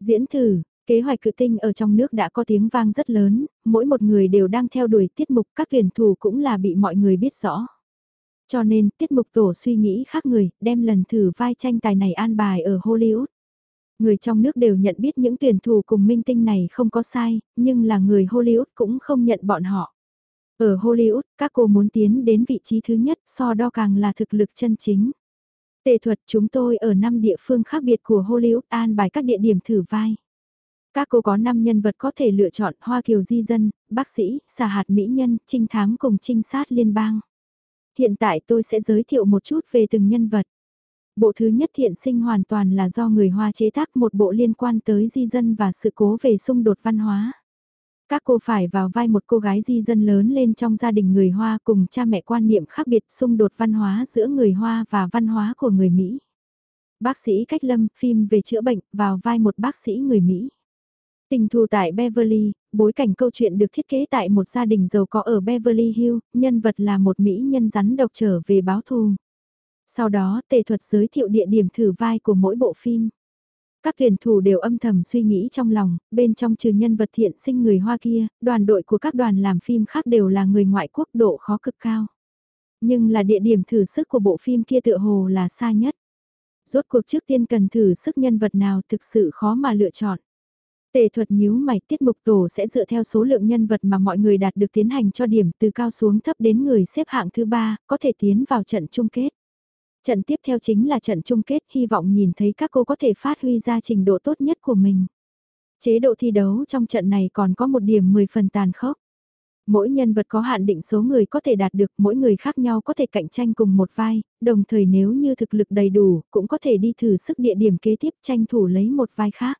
Speaker 1: Diễn thử, kế hoạch cự tinh ở trong nước đã có tiếng vang rất lớn, mỗi một người đều đang theo đuổi tiết mục các tuyển thủ cũng là bị mọi người biết rõ. Cho nên, tiết mục tổ suy nghĩ khác người, đem lần thử vai tranh tài này an bài ở Hollywood. Người trong nước đều nhận biết những tuyển thủ cùng minh tinh này không có sai, nhưng là người Hollywood cũng không nhận bọn họ. Ở Hollywood, các cô muốn tiến đến vị trí thứ nhất so đo càng là thực lực chân chính. Tệ thuật chúng tôi ở 5 địa phương khác biệt của Hollywood an bài các địa điểm thử vai. Các cô có 5 nhân vật có thể lựa chọn Hoa Kiều Di Dân, bác sĩ, xà hạt mỹ nhân, trinh thám cùng trinh sát liên bang. Hiện tại tôi sẽ giới thiệu một chút về từng nhân vật. Bộ thứ nhất thiện sinh hoàn toàn là do người Hoa chế tác một bộ liên quan tới di dân và sự cố về xung đột văn hóa. Các cô phải vào vai một cô gái di dân lớn lên trong gia đình người Hoa cùng cha mẹ quan niệm khác biệt xung đột văn hóa giữa người Hoa và văn hóa của người Mỹ. Bác sĩ Cách Lâm, phim về chữa bệnh, vào vai một bác sĩ người Mỹ. Tình thù tại Beverly, bối cảnh câu chuyện được thiết kế tại một gia đình giàu có ở Beverly Hills, nhân vật là một Mỹ nhân rắn độc trở về báo thù. Sau đó, tề thuật giới thiệu địa điểm thử vai của mỗi bộ phim. Các tuyển thủ đều âm thầm suy nghĩ trong lòng, bên trong trừ nhân vật thiện sinh người Hoa kia, đoàn đội của các đoàn làm phim khác đều là người ngoại quốc độ khó cực cao. Nhưng là địa điểm thử sức của bộ phim kia tựa hồ là xa nhất. Rốt cuộc trước tiên cần thử sức nhân vật nào thực sự khó mà lựa chọn. Tề thuật nhíu mày tiết mục tổ sẽ dựa theo số lượng nhân vật mà mọi người đạt được tiến hành cho điểm từ cao xuống thấp đến người xếp hạng thứ ba, có thể tiến vào trận chung kết. Trận tiếp theo chính là trận chung kết, hy vọng nhìn thấy các cô có thể phát huy ra trình độ tốt nhất của mình. Chế độ thi đấu trong trận này còn có một điểm 10 phần tàn khốc. Mỗi nhân vật có hạn định số người có thể đạt được, mỗi người khác nhau có thể cạnh tranh cùng một vai, đồng thời nếu như thực lực đầy đủ, cũng có thể đi thử sức địa điểm kế tiếp tranh thủ lấy một vai khác.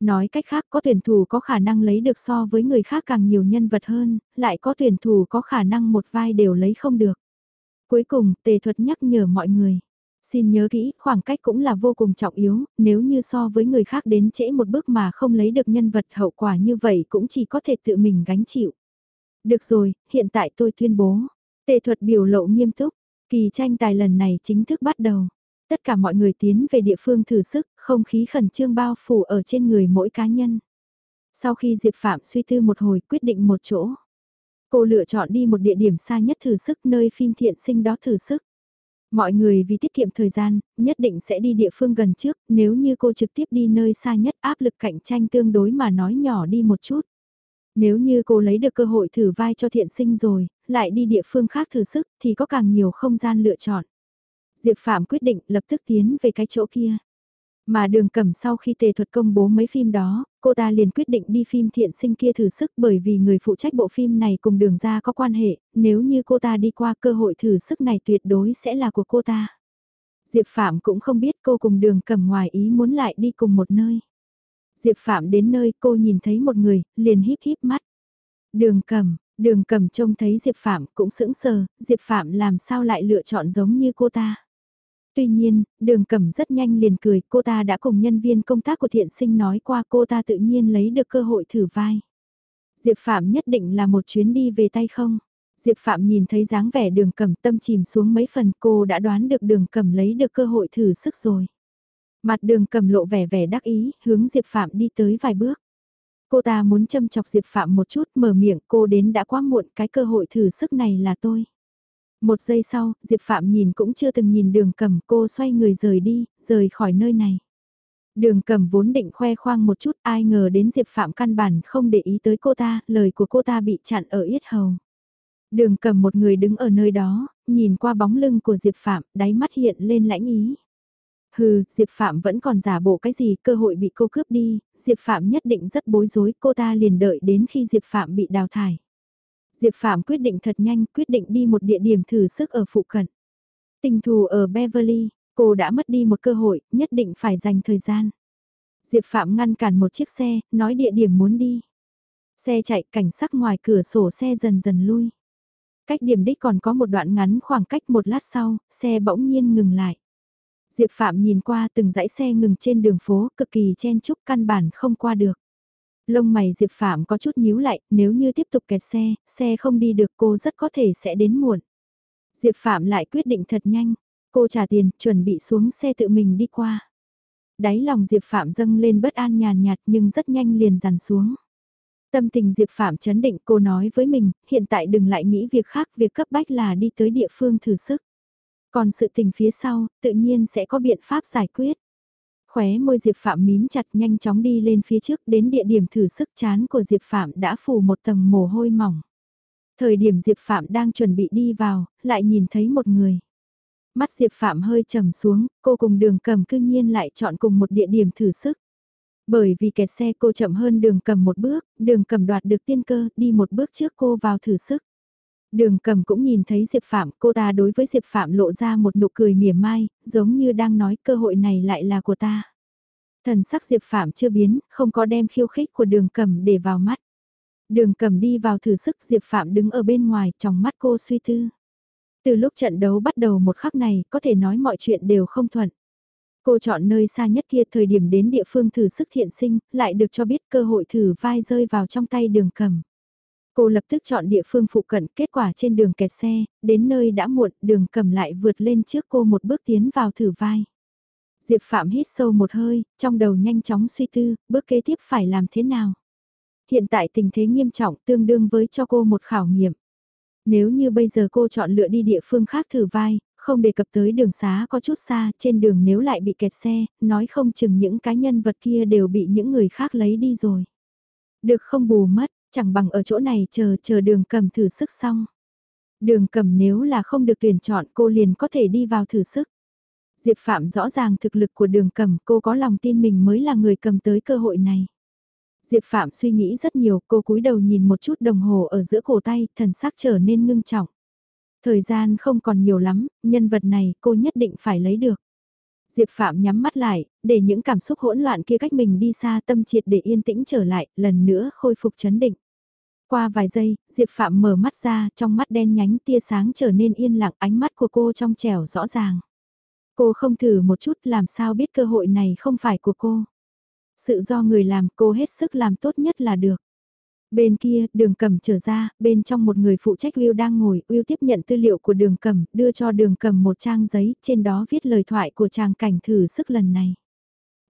Speaker 1: Nói cách khác có tuyển thủ có khả năng lấy được so với người khác càng nhiều nhân vật hơn, lại có tuyển thủ có khả năng một vai đều lấy không được. Cuối cùng, tề thuật nhắc nhở mọi người. Xin nhớ kỹ, khoảng cách cũng là vô cùng trọng yếu, nếu như so với người khác đến trễ một bước mà không lấy được nhân vật hậu quả như vậy cũng chỉ có thể tự mình gánh chịu. Được rồi, hiện tại tôi tuyên bố. Tề thuật biểu lộ nghiêm túc, kỳ tranh tài lần này chính thức bắt đầu. Tất cả mọi người tiến về địa phương thử sức, không khí khẩn trương bao phủ ở trên người mỗi cá nhân. Sau khi Diệp Phạm suy tư một hồi quyết định một chỗ. Cô lựa chọn đi một địa điểm xa nhất thử sức nơi phim thiện sinh đó thử sức. Mọi người vì tiết kiệm thời gian, nhất định sẽ đi địa phương gần trước, nếu như cô trực tiếp đi nơi xa nhất áp lực cạnh tranh tương đối mà nói nhỏ đi một chút. Nếu như cô lấy được cơ hội thử vai cho thiện sinh rồi, lại đi địa phương khác thử sức thì có càng nhiều không gian lựa chọn. Diệp Phạm quyết định lập tức tiến về cái chỗ kia. Mà đường cẩm sau khi tề thuật công bố mấy phim đó, cô ta liền quyết định đi phim thiện sinh kia thử sức bởi vì người phụ trách bộ phim này cùng đường ra có quan hệ, nếu như cô ta đi qua cơ hội thử sức này tuyệt đối sẽ là của cô ta. Diệp Phạm cũng không biết cô cùng đường cẩm ngoài ý muốn lại đi cùng một nơi. Diệp Phạm đến nơi cô nhìn thấy một người, liền híp híp mắt. Đường cẩm, đường cẩm trông thấy Diệp Phạm cũng sững sờ, Diệp Phạm làm sao lại lựa chọn giống như cô ta. Tuy nhiên, đường cẩm rất nhanh liền cười, cô ta đã cùng nhân viên công tác của thiện sinh nói qua cô ta tự nhiên lấy được cơ hội thử vai. Diệp Phạm nhất định là một chuyến đi về tay không? Diệp Phạm nhìn thấy dáng vẻ đường cẩm tâm chìm xuống mấy phần cô đã đoán được đường cẩm lấy được cơ hội thử sức rồi. Mặt đường cầm lộ vẻ vẻ đắc ý, hướng Diệp Phạm đi tới vài bước. Cô ta muốn châm chọc Diệp Phạm một chút mở miệng cô đến đã quá muộn cái cơ hội thử sức này là tôi. Một giây sau, Diệp Phạm nhìn cũng chưa từng nhìn đường cầm cô xoay người rời đi, rời khỏi nơi này. Đường cầm vốn định khoe khoang một chút ai ngờ đến Diệp Phạm căn bản không để ý tới cô ta, lời của cô ta bị chặn ở yết hầu. Đường cầm một người đứng ở nơi đó, nhìn qua bóng lưng của Diệp Phạm, đáy mắt hiện lên lãnh ý. Hừ, Diệp Phạm vẫn còn giả bộ cái gì, cơ hội bị cô cướp đi, Diệp Phạm nhất định rất bối rối, cô ta liền đợi đến khi Diệp Phạm bị đào thải. Diệp Phạm quyết định thật nhanh, quyết định đi một địa điểm thử sức ở phụ cận. Tình thù ở Beverly, cô đã mất đi một cơ hội, nhất định phải dành thời gian. Diệp Phạm ngăn cản một chiếc xe, nói địa điểm muốn đi. Xe chạy cảnh sắc ngoài cửa sổ xe dần dần lui. Cách điểm đích còn có một đoạn ngắn khoảng cách một lát sau, xe bỗng nhiên ngừng lại. Diệp Phạm nhìn qua từng dãy xe ngừng trên đường phố cực kỳ chen chúc căn bản không qua được. Lông mày Diệp Phạm có chút nhíu lại, nếu như tiếp tục kẹt xe, xe không đi được cô rất có thể sẽ đến muộn. Diệp Phạm lại quyết định thật nhanh, cô trả tiền, chuẩn bị xuống xe tự mình đi qua. Đáy lòng Diệp Phạm dâng lên bất an nhàn nhạt nhưng rất nhanh liền dằn xuống. Tâm tình Diệp Phạm chấn định cô nói với mình, hiện tại đừng lại nghĩ việc khác, việc cấp bách là đi tới địa phương thử sức. Còn sự tình phía sau, tự nhiên sẽ có biện pháp giải quyết. Khóe môi Diệp Phạm mím chặt nhanh chóng đi lên phía trước đến địa điểm thử sức chán của Diệp Phạm đã phủ một tầng mồ hôi mỏng. Thời điểm Diệp Phạm đang chuẩn bị đi vào, lại nhìn thấy một người. Mắt Diệp Phạm hơi trầm xuống, cô cùng đường cầm cương nhiên lại chọn cùng một địa điểm thử sức. Bởi vì kẹt xe cô chậm hơn đường cầm một bước, đường cầm đoạt được tiên cơ, đi một bước trước cô vào thử sức. Đường cầm cũng nhìn thấy Diệp Phạm, cô ta đối với Diệp Phạm lộ ra một nụ cười mỉa mai, giống như đang nói cơ hội này lại là của ta. Thần sắc Diệp Phạm chưa biến, không có đem khiêu khích của đường cầm để vào mắt. Đường cầm đi vào thử sức Diệp Phạm đứng ở bên ngoài, trong mắt cô suy tư. Từ lúc trận đấu bắt đầu một khắc này, có thể nói mọi chuyện đều không thuận. Cô chọn nơi xa nhất kia thời điểm đến địa phương thử sức thiện sinh, lại được cho biết cơ hội thử vai rơi vào trong tay đường cầm. Cô lập tức chọn địa phương phụ cận, kết quả trên đường kẹt xe, đến nơi đã muộn, đường cầm lại vượt lên trước cô một bước tiến vào thử vai. Diệp Phạm hít sâu một hơi, trong đầu nhanh chóng suy tư, bước kế tiếp phải làm thế nào. Hiện tại tình thế nghiêm trọng tương đương với cho cô một khảo nghiệm. Nếu như bây giờ cô chọn lựa đi địa phương khác thử vai, không đề cập tới đường xá có chút xa, trên đường nếu lại bị kẹt xe, nói không chừng những cá nhân vật kia đều bị những người khác lấy đi rồi. Được không bù mất, chẳng bằng ở chỗ này chờ chờ đường cầm thử sức xong. Đường cầm nếu là không được tuyển chọn cô liền có thể đi vào thử sức. Diệp Phạm rõ ràng thực lực của đường cầm cô có lòng tin mình mới là người cầm tới cơ hội này. Diệp Phạm suy nghĩ rất nhiều cô cúi đầu nhìn một chút đồng hồ ở giữa cổ tay thần sắc trở nên ngưng trọng. Thời gian không còn nhiều lắm, nhân vật này cô nhất định phải lấy được. Diệp Phạm nhắm mắt lại, để những cảm xúc hỗn loạn kia cách mình đi xa tâm triệt để yên tĩnh trở lại, lần nữa khôi phục chấn định. Qua vài giây, Diệp Phạm mở mắt ra, trong mắt đen nhánh tia sáng trở nên yên lặng ánh mắt của cô trong trẻo rõ ràng. Cô không thử một chút làm sao biết cơ hội này không phải của cô. Sự do người làm cô hết sức làm tốt nhất là được. Bên kia, đường cầm trở ra, bên trong một người phụ trách Will đang ngồi, Will tiếp nhận tư liệu của đường cầm, đưa cho đường cầm một trang giấy, trên đó viết lời thoại của chàng cảnh thử sức lần này.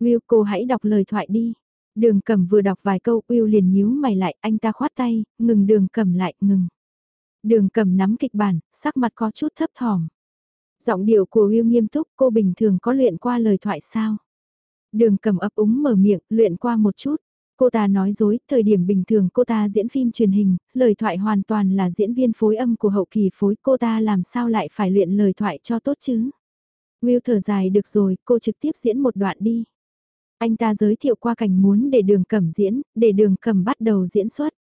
Speaker 1: Will cô hãy đọc lời thoại đi. Đường cầm vừa đọc vài câu, Will liền nhíu mày lại, anh ta khoát tay, ngừng đường cầm lại, ngừng. Đường cầm nắm kịch bản, sắc mặt có chút thấp thỏm. Giọng điệu của Will nghiêm túc, cô bình thường có luyện qua lời thoại sao? Đường cầm ấp úng mở miệng, luyện qua một chút. Cô ta nói dối, thời điểm bình thường cô ta diễn phim truyền hình, lời thoại hoàn toàn là diễn viên phối âm của hậu kỳ phối, cô ta làm sao lại phải luyện lời thoại cho tốt chứ? Will thở dài được rồi, cô trực tiếp diễn một đoạn đi. Anh ta giới thiệu qua cảnh muốn để đường cẩm diễn, để đường cẩm bắt đầu diễn xuất.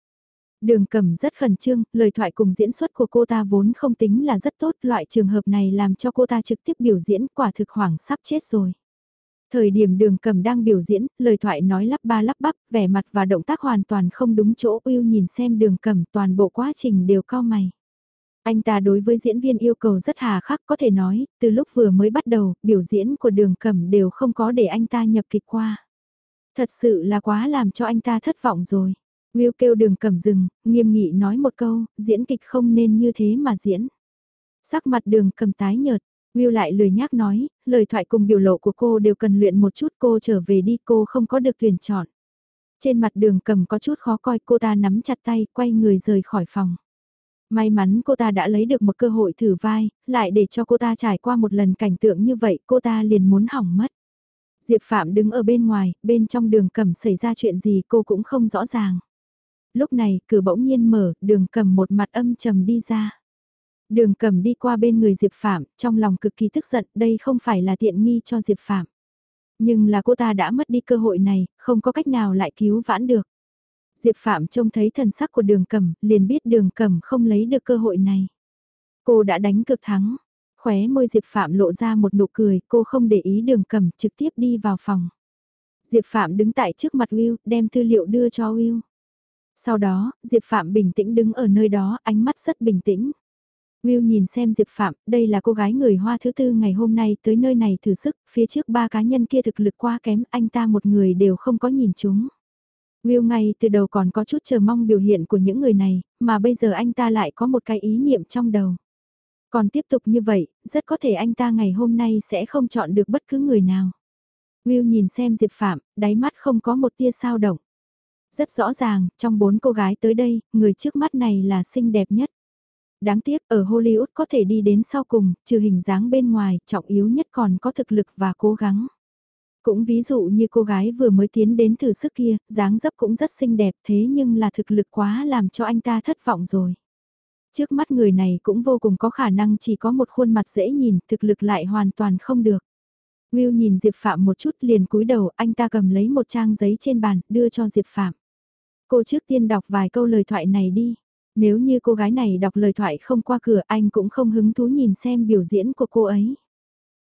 Speaker 1: Đường cẩm rất khẩn trương, lời thoại cùng diễn xuất của cô ta vốn không tính là rất tốt, loại trường hợp này làm cho cô ta trực tiếp biểu diễn quả thực hoảng sắp chết rồi. Thời điểm đường cầm đang biểu diễn, lời thoại nói lắp ba lắp bắp, vẻ mặt và động tác hoàn toàn không đúng chỗ yêu nhìn xem đường cầm toàn bộ quá trình đều cao mày. Anh ta đối với diễn viên yêu cầu rất hà khắc có thể nói, từ lúc vừa mới bắt đầu, biểu diễn của đường cẩm đều không có để anh ta nhập kịch qua. Thật sự là quá làm cho anh ta thất vọng rồi. Will kêu đường cẩm dừng, nghiêm nghị nói một câu, diễn kịch không nên như thế mà diễn. Sắc mặt đường cầm tái nhợt, Will lại lười nhác nói, lời thoại cùng biểu lộ của cô đều cần luyện một chút cô trở về đi cô không có được tuyển chọn. Trên mặt đường cầm có chút khó coi cô ta nắm chặt tay quay người rời khỏi phòng. May mắn cô ta đã lấy được một cơ hội thử vai, lại để cho cô ta trải qua một lần cảnh tượng như vậy cô ta liền muốn hỏng mất. Diệp Phạm đứng ở bên ngoài, bên trong đường cầm xảy ra chuyện gì cô cũng không rõ ràng. Lúc này cửa bỗng nhiên mở, đường cầm một mặt âm trầm đi ra. Đường cầm đi qua bên người Diệp Phạm, trong lòng cực kỳ tức giận, đây không phải là tiện nghi cho Diệp Phạm. Nhưng là cô ta đã mất đi cơ hội này, không có cách nào lại cứu vãn được. Diệp Phạm trông thấy thần sắc của đường cầm, liền biết đường cầm không lấy được cơ hội này. Cô đã đánh cực thắng, khóe môi Diệp Phạm lộ ra một nụ cười, cô không để ý đường cầm, trực tiếp đi vào phòng. Diệp Phạm đứng tại trước mặt Will, đem tư liệu đưa cho Will. Sau đó, Diệp Phạm bình tĩnh đứng ở nơi đó, ánh mắt rất bình tĩnh. Will nhìn xem Diệp Phạm, đây là cô gái người Hoa thứ tư ngày hôm nay tới nơi này thử sức, phía trước ba cá nhân kia thực lực quá kém, anh ta một người đều không có nhìn chúng. Will ngay từ đầu còn có chút chờ mong biểu hiện của những người này, mà bây giờ anh ta lại có một cái ý niệm trong đầu. Còn tiếp tục như vậy, rất có thể anh ta ngày hôm nay sẽ không chọn được bất cứ người nào. Will nhìn xem Diệp Phạm, đáy mắt không có một tia sao động. Rất rõ ràng, trong bốn cô gái tới đây, người trước mắt này là xinh đẹp nhất. Đáng tiếc, ở Hollywood có thể đi đến sau cùng, trừ hình dáng bên ngoài, trọng yếu nhất còn có thực lực và cố gắng. Cũng ví dụ như cô gái vừa mới tiến đến thử sức kia, dáng dấp cũng rất xinh đẹp thế nhưng là thực lực quá làm cho anh ta thất vọng rồi. Trước mắt người này cũng vô cùng có khả năng chỉ có một khuôn mặt dễ nhìn, thực lực lại hoàn toàn không được. Will nhìn Diệp Phạm một chút liền cúi đầu, anh ta cầm lấy một trang giấy trên bàn, đưa cho Diệp Phạm. Cô trước tiên đọc vài câu lời thoại này đi. Nếu như cô gái này đọc lời thoại không qua cửa anh cũng không hứng thú nhìn xem biểu diễn của cô ấy.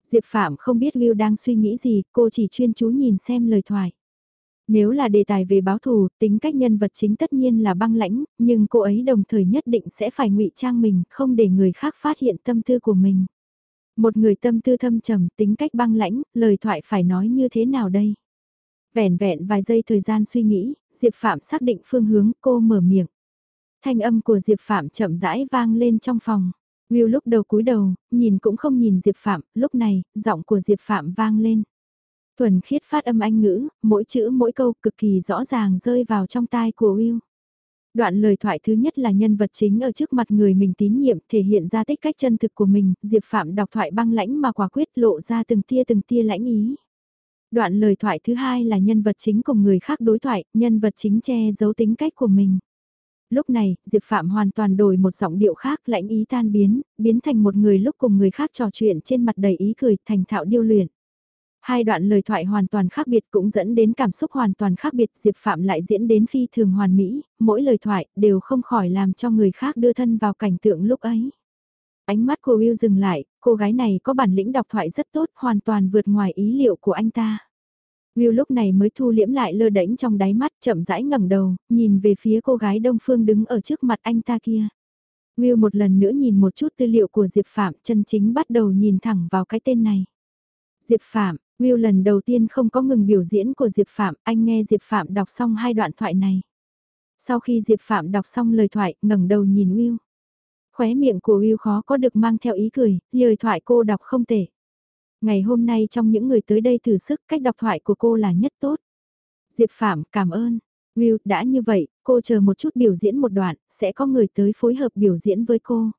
Speaker 1: Diệp Phạm không biết Will đang suy nghĩ gì, cô chỉ chuyên chú nhìn xem lời thoại. Nếu là đề tài về báo thù, tính cách nhân vật chính tất nhiên là băng lãnh, nhưng cô ấy đồng thời nhất định sẽ phải ngụy trang mình, không để người khác phát hiện tâm tư của mình. Một người tâm tư thâm trầm, tính cách băng lãnh, lời thoại phải nói như thế nào đây? Vẻn vẹn vài giây thời gian suy nghĩ, Diệp Phạm xác định phương hướng cô mở miệng. Thanh âm của Diệp Phạm chậm rãi vang lên trong phòng. Will lúc đầu cúi đầu, nhìn cũng không nhìn Diệp Phạm, lúc này, giọng của Diệp Phạm vang lên. Thuần khiết phát âm anh ngữ, mỗi chữ mỗi câu cực kỳ rõ ràng rơi vào trong tai của Will. Đoạn lời thoại thứ nhất là nhân vật chính ở trước mặt người mình tín nhiệm thể hiện ra tích cách chân thực của mình, Diệp Phạm đọc thoại băng lãnh mà quả quyết lộ ra từng tia từng tia lãnh ý. Đoạn lời thoại thứ hai là nhân vật chính cùng người khác đối thoại, nhân vật chính che giấu tính cách của mình. Lúc này, Diệp Phạm hoàn toàn đổi một giọng điệu khác lãnh ý tan biến, biến thành một người lúc cùng người khác trò chuyện trên mặt đầy ý cười thành thạo điêu luyện. Hai đoạn lời thoại hoàn toàn khác biệt cũng dẫn đến cảm xúc hoàn toàn khác biệt Diệp Phạm lại diễn đến phi thường hoàn mỹ, mỗi lời thoại đều không khỏi làm cho người khác đưa thân vào cảnh tượng lúc ấy. Ánh mắt của Will dừng lại, cô gái này có bản lĩnh đọc thoại rất tốt, hoàn toàn vượt ngoài ý liệu của anh ta. Will lúc này mới thu liễm lại lơ đễnh trong đáy mắt chậm rãi ngẩng đầu, nhìn về phía cô gái đông phương đứng ở trước mặt anh ta kia. Will một lần nữa nhìn một chút tư liệu của Diệp Phạm chân chính bắt đầu nhìn thẳng vào cái tên này. Diệp Phạm, Will lần đầu tiên không có ngừng biểu diễn của Diệp Phạm, anh nghe Diệp Phạm đọc xong hai đoạn thoại này. Sau khi Diệp Phạm đọc xong lời thoại, ngẩng đầu nhìn Will. Khóe miệng của Will khó có được mang theo ý cười, lời thoại cô đọc không tệ. Ngày hôm nay trong những người tới đây thử sức cách đọc thoại của cô là nhất tốt. Diệp Phạm cảm ơn. Will đã như vậy, cô chờ một chút biểu diễn một đoạn, sẽ có người tới phối hợp biểu diễn với cô.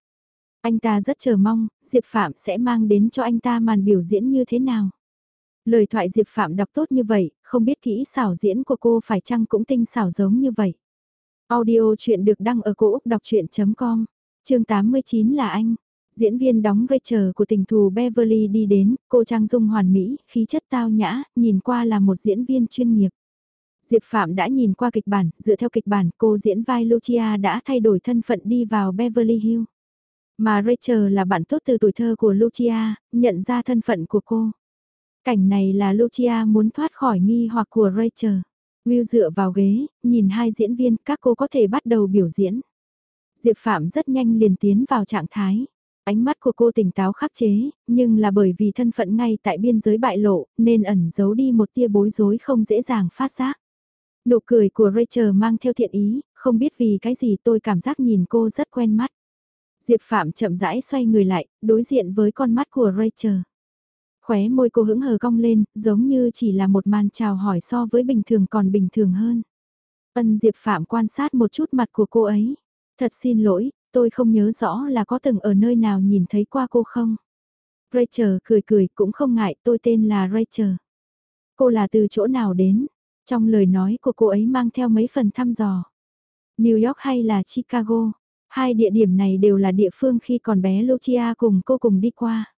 Speaker 1: Anh ta rất chờ mong, Diệp Phạm sẽ mang đến cho anh ta màn biểu diễn như thế nào. Lời thoại Diệp Phạm đọc tốt như vậy, không biết kỹ xảo diễn của cô phải chăng cũng tinh xảo giống như vậy. Audio chuyện được đăng ở cổ Úc đọc chuyện.com, chương 89 là anh. Diễn viên đóng Rachel của tình thù Beverly đi đến, cô trang dung hoàn mỹ, khí chất tao nhã, nhìn qua là một diễn viên chuyên nghiệp. Diệp Phạm đã nhìn qua kịch bản, dựa theo kịch bản cô diễn vai Lucia đã thay đổi thân phận đi vào Beverly Hills. Mà Rachel là bạn tốt từ tuổi thơ của Lucia, nhận ra thân phận của cô. Cảnh này là Lucia muốn thoát khỏi nghi hoặc của Rachel. Will dựa vào ghế, nhìn hai diễn viên, các cô có thể bắt đầu biểu diễn. Diệp Phạm rất nhanh liền tiến vào trạng thái. Ánh mắt của cô tỉnh táo khắc chế, nhưng là bởi vì thân phận ngay tại biên giới bại lộ, nên ẩn giấu đi một tia bối rối không dễ dàng phát giác. Nụ cười của Rachel mang theo thiện ý, không biết vì cái gì tôi cảm giác nhìn cô rất quen mắt. Diệp Phạm chậm rãi xoay người lại, đối diện với con mắt của Rachel. Khóe môi cô hững hờ cong lên, giống như chỉ là một màn chào hỏi so với bình thường còn bình thường hơn. Ân Diệp Phạm quan sát một chút mặt của cô ấy. Thật xin lỗi, tôi không nhớ rõ là có từng ở nơi nào nhìn thấy qua cô không. Rachel cười cười cũng không ngại tôi tên là Rachel. Cô là từ chỗ nào đến? Trong lời nói của cô ấy mang theo mấy phần thăm dò. New York hay là Chicago? Hai địa điểm này đều là địa phương khi còn bé Lucia cùng cô cùng đi qua.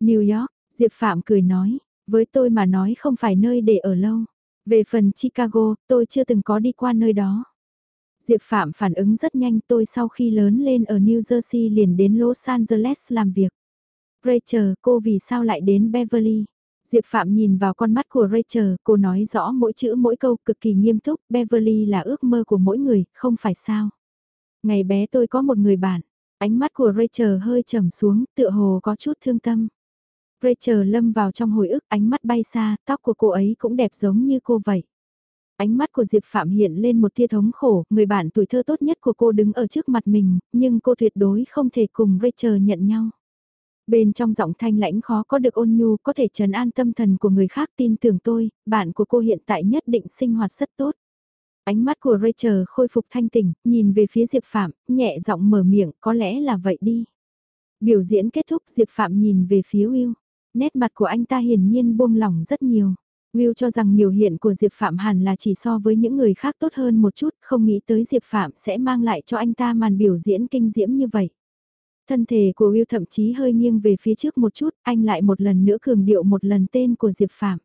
Speaker 1: New York, Diệp Phạm cười nói, Với tôi mà nói không phải nơi để ở lâu. Về phần Chicago, tôi chưa từng có đi qua nơi đó. Diệp Phạm phản ứng rất nhanh tôi sau khi lớn lên ở New Jersey liền đến Los Angeles làm việc. Rachel, cô vì sao lại đến Beverly? Diệp Phạm nhìn vào con mắt của Rachel, cô nói rõ mỗi chữ mỗi câu cực kỳ nghiêm túc, Beverly là ước mơ của mỗi người, không phải sao. Ngày bé tôi có một người bạn, ánh mắt của Rachel hơi trầm xuống, tựa hồ có chút thương tâm. Rachel lâm vào trong hồi ức, ánh mắt bay xa, tóc của cô ấy cũng đẹp giống như cô vậy. Ánh mắt của Diệp Phạm hiện lên một tia thống khổ, người bạn tuổi thơ tốt nhất của cô đứng ở trước mặt mình, nhưng cô tuyệt đối không thể cùng Rachel nhận nhau. Bên trong giọng thanh lãnh khó có được ôn nhu có thể trấn an tâm thần của người khác tin tưởng tôi, bạn của cô hiện tại nhất định sinh hoạt rất tốt. Ánh mắt của Rachel khôi phục thanh tỉnh, nhìn về phía Diệp Phạm, nhẹ giọng mở miệng, có lẽ là vậy đi. Biểu diễn kết thúc Diệp Phạm nhìn về phía Will. Nét mặt của anh ta hiển nhiên buông lỏng rất nhiều. Will cho rằng biểu hiện của Diệp Phạm hẳn là chỉ so với những người khác tốt hơn một chút, không nghĩ tới Diệp Phạm sẽ mang lại cho anh ta màn biểu diễn kinh diễm như vậy. Thân thể của Will thậm chí hơi nghiêng về phía trước một chút, anh lại một lần nữa cường điệu một lần tên của Diệp Phạm.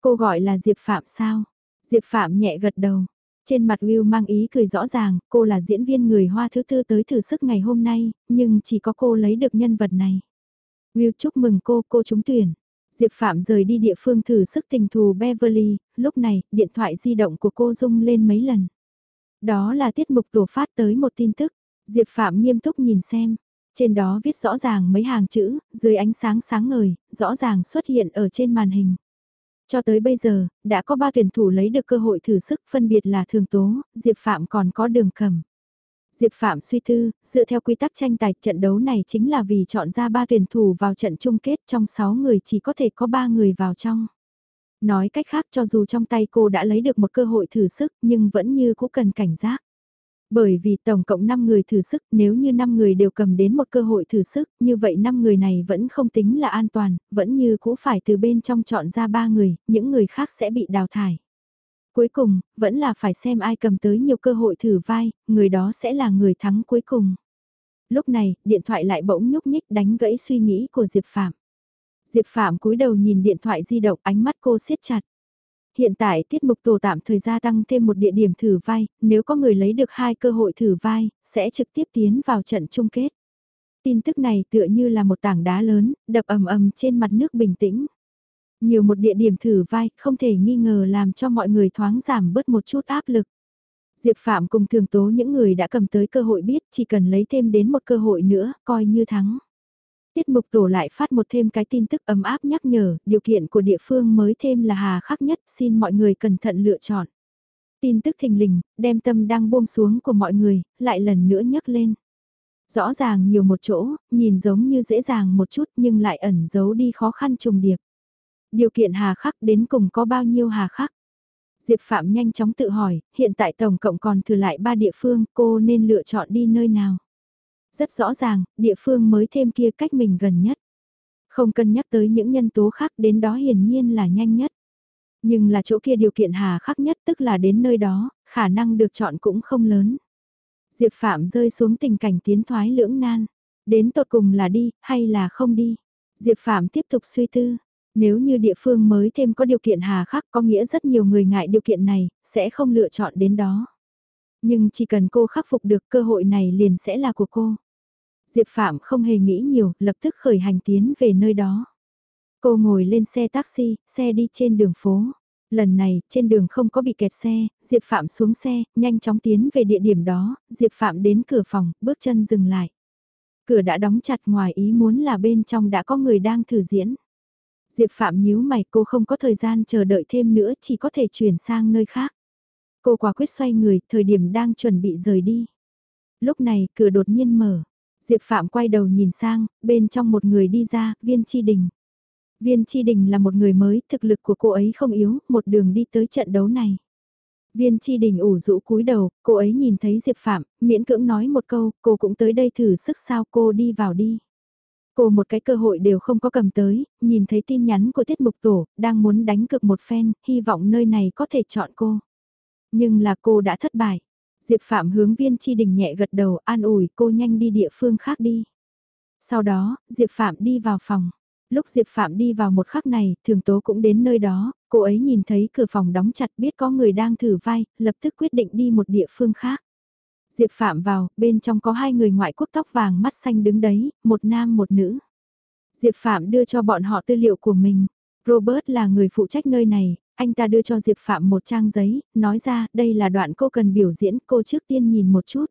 Speaker 1: Cô gọi là Diệp Phạm sao? Diệp Phạm nhẹ gật đầu. Trên mặt Will mang ý cười rõ ràng, cô là diễn viên người Hoa thứ tư tới thử sức ngày hôm nay, nhưng chỉ có cô lấy được nhân vật này. Will chúc mừng cô, cô trúng tuyển. Diệp Phạm rời đi địa phương thử sức tình thù Beverly, lúc này, điện thoại di động của cô rung lên mấy lần. Đó là tiết mục đổ phát tới một tin tức. Diệp Phạm nghiêm túc nhìn xem, trên đó viết rõ ràng mấy hàng chữ, dưới ánh sáng sáng ngời, rõ ràng xuất hiện ở trên màn hình. Cho tới bây giờ, đã có ba tuyển thủ lấy được cơ hội thử sức phân biệt là Thường Tố, Diệp Phạm còn có đường cầm. Diệp Phạm suy tư, dựa theo quy tắc tranh tài trận đấu này chính là vì chọn ra ba tuyển thủ vào trận chung kết trong 6 người chỉ có thể có 3 người vào trong. Nói cách khác cho dù trong tay cô đã lấy được một cơ hội thử sức nhưng vẫn như cũng cần cảnh giác. Bởi vì tổng cộng 5 người thử sức, nếu như 5 người đều cầm đến một cơ hội thử sức, như vậy 5 người này vẫn không tính là an toàn, vẫn như cũ phải từ bên trong chọn ra 3 người, những người khác sẽ bị đào thải. Cuối cùng, vẫn là phải xem ai cầm tới nhiều cơ hội thử vai, người đó sẽ là người thắng cuối cùng. Lúc này, điện thoại lại bỗng nhúc nhích đánh gãy suy nghĩ của Diệp Phạm. Diệp Phạm cúi đầu nhìn điện thoại di động ánh mắt cô siết chặt. Hiện tại tiết mục tổ tạm thời gia tăng thêm một địa điểm thử vai, nếu có người lấy được hai cơ hội thử vai, sẽ trực tiếp tiến vào trận chung kết. Tin tức này tựa như là một tảng đá lớn, đập ầm ầm trên mặt nước bình tĩnh. Nhiều một địa điểm thử vai, không thể nghi ngờ làm cho mọi người thoáng giảm bớt một chút áp lực. Diệp Phạm cùng thường tố những người đã cầm tới cơ hội biết chỉ cần lấy thêm đến một cơ hội nữa, coi như thắng. Tiết mục tổ lại phát một thêm cái tin tức ấm áp nhắc nhở, điều kiện của địa phương mới thêm là hà khắc nhất, xin mọi người cẩn thận lựa chọn. Tin tức thình lình, đem tâm đang buông xuống của mọi người, lại lần nữa nhấc lên. Rõ ràng nhiều một chỗ, nhìn giống như dễ dàng một chút nhưng lại ẩn giấu đi khó khăn trùng điệp. Điều kiện hà khắc đến cùng có bao nhiêu hà khắc? Diệp Phạm nhanh chóng tự hỏi, hiện tại tổng cộng còn thừa lại ba địa phương, cô nên lựa chọn đi nơi nào? Rất rõ ràng, địa phương mới thêm kia cách mình gần nhất. Không cân nhắc tới những nhân tố khác đến đó hiển nhiên là nhanh nhất. Nhưng là chỗ kia điều kiện hà khắc nhất tức là đến nơi đó, khả năng được chọn cũng không lớn. Diệp Phạm rơi xuống tình cảnh tiến thoái lưỡng nan. Đến tột cùng là đi, hay là không đi? Diệp Phạm tiếp tục suy tư. Nếu như địa phương mới thêm có điều kiện hà khắc có nghĩa rất nhiều người ngại điều kiện này, sẽ không lựa chọn đến đó. Nhưng chỉ cần cô khắc phục được cơ hội này liền sẽ là của cô. Diệp Phạm không hề nghĩ nhiều, lập tức khởi hành tiến về nơi đó. Cô ngồi lên xe taxi, xe đi trên đường phố. Lần này, trên đường không có bị kẹt xe, Diệp Phạm xuống xe, nhanh chóng tiến về địa điểm đó, Diệp Phạm đến cửa phòng, bước chân dừng lại. Cửa đã đóng chặt ngoài ý muốn là bên trong đã có người đang thử diễn. Diệp Phạm nhíu mày cô không có thời gian chờ đợi thêm nữa chỉ có thể chuyển sang nơi khác. Cô quả quyết xoay người, thời điểm đang chuẩn bị rời đi. Lúc này, cửa đột nhiên mở. Diệp Phạm quay đầu nhìn sang, bên trong một người đi ra, Viên Chi Đình. Viên Chi Đình là một người mới, thực lực của cô ấy không yếu, một đường đi tới trận đấu này. Viên Chi Đình ủ rũ cúi đầu, cô ấy nhìn thấy Diệp Phạm, miễn cưỡng nói một câu, cô cũng tới đây thử sức sao cô đi vào đi. Cô một cái cơ hội đều không có cầm tới, nhìn thấy tin nhắn của tiết mục tổ, đang muốn đánh cực một phen, hy vọng nơi này có thể chọn cô. Nhưng là cô đã thất bại. Diệp Phạm hướng viên chi đình nhẹ gật đầu an ủi cô nhanh đi địa phương khác đi. Sau đó, Diệp Phạm đi vào phòng. Lúc Diệp Phạm đi vào một khắc này, thường tố cũng đến nơi đó, cô ấy nhìn thấy cửa phòng đóng chặt biết có người đang thử vai, lập tức quyết định đi một địa phương khác. Diệp Phạm vào, bên trong có hai người ngoại quốc tóc vàng mắt xanh đứng đấy, một nam một nữ. Diệp Phạm đưa cho bọn họ tư liệu của mình. Robert là người phụ trách nơi này, anh ta đưa cho Diệp Phạm một trang giấy, nói ra đây là đoạn cô cần biểu diễn, cô trước tiên nhìn một chút.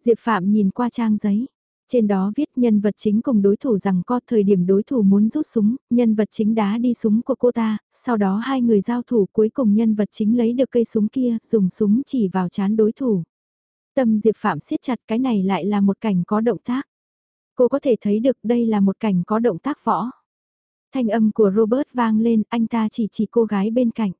Speaker 1: Diệp Phạm nhìn qua trang giấy. Trên đó viết nhân vật chính cùng đối thủ rằng có thời điểm đối thủ muốn rút súng, nhân vật chính đá đi súng của cô ta, sau đó hai người giao thủ cuối cùng nhân vật chính lấy được cây súng kia, dùng súng chỉ vào chán đối thủ. Tâm Diệp Phạm siết chặt cái này lại là một cảnh có động tác. Cô có thể thấy được đây là một cảnh có động tác võ. Thanh âm của Robert vang lên, anh ta chỉ chỉ cô gái bên cạnh.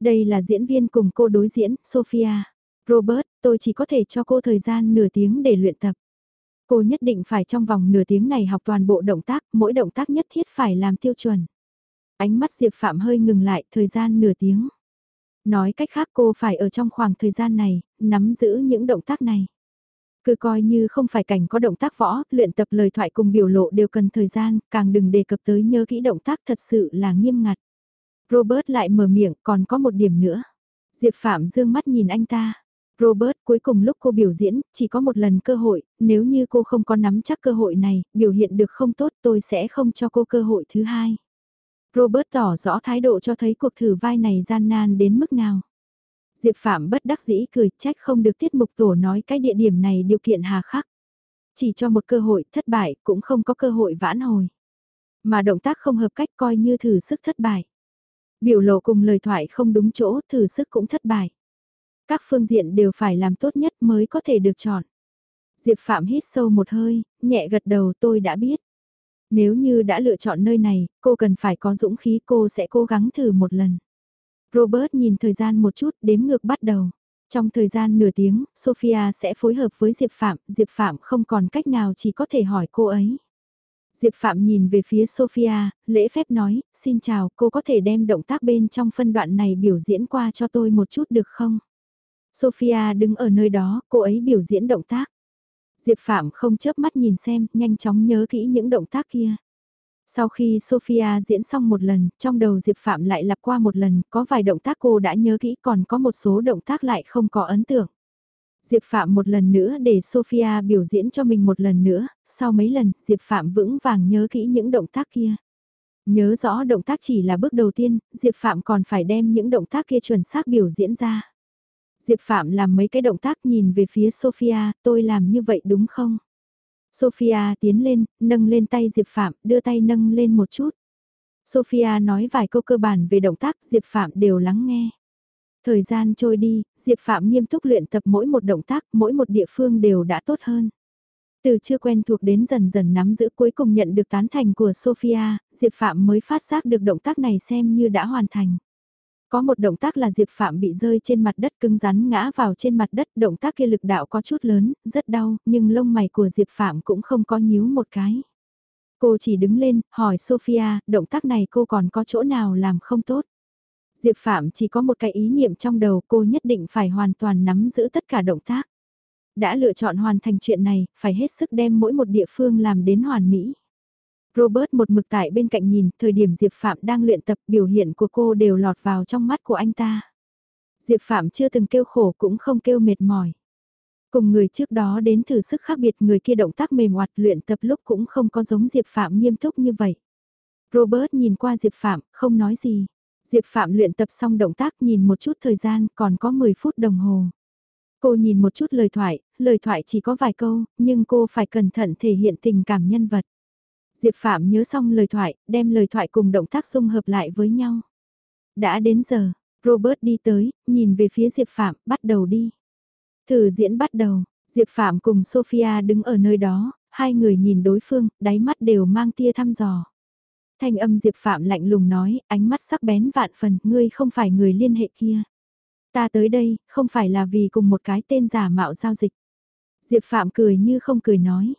Speaker 1: Đây là diễn viên cùng cô đối diễn, Sophia. Robert, tôi chỉ có thể cho cô thời gian nửa tiếng để luyện tập. Cô nhất định phải trong vòng nửa tiếng này học toàn bộ động tác, mỗi động tác nhất thiết phải làm tiêu chuẩn. Ánh mắt Diệp Phạm hơi ngừng lại, thời gian nửa tiếng. Nói cách khác cô phải ở trong khoảng thời gian này, nắm giữ những động tác này. Cứ coi như không phải cảnh có động tác võ, luyện tập lời thoại cùng biểu lộ đều cần thời gian, càng đừng đề cập tới nhớ kỹ động tác thật sự là nghiêm ngặt. Robert lại mở miệng, còn có một điểm nữa. Diệp Phạm dương mắt nhìn anh ta. Robert, cuối cùng lúc cô biểu diễn, chỉ có một lần cơ hội, nếu như cô không có nắm chắc cơ hội này, biểu hiện được không tốt tôi sẽ không cho cô cơ hội thứ hai. Robert tỏ rõ thái độ cho thấy cuộc thử vai này gian nan đến mức nào. Diệp Phạm bất đắc dĩ cười trách không được tiết mục tổ nói cái địa điểm này điều kiện hà khắc. Chỉ cho một cơ hội thất bại cũng không có cơ hội vãn hồi. Mà động tác không hợp cách coi như thử sức thất bại. Biểu lộ cùng lời thoại không đúng chỗ thử sức cũng thất bại. Các phương diện đều phải làm tốt nhất mới có thể được chọn. Diệp Phạm hít sâu một hơi, nhẹ gật đầu tôi đã biết. Nếu như đã lựa chọn nơi này, cô cần phải có dũng khí cô sẽ cố gắng thử một lần. Robert nhìn thời gian một chút đếm ngược bắt đầu. Trong thời gian nửa tiếng, Sophia sẽ phối hợp với Diệp Phạm, Diệp Phạm không còn cách nào chỉ có thể hỏi cô ấy. Diệp Phạm nhìn về phía Sophia, lễ phép nói, xin chào, cô có thể đem động tác bên trong phân đoạn này biểu diễn qua cho tôi một chút được không? Sophia đứng ở nơi đó, cô ấy biểu diễn động tác. Diệp Phạm không chớp mắt nhìn xem, nhanh chóng nhớ kỹ những động tác kia. Sau khi Sophia diễn xong một lần, trong đầu Diệp Phạm lại lặp qua một lần, có vài động tác cô đã nhớ kỹ còn có một số động tác lại không có ấn tượng. Diệp Phạm một lần nữa để Sophia biểu diễn cho mình một lần nữa, sau mấy lần Diệp Phạm vững vàng nhớ kỹ những động tác kia. Nhớ rõ động tác chỉ là bước đầu tiên, Diệp Phạm còn phải đem những động tác kia chuẩn xác biểu diễn ra. Diệp Phạm làm mấy cái động tác nhìn về phía Sophia, tôi làm như vậy đúng không? Sophia tiến lên, nâng lên tay Diệp Phạm, đưa tay nâng lên một chút. Sophia nói vài câu cơ bản về động tác, Diệp Phạm đều lắng nghe. Thời gian trôi đi, Diệp Phạm nghiêm túc luyện tập mỗi một động tác, mỗi một địa phương đều đã tốt hơn. Từ chưa quen thuộc đến dần dần nắm giữ cuối cùng nhận được tán thành của Sophia, Diệp Phạm mới phát giác được động tác này xem như đã hoàn thành. Có một động tác là Diệp Phạm bị rơi trên mặt đất cứng rắn ngã vào trên mặt đất, động tác kia lực đạo có chút lớn, rất đau, nhưng lông mày của Diệp Phạm cũng không có nhíu một cái. Cô chỉ đứng lên, hỏi Sophia, động tác này cô còn có chỗ nào làm không tốt? Diệp Phạm chỉ có một cái ý niệm trong đầu cô nhất định phải hoàn toàn nắm giữ tất cả động tác. Đã lựa chọn hoàn thành chuyện này, phải hết sức đem mỗi một địa phương làm đến hoàn mỹ. Robert một mực tại bên cạnh nhìn, thời điểm Diệp Phạm đang luyện tập biểu hiện của cô đều lọt vào trong mắt của anh ta. Diệp Phạm chưa từng kêu khổ cũng không kêu mệt mỏi. Cùng người trước đó đến thử sức khác biệt người kia động tác mềm hoạt luyện tập lúc cũng không có giống Diệp Phạm nghiêm túc như vậy. Robert nhìn qua Diệp Phạm, không nói gì. Diệp Phạm luyện tập xong động tác nhìn một chút thời gian còn có 10 phút đồng hồ. Cô nhìn một chút lời thoại, lời thoại chỉ có vài câu, nhưng cô phải cẩn thận thể hiện tình cảm nhân vật. Diệp Phạm nhớ xong lời thoại, đem lời thoại cùng động tác dung hợp lại với nhau. Đã đến giờ, Robert đi tới, nhìn về phía Diệp Phạm, bắt đầu đi. Thử diễn bắt đầu, Diệp Phạm cùng Sophia đứng ở nơi đó, hai người nhìn đối phương, đáy mắt đều mang tia thăm dò. Thanh âm Diệp Phạm lạnh lùng nói, ánh mắt sắc bén vạn phần, ngươi không phải người liên hệ kia. Ta tới đây, không phải là vì cùng một cái tên giả mạo giao dịch. Diệp Phạm cười như không cười nói.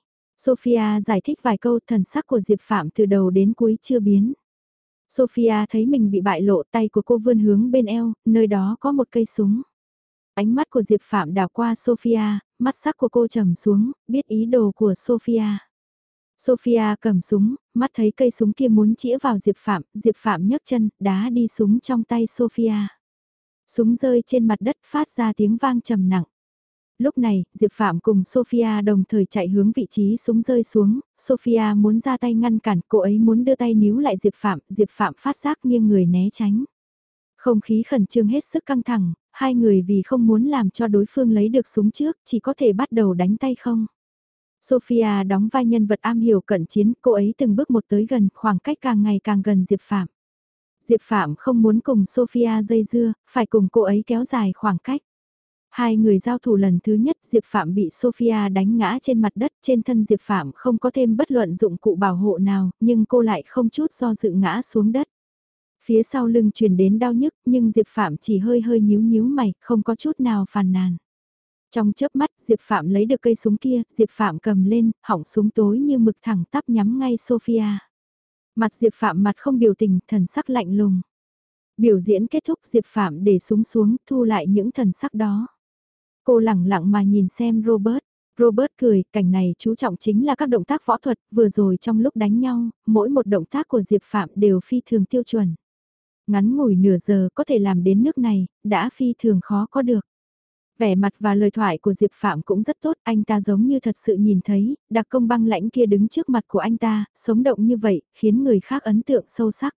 Speaker 1: Sophia giải thích vài câu thần sắc của Diệp Phạm từ đầu đến cuối chưa biến. Sophia thấy mình bị bại lộ tay của cô vươn hướng bên eo, nơi đó có một cây súng. Ánh mắt của Diệp Phạm đảo qua Sophia, mắt sắc của cô trầm xuống, biết ý đồ của Sophia. Sophia cầm súng, mắt thấy cây súng kia muốn chĩa vào Diệp Phạm, Diệp Phạm nhấc chân, đá đi súng trong tay Sophia. Súng rơi trên mặt đất phát ra tiếng vang trầm nặng. Lúc này, Diệp Phạm cùng Sophia đồng thời chạy hướng vị trí súng rơi xuống, Sophia muốn ra tay ngăn cản, cô ấy muốn đưa tay níu lại Diệp Phạm, Diệp Phạm phát giác nghiêng người né tránh. Không khí khẩn trương hết sức căng thẳng, hai người vì không muốn làm cho đối phương lấy được súng trước, chỉ có thể bắt đầu đánh tay không. Sophia đóng vai nhân vật am hiểu cận chiến, cô ấy từng bước một tới gần, khoảng cách càng ngày càng gần Diệp Phạm. Diệp Phạm không muốn cùng Sophia dây dưa, phải cùng cô ấy kéo dài khoảng cách. Hai người giao thủ lần thứ nhất Diệp Phạm bị Sophia đánh ngã trên mặt đất trên thân Diệp Phạm không có thêm bất luận dụng cụ bảo hộ nào nhưng cô lại không chút do dự ngã xuống đất. Phía sau lưng truyền đến đau nhức nhưng Diệp Phạm chỉ hơi hơi nhíu nhíu mày không có chút nào phàn nàn. Trong chớp mắt Diệp Phạm lấy được cây súng kia, Diệp Phạm cầm lên, hỏng súng tối như mực thẳng tắp nhắm ngay Sophia. Mặt Diệp Phạm mặt không biểu tình, thần sắc lạnh lùng. Biểu diễn kết thúc Diệp Phạm để súng xuống, thu lại những thần sắc đó. Cô lẳng lặng mà nhìn xem Robert. Robert cười, cảnh này chú trọng chính là các động tác võ thuật, vừa rồi trong lúc đánh nhau, mỗi một động tác của Diệp Phạm đều phi thường tiêu chuẩn. Ngắn ngủi nửa giờ có thể làm đến nước này, đã phi thường khó có được. Vẻ mặt và lời thoại của Diệp Phạm cũng rất tốt, anh ta giống như thật sự nhìn thấy, đặc công băng lãnh kia đứng trước mặt của anh ta, sống động như vậy, khiến người khác ấn tượng sâu sắc.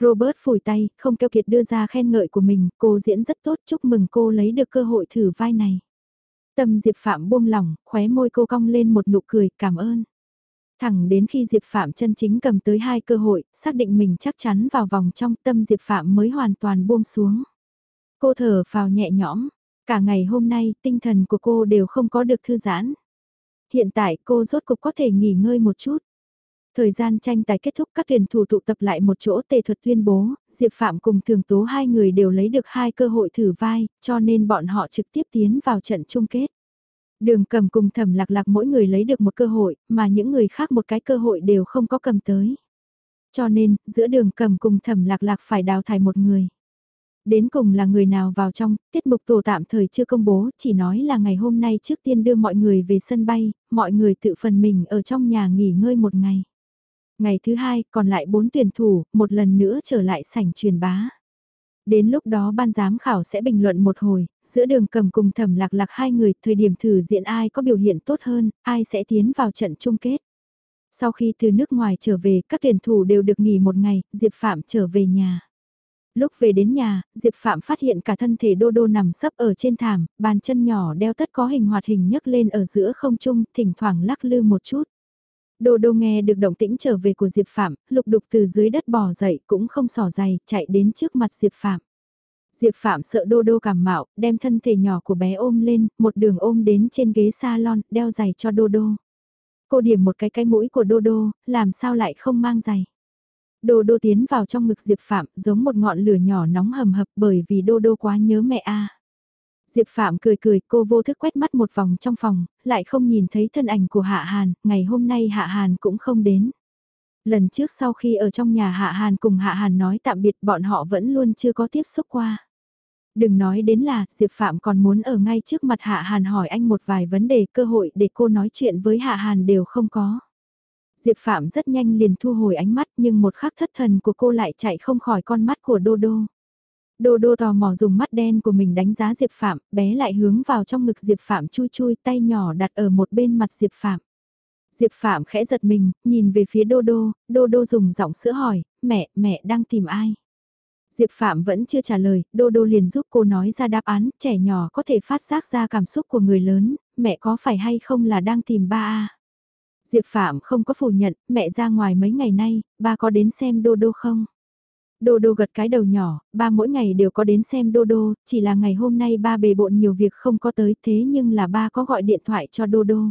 Speaker 1: Robert phủi tay, không keo kiệt đưa ra khen ngợi của mình, cô diễn rất tốt, chúc mừng cô lấy được cơ hội thử vai này. Tâm Diệp Phạm buông lỏng, khóe môi cô cong lên một nụ cười, cảm ơn. Thẳng đến khi Diệp Phạm chân chính cầm tới hai cơ hội, xác định mình chắc chắn vào vòng trong tâm Diệp Phạm mới hoàn toàn buông xuống. Cô thở vào nhẹ nhõm, cả ngày hôm nay tinh thần của cô đều không có được thư giãn. Hiện tại cô rốt cục có thể nghỉ ngơi một chút. Thời gian tranh tài kết thúc các tuyển thủ tụ tập lại một chỗ tề thuật tuyên bố, Diệp Phạm cùng thường tố hai người đều lấy được hai cơ hội thử vai, cho nên bọn họ trực tiếp tiến vào trận chung kết. Đường cầm cùng thẩm lạc lạc mỗi người lấy được một cơ hội, mà những người khác một cái cơ hội đều không có cầm tới. Cho nên, giữa đường cầm cùng thẩm lạc lạc phải đào thải một người. Đến cùng là người nào vào trong, tiết mục tổ tạm thời chưa công bố, chỉ nói là ngày hôm nay trước tiên đưa mọi người về sân bay, mọi người tự phần mình ở trong nhà nghỉ ngơi một ngày. Ngày thứ hai, còn lại bốn tuyển thủ, một lần nữa trở lại sảnh truyền bá. Đến lúc đó ban giám khảo sẽ bình luận một hồi, giữa đường cầm cùng thẩm lạc lạc hai người, thời điểm thử diện ai có biểu hiện tốt hơn, ai sẽ tiến vào trận chung kết. Sau khi từ nước ngoài trở về, các tuyển thủ đều được nghỉ một ngày, Diệp Phạm trở về nhà. Lúc về đến nhà, Diệp Phạm phát hiện cả thân thể đô đô nằm sấp ở trên thảm, bàn chân nhỏ đeo tất có hình hoạt hình nhấc lên ở giữa không trung, thỉnh thoảng lắc lư một chút. Đô đô nghe được động tĩnh trở về của Diệp Phạm, lục đục từ dưới đất bò dậy cũng không sỏ dày, chạy đến trước mặt Diệp Phạm. Diệp Phạm sợ đô đô cảm mạo, đem thân thể nhỏ của bé ôm lên, một đường ôm đến trên ghế salon, đeo giày cho đô đô. Cô điểm một cái cái mũi của đô đô, làm sao lại không mang giày. Đô đô tiến vào trong ngực Diệp Phạm, giống một ngọn lửa nhỏ nóng hầm hập bởi vì đô đô quá nhớ mẹ a. Diệp Phạm cười cười, cô vô thức quét mắt một vòng trong phòng, lại không nhìn thấy thân ảnh của Hạ Hàn, ngày hôm nay Hạ Hàn cũng không đến. Lần trước sau khi ở trong nhà Hạ Hàn cùng Hạ Hàn nói tạm biệt bọn họ vẫn luôn chưa có tiếp xúc qua. Đừng nói đến là, Diệp Phạm còn muốn ở ngay trước mặt Hạ Hàn hỏi anh một vài vấn đề cơ hội để cô nói chuyện với Hạ Hàn đều không có. Diệp Phạm rất nhanh liền thu hồi ánh mắt nhưng một khắc thất thần của cô lại chạy không khỏi con mắt của Đô Đô. Đô đô tò mò dùng mắt đen của mình đánh giá Diệp Phạm, bé lại hướng vào trong ngực Diệp Phạm chui chui tay nhỏ đặt ở một bên mặt Diệp Phạm. Diệp Phạm khẽ giật mình, nhìn về phía đô đô, đô đô dùng giọng sữa hỏi, mẹ, mẹ đang tìm ai? Diệp Phạm vẫn chưa trả lời, đô đô liền giúp cô nói ra đáp án, trẻ nhỏ có thể phát giác ra cảm xúc của người lớn, mẹ có phải hay không là đang tìm ba a Diệp Phạm không có phủ nhận, mẹ ra ngoài mấy ngày nay, ba có đến xem đô đô không? Đô đô gật cái đầu nhỏ, ba mỗi ngày đều có đến xem đô đô, chỉ là ngày hôm nay ba bề bộn nhiều việc không có tới thế nhưng là ba có gọi điện thoại cho đô đô.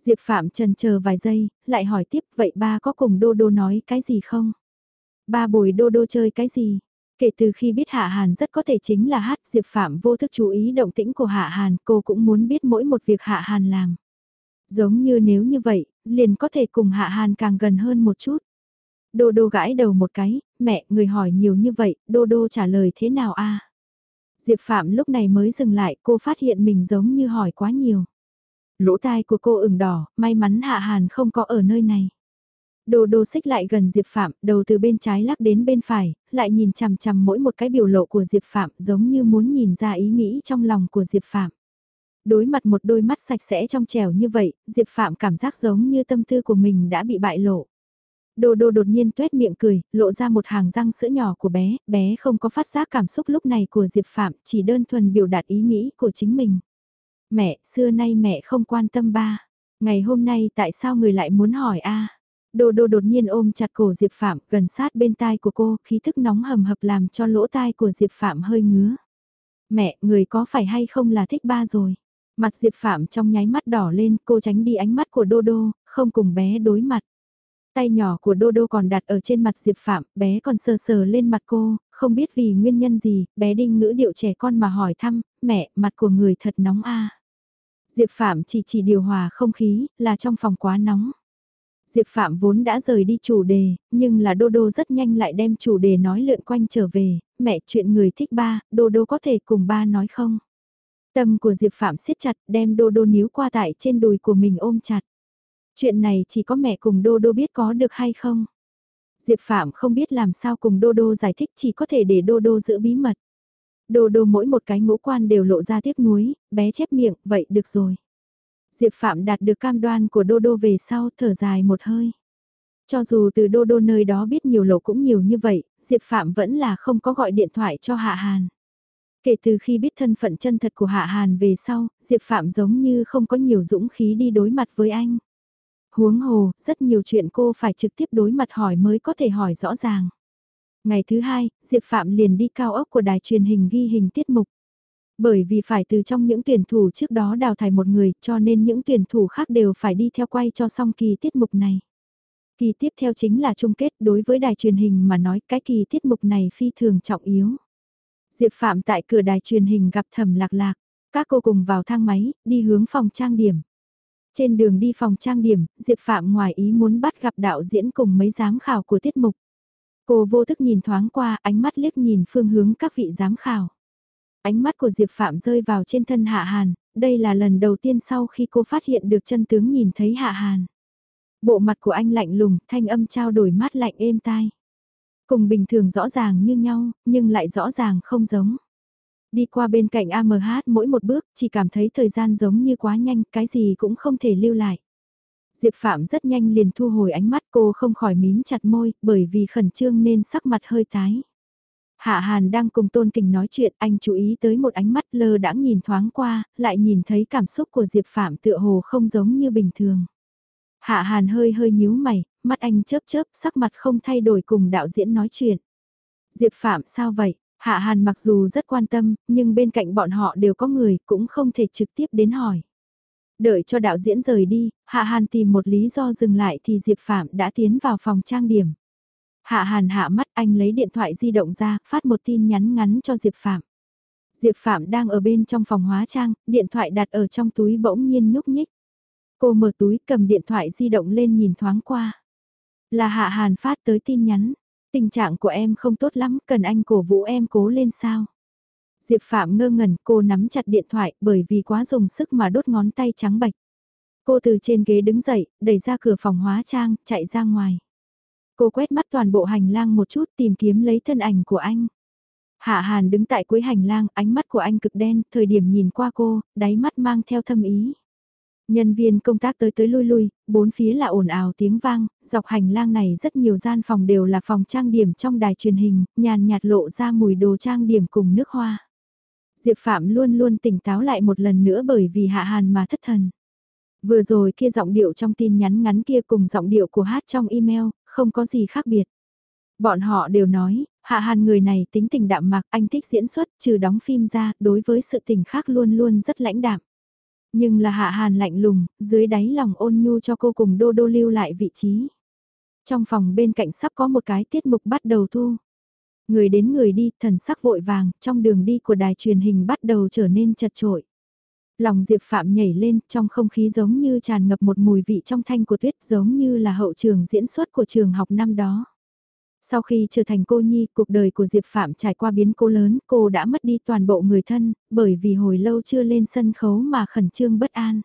Speaker 1: Diệp Phạm trần chờ vài giây, lại hỏi tiếp vậy ba có cùng đô đô nói cái gì không? Ba bồi đô đô chơi cái gì? Kể từ khi biết Hạ Hàn rất có thể chính là hát Diệp Phạm vô thức chú ý động tĩnh của Hạ Hàn cô cũng muốn biết mỗi một việc Hạ Hàn làm. Giống như nếu như vậy, liền có thể cùng Hạ Hàn càng gần hơn một chút. Đô đô gãi đầu một cái, mẹ, người hỏi nhiều như vậy, đô đô trả lời thế nào a? Diệp Phạm lúc này mới dừng lại, cô phát hiện mình giống như hỏi quá nhiều. Lỗ tai của cô ửng đỏ, may mắn Hạ Hàn không có ở nơi này. Đồ đồ xích lại gần Diệp Phạm, đầu từ bên trái lắc đến bên phải, lại nhìn chằm chằm mỗi một cái biểu lộ của Diệp Phạm giống như muốn nhìn ra ý nghĩ trong lòng của Diệp Phạm. Đối mặt một đôi mắt sạch sẽ trong trẻo như vậy, Diệp Phạm cảm giác giống như tâm tư của mình đã bị bại lộ. Đô đô đột nhiên tuét miệng cười, lộ ra một hàng răng sữa nhỏ của bé, bé không có phát giác cảm xúc lúc này của Diệp Phạm, chỉ đơn thuần biểu đạt ý nghĩ của chính mình. Mẹ, xưa nay mẹ không quan tâm ba. Ngày hôm nay tại sao người lại muốn hỏi a? Đô đô đột nhiên ôm chặt cổ Diệp Phạm gần sát bên tai của cô, khí thức nóng hầm hập làm cho lỗ tai của Diệp Phạm hơi ngứa. Mẹ, người có phải hay không là thích ba rồi? Mặt Diệp Phạm trong nháy mắt đỏ lên, cô tránh đi ánh mắt của Đô Đô, không cùng bé đối mặt. Tay nhỏ của Đô Đô còn đặt ở trên mặt Diệp Phạm, bé còn sờ sờ lên mặt cô, không biết vì nguyên nhân gì, bé đinh ngữ điệu trẻ con mà hỏi thăm, mẹ, mặt của người thật nóng a. Diệp Phạm chỉ chỉ điều hòa không khí, là trong phòng quá nóng. Diệp Phạm vốn đã rời đi chủ đề, nhưng là Đô Đô rất nhanh lại đem chủ đề nói lượn quanh trở về, mẹ chuyện người thích ba, Đô Đô có thể cùng ba nói không? Tâm của Diệp Phạm siết chặt đem Đô Đô níu qua tại trên đùi của mình ôm chặt. Chuyện này chỉ có mẹ cùng Đô Đô biết có được hay không? Diệp Phạm không biết làm sao cùng Đô Đô giải thích chỉ có thể để Đô Đô giữ bí mật. Đô Đô mỗi một cái ngũ quan đều lộ ra tiếc nuối, bé chép miệng, vậy được rồi. Diệp Phạm đạt được cam đoan của Đô Đô về sau thở dài một hơi. Cho dù từ Đô Đô nơi đó biết nhiều lộ cũng nhiều như vậy, Diệp Phạm vẫn là không có gọi điện thoại cho Hạ Hàn. Kể từ khi biết thân phận chân thật của Hạ Hàn về sau, Diệp Phạm giống như không có nhiều dũng khí đi đối mặt với anh. Huống hồ, rất nhiều chuyện cô phải trực tiếp đối mặt hỏi mới có thể hỏi rõ ràng. Ngày thứ hai, Diệp Phạm liền đi cao ốc của đài truyền hình ghi hình tiết mục. Bởi vì phải từ trong những tuyển thủ trước đó đào thải một người cho nên những tuyển thủ khác đều phải đi theo quay cho xong kỳ tiết mục này. Kỳ tiếp theo chính là chung kết đối với đài truyền hình mà nói cái kỳ tiết mục này phi thường trọng yếu. Diệp Phạm tại cửa đài truyền hình gặp thẩm lạc lạc, các cô cùng vào thang máy, đi hướng phòng trang điểm. Trên đường đi phòng trang điểm, Diệp Phạm ngoài ý muốn bắt gặp đạo diễn cùng mấy giám khảo của tiết mục. Cô vô thức nhìn thoáng qua, ánh mắt liếc nhìn phương hướng các vị giám khảo. Ánh mắt của Diệp Phạm rơi vào trên thân Hạ Hàn, đây là lần đầu tiên sau khi cô phát hiện được chân tướng nhìn thấy Hạ Hàn. Bộ mặt của anh lạnh lùng, thanh âm trao đổi mát lạnh êm tai. Cùng bình thường rõ ràng như nhau, nhưng lại rõ ràng không giống. Đi qua bên cạnh AMH mỗi một bước, chỉ cảm thấy thời gian giống như quá nhanh, cái gì cũng không thể lưu lại. Diệp Phạm rất nhanh liền thu hồi ánh mắt cô không khỏi mím chặt môi, bởi vì khẩn trương nên sắc mặt hơi tái. Hạ Hàn đang cùng Tôn Kình nói chuyện, anh chú ý tới một ánh mắt lơ đãng nhìn thoáng qua, lại nhìn thấy cảm xúc của Diệp Phạm tựa hồ không giống như bình thường. Hạ Hàn hơi hơi nhíu mày, mắt anh chớp chớp, sắc mặt không thay đổi cùng đạo diễn nói chuyện. Diệp Phạm sao vậy? Hạ Hàn mặc dù rất quan tâm, nhưng bên cạnh bọn họ đều có người, cũng không thể trực tiếp đến hỏi. Đợi cho đạo diễn rời đi, Hạ Hàn tìm một lý do dừng lại thì Diệp Phạm đã tiến vào phòng trang điểm. Hạ Hàn hạ mắt anh lấy điện thoại di động ra, phát một tin nhắn ngắn cho Diệp Phạm. Diệp Phạm đang ở bên trong phòng hóa trang, điện thoại đặt ở trong túi bỗng nhiên nhúc nhích. Cô mở túi cầm điện thoại di động lên nhìn thoáng qua. Là Hạ Hàn phát tới tin nhắn. Tình trạng của em không tốt lắm, cần anh cổ vũ em cố lên sao. Diệp Phạm ngơ ngẩn cô nắm chặt điện thoại bởi vì quá dùng sức mà đốt ngón tay trắng bạch. Cô từ trên ghế đứng dậy, đẩy ra cửa phòng hóa trang, chạy ra ngoài. Cô quét mắt toàn bộ hành lang một chút tìm kiếm lấy thân ảnh của anh. Hạ Hàn đứng tại cuối hành lang, ánh mắt của anh cực đen, thời điểm nhìn qua cô, đáy mắt mang theo thâm ý. Nhân viên công tác tới tới lui lui, bốn phía là ồn ào tiếng vang, dọc hành lang này rất nhiều gian phòng đều là phòng trang điểm trong đài truyền hình, nhàn nhạt lộ ra mùi đồ trang điểm cùng nước hoa. Diệp Phạm luôn luôn tỉnh táo lại một lần nữa bởi vì Hạ Hàn mà thất thần. Vừa rồi kia giọng điệu trong tin nhắn ngắn kia cùng giọng điệu của hát trong email, không có gì khác biệt. Bọn họ đều nói, Hạ Hàn người này tính tình đạm mạc, anh thích diễn xuất, trừ đóng phim ra, đối với sự tình khác luôn luôn rất lãnh đạm. Nhưng là Hạ Hàn lạnh lùng, dưới đáy lòng ôn nhu cho cô cùng Đô Đô lưu lại vị trí. Trong phòng bên cạnh sắp có một cái tiết mục bắt đầu thu. Người đến người đi, thần sắc vội vàng, trong đường đi của đài truyền hình bắt đầu trở nên chật trội. Lòng Diệp Phạm nhảy lên, trong không khí giống như tràn ngập một mùi vị trong thanh của tuyết giống như là hậu trường diễn xuất của trường học năm đó. Sau khi trở thành cô nhi, cuộc đời của Diệp Phạm trải qua biến cố lớn, cô đã mất đi toàn bộ người thân, bởi vì hồi lâu chưa lên sân khấu mà khẩn trương bất an.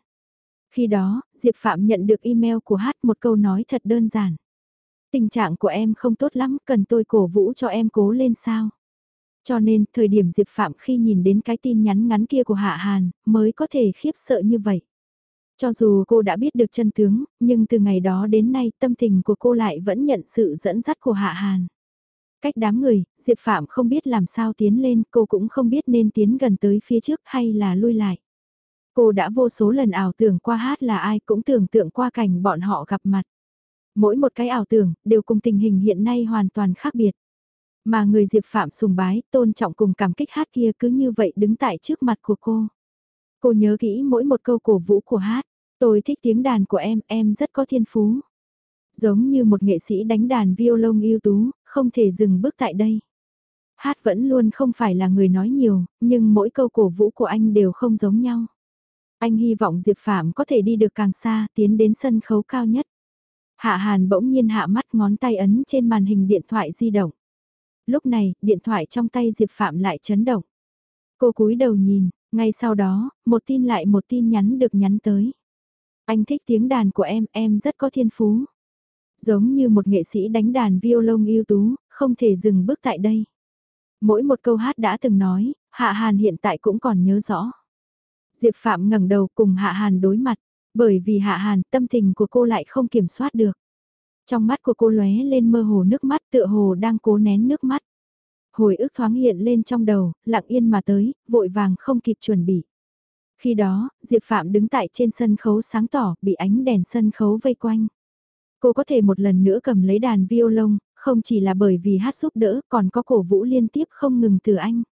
Speaker 1: Khi đó, Diệp Phạm nhận được email của Hát một câu nói thật đơn giản. Tình trạng của em không tốt lắm, cần tôi cổ vũ cho em cố lên sao. Cho nên, thời điểm Diệp Phạm khi nhìn đến cái tin nhắn ngắn kia của Hạ Hàn, mới có thể khiếp sợ như vậy. Cho dù cô đã biết được chân tướng, nhưng từ ngày đó đến nay tâm tình của cô lại vẫn nhận sự dẫn dắt của Hạ Hàn. Cách đám người, Diệp Phạm không biết làm sao tiến lên, cô cũng không biết nên tiến gần tới phía trước hay là lui lại. Cô đã vô số lần ảo tưởng qua hát là ai cũng tưởng tượng qua cảnh bọn họ gặp mặt. Mỗi một cái ảo tưởng, đều cùng tình hình hiện nay hoàn toàn khác biệt. Mà người Diệp Phạm sùng bái, tôn trọng cùng cảm kích hát kia cứ như vậy đứng tại trước mặt của cô. Cô nhớ kỹ mỗi một câu cổ vũ của hát. Tôi thích tiếng đàn của em, em rất có thiên phú. Giống như một nghệ sĩ đánh đàn violon ưu tú, không thể dừng bước tại đây. Hát vẫn luôn không phải là người nói nhiều, nhưng mỗi câu cổ vũ của anh đều không giống nhau. Anh hy vọng Diệp Phạm có thể đi được càng xa, tiến đến sân khấu cao nhất. Hạ Hàn bỗng nhiên hạ mắt ngón tay ấn trên màn hình điện thoại di động. Lúc này, điện thoại trong tay Diệp Phạm lại chấn động. Cô cúi đầu nhìn, ngay sau đó, một tin lại một tin nhắn được nhắn tới. Anh thích tiếng đàn của em, em rất có thiên phú. Giống như một nghệ sĩ đánh đàn violon ưu tú, không thể dừng bước tại đây. Mỗi một câu hát đã từng nói, Hạ Hàn hiện tại cũng còn nhớ rõ. Diệp Phạm ngẩng đầu cùng Hạ Hàn đối mặt, bởi vì Hạ Hàn tâm tình của cô lại không kiểm soát được. Trong mắt của cô lóe lên mơ hồ nước mắt tựa hồ đang cố nén nước mắt. Hồi ức thoáng hiện lên trong đầu, lặng yên mà tới, vội vàng không kịp chuẩn bị. Khi đó, Diệp Phạm đứng tại trên sân khấu sáng tỏ, bị ánh đèn sân khấu vây quanh. Cô có thể một lần nữa cầm lấy đàn violon, không chỉ là bởi vì hát giúp đỡ, còn có cổ vũ liên tiếp không ngừng từ anh.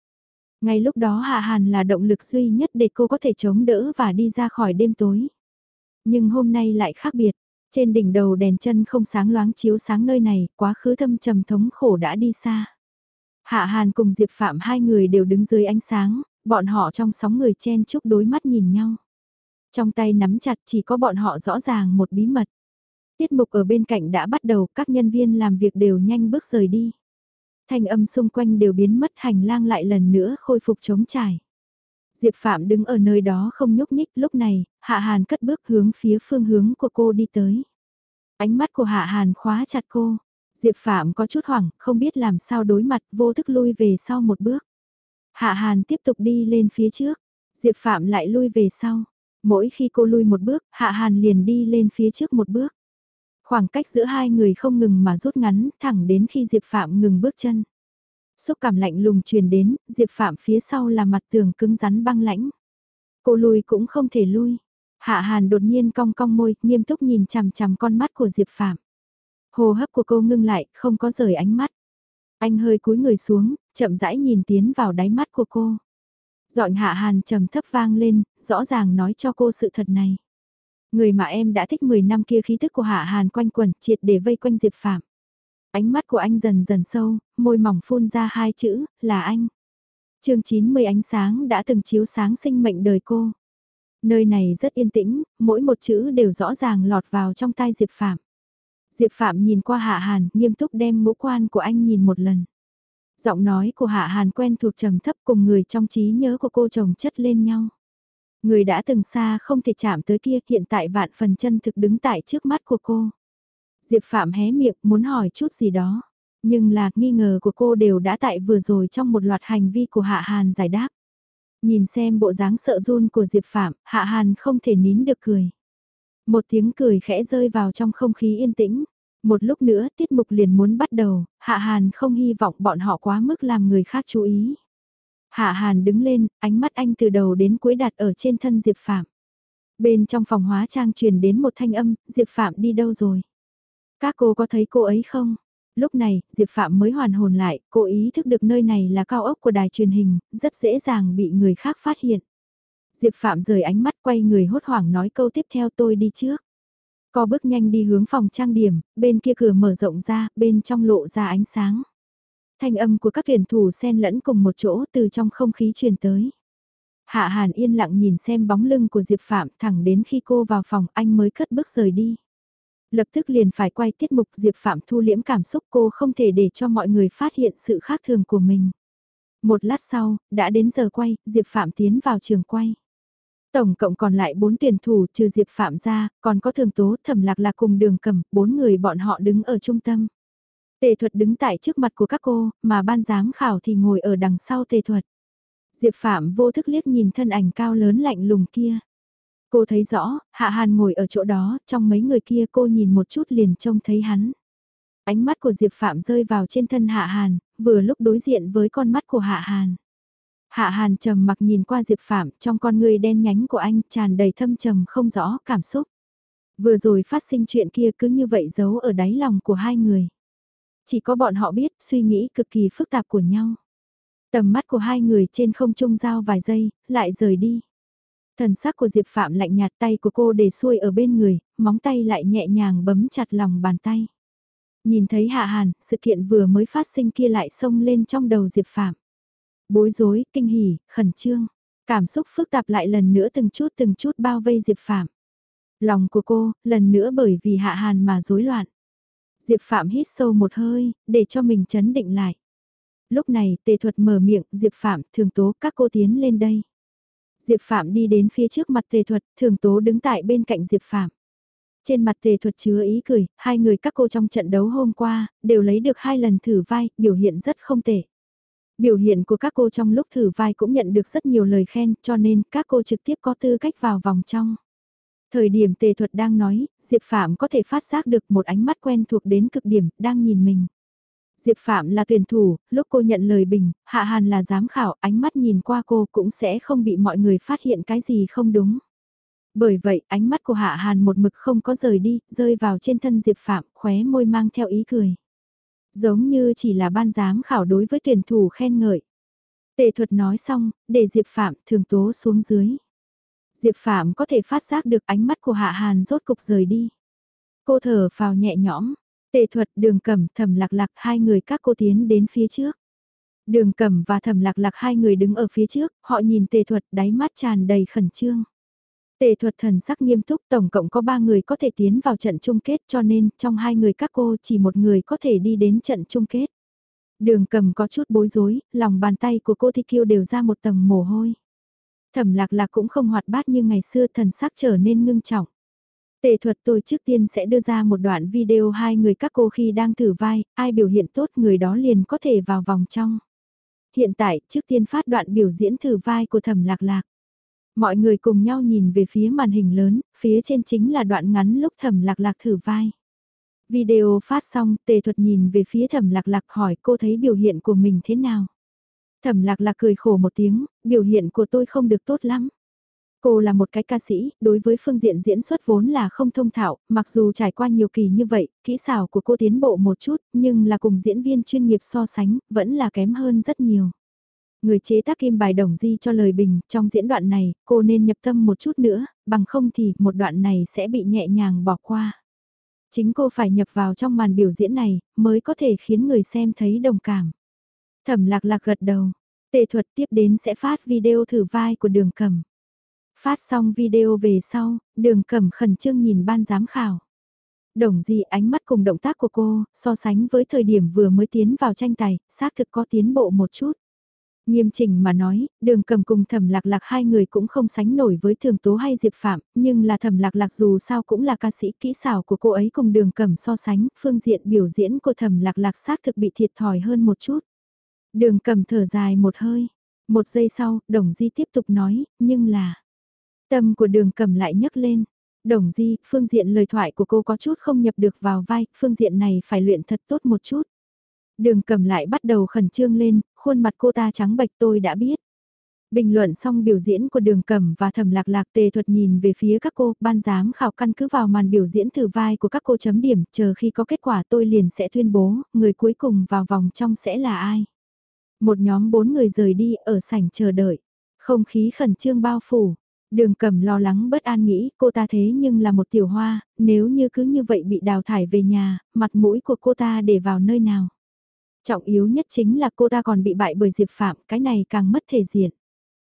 Speaker 1: Ngay lúc đó Hạ Hàn là động lực duy nhất để cô có thể chống đỡ và đi ra khỏi đêm tối. Nhưng hôm nay lại khác biệt, trên đỉnh đầu đèn chân không sáng loáng chiếu sáng nơi này, quá khứ thâm trầm thống khổ đã đi xa. Hạ Hàn cùng Diệp Phạm hai người đều đứng dưới ánh sáng, bọn họ trong sóng người chen chúc đối mắt nhìn nhau. Trong tay nắm chặt chỉ có bọn họ rõ ràng một bí mật. Tiết mục ở bên cạnh đã bắt đầu, các nhân viên làm việc đều nhanh bước rời đi. Thanh âm xung quanh đều biến mất hành lang lại lần nữa khôi phục chống trải. Diệp Phạm đứng ở nơi đó không nhúc nhích lúc này, Hạ Hàn cất bước hướng phía phương hướng của cô đi tới. Ánh mắt của Hạ Hàn khóa chặt cô. Diệp Phạm có chút hoảng, không biết làm sao đối mặt, vô thức lui về sau một bước. Hạ Hàn tiếp tục đi lên phía trước, Diệp Phạm lại lui về sau. Mỗi khi cô lui một bước, Hạ Hàn liền đi lên phía trước một bước. Khoảng cách giữa hai người không ngừng mà rút ngắn, thẳng đến khi Diệp Phạm ngừng bước chân. Xúc cảm lạnh lùng truyền đến, Diệp Phạm phía sau là mặt tường cứng rắn băng lãnh. Cô lui cũng không thể lui. Hạ Hàn đột nhiên cong cong môi, nghiêm túc nhìn chằm chằm con mắt của Diệp Phạm. Hồ hấp của cô ngưng lại, không có rời ánh mắt. Anh hơi cúi người xuống, chậm rãi nhìn tiến vào đáy mắt của cô. Dọn Hạ Hàn trầm thấp vang lên, rõ ràng nói cho cô sự thật này. Người mà em đã thích 10 năm kia khí thức của Hạ Hàn quanh quẩn triệt để vây quanh Diệp Phạm. Ánh mắt của anh dần dần sâu, môi mỏng phun ra hai chữ, là anh. chương 90 ánh sáng đã từng chiếu sáng sinh mệnh đời cô. Nơi này rất yên tĩnh, mỗi một chữ đều rõ ràng lọt vào trong tai Diệp Phạm. Diệp Phạm nhìn qua Hạ Hàn, nghiêm túc đem ngũ quan của anh nhìn một lần. Giọng nói của Hạ Hàn quen thuộc trầm thấp cùng người trong trí nhớ của cô chồng chất lên nhau. Người đã từng xa không thể chạm tới kia hiện tại vạn phần chân thực đứng tại trước mắt của cô. Diệp Phạm hé miệng muốn hỏi chút gì đó. Nhưng là nghi ngờ của cô đều đã tại vừa rồi trong một loạt hành vi của Hạ Hàn giải đáp. Nhìn xem bộ dáng sợ run của Diệp Phạm, Hạ Hàn không thể nín được cười. Một tiếng cười khẽ rơi vào trong không khí yên tĩnh. Một lúc nữa tiết mục liền muốn bắt đầu, Hạ Hàn không hy vọng bọn họ quá mức làm người khác chú ý. Hạ Hàn đứng lên, ánh mắt anh từ đầu đến cuối đặt ở trên thân Diệp Phạm. Bên trong phòng hóa trang truyền đến một thanh âm, Diệp Phạm đi đâu rồi? Các cô có thấy cô ấy không? Lúc này, Diệp Phạm mới hoàn hồn lại, cô ý thức được nơi này là cao ốc của đài truyền hình, rất dễ dàng bị người khác phát hiện. Diệp Phạm rời ánh mắt quay người hốt hoảng nói câu tiếp theo tôi đi trước. Co bước nhanh đi hướng phòng trang điểm, bên kia cửa mở rộng ra, bên trong lộ ra ánh sáng. Thanh âm của các tuyển thủ xen lẫn cùng một chỗ từ trong không khí truyền tới. Hạ Hàn yên lặng nhìn xem bóng lưng của Diệp Phạm thẳng đến khi cô vào phòng anh mới cất bước rời đi. Lập tức liền phải quay tiết mục Diệp Phạm thu liễm cảm xúc cô không thể để cho mọi người phát hiện sự khác thường của mình. Một lát sau, đã đến giờ quay, Diệp Phạm tiến vào trường quay. Tổng cộng còn lại 4 tuyển thủ trừ Diệp Phạm ra, còn có thường tố thẩm lạc lạc cùng đường cầm, 4 người bọn họ đứng ở trung tâm. Tề thuật đứng tại trước mặt của các cô, mà ban giám khảo thì ngồi ở đằng sau tề thuật. Diệp Phạm vô thức liếc nhìn thân ảnh cao lớn lạnh lùng kia. Cô thấy rõ, Hạ Hàn ngồi ở chỗ đó, trong mấy người kia cô nhìn một chút liền trông thấy hắn. Ánh mắt của Diệp Phạm rơi vào trên thân Hạ Hàn, vừa lúc đối diện với con mắt của Hạ Hàn. Hạ Hàn trầm mặc nhìn qua Diệp Phạm, trong con người đen nhánh của anh tràn đầy thâm trầm không rõ cảm xúc. Vừa rồi phát sinh chuyện kia cứ như vậy giấu ở đáy lòng của hai người. Chỉ có bọn họ biết suy nghĩ cực kỳ phức tạp của nhau. Tầm mắt của hai người trên không trung giao vài giây, lại rời đi. Thần sắc của Diệp Phạm lạnh nhạt tay của cô để xuôi ở bên người, móng tay lại nhẹ nhàng bấm chặt lòng bàn tay. Nhìn thấy Hạ Hàn, sự kiện vừa mới phát sinh kia lại xông lên trong đầu Diệp Phạm. Bối rối, kinh hỉ, khẩn trương. Cảm xúc phức tạp lại lần nữa từng chút từng chút bao vây Diệp Phạm. Lòng của cô, lần nữa bởi vì Hạ Hàn mà rối loạn. Diệp Phạm hít sâu một hơi, để cho mình chấn định lại. Lúc này, tề thuật mở miệng, Diệp Phạm, thường tố các cô tiến lên đây. Diệp Phạm đi đến phía trước mặt tề thuật, thường tố đứng tại bên cạnh Diệp Phạm. Trên mặt tề thuật chứa ý cười, hai người các cô trong trận đấu hôm qua, đều lấy được hai lần thử vai, biểu hiện rất không tệ. Biểu hiện của các cô trong lúc thử vai cũng nhận được rất nhiều lời khen, cho nên các cô trực tiếp có tư cách vào vòng trong. Thời điểm tề thuật đang nói, Diệp Phạm có thể phát giác được một ánh mắt quen thuộc đến cực điểm, đang nhìn mình. Diệp Phạm là tuyển thủ, lúc cô nhận lời bình, Hạ Hàn là giám khảo, ánh mắt nhìn qua cô cũng sẽ không bị mọi người phát hiện cái gì không đúng. Bởi vậy, ánh mắt của Hạ Hàn một mực không có rời đi, rơi vào trên thân Diệp Phạm, khóe môi mang theo ý cười. Giống như chỉ là ban giám khảo đối với tuyển thủ khen ngợi. Tệ thuật nói xong, để Diệp Phạm thường tố xuống dưới. Diệp Phạm có thể phát giác được ánh mắt của Hạ Hàn rốt cục rời đi. Cô thở vào nhẹ nhõm, tề thuật đường cẩm thẩm lạc lạc hai người các cô tiến đến phía trước. Đường cẩm và thẩm lạc lạc hai người đứng ở phía trước, họ nhìn tề thuật đáy mắt tràn đầy khẩn trương. Tề thuật thần sắc nghiêm túc tổng cộng có ba người có thể tiến vào trận chung kết cho nên trong hai người các cô chỉ một người có thể đi đến trận chung kết. Đường cầm có chút bối rối, lòng bàn tay của cô Thi Kiêu đều ra một tầng mồ hôi. Thẩm lạc lạc cũng không hoạt bát như ngày xưa thần sắc trở nên ngưng trọng. Tề thuật tôi trước tiên sẽ đưa ra một đoạn video hai người các cô khi đang thử vai, ai biểu hiện tốt người đó liền có thể vào vòng trong. Hiện tại, trước tiên phát đoạn biểu diễn thử vai của thẩm lạc lạc. Mọi người cùng nhau nhìn về phía màn hình lớn, phía trên chính là đoạn ngắn lúc thẩm lạc lạc thử vai. Video phát xong, tề thuật nhìn về phía thẩm lạc lạc hỏi cô thấy biểu hiện của mình thế nào. Thẩm lạc lạc cười khổ một tiếng, biểu hiện của tôi không được tốt lắm. Cô là một cái ca sĩ, đối với phương diện diễn xuất vốn là không thông thạo, mặc dù trải qua nhiều kỳ như vậy, kỹ xảo của cô tiến bộ một chút, nhưng là cùng diễn viên chuyên nghiệp so sánh, vẫn là kém hơn rất nhiều. Người chế tác kim bài đồng di cho lời bình, trong diễn đoạn này, cô nên nhập tâm một chút nữa, bằng không thì một đoạn này sẽ bị nhẹ nhàng bỏ qua. Chính cô phải nhập vào trong màn biểu diễn này, mới có thể khiến người xem thấy đồng cảm. Thẩm lạc lạc gật đầu. Tề thuật tiếp đến sẽ phát video thử vai của đường cầm. Phát xong video về sau, đường cầm khẩn trương nhìn ban giám khảo. Đồng di ánh mắt cùng động tác của cô, so sánh với thời điểm vừa mới tiến vào tranh tài, xác thực có tiến bộ một chút. Nghiêm chỉnh mà nói, đường cầm cùng thẩm lạc lạc hai người cũng không sánh nổi với thường tố hay diệp phạm, nhưng là thẩm lạc lạc dù sao cũng là ca sĩ kỹ xảo của cô ấy cùng đường cầm so sánh, phương diện biểu diễn của thẩm lạc lạc xác thực bị thiệt thòi hơn một chút. Đường cầm thở dài một hơi. Một giây sau, đồng di tiếp tục nói, nhưng là... Tâm của đường cầm lại nhấc lên. Đồng di, phương diện lời thoại của cô có chút không nhập được vào vai, phương diện này phải luyện thật tốt một chút. Đường cầm lại bắt đầu khẩn trương lên, khuôn mặt cô ta trắng bệch tôi đã biết. Bình luận xong biểu diễn của đường cẩm và thẩm lạc lạc tề thuật nhìn về phía các cô, ban giám khảo căn cứ vào màn biểu diễn thử vai của các cô chấm điểm, chờ khi có kết quả tôi liền sẽ tuyên bố, người cuối cùng vào vòng trong sẽ là ai. Một nhóm bốn người rời đi ở sảnh chờ đợi. Không khí khẩn trương bao phủ. Đường cẩm lo lắng bất an nghĩ cô ta thế nhưng là một tiểu hoa, nếu như cứ như vậy bị đào thải về nhà, mặt mũi của cô ta để vào nơi nào. Trọng yếu nhất chính là cô ta còn bị bại bởi Diệp Phạm, cái này càng mất thể diện.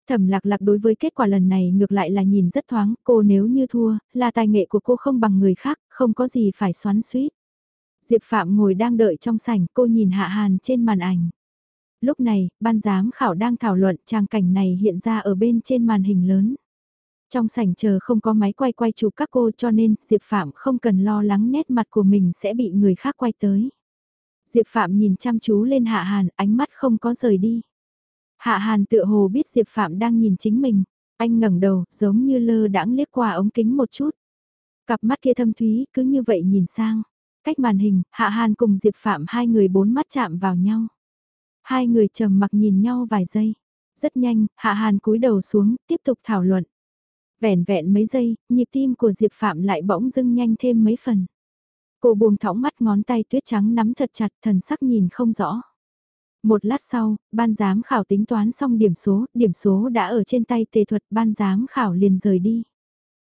Speaker 1: Thẩm lạc lạc đối với kết quả lần này ngược lại là nhìn rất thoáng, cô nếu như thua, là tài nghệ của cô không bằng người khác, không có gì phải xoắn suýt. Diệp Phạm ngồi đang đợi trong sảnh, cô nhìn Hạ Hàn trên màn ảnh. Lúc này, ban giám khảo đang thảo luận trang cảnh này hiện ra ở bên trên màn hình lớn. Trong sảnh chờ không có máy quay quay chụp các cô cho nên Diệp Phạm không cần lo lắng nét mặt của mình sẽ bị người khác quay tới. Diệp Phạm nhìn chăm chú lên Hạ Hàn, ánh mắt không có rời đi. Hạ Hàn tựa hồ biết Diệp Phạm đang nhìn chính mình, anh ngẩng đầu, giống như lơ đãng liếc qua ống kính một chút. Cặp mắt kia thâm thúy, cứ như vậy nhìn sang. Cách màn hình, Hạ Hàn cùng Diệp Phạm hai người bốn mắt chạm vào nhau. Hai người trầm mặc nhìn nhau vài giây. Rất nhanh, Hạ Hàn cúi đầu xuống, tiếp tục thảo luận. Vẻn vẹn mấy giây, nhịp tim của Diệp Phạm lại bỗng dưng nhanh thêm mấy phần. Cô buông thõng mắt ngón tay tuyết trắng nắm thật chặt thần sắc nhìn không rõ. Một lát sau, ban giám khảo tính toán xong điểm số, điểm số đã ở trên tay tề thuật, ban giám khảo liền rời đi.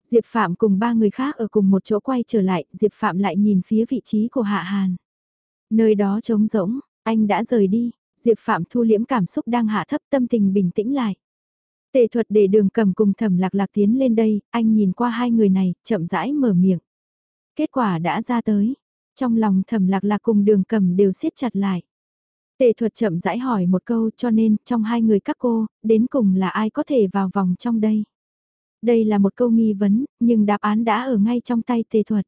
Speaker 1: Diệp Phạm cùng ba người khác ở cùng một chỗ quay trở lại, Diệp Phạm lại nhìn phía vị trí của Hạ Hàn. Nơi đó trống rỗng, anh đã rời đi, Diệp Phạm thu liễm cảm xúc đang hạ thấp tâm tình bình tĩnh lại. Tề thuật để đường cầm cùng thẩm lạc lạc tiến lên đây, anh nhìn qua hai người này, chậm rãi mở miệng. Kết quả đã ra tới, trong lòng thẩm lạc lạc cùng đường cầm đều siết chặt lại. Tề thuật chậm rãi hỏi một câu cho nên trong hai người các cô, đến cùng là ai có thể vào vòng trong đây? Đây là một câu nghi vấn, nhưng đáp án đã ở ngay trong tay tề thuật.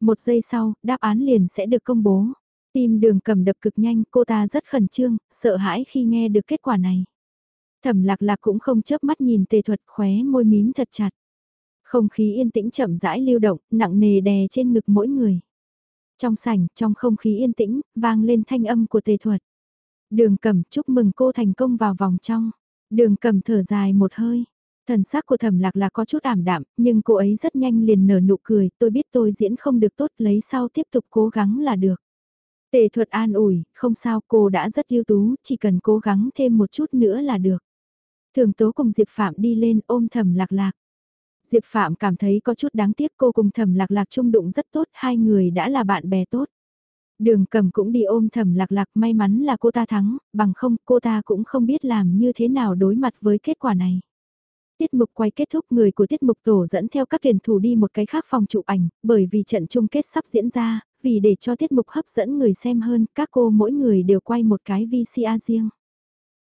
Speaker 1: Một giây sau, đáp án liền sẽ được công bố. Tim đường cầm đập cực nhanh, cô ta rất khẩn trương, sợ hãi khi nghe được kết quả này. Thẩm lạc lạc cũng không chớp mắt nhìn tề thuật khóe môi mím thật chặt. Không khí yên tĩnh chậm rãi lưu động, nặng nề đè trên ngực mỗi người. Trong sảnh, trong không khí yên tĩnh, vang lên thanh âm của tề thuật. Đường cầm chúc mừng cô thành công vào vòng trong. Đường cầm thở dài một hơi. Thần sắc của thẩm lạc là có chút ảm đạm, nhưng cô ấy rất nhanh liền nở nụ cười, tôi biết tôi diễn không được tốt lấy sau tiếp tục cố gắng là được. Tề thuật an ủi, không sao cô đã rất ưu tú, chỉ cần cố gắng thêm một chút nữa là được. Thường tố cùng Diệp Phạm đi lên ôm thẩm lạc lạc. Diệp Phạm cảm thấy có chút đáng tiếc cô cùng thẩm lạc lạc chung đụng rất tốt, hai người đã là bạn bè tốt. Đường cầm cũng đi ôm thẩm lạc lạc may mắn là cô ta thắng, bằng không cô ta cũng không biết làm như thế nào đối mặt với kết quả này. Tiết mục quay kết thúc người của tiết mục tổ dẫn theo các tuyển thủ đi một cái khác phòng chụp ảnh, bởi vì trận chung kết sắp diễn ra, vì để cho tiết mục hấp dẫn người xem hơn, các cô mỗi người đều quay một cái VCR riêng.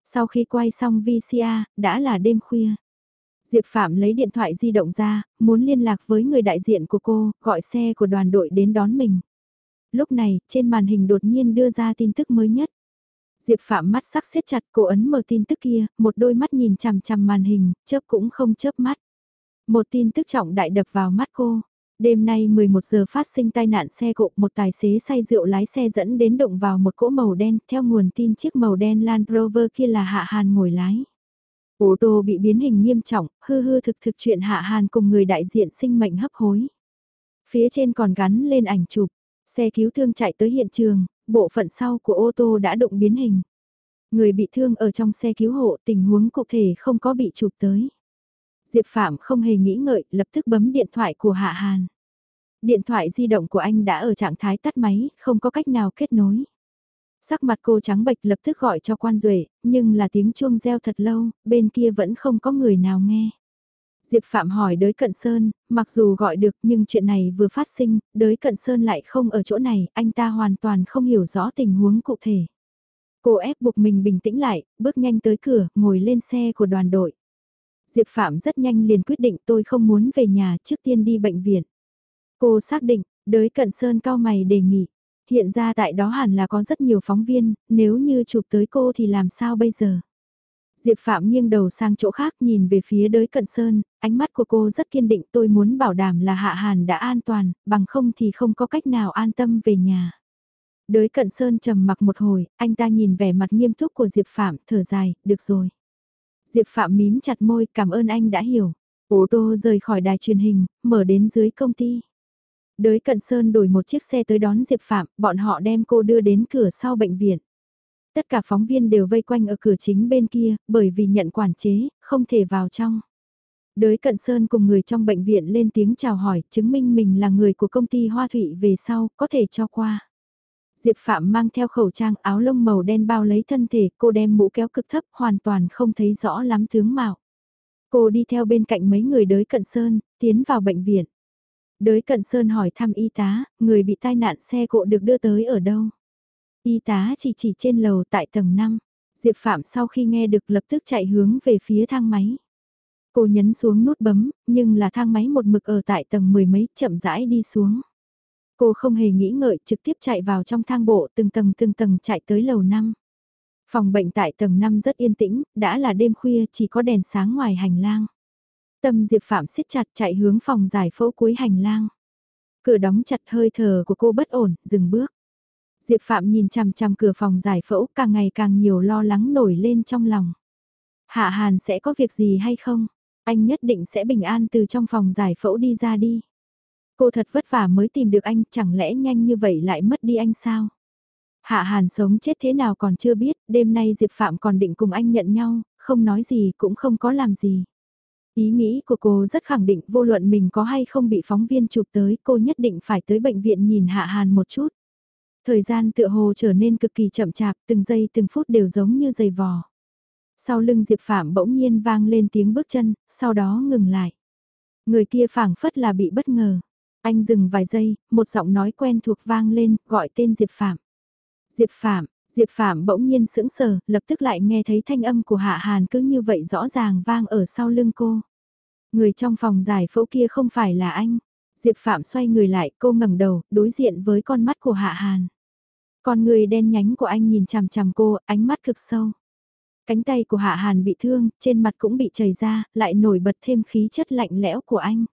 Speaker 1: Sau khi quay xong VCR, đã là đêm khuya. Diệp Phạm lấy điện thoại di động ra, muốn liên lạc với người đại diện của cô, gọi xe của đoàn đội đến đón mình. Lúc này, trên màn hình đột nhiên đưa ra tin tức mới nhất. Diệp Phạm mắt sắc siết chặt cô ấn mở tin tức kia, một đôi mắt nhìn chằm chằm màn hình, chớp cũng không chớp mắt. Một tin tức trọng đại đập vào mắt cô. Đêm nay 11 giờ phát sinh tai nạn xe cộ, một tài xế say rượu lái xe dẫn đến động vào một cỗ màu đen, theo nguồn tin chiếc màu đen Land Rover kia là Hạ Hàn ngồi lái. Ô tô bị biến hình nghiêm trọng, hư hư thực thực chuyện Hạ Hàn cùng người đại diện sinh mệnh hấp hối. Phía trên còn gắn lên ảnh chụp, xe cứu thương chạy tới hiện trường, bộ phận sau của ô tô đã đụng biến hình. Người bị thương ở trong xe cứu hộ tình huống cụ thể không có bị chụp tới. Diệp Phạm không hề nghĩ ngợi, lập tức bấm điện thoại của Hạ Hàn. Điện thoại di động của anh đã ở trạng thái tắt máy, không có cách nào kết nối. Sắc mặt cô trắng bệch lập tức gọi cho quan duệ nhưng là tiếng chuông reo thật lâu, bên kia vẫn không có người nào nghe. Diệp Phạm hỏi đới Cận Sơn, mặc dù gọi được nhưng chuyện này vừa phát sinh, đới Cận Sơn lại không ở chỗ này, anh ta hoàn toàn không hiểu rõ tình huống cụ thể. Cô ép buộc mình bình tĩnh lại, bước nhanh tới cửa, ngồi lên xe của đoàn đội. Diệp Phạm rất nhanh liền quyết định tôi không muốn về nhà trước tiên đi bệnh viện. Cô xác định, đới Cận Sơn cao mày đề nghị. Hiện ra tại đó hẳn là có rất nhiều phóng viên, nếu như chụp tới cô thì làm sao bây giờ? Diệp Phạm nghiêng đầu sang chỗ khác nhìn về phía đới cận sơn, ánh mắt của cô rất kiên định tôi muốn bảo đảm là Hạ Hàn đã an toàn, bằng không thì không có cách nào an tâm về nhà. Đới cận sơn trầm mặc một hồi, anh ta nhìn vẻ mặt nghiêm túc của Diệp Phạm, thở dài, được rồi. Diệp Phạm mím chặt môi, cảm ơn anh đã hiểu. Ô tô rời khỏi đài truyền hình, mở đến dưới công ty. Đới cận sơn đổi một chiếc xe tới đón Diệp Phạm, bọn họ đem cô đưa đến cửa sau bệnh viện. Tất cả phóng viên đều vây quanh ở cửa chính bên kia, bởi vì nhận quản chế, không thể vào trong. Đới Cận Sơn cùng người trong bệnh viện lên tiếng chào hỏi, chứng minh mình là người của công ty Hoa Thụy về sau, có thể cho qua. Diệp Phạm mang theo khẩu trang áo lông màu đen bao lấy thân thể, cô đem mũ kéo cực thấp, hoàn toàn không thấy rõ lắm tướng mạo. Cô đi theo bên cạnh mấy người đới Cận Sơn, tiến vào bệnh viện. Đới Cận Sơn hỏi thăm y tá, người bị tai nạn xe cộ được đưa tới ở đâu? Y tá chỉ chỉ trên lầu tại tầng 5. Diệp Phạm sau khi nghe được lập tức chạy hướng về phía thang máy. Cô nhấn xuống nút bấm, nhưng là thang máy một mực ở tại tầng mười mấy, chậm rãi đi xuống. Cô không hề nghĩ ngợi, trực tiếp chạy vào trong thang bộ từng tầng từng tầng chạy tới lầu 5. Phòng bệnh tại tầng 5 rất yên tĩnh, đã là đêm khuya chỉ có đèn sáng ngoài hành lang. Tâm Diệp Phạm siết chặt chạy hướng phòng giải phẫu cuối hành lang. Cửa đóng chặt hơi thở của cô bất ổn, dừng bước. Diệp Phạm nhìn chằm chằm cửa phòng giải phẫu càng ngày càng nhiều lo lắng nổi lên trong lòng. Hạ Hàn sẽ có việc gì hay không? Anh nhất định sẽ bình an từ trong phòng giải phẫu đi ra đi. Cô thật vất vả mới tìm được anh, chẳng lẽ nhanh như vậy lại mất đi anh sao? Hạ Hàn sống chết thế nào còn chưa biết, đêm nay Diệp Phạm còn định cùng anh nhận nhau, không nói gì cũng không có làm gì. Ý nghĩ của cô rất khẳng định vô luận mình có hay không bị phóng viên chụp tới cô nhất định phải tới bệnh viện nhìn Hạ Hàn một chút. Thời gian tựa hồ trở nên cực kỳ chậm chạp, từng giây từng phút đều giống như giày vò. Sau lưng Diệp Phạm bỗng nhiên vang lên tiếng bước chân, sau đó ngừng lại. Người kia phảng phất là bị bất ngờ. Anh dừng vài giây, một giọng nói quen thuộc vang lên, gọi tên Diệp Phạm. Diệp Phạm, Diệp Phạm bỗng nhiên sững sờ, lập tức lại nghe thấy thanh âm của Hạ Hàn cứ như vậy rõ ràng vang ở sau lưng cô. Người trong phòng giải phẫu kia không phải là anh. Diệp Phạm xoay người lại, cô ngẩng đầu, đối diện với con mắt của Hạ Hàn. Con người đen nhánh của anh nhìn chằm chằm cô, ánh mắt cực sâu. Cánh tay của Hạ Hàn bị thương, trên mặt cũng bị chảy ra, lại nổi bật thêm khí chất lạnh lẽo của anh.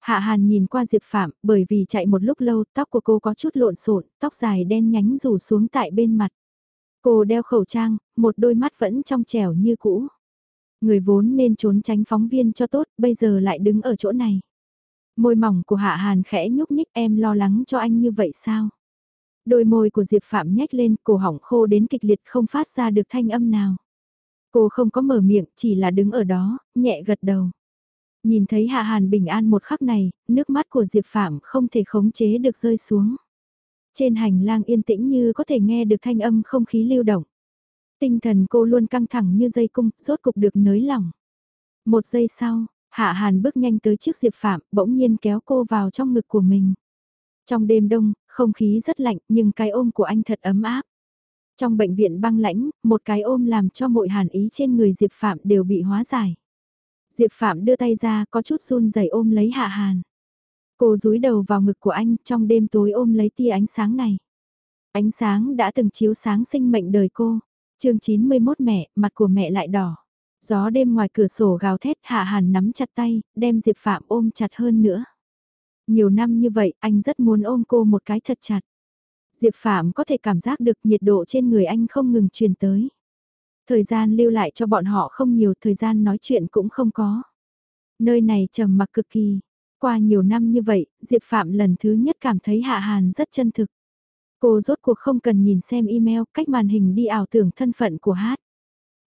Speaker 1: Hạ Hàn nhìn qua Diệp Phạm, bởi vì chạy một lúc lâu, tóc của cô có chút lộn xộn, tóc dài đen nhánh rủ xuống tại bên mặt. Cô đeo khẩu trang, một đôi mắt vẫn trong trẻo như cũ. Người vốn nên trốn tránh phóng viên cho tốt, bây giờ lại đứng ở chỗ này. Môi mỏng của Hạ Hàn khẽ nhúc nhích em lo lắng cho anh như vậy sao? Đôi môi của Diệp Phạm nhếch lên, cổ họng khô đến kịch liệt không phát ra được thanh âm nào. Cô không có mở miệng, chỉ là đứng ở đó, nhẹ gật đầu. Nhìn thấy Hạ Hàn bình an một khắc này, nước mắt của Diệp Phạm không thể khống chế được rơi xuống. Trên hành lang yên tĩnh như có thể nghe được thanh âm không khí lưu động. Tinh thần cô luôn căng thẳng như dây cung, rốt cục được nới lỏng. Một giây sau, Hạ Hàn bước nhanh tới trước Diệp Phạm, bỗng nhiên kéo cô vào trong ngực của mình. Trong đêm đông, không khí rất lạnh nhưng cái ôm của anh thật ấm áp. Trong bệnh viện băng lãnh, một cái ôm làm cho mọi hàn ý trên người Diệp Phạm đều bị hóa giải. Diệp Phạm đưa tay ra có chút run rẩy ôm lấy Hạ Hàn. Cô rúi đầu vào ngực của anh trong đêm tối ôm lấy tia ánh sáng này. Ánh sáng đã từng chiếu sáng sinh mệnh đời cô. chương 91 mẹ, mặt của mẹ lại đỏ. Gió đêm ngoài cửa sổ gào thét Hạ Hàn nắm chặt tay, đem Diệp Phạm ôm chặt hơn nữa. Nhiều năm như vậy, anh rất muốn ôm cô một cái thật chặt. Diệp Phạm có thể cảm giác được nhiệt độ trên người anh không ngừng truyền tới. Thời gian lưu lại cho bọn họ không nhiều, thời gian nói chuyện cũng không có. Nơi này trầm mặc cực kỳ. Qua nhiều năm như vậy, Diệp Phạm lần thứ nhất cảm thấy Hạ Hàn rất chân thực. Cô rốt cuộc không cần nhìn xem email, cách màn hình đi ảo tưởng thân phận của hát.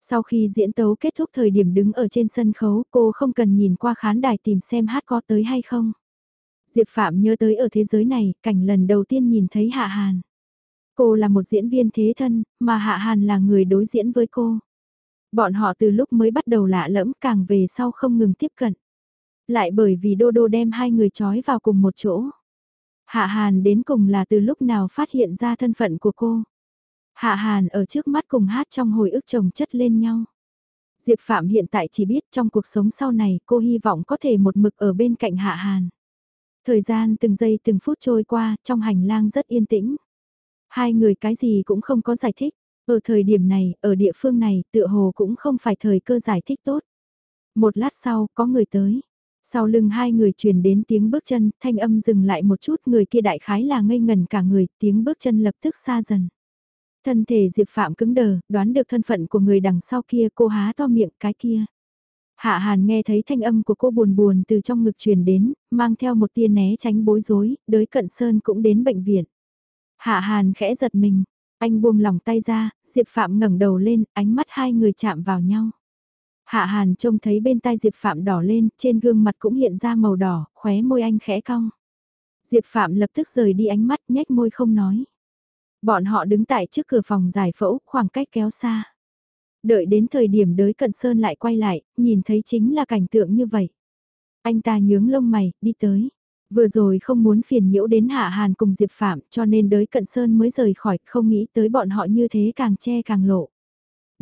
Speaker 1: Sau khi diễn tấu kết thúc thời điểm đứng ở trên sân khấu, cô không cần nhìn qua khán đài tìm xem hát có tới hay không. Diệp Phạm nhớ tới ở thế giới này, cảnh lần đầu tiên nhìn thấy Hạ Hàn. Cô là một diễn viên thế thân, mà Hạ Hàn là người đối diễn với cô. Bọn họ từ lúc mới bắt đầu lạ lẫm càng về sau không ngừng tiếp cận. Lại bởi vì Đô Đô đem hai người trói vào cùng một chỗ. Hạ Hàn đến cùng là từ lúc nào phát hiện ra thân phận của cô. Hạ Hàn ở trước mắt cùng hát trong hồi ức chồng chất lên nhau. Diệp Phạm hiện tại chỉ biết trong cuộc sống sau này cô hy vọng có thể một mực ở bên cạnh Hạ Hàn. Thời gian từng giây từng phút trôi qua, trong hành lang rất yên tĩnh. Hai người cái gì cũng không có giải thích. Ở thời điểm này, ở địa phương này, tựa hồ cũng không phải thời cơ giải thích tốt. Một lát sau, có người tới. Sau lưng hai người truyền đến tiếng bước chân, thanh âm dừng lại một chút, người kia đại khái là ngây ngần cả người, tiếng bước chân lập tức xa dần. Thân thể Diệp Phạm cứng đờ, đoán được thân phận của người đằng sau kia, cô há to miệng cái kia. Hạ Hàn nghe thấy thanh âm của cô buồn buồn từ trong ngực truyền đến, mang theo một tia né tránh bối rối, đới cận sơn cũng đến bệnh viện. Hạ Hàn khẽ giật mình, anh buông lòng tay ra, Diệp Phạm ngẩng đầu lên, ánh mắt hai người chạm vào nhau. Hạ Hàn trông thấy bên tai Diệp Phạm đỏ lên, trên gương mặt cũng hiện ra màu đỏ, khóe môi anh khẽ cong. Diệp Phạm lập tức rời đi ánh mắt nhếch môi không nói. Bọn họ đứng tại trước cửa phòng giải phẫu, khoảng cách kéo xa. Đợi đến thời điểm đới cận sơn lại quay lại, nhìn thấy chính là cảnh tượng như vậy. Anh ta nhướng lông mày, đi tới. Vừa rồi không muốn phiền nhiễu đến Hạ Hàn cùng Diệp Phạm cho nên đới cận sơn mới rời khỏi, không nghĩ tới bọn họ như thế càng che càng lộ.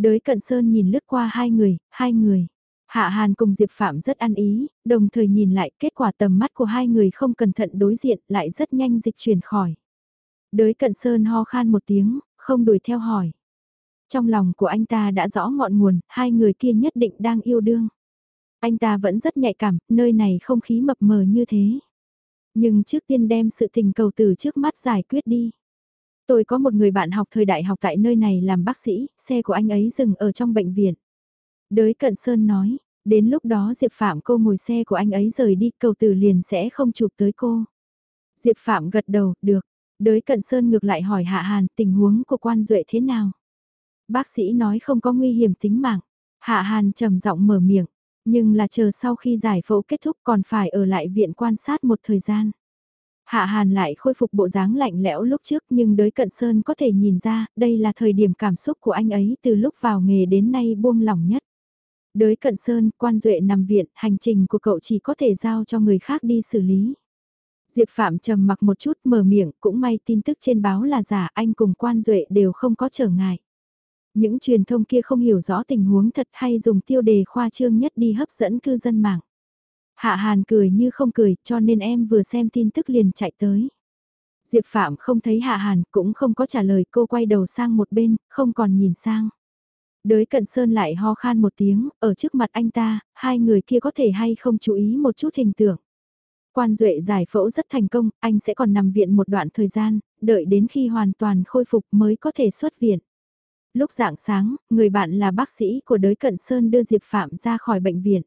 Speaker 1: Đới cận sơn nhìn lướt qua hai người, hai người. Hạ Hàn cùng Diệp Phạm rất ăn ý, đồng thời nhìn lại kết quả tầm mắt của hai người không cẩn thận đối diện lại rất nhanh dịch chuyển khỏi. Đới cận sơn ho khan một tiếng, không đuổi theo hỏi. Trong lòng của anh ta đã rõ ngọn nguồn, hai người kia nhất định đang yêu đương. Anh ta vẫn rất nhạy cảm, nơi này không khí mập mờ như thế. Nhưng trước tiên đem sự tình cầu từ trước mắt giải quyết đi. Tôi có một người bạn học thời đại học tại nơi này làm bác sĩ, xe của anh ấy dừng ở trong bệnh viện. Đới Cận Sơn nói, đến lúc đó Diệp Phạm cô ngồi xe của anh ấy rời đi, cầu tử liền sẽ không chụp tới cô. Diệp Phạm gật đầu, được. Đới Cận Sơn ngược lại hỏi Hạ Hàn tình huống của quan duệ thế nào. Bác sĩ nói không có nguy hiểm tính mạng. Hạ Hàn trầm giọng mở miệng, nhưng là chờ sau khi giải phẫu kết thúc còn phải ở lại viện quan sát một thời gian. Hạ Hàn lại khôi phục bộ dáng lạnh lẽo lúc trước nhưng đới cận sơn có thể nhìn ra đây là thời điểm cảm xúc của anh ấy từ lúc vào nghề đến nay buông lỏng nhất. Đới cận sơn, quan duệ nằm viện, hành trình của cậu chỉ có thể giao cho người khác đi xử lý. Diệp Phạm trầm mặc một chút mở miệng, cũng may tin tức trên báo là giả, anh cùng quan duệ đều không có trở ngại. Những truyền thông kia không hiểu rõ tình huống thật hay dùng tiêu đề khoa trương nhất đi hấp dẫn cư dân mạng. Hạ Hàn cười như không cười, cho nên em vừa xem tin tức liền chạy tới. Diệp Phạm không thấy Hạ Hàn, cũng không có trả lời, cô quay đầu sang một bên, không còn nhìn sang. Đới cận sơn lại ho khan một tiếng, ở trước mặt anh ta, hai người kia có thể hay không chú ý một chút hình tượng. Quan Duệ giải phẫu rất thành công, anh sẽ còn nằm viện một đoạn thời gian, đợi đến khi hoàn toàn khôi phục mới có thể xuất viện. Lúc dạng sáng, người bạn là bác sĩ của đới cận sơn đưa Diệp Phạm ra khỏi bệnh viện.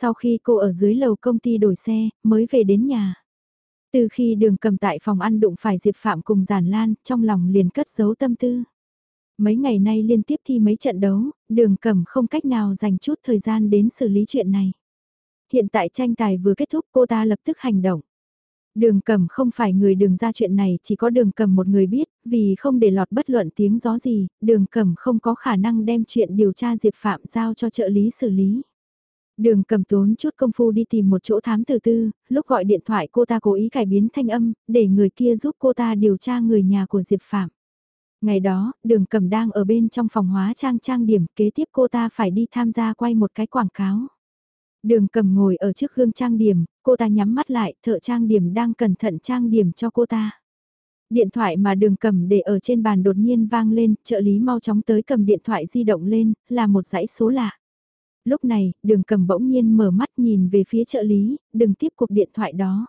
Speaker 1: Sau khi cô ở dưới lầu công ty đổi xe, mới về đến nhà. Từ khi đường cầm tại phòng ăn đụng phải Diệp Phạm cùng giản lan, trong lòng liền cất giấu tâm tư. Mấy ngày nay liên tiếp thi mấy trận đấu, đường cầm không cách nào dành chút thời gian đến xử lý chuyện này. Hiện tại tranh tài vừa kết thúc cô ta lập tức hành động. Đường cầm không phải người đường ra chuyện này chỉ có đường cầm một người biết, vì không để lọt bất luận tiếng gió gì, đường cầm không có khả năng đem chuyện điều tra Diệp Phạm giao cho trợ lý xử lý. Đường cầm tốn chút công phu đi tìm một chỗ thám tử tư, lúc gọi điện thoại cô ta cố ý cải biến thanh âm, để người kia giúp cô ta điều tra người nhà của Diệp Phạm. Ngày đó, đường cầm đang ở bên trong phòng hóa trang trang điểm, kế tiếp cô ta phải đi tham gia quay một cái quảng cáo. Đường cầm ngồi ở trước gương trang điểm, cô ta nhắm mắt lại, thợ trang điểm đang cẩn thận trang điểm cho cô ta. Điện thoại mà đường cầm để ở trên bàn đột nhiên vang lên, trợ lý mau chóng tới cầm điện thoại di động lên, là một dãy số lạ. Lúc này, đường cầm bỗng nhiên mở mắt nhìn về phía trợ lý, đừng tiếp cuộc điện thoại đó.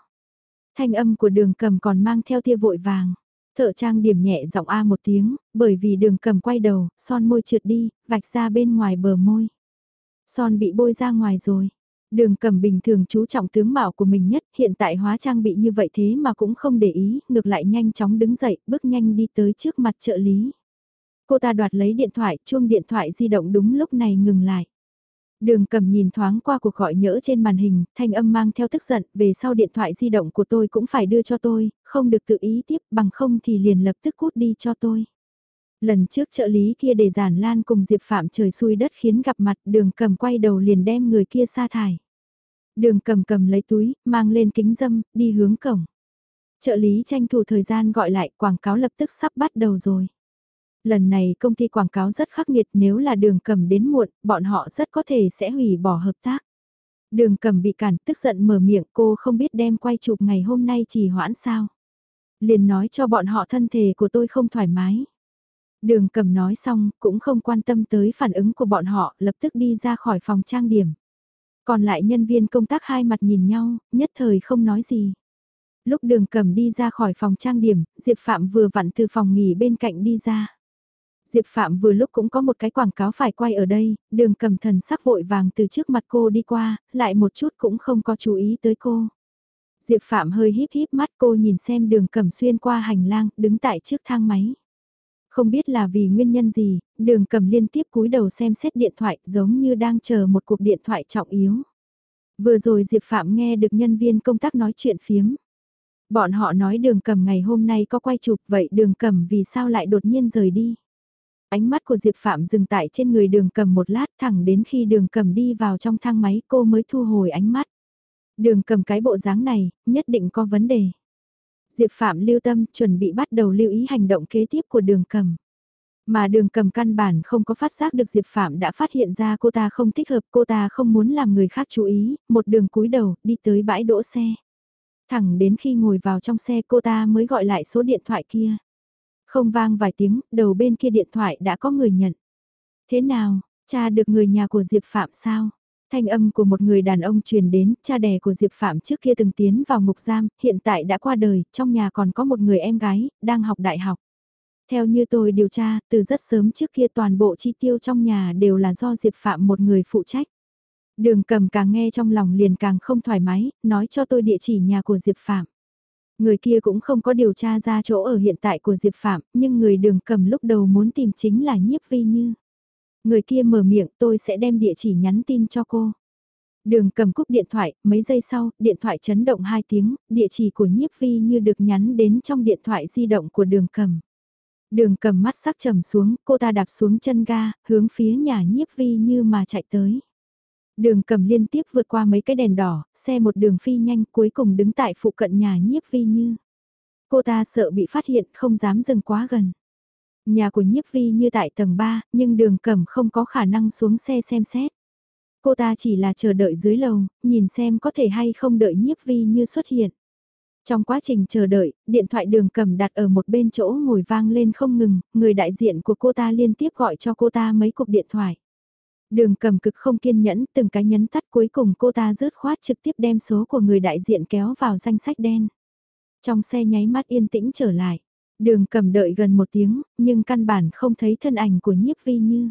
Speaker 1: Thanh âm của đường cầm còn mang theo tia vội vàng. Thợ trang điểm nhẹ giọng A một tiếng, bởi vì đường cầm quay đầu, son môi trượt đi, vạch ra bên ngoài bờ môi. Son bị bôi ra ngoài rồi. Đường cầm bình thường chú trọng tướng mạo của mình nhất, hiện tại hóa trang bị như vậy thế mà cũng không để ý, ngược lại nhanh chóng đứng dậy, bước nhanh đi tới trước mặt trợ lý. Cô ta đoạt lấy điện thoại, chuông điện thoại di động đúng lúc này ngừng lại. Đường cầm nhìn thoáng qua cuộc gọi nhỡ trên màn hình, thanh âm mang theo tức giận, về sau điện thoại di động của tôi cũng phải đưa cho tôi, không được tự ý tiếp, bằng không thì liền lập tức cút đi cho tôi. Lần trước trợ lý kia để giản lan cùng Diệp Phạm trời xui đất khiến gặp mặt đường cầm quay đầu liền đem người kia sa thải. Đường cầm cầm lấy túi, mang lên kính dâm, đi hướng cổng. Trợ lý tranh thủ thời gian gọi lại quảng cáo lập tức sắp bắt đầu rồi. Lần này công ty quảng cáo rất khắc nghiệt nếu là đường cầm đến muộn, bọn họ rất có thể sẽ hủy bỏ hợp tác. Đường cầm bị cản tức giận mở miệng cô không biết đem quay chụp ngày hôm nay chỉ hoãn sao. Liền nói cho bọn họ thân thể của tôi không thoải mái. Đường cầm nói xong cũng không quan tâm tới phản ứng của bọn họ lập tức đi ra khỏi phòng trang điểm. Còn lại nhân viên công tác hai mặt nhìn nhau, nhất thời không nói gì. Lúc đường cầm đi ra khỏi phòng trang điểm, Diệp Phạm vừa vặn từ phòng nghỉ bên cạnh đi ra. Diệp Phạm vừa lúc cũng có một cái quảng cáo phải quay ở đây, đường cầm thần sắc vội vàng từ trước mặt cô đi qua, lại một chút cũng không có chú ý tới cô. Diệp Phạm hơi híp híp mắt cô nhìn xem đường cầm xuyên qua hành lang, đứng tại trước thang máy. Không biết là vì nguyên nhân gì, đường cầm liên tiếp cúi đầu xem xét điện thoại giống như đang chờ một cuộc điện thoại trọng yếu. Vừa rồi Diệp Phạm nghe được nhân viên công tác nói chuyện phiếm. Bọn họ nói đường cầm ngày hôm nay có quay chụp vậy đường cầm vì sao lại đột nhiên rời đi. Ánh mắt của Diệp Phạm dừng tại trên người đường cầm một lát thẳng đến khi đường cầm đi vào trong thang máy cô mới thu hồi ánh mắt. Đường cầm cái bộ dáng này, nhất định có vấn đề. Diệp Phạm lưu tâm chuẩn bị bắt đầu lưu ý hành động kế tiếp của đường cầm. Mà đường cầm căn bản không có phát giác được Diệp Phạm đã phát hiện ra cô ta không thích hợp, cô ta không muốn làm người khác chú ý, một đường cúi đầu, đi tới bãi đỗ xe. Thẳng đến khi ngồi vào trong xe cô ta mới gọi lại số điện thoại kia. Không vang vài tiếng, đầu bên kia điện thoại đã có người nhận. Thế nào, cha được người nhà của Diệp Phạm sao? Thanh âm của một người đàn ông truyền đến, cha đẻ của Diệp Phạm trước kia từng tiến vào ngục giam, hiện tại đã qua đời, trong nhà còn có một người em gái, đang học đại học. Theo như tôi điều tra, từ rất sớm trước kia toàn bộ chi tiêu trong nhà đều là do Diệp Phạm một người phụ trách. Đường cầm càng nghe trong lòng liền càng không thoải mái, nói cho tôi địa chỉ nhà của Diệp Phạm. Người kia cũng không có điều tra ra chỗ ở hiện tại của Diệp Phạm, nhưng người đường cầm lúc đầu muốn tìm chính là nhiếp vi như. Người kia mở miệng tôi sẽ đem địa chỉ nhắn tin cho cô. Đường cầm cúp điện thoại, mấy giây sau, điện thoại chấn động 2 tiếng, địa chỉ của nhiếp vi như được nhắn đến trong điện thoại di động của đường cầm. Đường cầm mắt sắc trầm xuống, cô ta đạp xuống chân ga, hướng phía nhà nhiếp vi như mà chạy tới. Đường cầm liên tiếp vượt qua mấy cái đèn đỏ, xe một đường phi nhanh cuối cùng đứng tại phụ cận nhà nhiếp vi như. Cô ta sợ bị phát hiện không dám dừng quá gần. Nhà của nhiếp vi như tại tầng 3, nhưng đường cầm không có khả năng xuống xe xem xét. Cô ta chỉ là chờ đợi dưới lầu, nhìn xem có thể hay không đợi nhiếp vi như xuất hiện. Trong quá trình chờ đợi, điện thoại đường cầm đặt ở một bên chỗ ngồi vang lên không ngừng, người đại diện của cô ta liên tiếp gọi cho cô ta mấy cuộc điện thoại. Đường cầm cực không kiên nhẫn, từng cái nhấn tắt cuối cùng cô ta rớt khoát trực tiếp đem số của người đại diện kéo vào danh sách đen. Trong xe nháy mắt yên tĩnh trở lại. Đường cầm đợi gần một tiếng, nhưng căn bản không thấy thân ảnh của nhiếp vi như.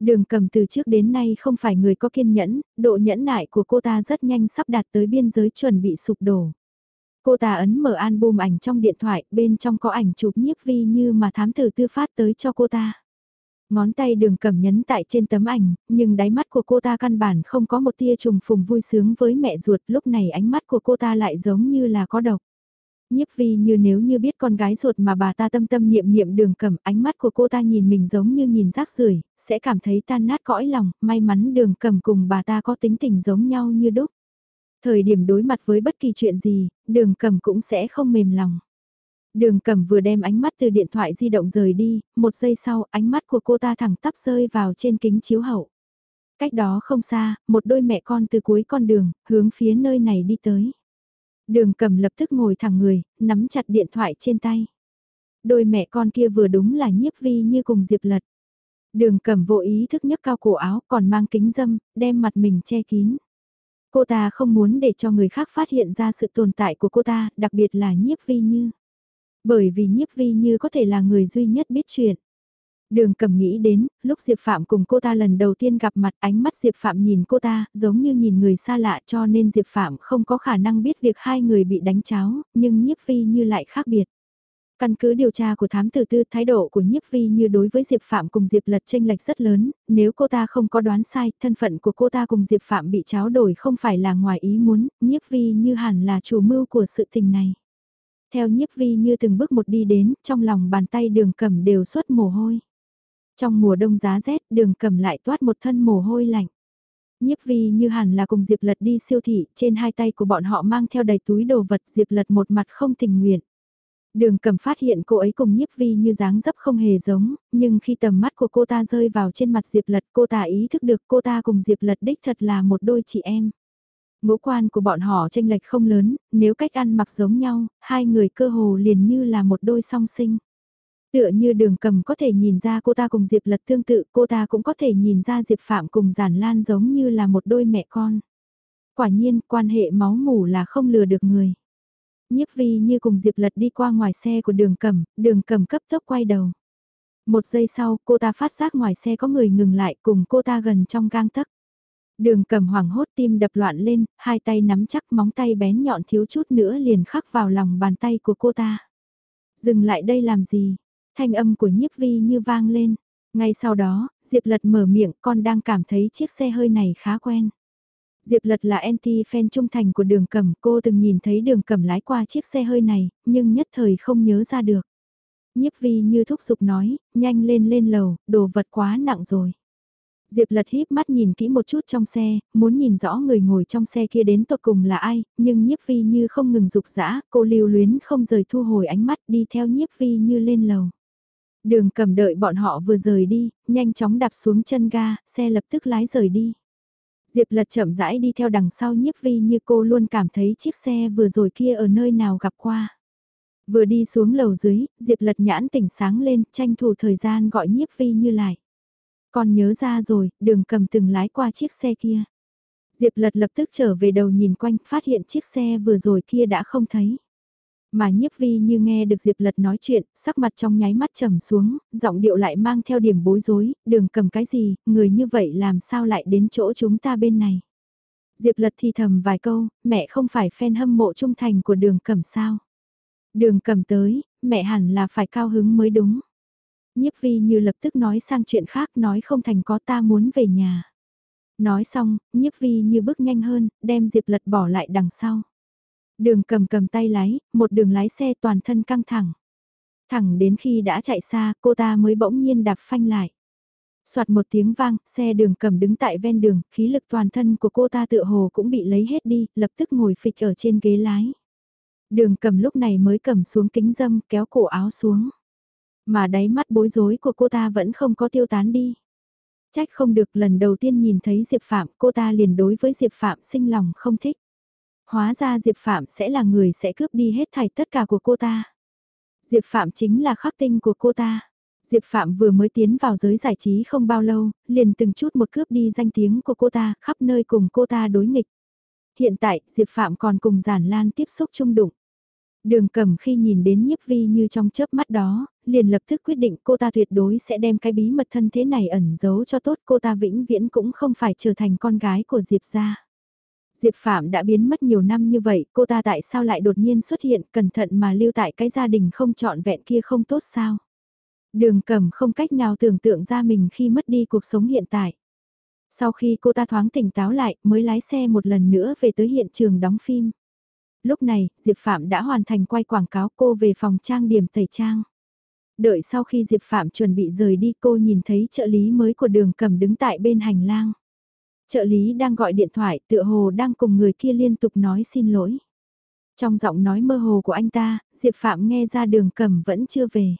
Speaker 1: Đường cầm từ trước đến nay không phải người có kiên nhẫn, độ nhẫn nại của cô ta rất nhanh sắp đạt tới biên giới chuẩn bị sụp đổ. Cô ta ấn mở album ảnh trong điện thoại, bên trong có ảnh chụp nhiếp vi như mà thám tử tư phát tới cho cô ta. Ngón tay đường cầm nhấn tại trên tấm ảnh, nhưng đáy mắt của cô ta căn bản không có một tia trùng phùng vui sướng với mẹ ruột, lúc này ánh mắt của cô ta lại giống như là có độc. Nhiếp vi như nếu như biết con gái ruột mà bà ta tâm tâm niệm niệm đường cầm, ánh mắt của cô ta nhìn mình giống như nhìn rác rưởi sẽ cảm thấy tan nát cõi lòng, may mắn đường cầm cùng bà ta có tính tình giống nhau như đúc. Thời điểm đối mặt với bất kỳ chuyện gì, đường cầm cũng sẽ không mềm lòng. Đường cầm vừa đem ánh mắt từ điện thoại di động rời đi, một giây sau ánh mắt của cô ta thẳng tắp rơi vào trên kính chiếu hậu. Cách đó không xa, một đôi mẹ con từ cuối con đường, hướng phía nơi này đi tới. Đường cầm lập tức ngồi thẳng người, nắm chặt điện thoại trên tay. Đôi mẹ con kia vừa đúng là nhiếp vi như cùng Diệp Lật. Đường cầm vô ý thức nhấc cao cổ áo còn mang kính dâm, đem mặt mình che kín. Cô ta không muốn để cho người khác phát hiện ra sự tồn tại của cô ta, đặc biệt là nhiếp vi như. Bởi vì nhiếp vi như có thể là người duy nhất biết chuyện. Đường cầm nghĩ đến, lúc Diệp Phạm cùng cô ta lần đầu tiên gặp mặt ánh mắt Diệp Phạm nhìn cô ta, giống như nhìn người xa lạ cho nên Diệp Phạm không có khả năng biết việc hai người bị đánh cháo, nhưng nhiếp vi như lại khác biệt. Căn cứ điều tra của thám tử tư, thái độ của nhiếp vi như đối với Diệp Phạm cùng Diệp Lật tranh lệch rất lớn, nếu cô ta không có đoán sai, thân phận của cô ta cùng Diệp Phạm bị cháo đổi không phải là ngoài ý muốn, nhiếp vi như hẳn là chủ mưu của sự tình này. Theo nhiếp vi như từng bước một đi đến, trong lòng bàn tay đường cầm đều xuất mồ hôi. Trong mùa đông giá rét, đường cầm lại toát một thân mồ hôi lạnh. Nhiếp vi như hẳn là cùng Diệp Lật đi siêu thị, trên hai tay của bọn họ mang theo đầy túi đồ vật Diệp Lật một mặt không tình nguyện. Đường cầm phát hiện cô ấy cùng nhiếp vi như dáng dấp không hề giống, nhưng khi tầm mắt của cô ta rơi vào trên mặt Diệp Lật cô ta ý thức được cô ta cùng Diệp Lật đích thật là một đôi chị em. Ngũ quan của bọn họ tranh lệch không lớn, nếu cách ăn mặc giống nhau, hai người cơ hồ liền như là một đôi song sinh. Tựa như đường cầm có thể nhìn ra cô ta cùng Diệp Lật tương tự, cô ta cũng có thể nhìn ra Diệp Phạm cùng Giản Lan giống như là một đôi mẹ con. Quả nhiên, quan hệ máu mủ là không lừa được người. Nhiếp vi như cùng Diệp Lật đi qua ngoài xe của đường cầm, đường cầm cấp tốc quay đầu. Một giây sau, cô ta phát giác ngoài xe có người ngừng lại cùng cô ta gần trong gang tấc. Đường cầm hoảng hốt tim đập loạn lên, hai tay nắm chắc móng tay bén nhọn thiếu chút nữa liền khắc vào lòng bàn tay của cô ta. Dừng lại đây làm gì? Thanh âm của nhiếp vi như vang lên. Ngay sau đó, Diệp Lật mở miệng con đang cảm thấy chiếc xe hơi này khá quen. Diệp Lật là anti-fan trung thành của đường cầm, cô từng nhìn thấy đường cầm lái qua chiếc xe hơi này, nhưng nhất thời không nhớ ra được. Nhiếp vi như thúc giục nói, nhanh lên lên lầu, đồ vật quá nặng rồi. Diệp lật híp mắt nhìn kỹ một chút trong xe, muốn nhìn rõ người ngồi trong xe kia đến tột cùng là ai, nhưng nhiếp Phi như không ngừng dục dã cô lưu luyến không rời thu hồi ánh mắt đi theo nhiếp Phi như lên lầu. Đường cầm đợi bọn họ vừa rời đi, nhanh chóng đạp xuống chân ga, xe lập tức lái rời đi. Diệp lật chậm rãi đi theo đằng sau nhiếp vi như cô luôn cảm thấy chiếc xe vừa rồi kia ở nơi nào gặp qua. Vừa đi xuống lầu dưới, Diệp lật nhãn tỉnh sáng lên, tranh thủ thời gian gọi nhiếp vi như lại con nhớ ra rồi, đường cầm từng lái qua chiếc xe kia. Diệp lật lập tức trở về đầu nhìn quanh, phát hiện chiếc xe vừa rồi kia đã không thấy. Mà nhiếp vi như nghe được Diệp lật nói chuyện, sắc mặt trong nháy mắt trầm xuống, giọng điệu lại mang theo điểm bối rối, đường cầm cái gì, người như vậy làm sao lại đến chỗ chúng ta bên này. Diệp lật thì thầm vài câu, mẹ không phải fan hâm mộ trung thành của đường cầm sao. Đường cầm tới, mẹ hẳn là phải cao hứng mới đúng. Nhiếp vi như lập tức nói sang chuyện khác nói không thành có ta muốn về nhà. Nói xong, nhiếp vi như bước nhanh hơn, đem Diệp lật bỏ lại đằng sau. Đường cầm cầm tay lái, một đường lái xe toàn thân căng thẳng. Thẳng đến khi đã chạy xa, cô ta mới bỗng nhiên đạp phanh lại. Soạt một tiếng vang, xe đường cầm đứng tại ven đường, khí lực toàn thân của cô ta tựa hồ cũng bị lấy hết đi, lập tức ngồi phịch ở trên ghế lái. Đường cầm lúc này mới cầm xuống kính dâm, kéo cổ áo xuống. Mà đáy mắt bối rối của cô ta vẫn không có tiêu tán đi. Trách không được lần đầu tiên nhìn thấy Diệp Phạm, cô ta liền đối với Diệp Phạm sinh lòng không thích. Hóa ra Diệp Phạm sẽ là người sẽ cướp đi hết thảy tất cả của cô ta. Diệp Phạm chính là khắc tinh của cô ta. Diệp Phạm vừa mới tiến vào giới giải trí không bao lâu, liền từng chút một cướp đi danh tiếng của cô ta, khắp nơi cùng cô ta đối nghịch. Hiện tại, Diệp Phạm còn cùng Giản Lan tiếp xúc chung đụng. Đường cầm khi nhìn đến nhiếp vi như trong chớp mắt đó, liền lập tức quyết định cô ta tuyệt đối sẽ đem cái bí mật thân thế này ẩn giấu cho tốt cô ta vĩnh viễn cũng không phải trở thành con gái của Diệp gia. Diệp Phạm đã biến mất nhiều năm như vậy, cô ta tại sao lại đột nhiên xuất hiện cẩn thận mà lưu tại cái gia đình không trọn vẹn kia không tốt sao? Đường cầm không cách nào tưởng tượng ra mình khi mất đi cuộc sống hiện tại. Sau khi cô ta thoáng tỉnh táo lại mới lái xe một lần nữa về tới hiện trường đóng phim. Lúc này, Diệp Phạm đã hoàn thành quay quảng cáo cô về phòng trang điểm tẩy trang. Đợi sau khi Diệp Phạm chuẩn bị rời đi cô nhìn thấy trợ lý mới của đường cầm đứng tại bên hành lang. Trợ lý đang gọi điện thoại tựa hồ đang cùng người kia liên tục nói xin lỗi. Trong giọng nói mơ hồ của anh ta, Diệp Phạm nghe ra đường cầm vẫn chưa về.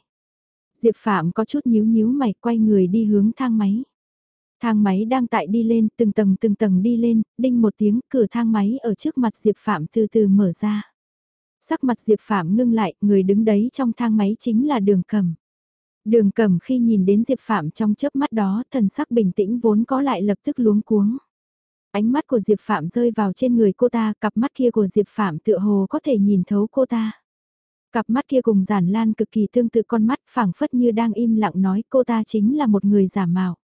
Speaker 1: Diệp Phạm có chút nhíu nhíu mày quay người đi hướng thang máy. Thang máy đang tại đi lên, từng tầng từng tầng đi lên, đinh một tiếng cửa thang máy ở trước mặt Diệp Phạm từ từ mở ra. Sắc mặt Diệp Phạm ngưng lại, người đứng đấy trong thang máy chính là đường cầm. Đường cầm khi nhìn đến Diệp Phạm trong chớp mắt đó, thần sắc bình tĩnh vốn có lại lập tức luống cuống. Ánh mắt của Diệp Phạm rơi vào trên người cô ta, cặp mắt kia của Diệp Phạm tựa hồ có thể nhìn thấu cô ta. Cặp mắt kia cùng giản lan cực kỳ tương tự con mắt phảng phất như đang im lặng nói cô ta chính là một người giả mạo.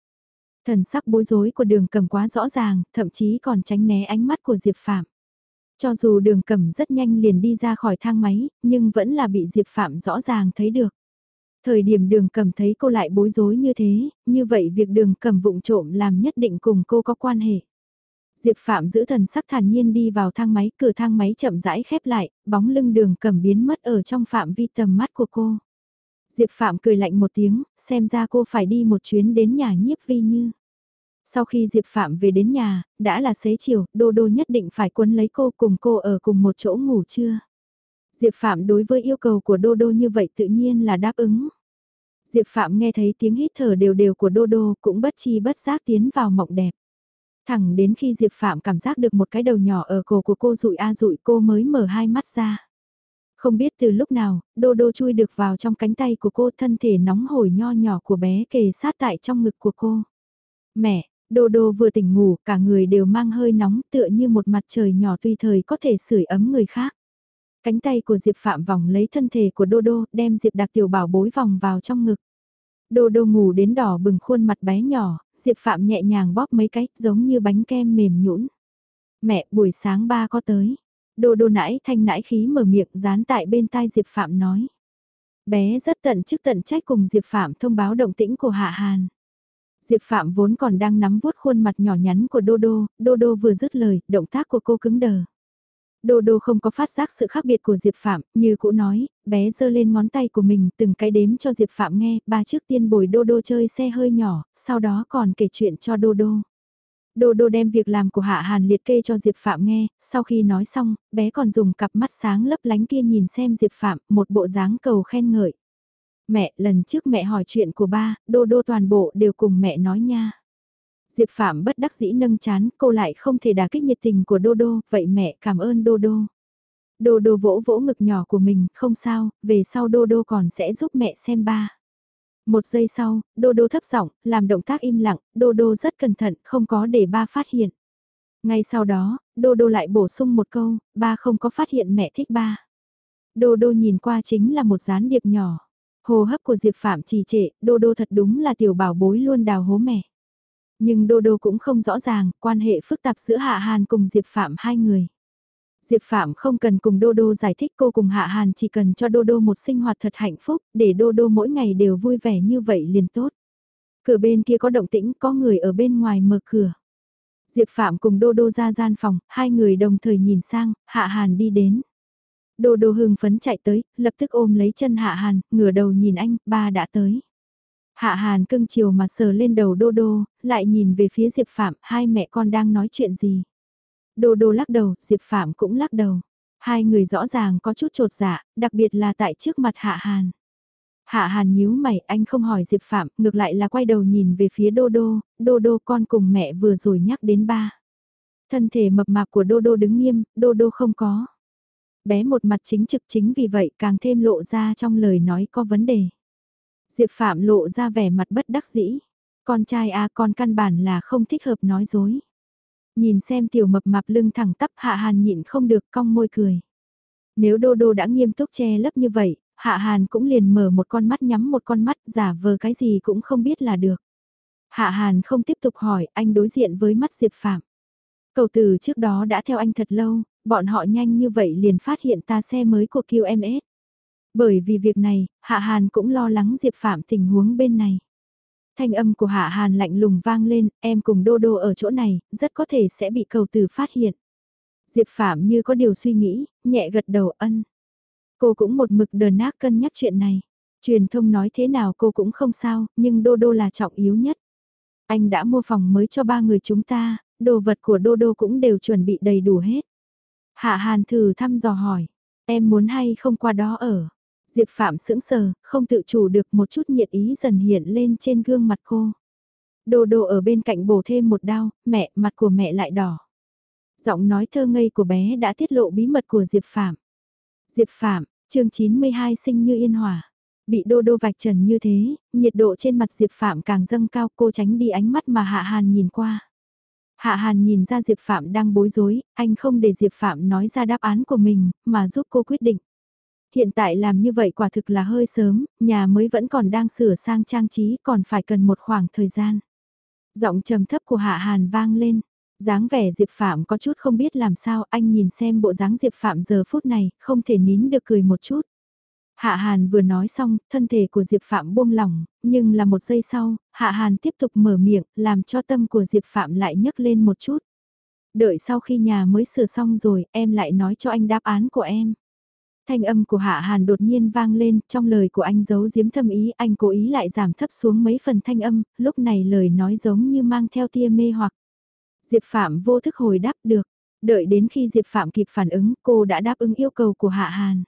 Speaker 1: Thần sắc bối rối của đường cầm quá rõ ràng, thậm chí còn tránh né ánh mắt của Diệp Phạm. Cho dù đường cầm rất nhanh liền đi ra khỏi thang máy, nhưng vẫn là bị Diệp Phạm rõ ràng thấy được. Thời điểm đường cầm thấy cô lại bối rối như thế, như vậy việc đường cầm vụng trộm làm nhất định cùng cô có quan hệ. Diệp Phạm giữ thần sắc thản nhiên đi vào thang máy, cửa thang máy chậm rãi khép lại, bóng lưng đường cầm biến mất ở trong phạm vi tầm mắt của cô. Diệp Phạm cười lạnh một tiếng, xem ra cô phải đi một chuyến đến nhà nhiếp vi như. Sau khi Diệp Phạm về đến nhà, đã là xế chiều, Đô Đô nhất định phải quấn lấy cô cùng cô ở cùng một chỗ ngủ trưa. Diệp Phạm đối với yêu cầu của Đô Đô như vậy tự nhiên là đáp ứng. Diệp Phạm nghe thấy tiếng hít thở đều đều của Đô Đô cũng bất chi bất giác tiến vào mộng đẹp. Thẳng đến khi Diệp Phạm cảm giác được một cái đầu nhỏ ở cổ của cô rụi a rụi cô mới mở hai mắt ra. Không biết từ lúc nào, Đô Đô chui được vào trong cánh tay của cô thân thể nóng hổi nho nhỏ của bé kề sát tại trong ngực của cô. Mẹ, Đô Đô vừa tỉnh ngủ, cả người đều mang hơi nóng tựa như một mặt trời nhỏ tùy thời có thể sưởi ấm người khác. Cánh tay của Diệp Phạm vòng lấy thân thể của Đô Đô, đem Diệp Đặc Tiểu Bảo bối vòng vào trong ngực. Đô Đô ngủ đến đỏ bừng khuôn mặt bé nhỏ, Diệp Phạm nhẹ nhàng bóp mấy cái, giống như bánh kem mềm nhũn. Mẹ, buổi sáng ba có tới. Đô Đô nãi thanh nãi khí mở miệng dán tại bên tai Diệp Phạm nói. Bé rất tận chức tận trách cùng Diệp Phạm thông báo động tĩnh của Hạ Hàn. Diệp Phạm vốn còn đang nắm vuốt khuôn mặt nhỏ nhắn của Đô Đô, Đô Đô vừa dứt lời, động tác của cô cứng đờ. Đô Đô không có phát giác sự khác biệt của Diệp Phạm, như cũ nói, bé giơ lên ngón tay của mình từng cái đếm cho Diệp Phạm nghe, ba trước tiên bồi Đô Đô chơi xe hơi nhỏ, sau đó còn kể chuyện cho Đô Đô. Đô Đô đem việc làm của Hạ Hàn liệt kê cho Diệp Phạm nghe, sau khi nói xong, bé còn dùng cặp mắt sáng lấp lánh kia nhìn xem Diệp Phạm, một bộ dáng cầu khen ngợi. Mẹ, lần trước mẹ hỏi chuyện của ba, đô đô toàn bộ đều cùng mẹ nói nha. Diệp Phạm bất đắc dĩ nâng chán, cô lại không thể đả kích nhiệt tình của Đô Đô, vậy mẹ cảm ơn Đô Đô. Đô Đô vỗ vỗ ngực nhỏ của mình, không sao, về sau Đô Đô còn sẽ giúp mẹ xem ba. Một giây sau, Đô Đô thấp giọng, làm động tác im lặng, Đô Đô rất cẩn thận, không có để ba phát hiện. Ngay sau đó, Đô Đô lại bổ sung một câu, ba không có phát hiện mẹ thích ba. Đô Đô nhìn qua chính là một gián điệp nhỏ. Hồ hấp của Diệp Phạm trì trệ, Đô Đô thật đúng là tiểu bảo bối luôn đào hố mẹ. Nhưng Đô Đô cũng không rõ ràng quan hệ phức tạp giữa Hạ Hàn cùng Diệp Phạm hai người. Diệp Phạm không cần cùng Đô Đô giải thích cô cùng Hạ Hàn chỉ cần cho Đô Đô một sinh hoạt thật hạnh phúc, để Đô Đô mỗi ngày đều vui vẻ như vậy liền tốt. Cửa bên kia có động tĩnh, có người ở bên ngoài mở cửa. Diệp Phạm cùng Đô Đô ra gian phòng, hai người đồng thời nhìn sang, Hạ Hàn đi đến. Đô Đô hưng phấn chạy tới, lập tức ôm lấy chân Hạ Hàn, ngửa đầu nhìn anh, ba đã tới. Hạ Hàn cưng chiều mà sờ lên đầu Đô Đô, lại nhìn về phía Diệp Phạm, hai mẹ con đang nói chuyện gì. Đô Đô lắc đầu, Diệp Phạm cũng lắc đầu. Hai người rõ ràng có chút trột dạ, đặc biệt là tại trước mặt Hạ Hàn. Hạ Hàn nhíu mày, anh không hỏi Diệp Phạm, ngược lại là quay đầu nhìn về phía Đô Đô, Đô Đô con cùng mẹ vừa rồi nhắc đến ba. Thân thể mập mạp của Đô Đô đứng nghiêm, Đô Đô không có. Bé một mặt chính trực chính vì vậy càng thêm lộ ra trong lời nói có vấn đề. Diệp Phạm lộ ra vẻ mặt bất đắc dĩ. Con trai à con căn bản là không thích hợp nói dối. Nhìn xem tiểu mập mạp lưng thẳng tắp hạ hàn nhịn không được cong môi cười. Nếu đô đô đã nghiêm túc che lấp như vậy, hạ hàn cũng liền mở một con mắt nhắm một con mắt giả vờ cái gì cũng không biết là được. Hạ hàn không tiếp tục hỏi anh đối diện với mắt Diệp Phạm. Cầu từ trước đó đã theo anh thật lâu, bọn họ nhanh như vậy liền phát hiện ta xe mới của QMS. Bởi vì việc này, Hạ Hàn cũng lo lắng Diệp Phạm tình huống bên này. Thanh âm của Hạ Hàn lạnh lùng vang lên, em cùng Đô Đô ở chỗ này, rất có thể sẽ bị cầu từ phát hiện. Diệp Phạm như có điều suy nghĩ, nhẹ gật đầu ân. Cô cũng một mực đờn nát cân nhắc chuyện này. Truyền thông nói thế nào cô cũng không sao, nhưng Đô Đô là trọng yếu nhất. Anh đã mua phòng mới cho ba người chúng ta, đồ vật của Đô Đô cũng đều chuẩn bị đầy đủ hết. Hạ Hàn thử thăm dò hỏi, em muốn hay không qua đó ở. Diệp Phạm sững sờ, không tự chủ được một chút nhiệt ý dần hiện lên trên gương mặt cô. Đồ đồ ở bên cạnh bổ thêm một đao, mẹ, mặt của mẹ lại đỏ. Giọng nói thơ ngây của bé đã tiết lộ bí mật của Diệp Phạm. Diệp Phạm, chương 92 sinh như yên hòa. Bị đô đô vạch trần như thế, nhiệt độ trên mặt Diệp Phạm càng dâng cao cô tránh đi ánh mắt mà Hạ Hàn nhìn qua. Hạ Hàn nhìn ra Diệp Phạm đang bối rối, anh không để Diệp Phạm nói ra đáp án của mình, mà giúp cô quyết định. Hiện tại làm như vậy quả thực là hơi sớm, nhà mới vẫn còn đang sửa sang trang trí còn phải cần một khoảng thời gian. Giọng trầm thấp của Hạ Hàn vang lên, dáng vẻ Diệp Phạm có chút không biết làm sao anh nhìn xem bộ dáng Diệp Phạm giờ phút này, không thể nín được cười một chút. Hạ Hàn vừa nói xong, thân thể của Diệp Phạm buông lỏng, nhưng là một giây sau, Hạ Hàn tiếp tục mở miệng, làm cho tâm của Diệp Phạm lại nhấc lên một chút. Đợi sau khi nhà mới sửa xong rồi, em lại nói cho anh đáp án của em. Thanh âm của Hạ Hàn đột nhiên vang lên, trong lời của anh giấu giếm thâm ý, anh cố ý lại giảm thấp xuống mấy phần thanh âm, lúc này lời nói giống như mang theo tia mê hoặc. Diệp Phạm vô thức hồi đáp được, đợi đến khi Diệp Phạm kịp phản ứng, cô đã đáp ứng yêu cầu của Hạ Hàn.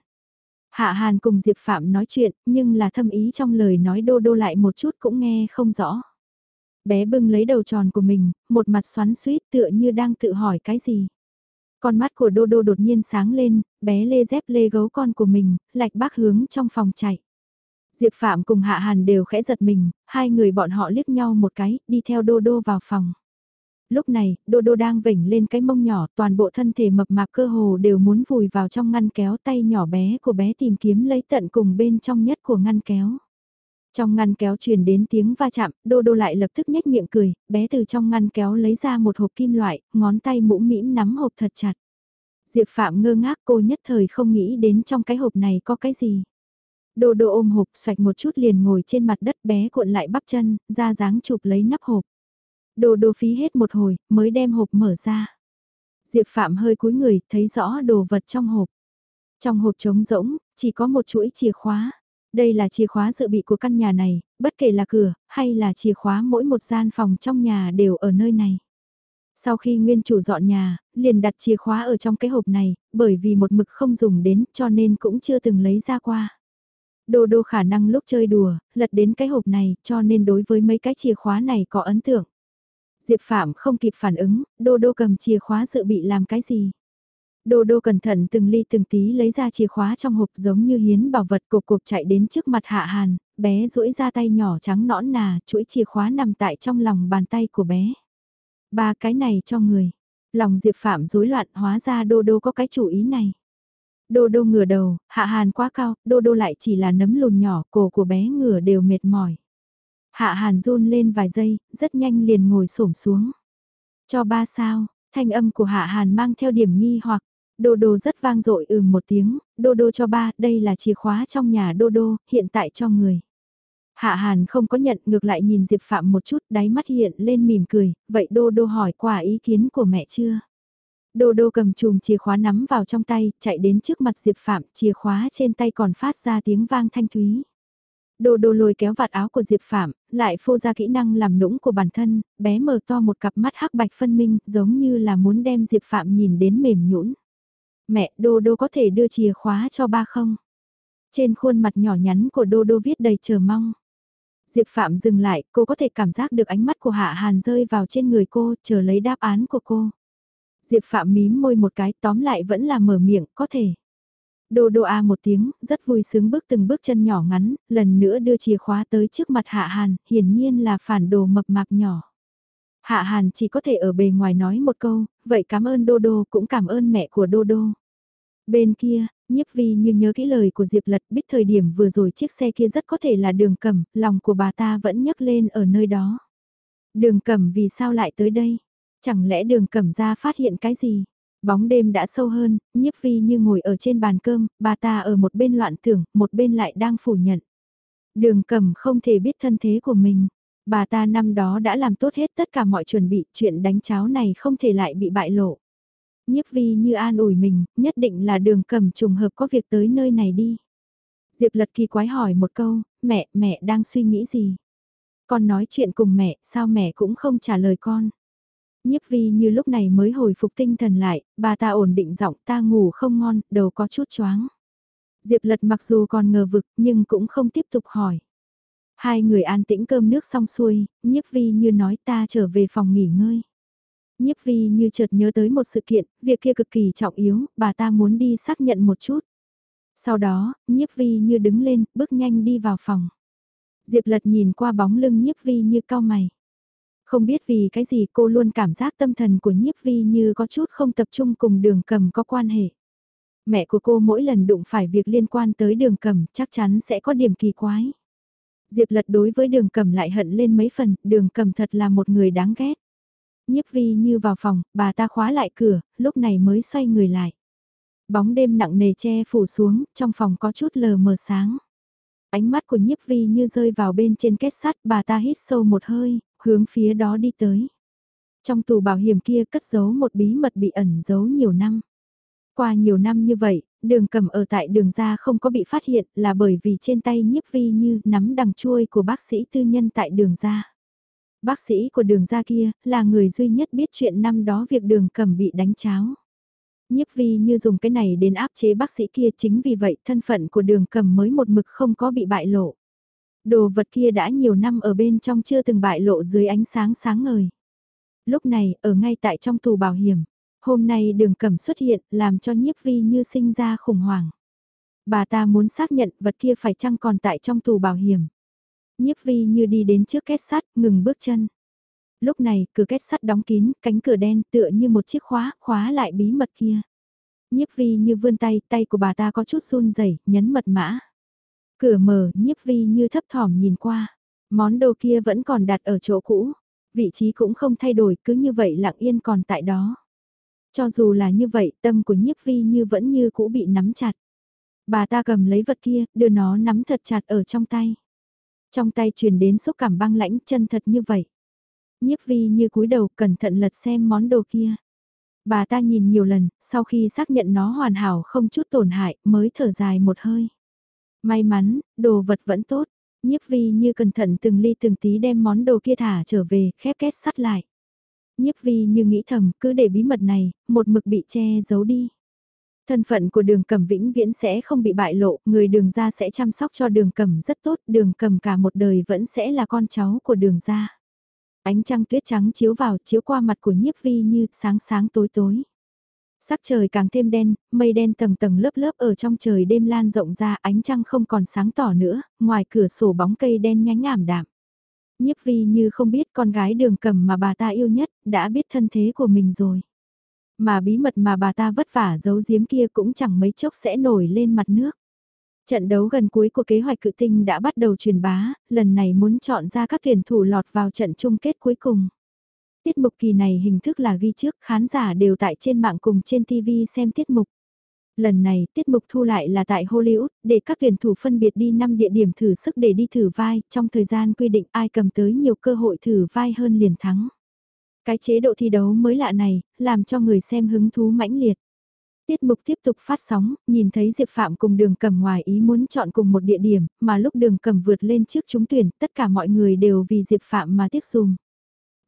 Speaker 1: Hạ Hàn cùng Diệp Phạm nói chuyện, nhưng là thâm ý trong lời nói đô đô lại một chút cũng nghe không rõ. Bé bưng lấy đầu tròn của mình, một mặt xoắn suýt tựa như đang tự hỏi cái gì. Con mắt của Đô Đô đột nhiên sáng lên, bé lê dép lê gấu con của mình, lạch bác hướng trong phòng chạy. Diệp Phạm cùng Hạ Hàn đều khẽ giật mình, hai người bọn họ liếc nhau một cái, đi theo Đô Đô vào phòng. Lúc này, Đô Đô đang vểnh lên cái mông nhỏ, toàn bộ thân thể mập mạp cơ hồ đều muốn vùi vào trong ngăn kéo tay nhỏ bé của bé tìm kiếm lấy tận cùng bên trong nhất của ngăn kéo. Trong ngăn kéo truyền đến tiếng va chạm, Đô Đô lại lập tức nhếch miệng cười, bé từ trong ngăn kéo lấy ra một hộp kim loại, ngón tay mũm mĩm nắm hộp thật chặt. Diệp Phạm ngơ ngác cô nhất thời không nghĩ đến trong cái hộp này có cái gì. Đô Đô ôm hộp xoạch một chút liền ngồi trên mặt đất bé cuộn lại bắp chân, ra dáng chụp lấy nắp hộp đồ đồ phí hết một hồi, mới đem hộp mở ra. Diệp Phạm hơi cúi người, thấy rõ đồ vật trong hộp. Trong hộp trống rỗng, chỉ có một chuỗi chìa khóa. Đây là chìa khóa dự bị của căn nhà này, bất kể là cửa, hay là chìa khóa mỗi một gian phòng trong nhà đều ở nơi này. Sau khi nguyên chủ dọn nhà, liền đặt chìa khóa ở trong cái hộp này, bởi vì một mực không dùng đến cho nên cũng chưa từng lấy ra qua. Đô đô khả năng lúc chơi đùa, lật đến cái hộp này cho nên đối với mấy cái chìa khóa này có ấn tượng. Diệp Phạm không kịp phản ứng, đô đô cầm chìa khóa dự bị làm cái gì. Đô đô cẩn thận từng ly từng tí lấy ra chìa khóa trong hộp giống như hiến bảo vật cục cục chạy đến trước mặt hạ hàn, bé duỗi ra tay nhỏ trắng nõn nà, chuỗi chìa khóa nằm tại trong lòng bàn tay của bé. Ba cái này cho người. Lòng Diệp Phạm rối loạn hóa ra đô đô có cái chủ ý này. Đô đô ngửa đầu, hạ hàn quá cao, đô đô lại chỉ là nấm lùn nhỏ, cổ của bé ngửa đều mệt mỏi. Hạ hàn run lên vài giây, rất nhanh liền ngồi xổm xuống. Cho ba sao, thanh âm của hạ hàn mang theo điểm nghi hoặc, đô đô rất vang dội ừ một tiếng, đô đô cho ba, đây là chìa khóa trong nhà đô đô, hiện tại cho người. Hạ Hàn không có nhận ngược lại nhìn Diệp Phạm một chút đáy mắt hiện lên mỉm cười, vậy Đô Đô hỏi quả ý kiến của mẹ chưa? Đô Đô cầm chùm chìa khóa nắm vào trong tay, chạy đến trước mặt Diệp Phạm, chìa khóa trên tay còn phát ra tiếng vang thanh thúy. Đô Đô lôi kéo vạt áo của Diệp Phạm, lại phô ra kỹ năng làm nũng của bản thân, bé mở to một cặp mắt hắc bạch phân minh, giống như là muốn đem Diệp Phạm nhìn đến mềm nhũn. Mẹ, Đô Đô có thể đưa chìa khóa cho ba không? Trên khuôn mặt nhỏ nhắn của Đô Đô viết đầy chờ mong. Diệp Phạm dừng lại, cô có thể cảm giác được ánh mắt của Hạ Hàn rơi vào trên người cô, chờ lấy đáp án của cô. Diệp Phạm mím môi một cái, tóm lại vẫn là mở miệng, có thể. Đô đô a một tiếng, rất vui sướng bước từng bước chân nhỏ ngắn, lần nữa đưa chìa khóa tới trước mặt Hạ Hàn, hiển nhiên là phản đồ mập mạp nhỏ. Hạ Hàn chỉ có thể ở bề ngoài nói một câu, vậy cảm ơn Đô Đô cũng cảm ơn mẹ của Đô Đô. Bên kia, nhiếp vi như nhớ kỹ lời của Diệp Lật biết thời điểm vừa rồi chiếc xe kia rất có thể là đường cầm, lòng của bà ta vẫn nhấc lên ở nơi đó. Đường cầm vì sao lại tới đây? Chẳng lẽ đường cầm ra phát hiện cái gì? Bóng đêm đã sâu hơn, nhiếp vi như ngồi ở trên bàn cơm, bà ta ở một bên loạn tưởng, một bên lại đang phủ nhận. Đường cầm không thể biết thân thế của mình. Bà ta năm đó đã làm tốt hết tất cả mọi chuẩn bị, chuyện đánh cháo này không thể lại bị bại lộ nhiếp vi như an ủi mình, nhất định là đường cầm trùng hợp có việc tới nơi này đi. Diệp lật kỳ quái hỏi một câu, mẹ, mẹ đang suy nghĩ gì? Con nói chuyện cùng mẹ, sao mẹ cũng không trả lời con? Nhiếp vi như lúc này mới hồi phục tinh thần lại, bà ta ổn định giọng ta ngủ không ngon, đầu có chút choáng. Diệp lật mặc dù còn ngờ vực nhưng cũng không tiếp tục hỏi. Hai người an tĩnh cơm nước xong xuôi, nhiếp vi như nói ta trở về phòng nghỉ ngơi. Nhiếp vi như chợt nhớ tới một sự kiện, việc kia cực kỳ trọng yếu, bà ta muốn đi xác nhận một chút. Sau đó, nhiếp vi như đứng lên, bước nhanh đi vào phòng. Diệp lật nhìn qua bóng lưng nhiếp vi như cao mày. Không biết vì cái gì cô luôn cảm giác tâm thần của nhiếp vi như có chút không tập trung cùng đường cầm có quan hệ. Mẹ của cô mỗi lần đụng phải việc liên quan tới đường cầm chắc chắn sẽ có điểm kỳ quái. Diệp lật đối với đường cầm lại hận lên mấy phần, đường cầm thật là một người đáng ghét. Nhiếp vi như vào phòng, bà ta khóa lại cửa, lúc này mới xoay người lại. Bóng đêm nặng nề che phủ xuống, trong phòng có chút lờ mờ sáng. Ánh mắt của nhiếp vi như rơi vào bên trên kết sắt, bà ta hít sâu một hơi, hướng phía đó đi tới. Trong tù bảo hiểm kia cất giấu một bí mật bị ẩn giấu nhiều năm. Qua nhiều năm như vậy, đường cầm ở tại đường ra không có bị phát hiện là bởi vì trên tay nhiếp vi như nắm đằng chuôi của bác sĩ tư nhân tại đường ra. Bác sĩ của đường ra kia, là người duy nhất biết chuyện năm đó việc đường cầm bị đánh cháo. Nhiếp vi như dùng cái này đến áp chế bác sĩ kia chính vì vậy thân phận của đường cầm mới một mực không có bị bại lộ. Đồ vật kia đã nhiều năm ở bên trong chưa từng bại lộ dưới ánh sáng sáng ngời. Lúc này, ở ngay tại trong tù bảo hiểm, hôm nay đường cẩm xuất hiện làm cho nhiếp vi như sinh ra khủng hoảng. Bà ta muốn xác nhận vật kia phải chăng còn tại trong tù bảo hiểm. Nhiếp vi như đi đến trước két sắt, ngừng bước chân. Lúc này, cửa két sắt đóng kín, cánh cửa đen tựa như một chiếc khóa, khóa lại bí mật kia. Nhiếp vi như vươn tay, tay của bà ta có chút run rẩy nhấn mật mã. Cửa mở, nhiếp vi như thấp thỏm nhìn qua. Món đồ kia vẫn còn đặt ở chỗ cũ. Vị trí cũng không thay đổi, cứ như vậy lặng yên còn tại đó. Cho dù là như vậy, tâm của nhiếp vi như vẫn như cũ bị nắm chặt. Bà ta cầm lấy vật kia, đưa nó nắm thật chặt ở trong tay. Trong tay truyền đến xúc cảm băng lãnh chân thật như vậy. Nhiếp vi như cúi đầu cẩn thận lật xem món đồ kia. Bà ta nhìn nhiều lần, sau khi xác nhận nó hoàn hảo không chút tổn hại mới thở dài một hơi. May mắn, đồ vật vẫn tốt. Nhiếp vi như cẩn thận từng ly từng tí đem món đồ kia thả trở về, khép kết sắt lại. Nhiếp vi như nghĩ thầm, cứ để bí mật này, một mực bị che giấu đi. Thân phận của đường cầm vĩnh viễn sẽ không bị bại lộ, người đường gia sẽ chăm sóc cho đường cầm rất tốt, đường cầm cả một đời vẫn sẽ là con cháu của đường gia. Ánh trăng tuyết trắng chiếu vào, chiếu qua mặt của nhiếp vi như sáng sáng tối tối. Sắc trời càng thêm đen, mây đen tầng tầng lớp lớp ở trong trời đêm lan rộng ra ánh trăng không còn sáng tỏ nữa, ngoài cửa sổ bóng cây đen nhánh ảm đạm. Nhiếp vi như không biết con gái đường cầm mà bà ta yêu nhất, đã biết thân thế của mình rồi. Mà bí mật mà bà ta vất vả giấu giếm kia cũng chẳng mấy chốc sẽ nổi lên mặt nước. Trận đấu gần cuối của kế hoạch cự tinh đã bắt đầu truyền bá, lần này muốn chọn ra các tuyển thủ lọt vào trận chung kết cuối cùng. Tiết mục kỳ này hình thức là ghi trước, khán giả đều tại trên mạng cùng trên TV xem tiết mục. Lần này, tiết mục thu lại là tại Hollywood, để các tuyển thủ phân biệt đi 5 địa điểm thử sức để đi thử vai, trong thời gian quy định ai cầm tới nhiều cơ hội thử vai hơn liền thắng. Cái chế độ thi đấu mới lạ này, làm cho người xem hứng thú mãnh liệt. Tiết mục tiếp tục phát sóng, nhìn thấy Diệp Phạm cùng đường cầm ngoài ý muốn chọn cùng một địa điểm, mà lúc đường cầm vượt lên trước chúng tuyển, tất cả mọi người đều vì Diệp Phạm mà tiếc dùng.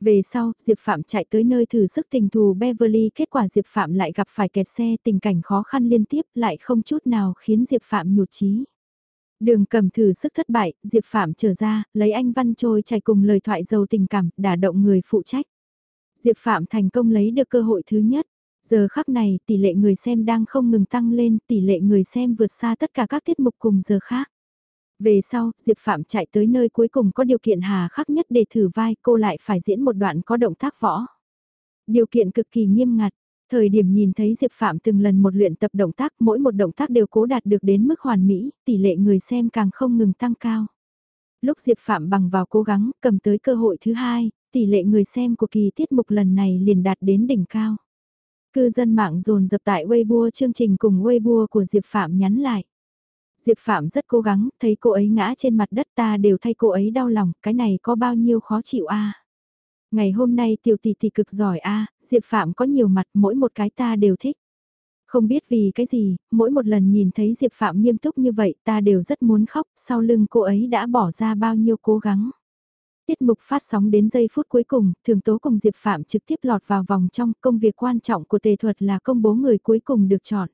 Speaker 1: Về sau, Diệp Phạm chạy tới nơi thử sức tình thù Beverly, kết quả Diệp Phạm lại gặp phải kẹt xe tình cảnh khó khăn liên tiếp lại không chút nào khiến Diệp Phạm nhụt chí. Đường cầm thử sức thất bại, Diệp Phạm trở ra, lấy anh Văn Trôi chạy cùng lời thoại giàu tình cảm, đả động người phụ trách. Diệp Phạm thành công lấy được cơ hội thứ nhất. Giờ khắc này, tỷ lệ người xem đang không ngừng tăng lên, tỷ lệ người xem vượt xa tất cả các tiết mục cùng giờ khác. Về sau, Diệp Phạm chạy tới nơi cuối cùng có điều kiện hà khắc nhất để thử vai cô lại phải diễn một đoạn có động tác võ. Điều kiện cực kỳ nghiêm ngặt, thời điểm nhìn thấy Diệp Phạm từng lần một luyện tập động tác mỗi một động tác đều cố đạt được đến mức hoàn mỹ, tỷ lệ người xem càng không ngừng tăng cao. Lúc Diệp Phạm bằng vào cố gắng cầm tới cơ hội thứ hai, tỷ lệ người xem của kỳ tiết mục lần này liền đạt đến đỉnh cao. Cư dân mạng dồn dập tại Weibo chương trình cùng Weibo của Diệp Phạm nhắn lại. Diệp Phạm rất cố gắng, thấy cô ấy ngã trên mặt đất ta đều thay cô ấy đau lòng, cái này có bao nhiêu khó chịu a Ngày hôm nay tiểu tỷ tỷ cực giỏi a Diệp Phạm có nhiều mặt mỗi một cái ta đều thích. Không biết vì cái gì, mỗi một lần nhìn thấy Diệp Phạm nghiêm túc như vậy ta đều rất muốn khóc, sau lưng cô ấy đã bỏ ra bao nhiêu cố gắng. Tiết mục phát sóng đến giây phút cuối cùng, Thường Tố cùng Diệp Phạm trực tiếp lọt vào vòng trong công việc quan trọng của tề thuật là công bố người cuối cùng được chọn.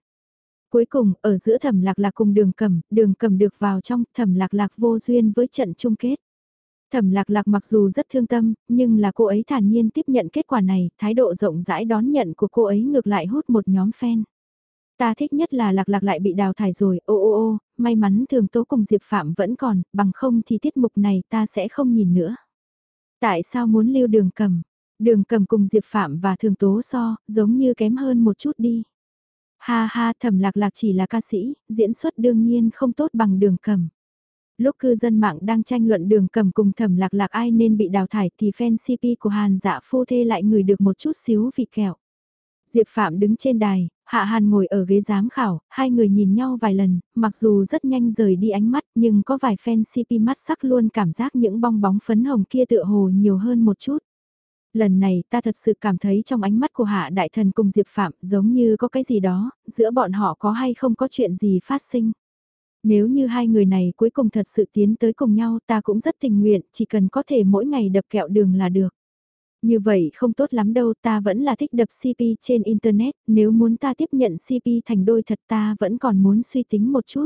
Speaker 1: Cuối cùng, ở giữa thẩm lạc lạc cùng đường cầm, đường cầm được vào trong, thẩm lạc lạc vô duyên với trận chung kết. Thẩm lạc lạc mặc dù rất thương tâm, nhưng là cô ấy thản nhiên tiếp nhận kết quả này, thái độ rộng rãi đón nhận của cô ấy ngược lại hút một nhóm fan. Ta thích nhất là lạc lạc lại bị đào thải rồi, ô ô ô, may mắn thường tố cùng Diệp Phạm vẫn còn, bằng không thì tiết mục này ta sẽ không nhìn nữa. Tại sao muốn lưu đường cầm? Đường cầm cùng Diệp Phạm và thường tố so, giống như kém hơn một chút đi. Ha ha thẩm lạc lạc chỉ là ca sĩ, diễn xuất đương nhiên không tốt bằng đường cầm. Lúc cư dân mạng đang tranh luận đường cầm cùng thẩm lạc lạc ai nên bị đào thải thì fan CP của Hàn dạ phu thê lại ngửi được một chút xíu vị kẹo. Diệp Phạm đứng trên đài, Hạ Hàn ngồi ở ghế giám khảo, hai người nhìn nhau vài lần, mặc dù rất nhanh rời đi ánh mắt nhưng có vài fan CP mắt sắc luôn cảm giác những bong bóng phấn hồng kia tựa hồ nhiều hơn một chút. Lần này ta thật sự cảm thấy trong ánh mắt của Hạ Đại Thần cùng Diệp Phạm giống như có cái gì đó, giữa bọn họ có hay không có chuyện gì phát sinh. Nếu như hai người này cuối cùng thật sự tiến tới cùng nhau ta cũng rất tình nguyện, chỉ cần có thể mỗi ngày đập kẹo đường là được. Như vậy không tốt lắm đâu, ta vẫn là thích đập CP trên Internet, nếu muốn ta tiếp nhận CP thành đôi thật ta vẫn còn muốn suy tính một chút.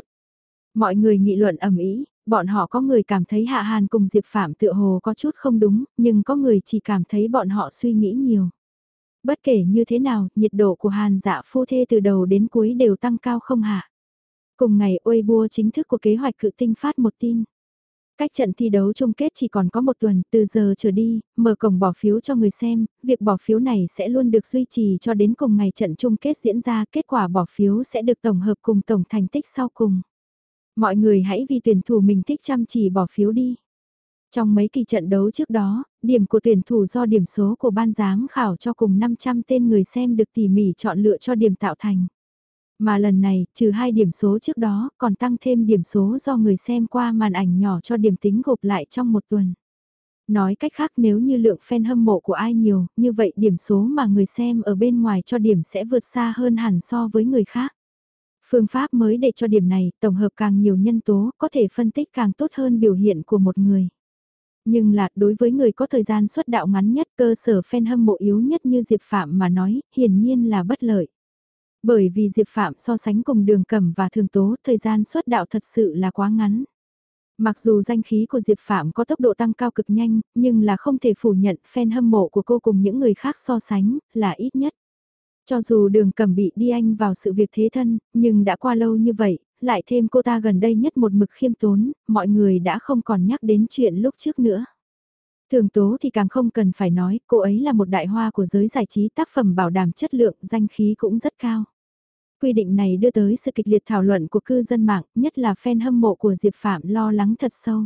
Speaker 1: Mọi người nghị luận ầm ĩ, bọn họ có người cảm thấy Hạ Hàn cùng Diệp Phạm tựa hồ có chút không đúng, nhưng có người chỉ cảm thấy bọn họ suy nghĩ nhiều. Bất kể như thế nào, nhiệt độ của Hàn dạ phu thê từ đầu đến cuối đều tăng cao không hạ. Cùng ngày Weibo chính thức của kế hoạch cự tinh phát một tin. Cách trận thi đấu chung kết chỉ còn có một tuần, từ giờ trở đi, mở cổng bỏ phiếu cho người xem, việc bỏ phiếu này sẽ luôn được duy trì cho đến cùng ngày trận chung kết diễn ra, kết quả bỏ phiếu sẽ được tổng hợp cùng tổng thành tích sau cùng. Mọi người hãy vì tuyển thủ mình thích chăm chỉ bỏ phiếu đi. Trong mấy kỳ trận đấu trước đó, điểm của tuyển thủ do điểm số của ban giám khảo cho cùng 500 tên người xem được tỉ mỉ chọn lựa cho điểm tạo thành. Mà lần này, trừ hai điểm số trước đó, còn tăng thêm điểm số do người xem qua màn ảnh nhỏ cho điểm tính gộp lại trong một tuần. Nói cách khác nếu như lượng fan hâm mộ của ai nhiều, như vậy điểm số mà người xem ở bên ngoài cho điểm sẽ vượt xa hơn hẳn so với người khác. Phương pháp mới để cho điểm này, tổng hợp càng nhiều nhân tố, có thể phân tích càng tốt hơn biểu hiện của một người. Nhưng là, đối với người có thời gian xuất đạo ngắn nhất, cơ sở fan hâm mộ yếu nhất như Diệp Phạm mà nói, hiển nhiên là bất lợi. Bởi vì Diệp Phạm so sánh cùng đường cẩm và thường tố, thời gian xuất đạo thật sự là quá ngắn. Mặc dù danh khí của Diệp Phạm có tốc độ tăng cao cực nhanh, nhưng là không thể phủ nhận fan hâm mộ của cô cùng những người khác so sánh, là ít nhất. Cho dù đường cầm bị đi anh vào sự việc thế thân, nhưng đã qua lâu như vậy, lại thêm cô ta gần đây nhất một mực khiêm tốn, mọi người đã không còn nhắc đến chuyện lúc trước nữa. Thường tố thì càng không cần phải nói, cô ấy là một đại hoa của giới giải trí tác phẩm bảo đảm chất lượng, danh khí cũng rất cao. Quy định này đưa tới sự kịch liệt thảo luận của cư dân mạng, nhất là fan hâm mộ của Diệp Phạm lo lắng thật sâu.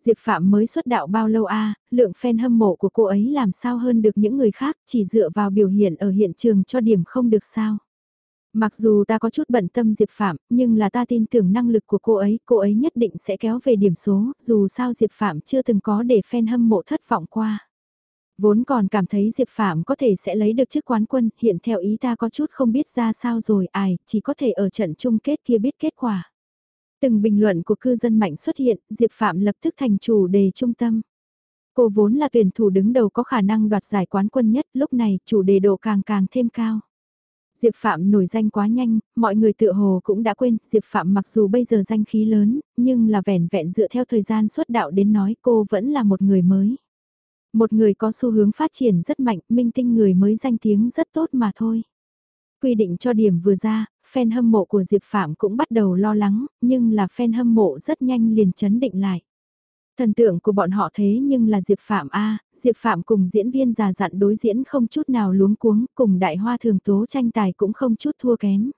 Speaker 1: Diệp Phạm mới xuất đạo bao lâu a lượng fan hâm mộ của cô ấy làm sao hơn được những người khác chỉ dựa vào biểu hiện ở hiện trường cho điểm không được sao. Mặc dù ta có chút bận tâm Diệp Phạm, nhưng là ta tin tưởng năng lực của cô ấy, cô ấy nhất định sẽ kéo về điểm số, dù sao Diệp Phạm chưa từng có để fan hâm mộ thất vọng qua. Vốn còn cảm thấy Diệp Phạm có thể sẽ lấy được chức quán quân, hiện theo ý ta có chút không biết ra sao rồi, ai, chỉ có thể ở trận chung kết kia biết kết quả. Từng bình luận của cư dân mạnh xuất hiện, Diệp Phạm lập tức thành chủ đề trung tâm. Cô vốn là tuyển thủ đứng đầu có khả năng đoạt giải quán quân nhất, lúc này chủ đề độ càng càng thêm cao. Diệp Phạm nổi danh quá nhanh, mọi người tự hồ cũng đã quên, Diệp Phạm mặc dù bây giờ danh khí lớn, nhưng là vẻn vẹn dựa theo thời gian xuất đạo đến nói cô vẫn là một người mới. Một người có xu hướng phát triển rất mạnh, minh tinh người mới danh tiếng rất tốt mà thôi. Quy định cho điểm vừa ra, fan hâm mộ của Diệp Phạm cũng bắt đầu lo lắng, nhưng là fan hâm mộ rất nhanh liền chấn định lại. Thần tượng của bọn họ thế nhưng là Diệp Phạm A, Diệp Phạm cùng diễn viên già dặn đối diễn không chút nào luống cuống, cùng đại hoa thường tố tranh tài cũng không chút thua kém.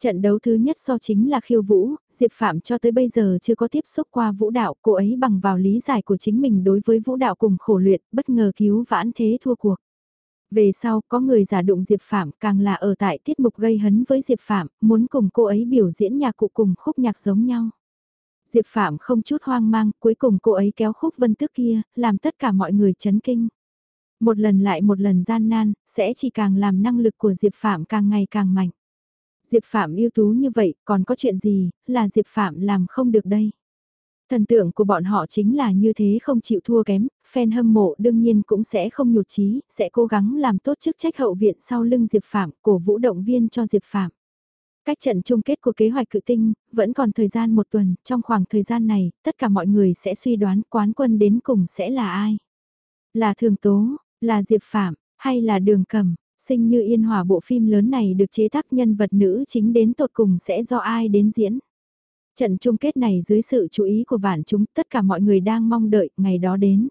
Speaker 1: Trận đấu thứ nhất so chính là khiêu vũ, Diệp Phạm cho tới bây giờ chưa có tiếp xúc qua vũ đạo, cô ấy bằng vào lý giải của chính mình đối với vũ đạo cùng khổ luyện, bất ngờ cứu vãn thế thua cuộc. Về sau, có người giả đụng Diệp Phạm càng là ở tại tiết mục gây hấn với Diệp Phạm, muốn cùng cô ấy biểu diễn nhạc cụ cùng khúc nhạc giống nhau. Diệp Phạm không chút hoang mang, cuối cùng cô ấy kéo khúc vân tước kia, làm tất cả mọi người chấn kinh. Một lần lại một lần gian nan, sẽ chỉ càng làm năng lực của Diệp Phạm càng ngày càng mạnh. Diệp Phạm ưu tú như vậy, còn có chuyện gì, là Diệp Phạm làm không được đây. Thần tượng của bọn họ chính là như thế không chịu thua kém, fan hâm mộ đương nhiên cũng sẽ không nhụt chí, sẽ cố gắng làm tốt chức trách hậu viện sau lưng Diệp Phạm, cổ vũ động viên cho Diệp Phạm. Cách trận chung kết của kế hoạch cự tinh, vẫn còn thời gian một tuần, trong khoảng thời gian này, tất cả mọi người sẽ suy đoán quán quân đến cùng sẽ là ai. Là Thường Tố, là Diệp Phạm, hay là Đường Cầm, sinh như yên hòa bộ phim lớn này được chế tác nhân vật nữ chính đến tột cùng sẽ do ai đến diễn. Trận chung kết này dưới sự chú ý của vạn chúng, tất cả mọi người đang mong đợi, ngày đó đến.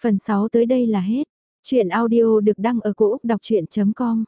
Speaker 1: Phần 6 tới đây là hết. Chuyện audio được đăng ở cổ Úc đọc chuyện.com